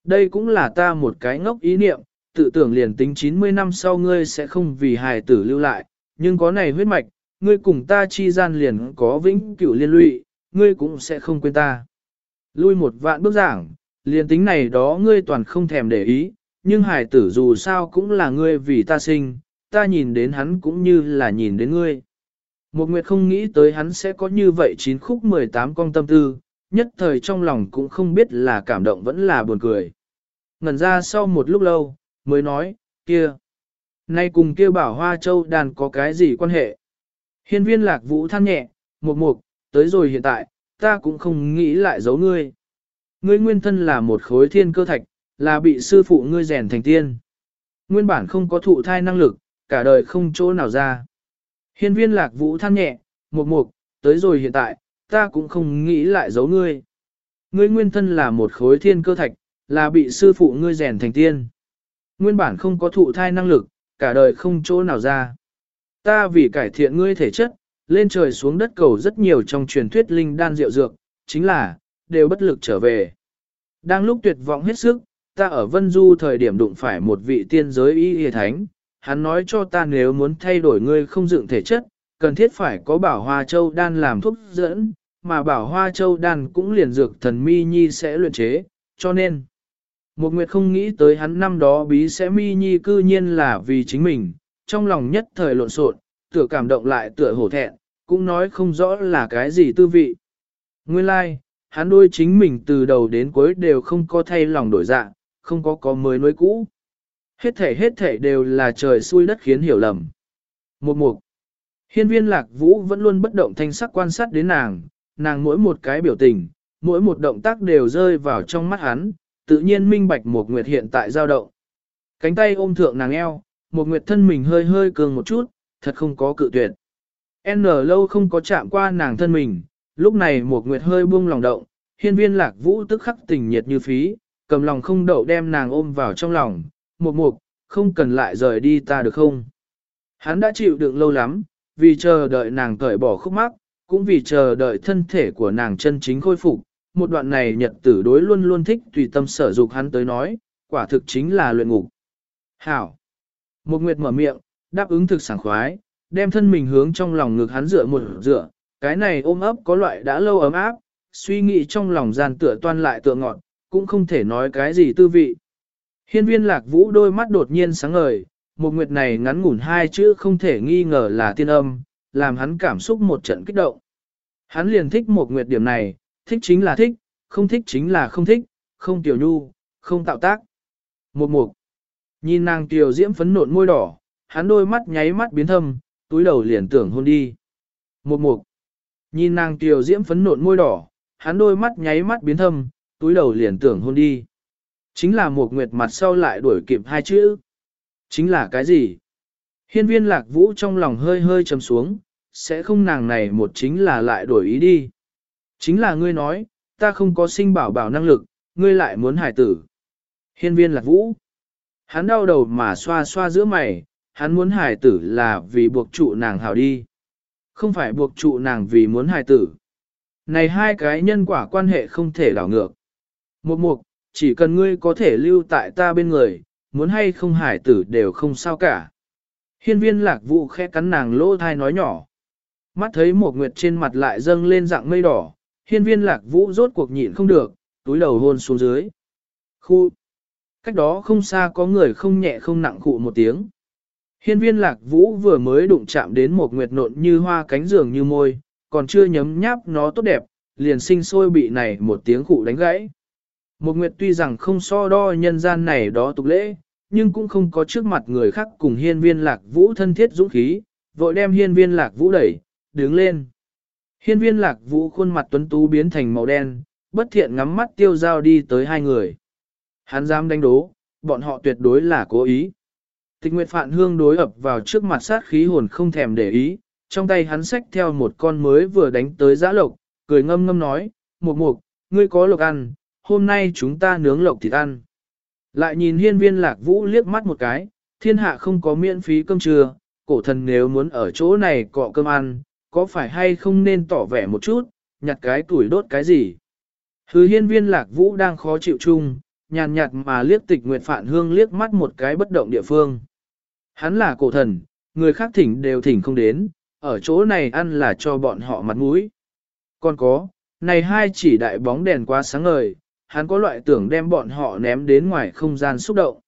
Đây cũng là ta một cái ngốc ý niệm, tự tưởng liền tính 90 năm sau ngươi sẽ không vì hài tử lưu lại, nhưng có này huyết mạch, ngươi cùng ta chi gian liền có vĩnh cửu liên lụy, ngươi cũng sẽ không quên ta. Lui một vạn bước giảng, liền tính này đó ngươi toàn không thèm để ý, nhưng hài tử dù sao cũng là ngươi vì ta sinh, ta nhìn đến hắn cũng như là nhìn đến ngươi. Một nguyệt không nghĩ tới hắn sẽ có như vậy chín khúc 18 con tâm tư, nhất thời trong lòng cũng không biết là cảm động vẫn là buồn cười. Ngần ra sau một lúc lâu, mới nói, kia. Nay cùng kia bảo hoa châu đàn có cái gì quan hệ? Hiên viên lạc vũ than nhẹ, một mục, tới rồi hiện tại, ta cũng không nghĩ lại giấu ngươi. Ngươi nguyên thân là một khối thiên cơ thạch, là bị sư phụ ngươi rèn thành tiên. Nguyên bản không có thụ thai năng lực, cả đời không chỗ nào ra. Hiên viên lạc vũ than nhẹ, một mục, tới rồi hiện tại, ta cũng không nghĩ lại giấu ngươi. Ngươi nguyên thân là một khối thiên cơ thạch, là bị sư phụ ngươi rèn thành tiên. Nguyên bản không có thụ thai năng lực, cả đời không chỗ nào ra. Ta vì cải thiện ngươi thể chất, lên trời xuống đất cầu rất nhiều trong truyền thuyết linh đan rượu dược, chính là, đều bất lực trở về. Đang lúc tuyệt vọng hết sức, ta ở Vân Du thời điểm đụng phải một vị tiên giới y y thánh, hắn nói cho ta nếu muốn thay đổi ngươi không dựng thể chất, cần thiết phải có bảo hoa châu đan làm thuốc dẫn, mà bảo hoa châu đan cũng liền dược thần mi nhi sẽ luyện chế, cho nên, một nguyệt không nghĩ tới hắn năm đó bí sẽ mi nhi cư nhiên là vì chính mình, trong lòng nhất thời lộn xộn, tựa cảm động lại tựa hổ thẹn, cũng nói không rõ là cái gì tư vị. Nguyên lai, like, hắn đôi chính mình từ đầu đến cuối đều không có thay lòng đổi dạ, không có có mới nối cũ. Hết thể hết thể đều là trời xui đất khiến hiểu lầm. Một mục. Hiên viên lạc vũ vẫn luôn bất động thanh sắc quan sát đến nàng, nàng mỗi một cái biểu tình, mỗi một động tác đều rơi vào trong mắt hắn, tự nhiên minh bạch một nguyệt hiện tại giao động. Cánh tay ôm thượng nàng eo, một nguyệt thân mình hơi hơi cường một chút, thật không có cự tuyệt. N lâu không có chạm qua nàng thân mình, lúc này một nguyệt hơi buông lòng động, hiên viên lạc vũ tức khắc tình nhiệt như phí, cầm lòng không đậu đem nàng ôm vào trong lòng, một mục, không cần lại rời đi ta được không? Hắn đã chịu đựng lâu lắm, vì chờ đợi nàng cởi bỏ khúc mắc, cũng vì chờ đợi thân thể của nàng chân chính khôi phục. Một đoạn này nhật tử đối luôn luôn thích tùy tâm sở dục hắn tới nói, quả thực chính là luyện ngục. Hảo! Một nguyệt mở miệng, đáp ứng thực sảng khoái, đem thân mình hướng trong lòng ngực hắn dựa một dựa, cái này ôm ấp có loại đã lâu ấm áp, suy nghĩ trong lòng gian tựa toan lại tựa ngọn, cũng không thể nói cái gì tư vị. Hiên viên lạc vũ đôi mắt đột nhiên sáng ngời, một nguyệt này ngắn ngủn hai chữ không thể nghi ngờ là tiên âm, làm hắn cảm xúc một trận kích động. Hắn liền thích một nguyệt điểm này, thích chính là thích, không thích chính là không thích, không tiểu nhu, không tạo tác. Một mục, nhìn nàng tiểu diễm phấn nộn môi đỏ, hắn đôi mắt nháy mắt biến thâm, túi đầu liền tưởng hôn đi. Một mục, nhìn nàng tiểu diễm phấn nộn môi đỏ, hắn đôi mắt nháy mắt biến thâm, túi đầu liền tưởng hôn đi. Chính là một nguyệt mặt sau lại đuổi kịp hai chữ. Chính là cái gì? Hiên viên lạc vũ trong lòng hơi hơi trầm xuống, sẽ không nàng này một chính là lại đổi ý đi. Chính là ngươi nói, ta không có sinh bảo bảo năng lực, ngươi lại muốn hải tử. Hiên viên lạc vũ. Hắn đau đầu mà xoa xoa giữa mày, hắn muốn hải tử là vì buộc trụ nàng hào đi. Không phải buộc trụ nàng vì muốn hải tử. Này hai cái nhân quả quan hệ không thể đảo ngược. Một mục, chỉ cần ngươi có thể lưu tại ta bên người, muốn hay không hải tử đều không sao cả. Hiên viên lạc vụ khẽ cắn nàng lỗ thai nói nhỏ. Mắt thấy một nguyệt trên mặt lại dâng lên dạng mây đỏ, hiên viên lạc vũ rốt cuộc nhịn không được, túi đầu hôn xuống dưới. Khu! Cách đó không xa có người không nhẹ không nặng cụ một tiếng. Hiên viên lạc vũ vừa mới đụng chạm đến một nguyệt nộn như hoa cánh giường như môi, còn chưa nhấm nháp nó tốt đẹp, liền sinh sôi bị này một tiếng cụ đánh gãy. Một nguyệt tuy rằng không so đo nhân gian này đó tục lễ, nhưng cũng không có trước mặt người khác cùng hiên viên lạc vũ thân thiết dũng khí, vội đem hiên viên lạc vũ đẩy, đứng lên. Hiên viên lạc vũ khuôn mặt tuấn tú biến thành màu đen, bất thiện ngắm mắt tiêu giao đi tới hai người. Hắn dám đánh đố, bọn họ tuyệt đối là cố ý. Tịch Nguyệt Phạn Hương đối ập vào trước mặt sát khí hồn không thèm để ý, trong tay hắn xách theo một con mới vừa đánh tới giã lộc, cười ngâm ngâm nói, mục mục, ngươi có lộc ăn, hôm nay chúng ta nướng lộc thịt ăn. Lại nhìn hiên viên lạc vũ liếc mắt một cái, thiên hạ không có miễn phí cơm trưa, cổ thần nếu muốn ở chỗ này cọ cơm ăn, có phải hay không nên tỏ vẻ một chút, nhặt cái tuổi đốt cái gì. Hứ hiên viên lạc vũ đang khó chịu chung, nhàn nhạt mà liếc tịch nguyệt phản hương liếc mắt một cái bất động địa phương. Hắn là cổ thần, người khác thỉnh đều thỉnh không đến, ở chỗ này ăn là cho bọn họ mặt mũi. Còn có, này hai chỉ đại bóng đèn quá sáng ngời, hắn có loại tưởng đem bọn họ ném đến ngoài không gian xúc động.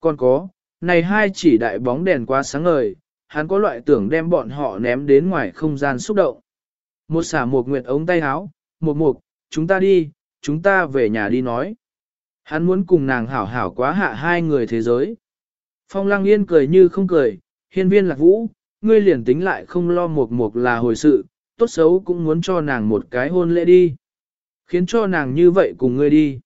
Còn có, này hai chỉ đại bóng đèn quá sáng ngời, hắn có loại tưởng đem bọn họ ném đến ngoài không gian xúc động. Một xả một nguyệt ống tay áo, một mục, chúng ta đi, chúng ta về nhà đi nói. Hắn muốn cùng nàng hảo hảo quá hạ hai người thế giới. Phong lăng yên cười như không cười, hiên viên lạc vũ, ngươi liền tính lại không lo một mục là hồi sự, tốt xấu cũng muốn cho nàng một cái hôn lễ đi. Khiến cho nàng như vậy cùng ngươi đi.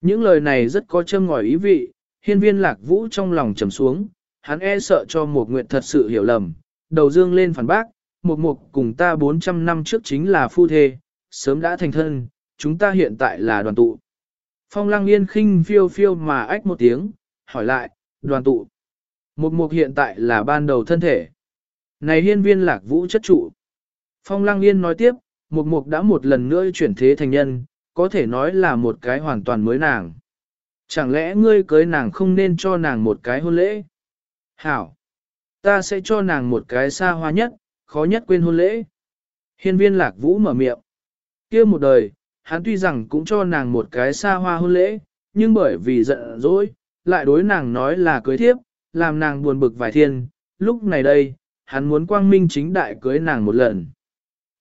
Những lời này rất có châm ngòi ý vị, hiên viên lạc vũ trong lòng trầm xuống, hắn e sợ cho một nguyện thật sự hiểu lầm, đầu dương lên phản bác, một mục cùng ta 400 năm trước chính là phu thê, sớm đã thành thân, chúng ta hiện tại là đoàn tụ. Phong lăng yên khinh phiêu phiêu mà ách một tiếng, hỏi lại, đoàn tụ. Một mục hiện tại là ban đầu thân thể. Này hiên viên lạc vũ chất trụ. Phong lăng yên nói tiếp, một mục đã một lần nữa chuyển thế thành nhân, có thể nói là một cái hoàn toàn mới nàng. Chẳng lẽ ngươi cưới nàng không nên cho nàng một cái hôn lễ? Hảo! Ta sẽ cho nàng một cái xa hoa nhất, khó nhất quên hôn lễ. Hiên viên lạc vũ mở miệng. kia một đời, hắn tuy rằng cũng cho nàng một cái xa hoa hôn lễ, nhưng bởi vì giận dỗi, lại đối nàng nói là cưới thiếp, làm nàng buồn bực vài thiên, lúc này đây, hắn muốn quang minh chính đại cưới nàng một lần.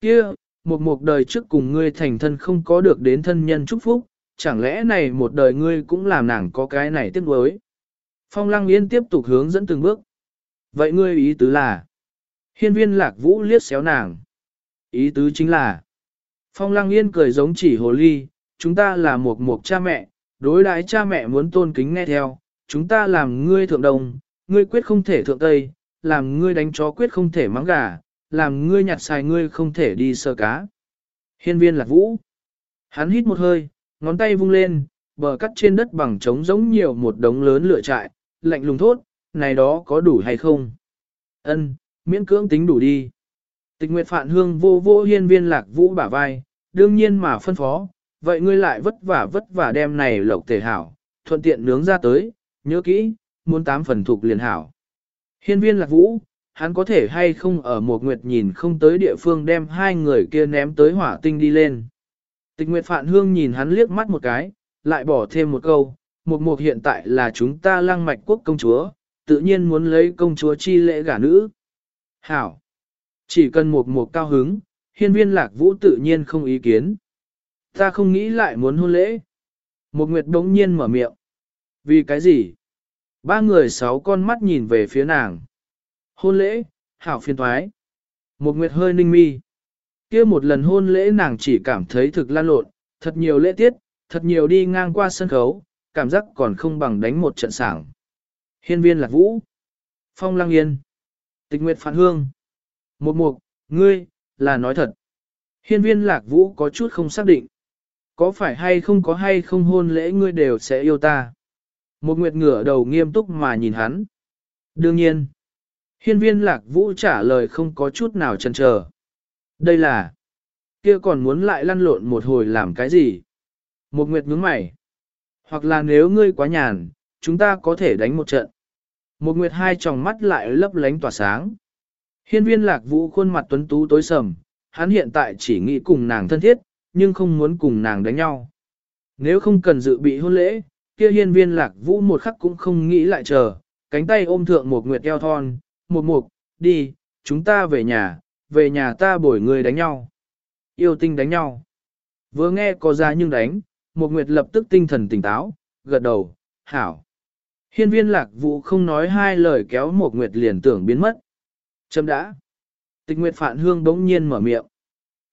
Kia, một một đời trước cùng ngươi thành thân không có được đến thân nhân chúc phúc, chẳng lẽ này một đời ngươi cũng làm nàng có cái này tiếc nuối. Phong Lăng Yên tiếp tục hướng dẫn từng bước. Vậy ngươi ý tứ là? Hiên viên lạc vũ liếc xéo nàng. Ý tứ chính là, Phong Lăng Yên cười giống chỉ hồ ly, chúng ta là một một cha mẹ, đối đãi cha mẹ muốn tôn kính nghe theo, chúng ta làm ngươi thượng đồng, ngươi quyết không thể thượng tây, làm ngươi đánh chó quyết không thể mắng gà, làm ngươi nhặt xài ngươi không thể đi sơ cá. Hiên viên lạc vũ. Hắn hít một hơi, ngón tay vung lên, bờ cắt trên đất bằng trống giống nhiều một đống lớn lửa trại, lạnh lùng thốt, này đó có đủ hay không? Ân, miễn cưỡng tính đủ đi. Tịch Nguyệt Phạn Hương vô vô hiên viên lạc vũ bả vai, đương nhiên mà phân phó, vậy ngươi lại vất vả vất vả đem này lộc tề hảo, thuận tiện nướng ra tới, nhớ kỹ, muốn tám phần thuộc liền hảo. Hiên viên lạc vũ, hắn có thể hay không ở một nguyệt nhìn không tới địa phương đem hai người kia ném tới hỏa tinh đi lên. Tịch Nguyệt Phạn Hương nhìn hắn liếc mắt một cái, lại bỏ thêm một câu, Mục mục hiện tại là chúng ta lăng mạch quốc công chúa, tự nhiên muốn lấy công chúa chi lễ gả nữ. Hảo! Chỉ cần mục mục cao hứng, hiên viên lạc vũ tự nhiên không ý kiến. Ta không nghĩ lại muốn hôn lễ. Mục nguyệt đống nhiên mở miệng. Vì cái gì? Ba người sáu con mắt nhìn về phía nàng. Hôn lễ, hảo phiên thoái. Mục nguyệt hơi ninh mi. kia một lần hôn lễ nàng chỉ cảm thấy thực lan lộn, thật nhiều lễ tiết, thật nhiều đi ngang qua sân khấu, cảm giác còn không bằng đánh một trận sảng. Hiên viên lạc vũ. Phong lăng yên. Tịch nguyệt phản hương. Một mục, ngươi, là nói thật. Hiên viên lạc vũ có chút không xác định. Có phải hay không có hay không hôn lễ ngươi đều sẽ yêu ta. Một nguyệt ngửa đầu nghiêm túc mà nhìn hắn. Đương nhiên. Hiên viên lạc vũ trả lời không có chút nào chần chờ. Đây là. kia còn muốn lại lăn lộn một hồi làm cái gì? Một nguyệt nhướng mày. Hoặc là nếu ngươi quá nhàn, chúng ta có thể đánh một trận. Một nguyệt hai tròng mắt lại lấp lánh tỏa sáng. Hiên viên lạc vũ khuôn mặt tuấn tú tối sầm, hắn hiện tại chỉ nghĩ cùng nàng thân thiết, nhưng không muốn cùng nàng đánh nhau. Nếu không cần dự bị hôn lễ, kia hiên viên lạc vũ một khắc cũng không nghĩ lại chờ, cánh tay ôm thượng một nguyệt eo thon, một mục, đi, chúng ta về nhà, về nhà ta bổi người đánh nhau. Yêu tinh đánh nhau. Vừa nghe có ra nhưng đánh, một nguyệt lập tức tinh thần tỉnh táo, gật đầu, hảo. Hiên viên lạc vũ không nói hai lời kéo một nguyệt liền tưởng biến mất. Châm đã. Tịch Nguyệt Phạn Hương bỗng nhiên mở miệng.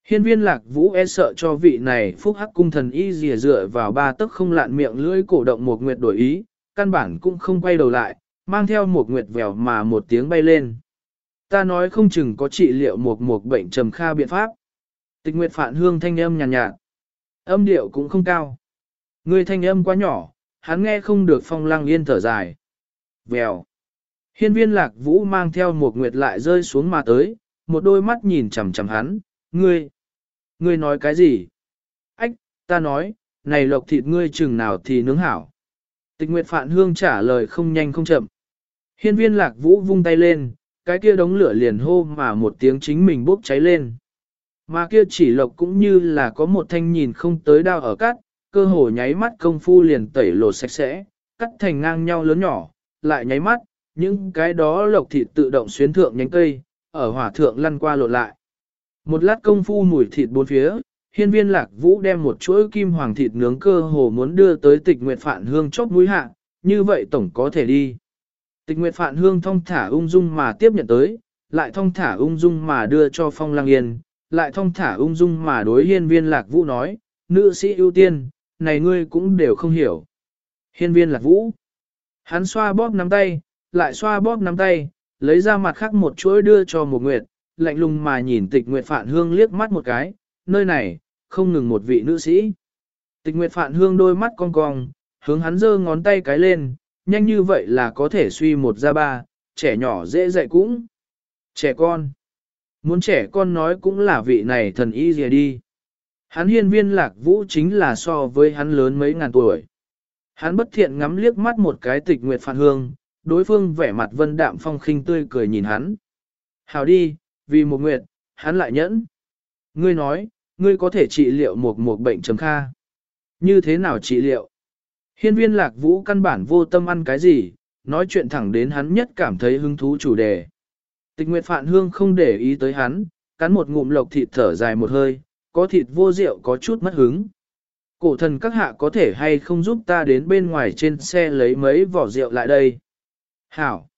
Hiên viên lạc vũ e sợ cho vị này phúc hắc cung thần y dìa dựa vào ba tấc không lạn miệng lưỡi cổ động một nguyệt đổi ý, căn bản cũng không quay đầu lại, mang theo một nguyệt vèo mà một tiếng bay lên. Ta nói không chừng có trị liệu một một bệnh trầm kha biện pháp. Tịch nguyệt phản hương thanh âm nhàn nhạt, nhạt. Âm điệu cũng không cao. Người thanh âm quá nhỏ, hắn nghe không được phong lăng yên thở dài. Vèo. Hiên viên lạc vũ mang theo một nguyệt lại rơi xuống mà tới, một đôi mắt nhìn chằm chằm hắn, ngươi, ngươi nói cái gì? Ách, ta nói, này lộc thịt ngươi chừng nào thì nướng hảo. Tịch nguyệt phạn hương trả lời không nhanh không chậm. Hiên viên lạc vũ vung tay lên, cái kia đống lửa liền hô mà một tiếng chính mình bốc cháy lên. Mà kia chỉ lộc cũng như là có một thanh nhìn không tới đao ở cắt, cơ hồ nháy mắt công phu liền tẩy lột sạch sẽ, cắt thành ngang nhau lớn nhỏ, lại nháy mắt, những cái đó lộc thịt tự động xuyến thượng nhánh cây, ở hỏa thượng lăn qua lột lại. Một lát công phu mùi thịt bốn phía, hiên viên lạc vũ đem một chuỗi kim hoàng thịt nướng cơ hồ muốn đưa tới tịch nguyệt phản hương chốc mũi hạ, như vậy tổng có thể đi. Tịch nguyệt phản hương thong thả ung dung mà tiếp nhận tới, lại thong thả ung dung mà đưa cho phong lang yên, lại thong thả ung dung mà đối hiên viên lạc vũ nói, nữ sĩ ưu tiên, này ngươi cũng đều không hiểu. Hiên viên lạc vũ, hắn xoa bóp nắm tay, lại xoa bóp nắm tay, lấy ra mặt khác một chuỗi đưa cho một nguyệt, lạnh lùng mà nhìn tịch nguyệt phản hương liếc mắt một cái, nơi này, không ngừng một vị nữ sĩ. Tịch nguyệt phản hương đôi mắt cong cong, hướng hắn giơ ngón tay cái lên, nhanh như vậy là có thể suy một ra ba, trẻ nhỏ dễ dạy cũng. Trẻ con. Muốn trẻ con nói cũng là vị này thần y gì đi. Hắn hiên viên lạc vũ chính là so với hắn lớn mấy ngàn tuổi. Hắn bất thiện ngắm liếc mắt một cái tịch nguyệt phản hương, đối phương vẻ mặt vân đạm phong khinh tươi cười nhìn hắn. Hào đi, vì một nguyệt, hắn lại nhẫn. Ngươi nói, ngươi có thể trị liệu một một bệnh trầm kha. Như thế nào trị liệu? Hiên viên lạc vũ căn bản vô tâm ăn cái gì, nói chuyện thẳng đến hắn nhất cảm thấy hứng thú chủ đề. Tịch Nguyệt Phạn Hương không để ý tới hắn, cắn một ngụm lộc thịt thở dài một hơi, có thịt vô rượu có chút mất hứng. Cổ thần các hạ có thể hay không giúp ta đến bên ngoài trên xe lấy mấy vỏ rượu lại đây. Hảo!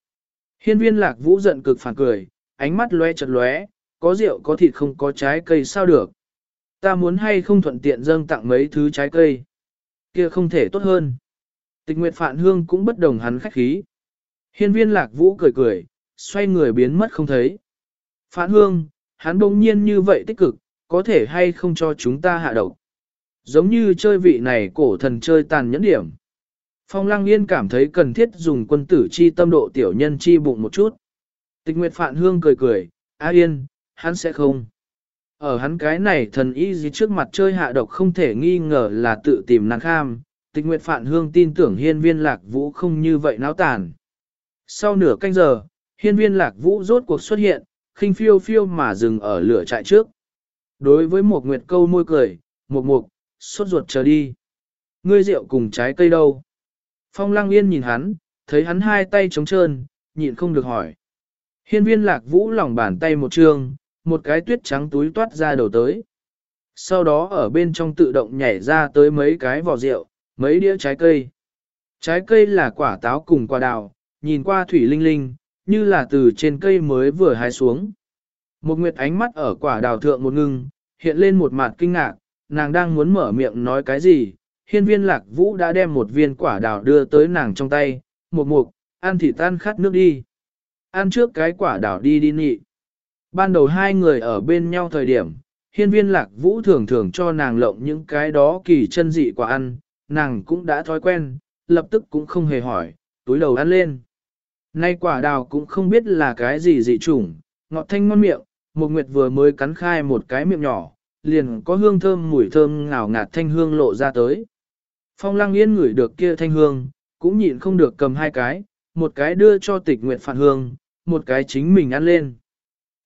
Hiên viên lạc vũ giận cực phản cười, ánh mắt lóe chật lóe, có rượu có thịt không có trái cây sao được. Ta muốn hay không thuận tiện dâng tặng mấy thứ trái cây. Kia không thể tốt hơn. Tịch Nguyệt Phạn Hương cũng bất đồng hắn khách khí. Hiên viên lạc vũ cười cười, xoay người biến mất không thấy. Phản Hương, hắn bỗng nhiên như vậy tích cực, có thể hay không cho chúng ta hạ độc. Giống như chơi vị này cổ thần chơi tàn nhẫn điểm. Phong Lăng Yên cảm thấy cần thiết dùng quân tử chi tâm độ tiểu nhân chi bụng một chút. Tịch Nguyệt Phạn Hương cười cười, A Yên, hắn sẽ không. Ở hắn cái này thần y gì trước mặt chơi hạ độc không thể nghi ngờ là tự tìm nàng kham, tịch nguyệt phạn hương tin tưởng hiên viên lạc vũ không như vậy náo tàn. Sau nửa canh giờ, hiên viên lạc vũ rốt cuộc xuất hiện, khinh phiêu phiêu mà dừng ở lửa trại trước. Đối với một nguyệt câu môi cười, một mục, suốt ruột chờ đi. Ngươi rượu cùng trái cây đâu? Phong lăng yên nhìn hắn, thấy hắn hai tay trống trơn, nhịn không được hỏi. Hiên viên lạc vũ lòng bàn tay một trường, một cái tuyết trắng túi toát ra đầu tới. Sau đó ở bên trong tự động nhảy ra tới mấy cái vỏ rượu, mấy đĩa trái cây. Trái cây là quả táo cùng quả đào, nhìn qua thủy linh linh, như là từ trên cây mới vừa hái xuống. Một nguyệt ánh mắt ở quả đào thượng một ngưng, hiện lên một mặt kinh ngạc, nàng đang muốn mở miệng nói cái gì, hiên viên lạc vũ đã đem một viên quả đào đưa tới nàng trong tay, một mục, ăn thì tan khát nước đi. Ăn trước cái quả đào đi đi nị. Ban đầu hai người ở bên nhau thời điểm, hiên viên lạc vũ thường thường cho nàng lộng những cái đó kỳ chân dị quả ăn, nàng cũng đã thói quen, lập tức cũng không hề hỏi, túi đầu ăn lên. Nay quả đào cũng không biết là cái gì dị chủng, ngọt thanh ngon miệng, một nguyệt vừa mới cắn khai một cái miệng nhỏ, liền có hương thơm mùi thơm ngào ngạt thanh hương lộ ra tới. Phong lăng yên ngửi được kia thanh hương, cũng nhịn không được cầm hai cái, một cái đưa cho tịch nguyệt phản hương, một cái chính mình ăn lên.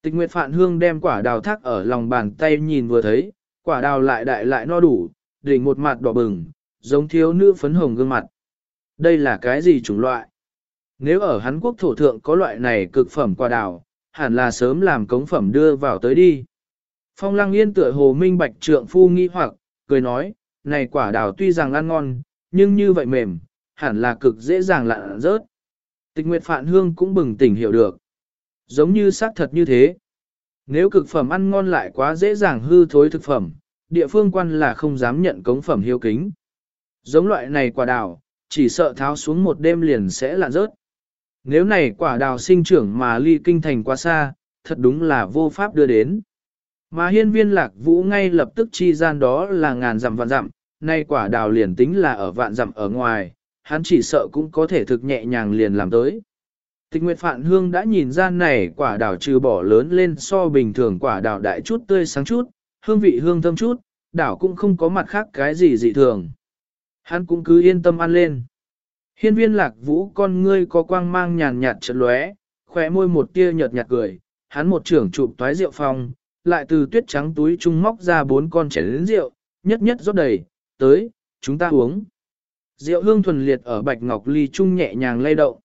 Tịch Nguyệt phản Hương đem quả đào thác ở lòng bàn tay nhìn vừa thấy, quả đào lại đại lại no đủ, đỉnh một mặt đỏ bừng, giống thiếu nữ phấn hồng gương mặt. Đây là cái gì chủng loại? Nếu ở hán Quốc thổ thượng có loại này cực phẩm quả đào, hẳn là sớm làm cống phẩm đưa vào tới đi. Phong Lăng Yên tựa hồ minh bạch trượng phu nghi hoặc, cười nói, này quả đào tuy rằng ăn ngon, nhưng như vậy mềm, hẳn là cực dễ dàng lặn rớt. Tịch Nguyệt Phạn Hương cũng bừng tỉnh hiểu được. Giống như xác thật như thế. Nếu cực phẩm ăn ngon lại quá dễ dàng hư thối thực phẩm, địa phương quan là không dám nhận cống phẩm hiếu kính. Giống loại này quả đào, chỉ sợ tháo xuống một đêm liền sẽ lạn rớt. Nếu này quả đào sinh trưởng mà ly kinh thành quá xa, thật đúng là vô pháp đưa đến. Mà hiên viên lạc vũ ngay lập tức chi gian đó là ngàn dặm vạn dặm, nay quả đào liền tính là ở vạn dặm ở ngoài, hắn chỉ sợ cũng có thể thực nhẹ nhàng liền làm tới. Tịch Nguyệt Phạn Hương đã nhìn ra này quả đào trừ bỏ lớn lên so bình thường quả đào đại chút tươi sáng chút, hương vị hương thơm chút, đảo cũng không có mặt khác cái gì dị thường. Hắn cũng cứ yên tâm ăn lên. Hiên viên lạc vũ con ngươi có quang mang nhàn nhạt chợt lóe, khóe môi một tia nhợt nhạt cười, hắn một trưởng chụp toái rượu phong, lại từ tuyết trắng túi trung móc ra bốn con chén lớn rượu, nhất nhất rót đầy, tới, chúng ta uống. Rượu hương thuần liệt ở bạch ngọc ly trung nhẹ nhàng lay động.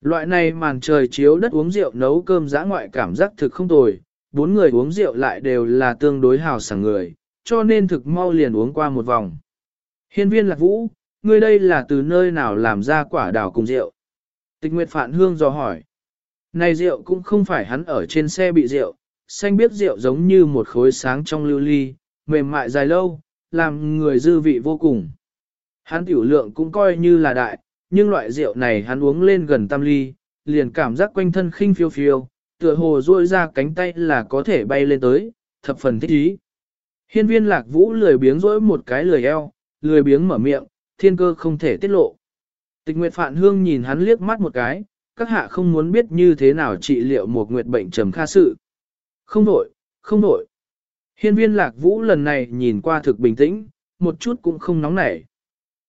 Loại này màn trời chiếu đất uống rượu nấu cơm giã ngoại cảm giác thực không tồi, bốn người uống rượu lại đều là tương đối hào sảng người, cho nên thực mau liền uống qua một vòng. Hiên viên lạc vũ, ngươi đây là từ nơi nào làm ra quả đào cùng rượu? Tịch Nguyệt Phạn Hương dò hỏi. Này rượu cũng không phải hắn ở trên xe bị rượu, xanh biết rượu giống như một khối sáng trong lưu ly, mềm mại dài lâu, làm người dư vị vô cùng. Hắn tiểu lượng cũng coi như là đại, nhưng loại rượu này hắn uống lên gần tam ly, liền cảm giác quanh thân khinh phiêu phiêu, tựa hồ duỗi ra cánh tay là có thể bay lên tới, thập phần thích ý. Hiên viên lạc vũ lười biếng rỗi một cái lười eo, lười biếng mở miệng, thiên cơ không thể tiết lộ. Tịch Nguyệt Phạn Hương nhìn hắn liếc mắt một cái, các hạ không muốn biết như thế nào trị liệu một nguyệt bệnh trầm kha sự. Không đổi, không đổi. Hiên viên lạc vũ lần này nhìn qua thực bình tĩnh, một chút cũng không nóng nảy.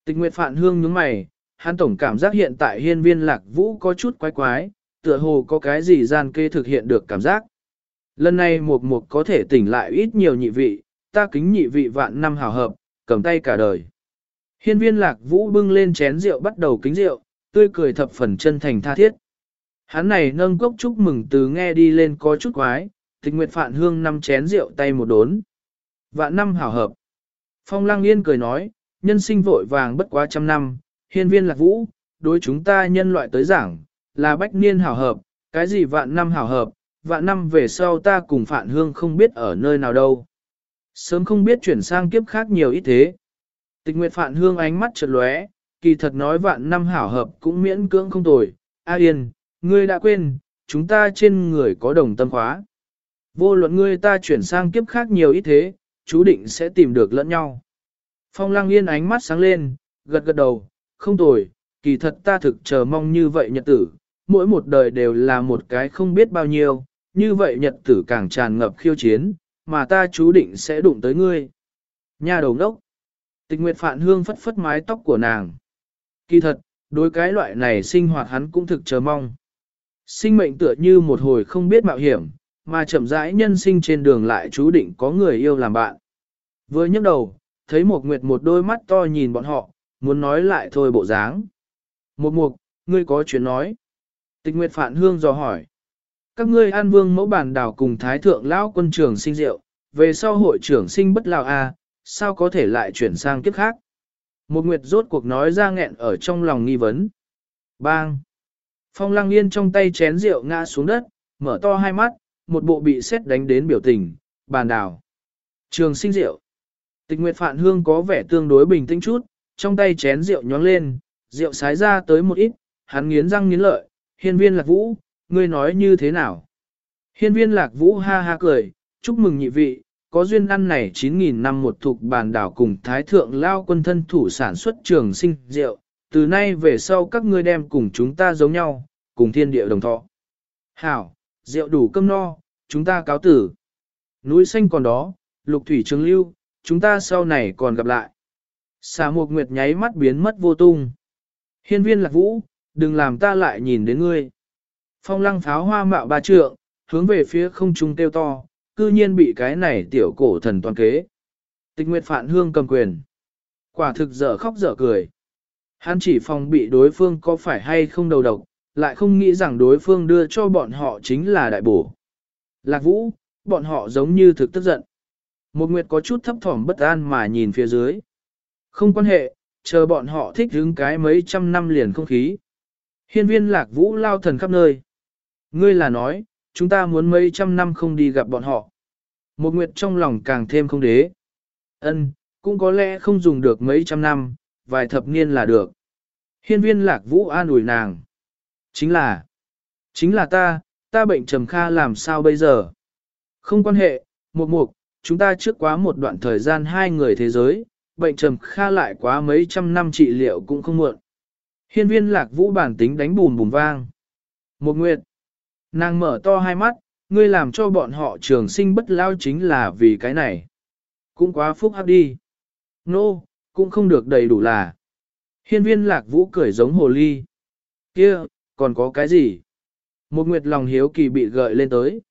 Tịch Nguyệt Phạn Hương nhướng mày, hắn tổng cảm giác hiện tại hiên viên lạc vũ có chút quái quái, tựa hồ có cái gì gian kê thực hiện được cảm giác. Lần này một một có thể tỉnh lại ít nhiều nhị vị, ta kính nhị vị vạn năm hào hợp, cầm tay cả đời. Hiên viên lạc vũ bưng lên chén rượu bắt đầu kính rượu, tươi cười thập phần chân thành tha thiết. Hắn này nâng cốc chúc mừng từ nghe đi lên có chút quái, tịch nguyệt phạn hương năm chén rượu tay một đốn. Vạn năm hảo hợp. Phong lăng yên cười nói, nhân sinh vội vàng bất quá trăm năm, hiên viên lạc vũ, đối chúng ta nhân loại tới giảng, là bách niên hảo hợp, cái gì vạn năm hảo hợp, vạn năm về sau ta cùng phạn hương không biết ở nơi nào đâu. Sớm không biết chuyển sang kiếp khác nhiều ít thế. Tịch Nguyệt Phạn Hương ánh mắt chợt lóe, kỳ thật nói vạn năm hảo hợp cũng miễn cưỡng không tồi. A Yên, ngươi đã quên, chúng ta trên người có đồng tâm khóa. Vô luận ngươi ta chuyển sang kiếp khác nhiều ít thế, chú định sẽ tìm được lẫn nhau. Phong Lang Yên ánh mắt sáng lên, gật gật đầu, không tồi, kỳ thật ta thực chờ mong như vậy nhật tử, mỗi một đời đều là một cái không biết bao nhiêu, như vậy nhật tử càng tràn ngập khiêu chiến, mà ta chú định sẽ đụng tới ngươi. Nhà đầu ngốc. Tịch Nguyệt Phạn Hương phất phất mái tóc của nàng. Kỳ thật, đối cái loại này sinh hoạt hắn cũng thực chờ mong. Sinh mệnh tựa như một hồi không biết mạo hiểm, mà chậm rãi nhân sinh trên đường lại chú định có người yêu làm bạn. Vừa nhấc đầu, thấy một nguyệt một đôi mắt to nhìn bọn họ, muốn nói lại thôi bộ dáng. Một mục, ngươi có chuyện nói. Tịch Nguyệt Phạn Hương dò hỏi. Các ngươi an vương mẫu bản đảo cùng thái thượng lão quân trưởng sinh rượu, về sau hội trưởng sinh bất lào a, à, sao có thể lại chuyển sang kiếp khác. Một nguyệt rốt cuộc nói ra nghẹn ở trong lòng nghi vấn. Bang! Phong lăng yên trong tay chén rượu ngã xuống đất, mở to hai mắt, một bộ bị xét đánh đến biểu tình, bàn đảo. Trường sinh rượu. Tịch nguyệt phản hương có vẻ tương đối bình tĩnh chút, trong tay chén rượu nhóng lên, rượu sái ra tới một ít, hắn nghiến răng nghiến lợi, hiên viên lạc vũ, ngươi nói như thế nào? Hiên viên lạc vũ ha ha cười, chúc mừng nhị vị, có duyên ăn này 9.000 năm một thuộc bàn đảo cùng thái thượng lao quân thân thủ sản xuất trường sinh rượu, từ nay về sau các ngươi đem cùng chúng ta giống nhau, cùng thiên địa đồng thọ. Hảo, rượu đủ cơm no, chúng ta cáo tử. Núi xanh còn đó, lục thủy trường lưu, chúng ta sau này còn gặp lại. Xà mục nguyệt nháy mắt biến mất vô tung. Hiên viên lạc vũ, đừng làm ta lại nhìn đến ngươi. Phong lăng pháo hoa mạo ba trượng, hướng về phía không trung tiêu to, cư nhiên bị cái này tiểu cổ thần toàn kế. Tịch Nguyệt Phạn Hương cầm quyền. Quả thực dở khóc dở cười. Hắn chỉ phòng bị đối phương có phải hay không đầu độc, lại không nghĩ rằng đối phương đưa cho bọn họ chính là đại bổ. Lạc Vũ, bọn họ giống như thực tức giận. Một Nguyệt có chút thấp thỏm bất an mà nhìn phía dưới. Không quan hệ, chờ bọn họ thích hứng cái mấy trăm năm liền không khí. Hiên viên Lạc Vũ lao thần khắp nơi. Ngươi là nói, chúng ta muốn mấy trăm năm không đi gặp bọn họ. Một nguyệt trong lòng càng thêm không đế. Ân, cũng có lẽ không dùng được mấy trăm năm, vài thập niên là được. Hiên viên lạc vũ an ủi nàng. Chính là, chính là ta, ta bệnh trầm kha làm sao bây giờ? Không quan hệ, một mục, chúng ta trước quá một đoạn thời gian hai người thế giới, bệnh trầm kha lại quá mấy trăm năm trị liệu cũng không muộn. Hiên viên lạc vũ bản tính đánh bùm bùm vang. Một nguyệt, nàng mở to hai mắt, ngươi làm cho bọn họ trường sinh bất lao chính là vì cái này. Cũng quá phúc hấp đi. Nô, no, cũng không được đầy đủ là. Hiên viên lạc vũ cười giống hồ ly. kia còn có cái gì? Một nguyệt lòng hiếu kỳ bị gợi lên tới.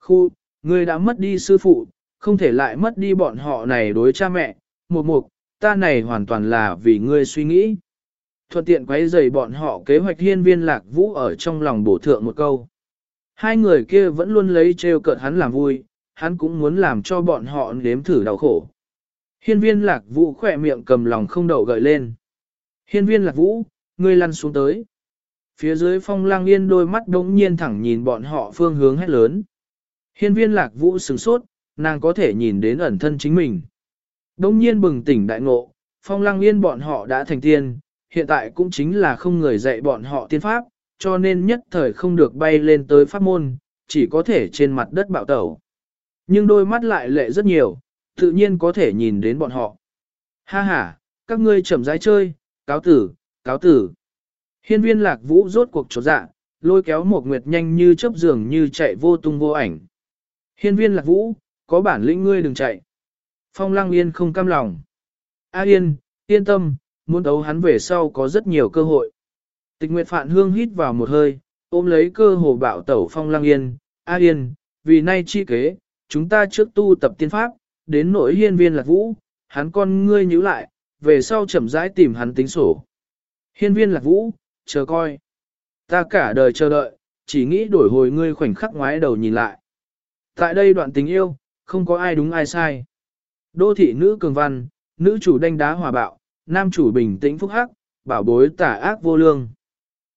Khu, ngươi đã mất đi sư phụ, không thể lại mất đi bọn họ này đối cha mẹ. Một mục, ta này hoàn toàn là vì ngươi suy nghĩ. Thuận tiện quấy rầy bọn họ kế hoạch hiên viên lạc vũ ở trong lòng bổ thượng một câu. Hai người kia vẫn luôn lấy trêu cợt hắn làm vui, hắn cũng muốn làm cho bọn họ nếm thử đau khổ. Hiên viên lạc vũ khỏe miệng cầm lòng không đậu gợi lên. Hiên viên lạc vũ, ngươi lăn xuống tới. Phía dưới phong lang yên đôi mắt đống nhiên thẳng nhìn bọn họ phương hướng hét lớn. Hiên viên lạc vũ sửng sốt, nàng có thể nhìn đến ẩn thân chính mình. Đống nhiên bừng tỉnh đại ngộ, phong lang yên bọn họ đã thành tiên, hiện tại cũng chính là không người dạy bọn họ tiên pháp, cho nên nhất thời không được bay lên tới pháp môn, chỉ có thể trên mặt đất bạo tẩu. Nhưng đôi mắt lại lệ rất nhiều, tự nhiên có thể nhìn đến bọn họ. Ha ha, các ngươi chậm rãi chơi, cáo tử, cáo tử. Hiên viên lạc vũ rốt cuộc trốn dạ, lôi kéo một nguyệt nhanh như chớp giường như chạy vô tung vô ảnh. Hiên viên lạc vũ, có bản lĩnh ngươi đừng chạy. Phong lăng yên không cam lòng. A yên, yên tâm, muốn đấu hắn về sau có rất nhiều cơ hội. Tịch Nguyệt Phạn Hương hít vào một hơi, ôm lấy cơ hồ bạo tẩu phong lang yên, A à yên, vì nay chi kế, chúng ta trước tu tập tiên pháp, đến nỗi hiên viên lạc vũ, hắn con ngươi nhíu lại, về sau chậm rãi tìm hắn tính sổ. Hiên viên lạc vũ, chờ coi. Ta cả đời chờ đợi, chỉ nghĩ đổi hồi ngươi khoảnh khắc ngoái đầu nhìn lại. Tại đây đoạn tình yêu, không có ai đúng ai sai. Đô thị nữ cường văn, nữ chủ đánh đá hòa bạo, nam chủ bình tĩnh phúc hắc, bảo bối tả ác vô lương.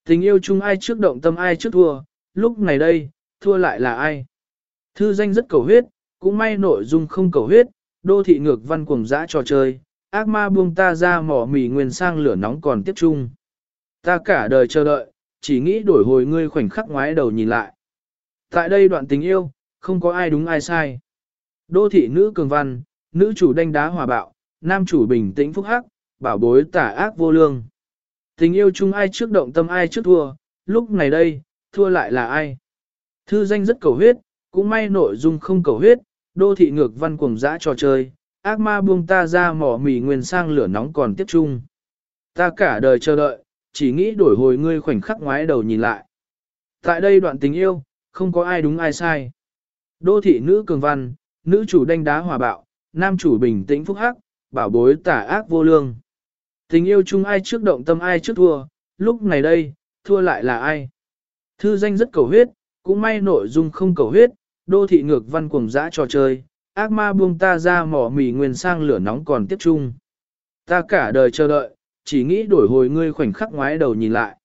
Tình yêu chung ai trước động tâm ai trước thua, lúc này đây, thua lại là ai. Thư danh rất cầu huyết, cũng may nội dung không cầu huyết, đô thị ngược văn cuồng dã trò chơi, ác ma buông ta ra mỏ mì nguyên sang lửa nóng còn tiếp chung. Ta cả đời chờ đợi, chỉ nghĩ đổi hồi ngươi khoảnh khắc ngoái đầu nhìn lại. Tại đây đoạn tình yêu, không có ai đúng ai sai. Đô thị nữ cường văn, nữ chủ đánh đá hòa bạo, nam chủ bình tĩnh phúc hắc, bảo bối tả ác vô lương. Tình yêu chung ai trước động tâm ai trước thua, lúc này đây, thua lại là ai. Thư danh rất cầu huyết, cũng may nội dung không cầu huyết, đô thị ngược văn cuồng dã trò chơi, ác ma buông ta ra mỏ mì nguyên sang lửa nóng còn tiếp chung. Ta cả đời chờ đợi, chỉ nghĩ đổi hồi ngươi khoảnh khắc ngoái đầu nhìn lại. Tại đây đoạn tình yêu, không có ai đúng ai sai. Đô thị nữ cường văn, nữ chủ đánh đá hòa bạo, nam chủ bình tĩnh phúc hắc, bảo bối tả ác vô lương. Tình yêu chung ai trước động tâm ai trước thua, lúc này đây, thua lại là ai. Thư danh rất cầu huyết, cũng may nội dung không cầu huyết, đô thị ngược văn cuồng dã trò chơi, ác ma buông ta ra mỏ mì nguyên sang lửa nóng còn tiếp chung. Ta cả đời chờ đợi, chỉ nghĩ đổi hồi ngươi khoảnh khắc ngoái đầu nhìn lại.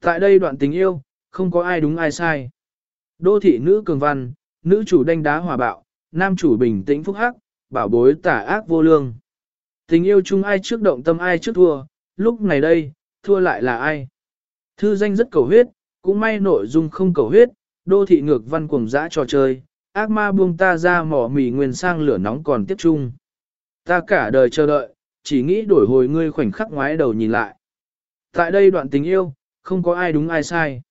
Tại đây đoạn tình yêu, không có ai đúng ai sai. Đô thị nữ cường văn, nữ chủ đánh đá hòa bạo, nam chủ bình tĩnh phúc hắc, bảo bối tả ác vô lương. Tình yêu chung ai trước động tâm ai trước thua, lúc này đây, thua lại là ai. Thư danh rất cầu huyết, cũng may nội dung không cầu huyết, đô thị ngược văn cuồng dã trò chơi, ác ma buông ta ra mỏ mì nguyên sang lửa nóng còn tiếp chung. Ta cả đời chờ đợi, chỉ nghĩ đổi hồi ngươi khoảnh khắc ngoái đầu nhìn lại. Tại đây đoạn tình yêu, không có ai đúng ai sai.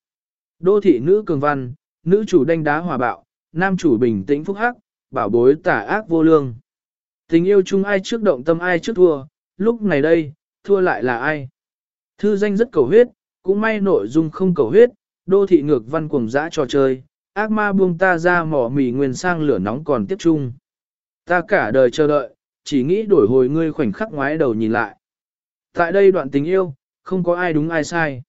Đô thị nữ cường văn, nữ chủ đánh đá hòa bạo, nam chủ bình tĩnh phúc hắc, bảo bối tả ác vô lương. Tình yêu chung ai trước động tâm ai trước thua, lúc này đây, thua lại là ai. Thư danh rất cầu huyết, cũng may nội dung không cầu huyết, đô thị ngược văn cuồng dã trò chơi, ác ma buông ta ra mỏ mì nguyên sang lửa nóng còn tiếp chung. Ta cả đời chờ đợi, chỉ nghĩ đổi hồi ngươi khoảnh khắc ngoái đầu nhìn lại. Tại đây đoạn tình yêu, không có ai đúng ai sai.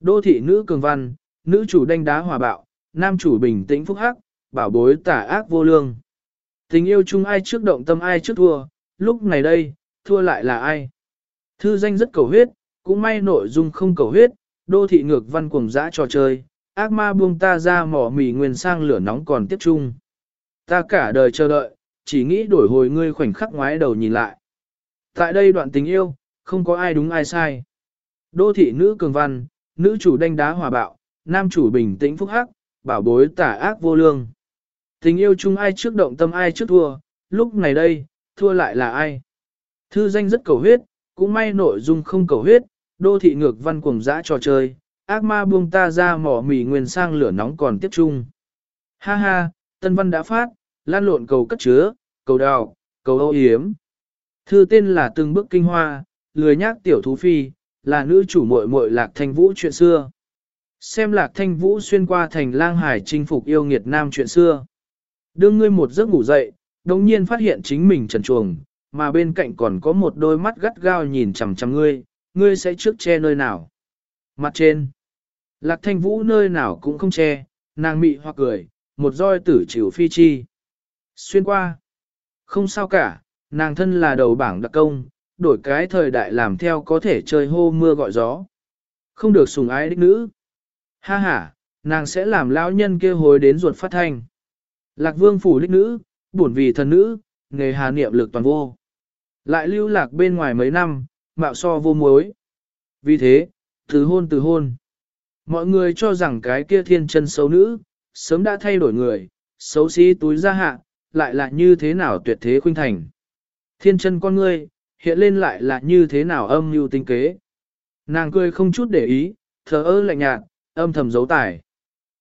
Đô thị nữ cường văn, nữ chủ đánh đá hòa bạo, nam chủ bình tĩnh phúc hắc, bảo bối tả ác vô lương. Tình yêu chung ai trước động tâm ai trước thua, lúc này đây, thua lại là ai. Thư danh rất cầu huyết, cũng may nội dung không cầu huyết, đô thị ngược văn cuồng dã trò chơi, ác ma buông ta ra mỏ mì nguyên sang lửa nóng còn tiếp chung. Ta cả đời chờ đợi, chỉ nghĩ đổi hồi ngươi khoảnh khắc ngoái đầu nhìn lại. Tại đây đoạn tình yêu, không có ai đúng ai sai. Đô thị nữ cường văn, nữ chủ đánh đá hòa bạo, nam chủ bình tĩnh phúc hắc, bảo bối tả ác vô lương. Tình yêu chung ai trước động tâm ai trước thua, lúc này đây, thua lại là ai. Thư danh rất cầu huyết, cũng may nội dung không cầu huyết, đô thị ngược văn cuồng dã trò chơi, ác ma buông ta ra mỏ mì nguyên sang lửa nóng còn tiếp chung. Ha ha, tân văn đã phát, lan lộn cầu cất chứa, cầu đào, cầu âu yếm. Thư tên là từng bước kinh hoa, lười nhác tiểu thú phi, là nữ chủ muội muội lạc thanh vũ chuyện xưa. Xem lạc thanh vũ xuyên qua thành lang hải chinh phục yêu nghiệt nam chuyện xưa. Đương ngươi một giấc ngủ dậy, đồng nhiên phát hiện chính mình trần chuồng, mà bên cạnh còn có một đôi mắt gắt gao nhìn chằm chằm ngươi, ngươi sẽ trước che nơi nào. Mặt trên, lạc thanh vũ nơi nào cũng không che, nàng mị hoặc cười, một roi tử chịu phi chi. Xuyên qua, không sao cả, nàng thân là đầu bảng đặc công, đổi cái thời đại làm theo có thể chơi hô mưa gọi gió. Không được sùng ái đích nữ. Ha ha, nàng sẽ làm lão nhân kia hồi đến ruột phát thanh. Lạc vương phủ đích nữ, bổn vì thần nữ, nghề hà niệm lực toàn vô. Lại lưu lạc bên ngoài mấy năm, mạo so vô mối. Vì thế, từ hôn từ hôn. Mọi người cho rằng cái kia thiên chân xấu nữ, sớm đã thay đổi người, xấu xí túi ra hạ, lại là như thế nào tuyệt thế khuynh thành. Thiên chân con ngươi, hiện lên lại là như thế nào âm mưu tinh kế. Nàng cười không chút để ý, thờ ơ lạnh nhạt, âm thầm giấu tải.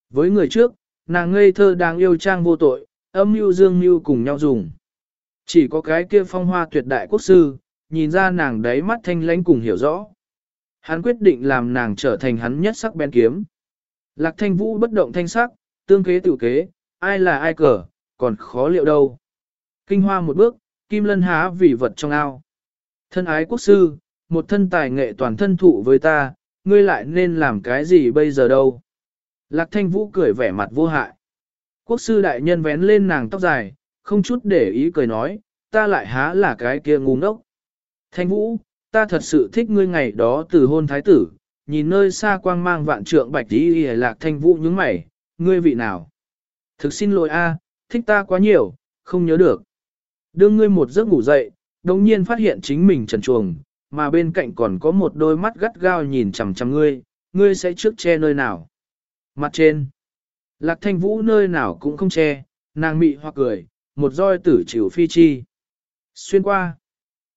Với người trước, nàng ngây thơ đang yêu trang vô tội, âm mưu dương mưu cùng nhau dùng. Chỉ có cái kia phong hoa tuyệt đại quốc sư, nhìn ra nàng đáy mắt thanh lãnh cùng hiểu rõ. Hắn quyết định làm nàng trở thành hắn nhất sắc bén kiếm. Lạc thanh vũ bất động thanh sắc, tương kế tự kế, ai là ai cờ, còn khó liệu đâu. Kinh hoa một bước, kim lân há vì vật trong ao. Thân ái quốc sư, một thân tài nghệ toàn thân thụ với ta, ngươi lại nên làm cái gì bây giờ đâu. Lạc thanh vũ cười vẻ mặt vô hại. Quốc sư đại nhân vén lên nàng tóc dài, không chút để ý cười nói, ta lại há là cái kia ngu ngốc. Thanh vũ, ta thật sự thích ngươi ngày đó từ hôn thái tử, nhìn nơi xa quang mang vạn trượng bạch đi y lạc thanh vũ nhướng mày, ngươi vị nào? Thực xin lỗi a, thích ta quá nhiều, không nhớ được. Đưa ngươi một giấc ngủ dậy, đồng nhiên phát hiện chính mình trần chuồng, mà bên cạnh còn có một đôi mắt gắt gao nhìn chằm chằm ngươi, ngươi sẽ trước che nơi nào? Mặt trên. Lạc thanh vũ nơi nào cũng không che, nàng mị hoặc cười, một roi tử chịu phi chi. Xuyên qua.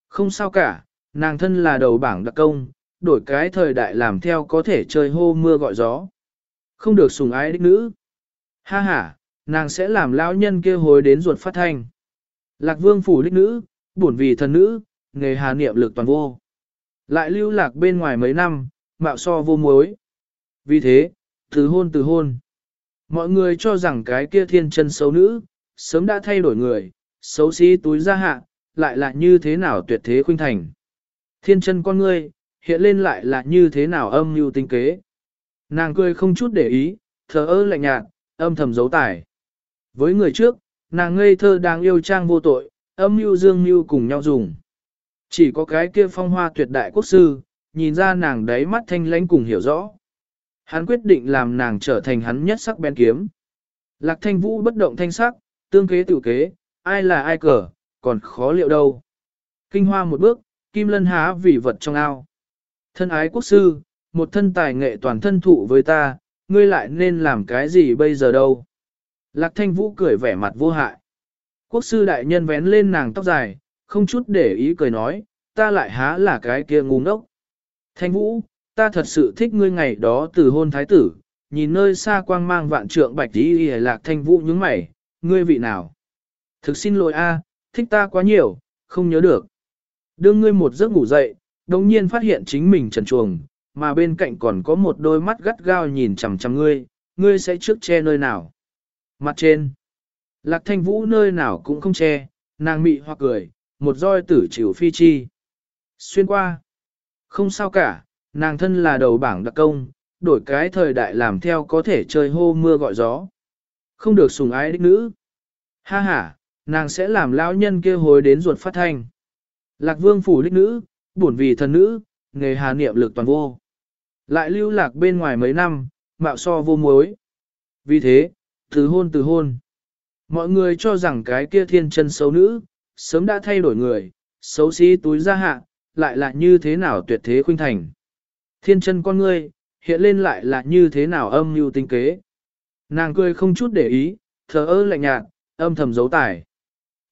Không sao cả, nàng thân là đầu bảng đặc công, đổi cái thời đại làm theo có thể chơi hô mưa gọi gió. Không được sùng ái đích nữ. Ha ha, nàng sẽ làm lão nhân kia hồi đến ruột phát thanh. Lạc vương phủ đích nữ, bổn vì thần nữ, nghề hà niệm lực toàn vô. Lại lưu lạc bên ngoài mấy năm, mạo so vô mối. Vì thế, từ hôn từ hôn. Mọi người cho rằng cái kia thiên chân xấu nữ, sớm đã thay đổi người, xấu xí túi ra hạ, lại là như thế nào tuyệt thế khuynh thành. Thiên chân con ngươi, hiện lên lại là như thế nào âm mưu tinh kế. Nàng cười không chút để ý, thờ ơ lạnh nhạt, âm thầm giấu tải. Với người trước, nàng ngây thơ đang yêu trang vô tội, âm mưu dương mưu cùng nhau dùng. Chỉ có cái kia phong hoa tuyệt đại quốc sư, nhìn ra nàng đáy mắt thanh lãnh cùng hiểu rõ. Hắn quyết định làm nàng trở thành hắn nhất sắc bén kiếm. Lạc thanh vũ bất động thanh sắc, tương kế tự kế, ai là ai cờ, còn khó liệu đâu. Kinh hoa một bước, kim lân há vì vật trong ao. Thân ái quốc sư, một thân tài nghệ toàn thân thụ với ta, ngươi lại nên làm cái gì bây giờ đâu. Lạc thanh vũ cười vẻ mặt vô hại. Quốc sư đại nhân vén lên nàng tóc dài, không chút để ý cười nói, ta lại há là cái kia ngu ngốc. Thanh vũ, ta thật sự thích ngươi ngày đó từ hôn thái tử, nhìn nơi xa quang mang vạn trượng bạch đi y lạc thanh vũ nhướng mày, ngươi vị nào? Thực xin lỗi a, thích ta quá nhiều, không nhớ được. Đưa ngươi một giấc ngủ dậy, đồng nhiên phát hiện chính mình trần chuồng, mà bên cạnh còn có một đôi mắt gắt gao nhìn chằm chằm ngươi, ngươi sẽ trước che nơi nào? Mặt trên. Lạc thanh vũ nơi nào cũng không che, nàng mị hoặc cười, một roi tử chịu phi chi. Xuyên qua. Không sao cả, nàng thân là đầu bảng đặc công, đổi cái thời đại làm theo có thể chơi hô mưa gọi gió. Không được sùng ái đích nữ. Ha ha, nàng sẽ làm lão nhân kia hồi đến ruột phát thanh. Lạc vương phủ đích nữ, bổn vì thần nữ, nghề hà niệm lực toàn vô. Lại lưu lạc bên ngoài mấy năm, mạo so vô mối. Vì thế, từ hôn từ hôn. Mọi người cho rằng cái kia thiên chân xấu nữ, sớm đã thay đổi người, xấu xí túi ra hạ, lại là như thế nào tuyệt thế khuynh thành. Thiên chân con ngươi, hiện lên lại là như thế nào âm mưu tinh kế. Nàng cười không chút để ý, thờ ơ lạnh nhạt, âm thầm giấu tải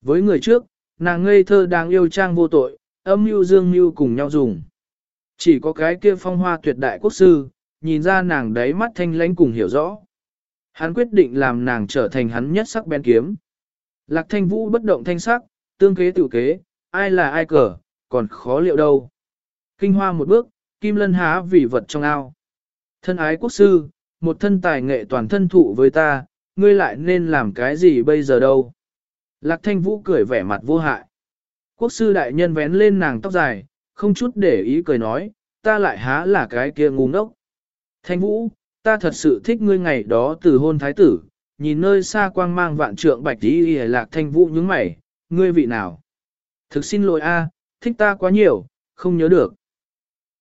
Với người trước, nàng ngây thơ đang yêu trang vô tội, âm mưu dương mưu cùng nhau dùng. Chỉ có cái kia phong hoa tuyệt đại quốc sư, nhìn ra nàng đáy mắt thanh lãnh cùng hiểu rõ. Hắn quyết định làm nàng trở thành hắn nhất sắc bén kiếm. Lạc thanh vũ bất động thanh sắc, tương kế tự kế, ai là ai cờ, còn khó liệu đâu. Kinh hoa một bước, kim lân há vì vật trong ao. Thân ái quốc sư, một thân tài nghệ toàn thân thụ với ta, ngươi lại nên làm cái gì bây giờ đâu. Lạc thanh vũ cười vẻ mặt vô hại. Quốc sư đại nhân vén lên nàng tóc dài, không chút để ý cười nói, ta lại há là cái kia ngu ngốc. Thanh vũ, ta thật sự thích ngươi ngày đó từ hôn thái tử, nhìn nơi xa quang mang vạn trượng bạch tí y lạc thanh vũ nhướng mày, ngươi vị nào? Thực xin lỗi a, thích ta quá nhiều, không nhớ được.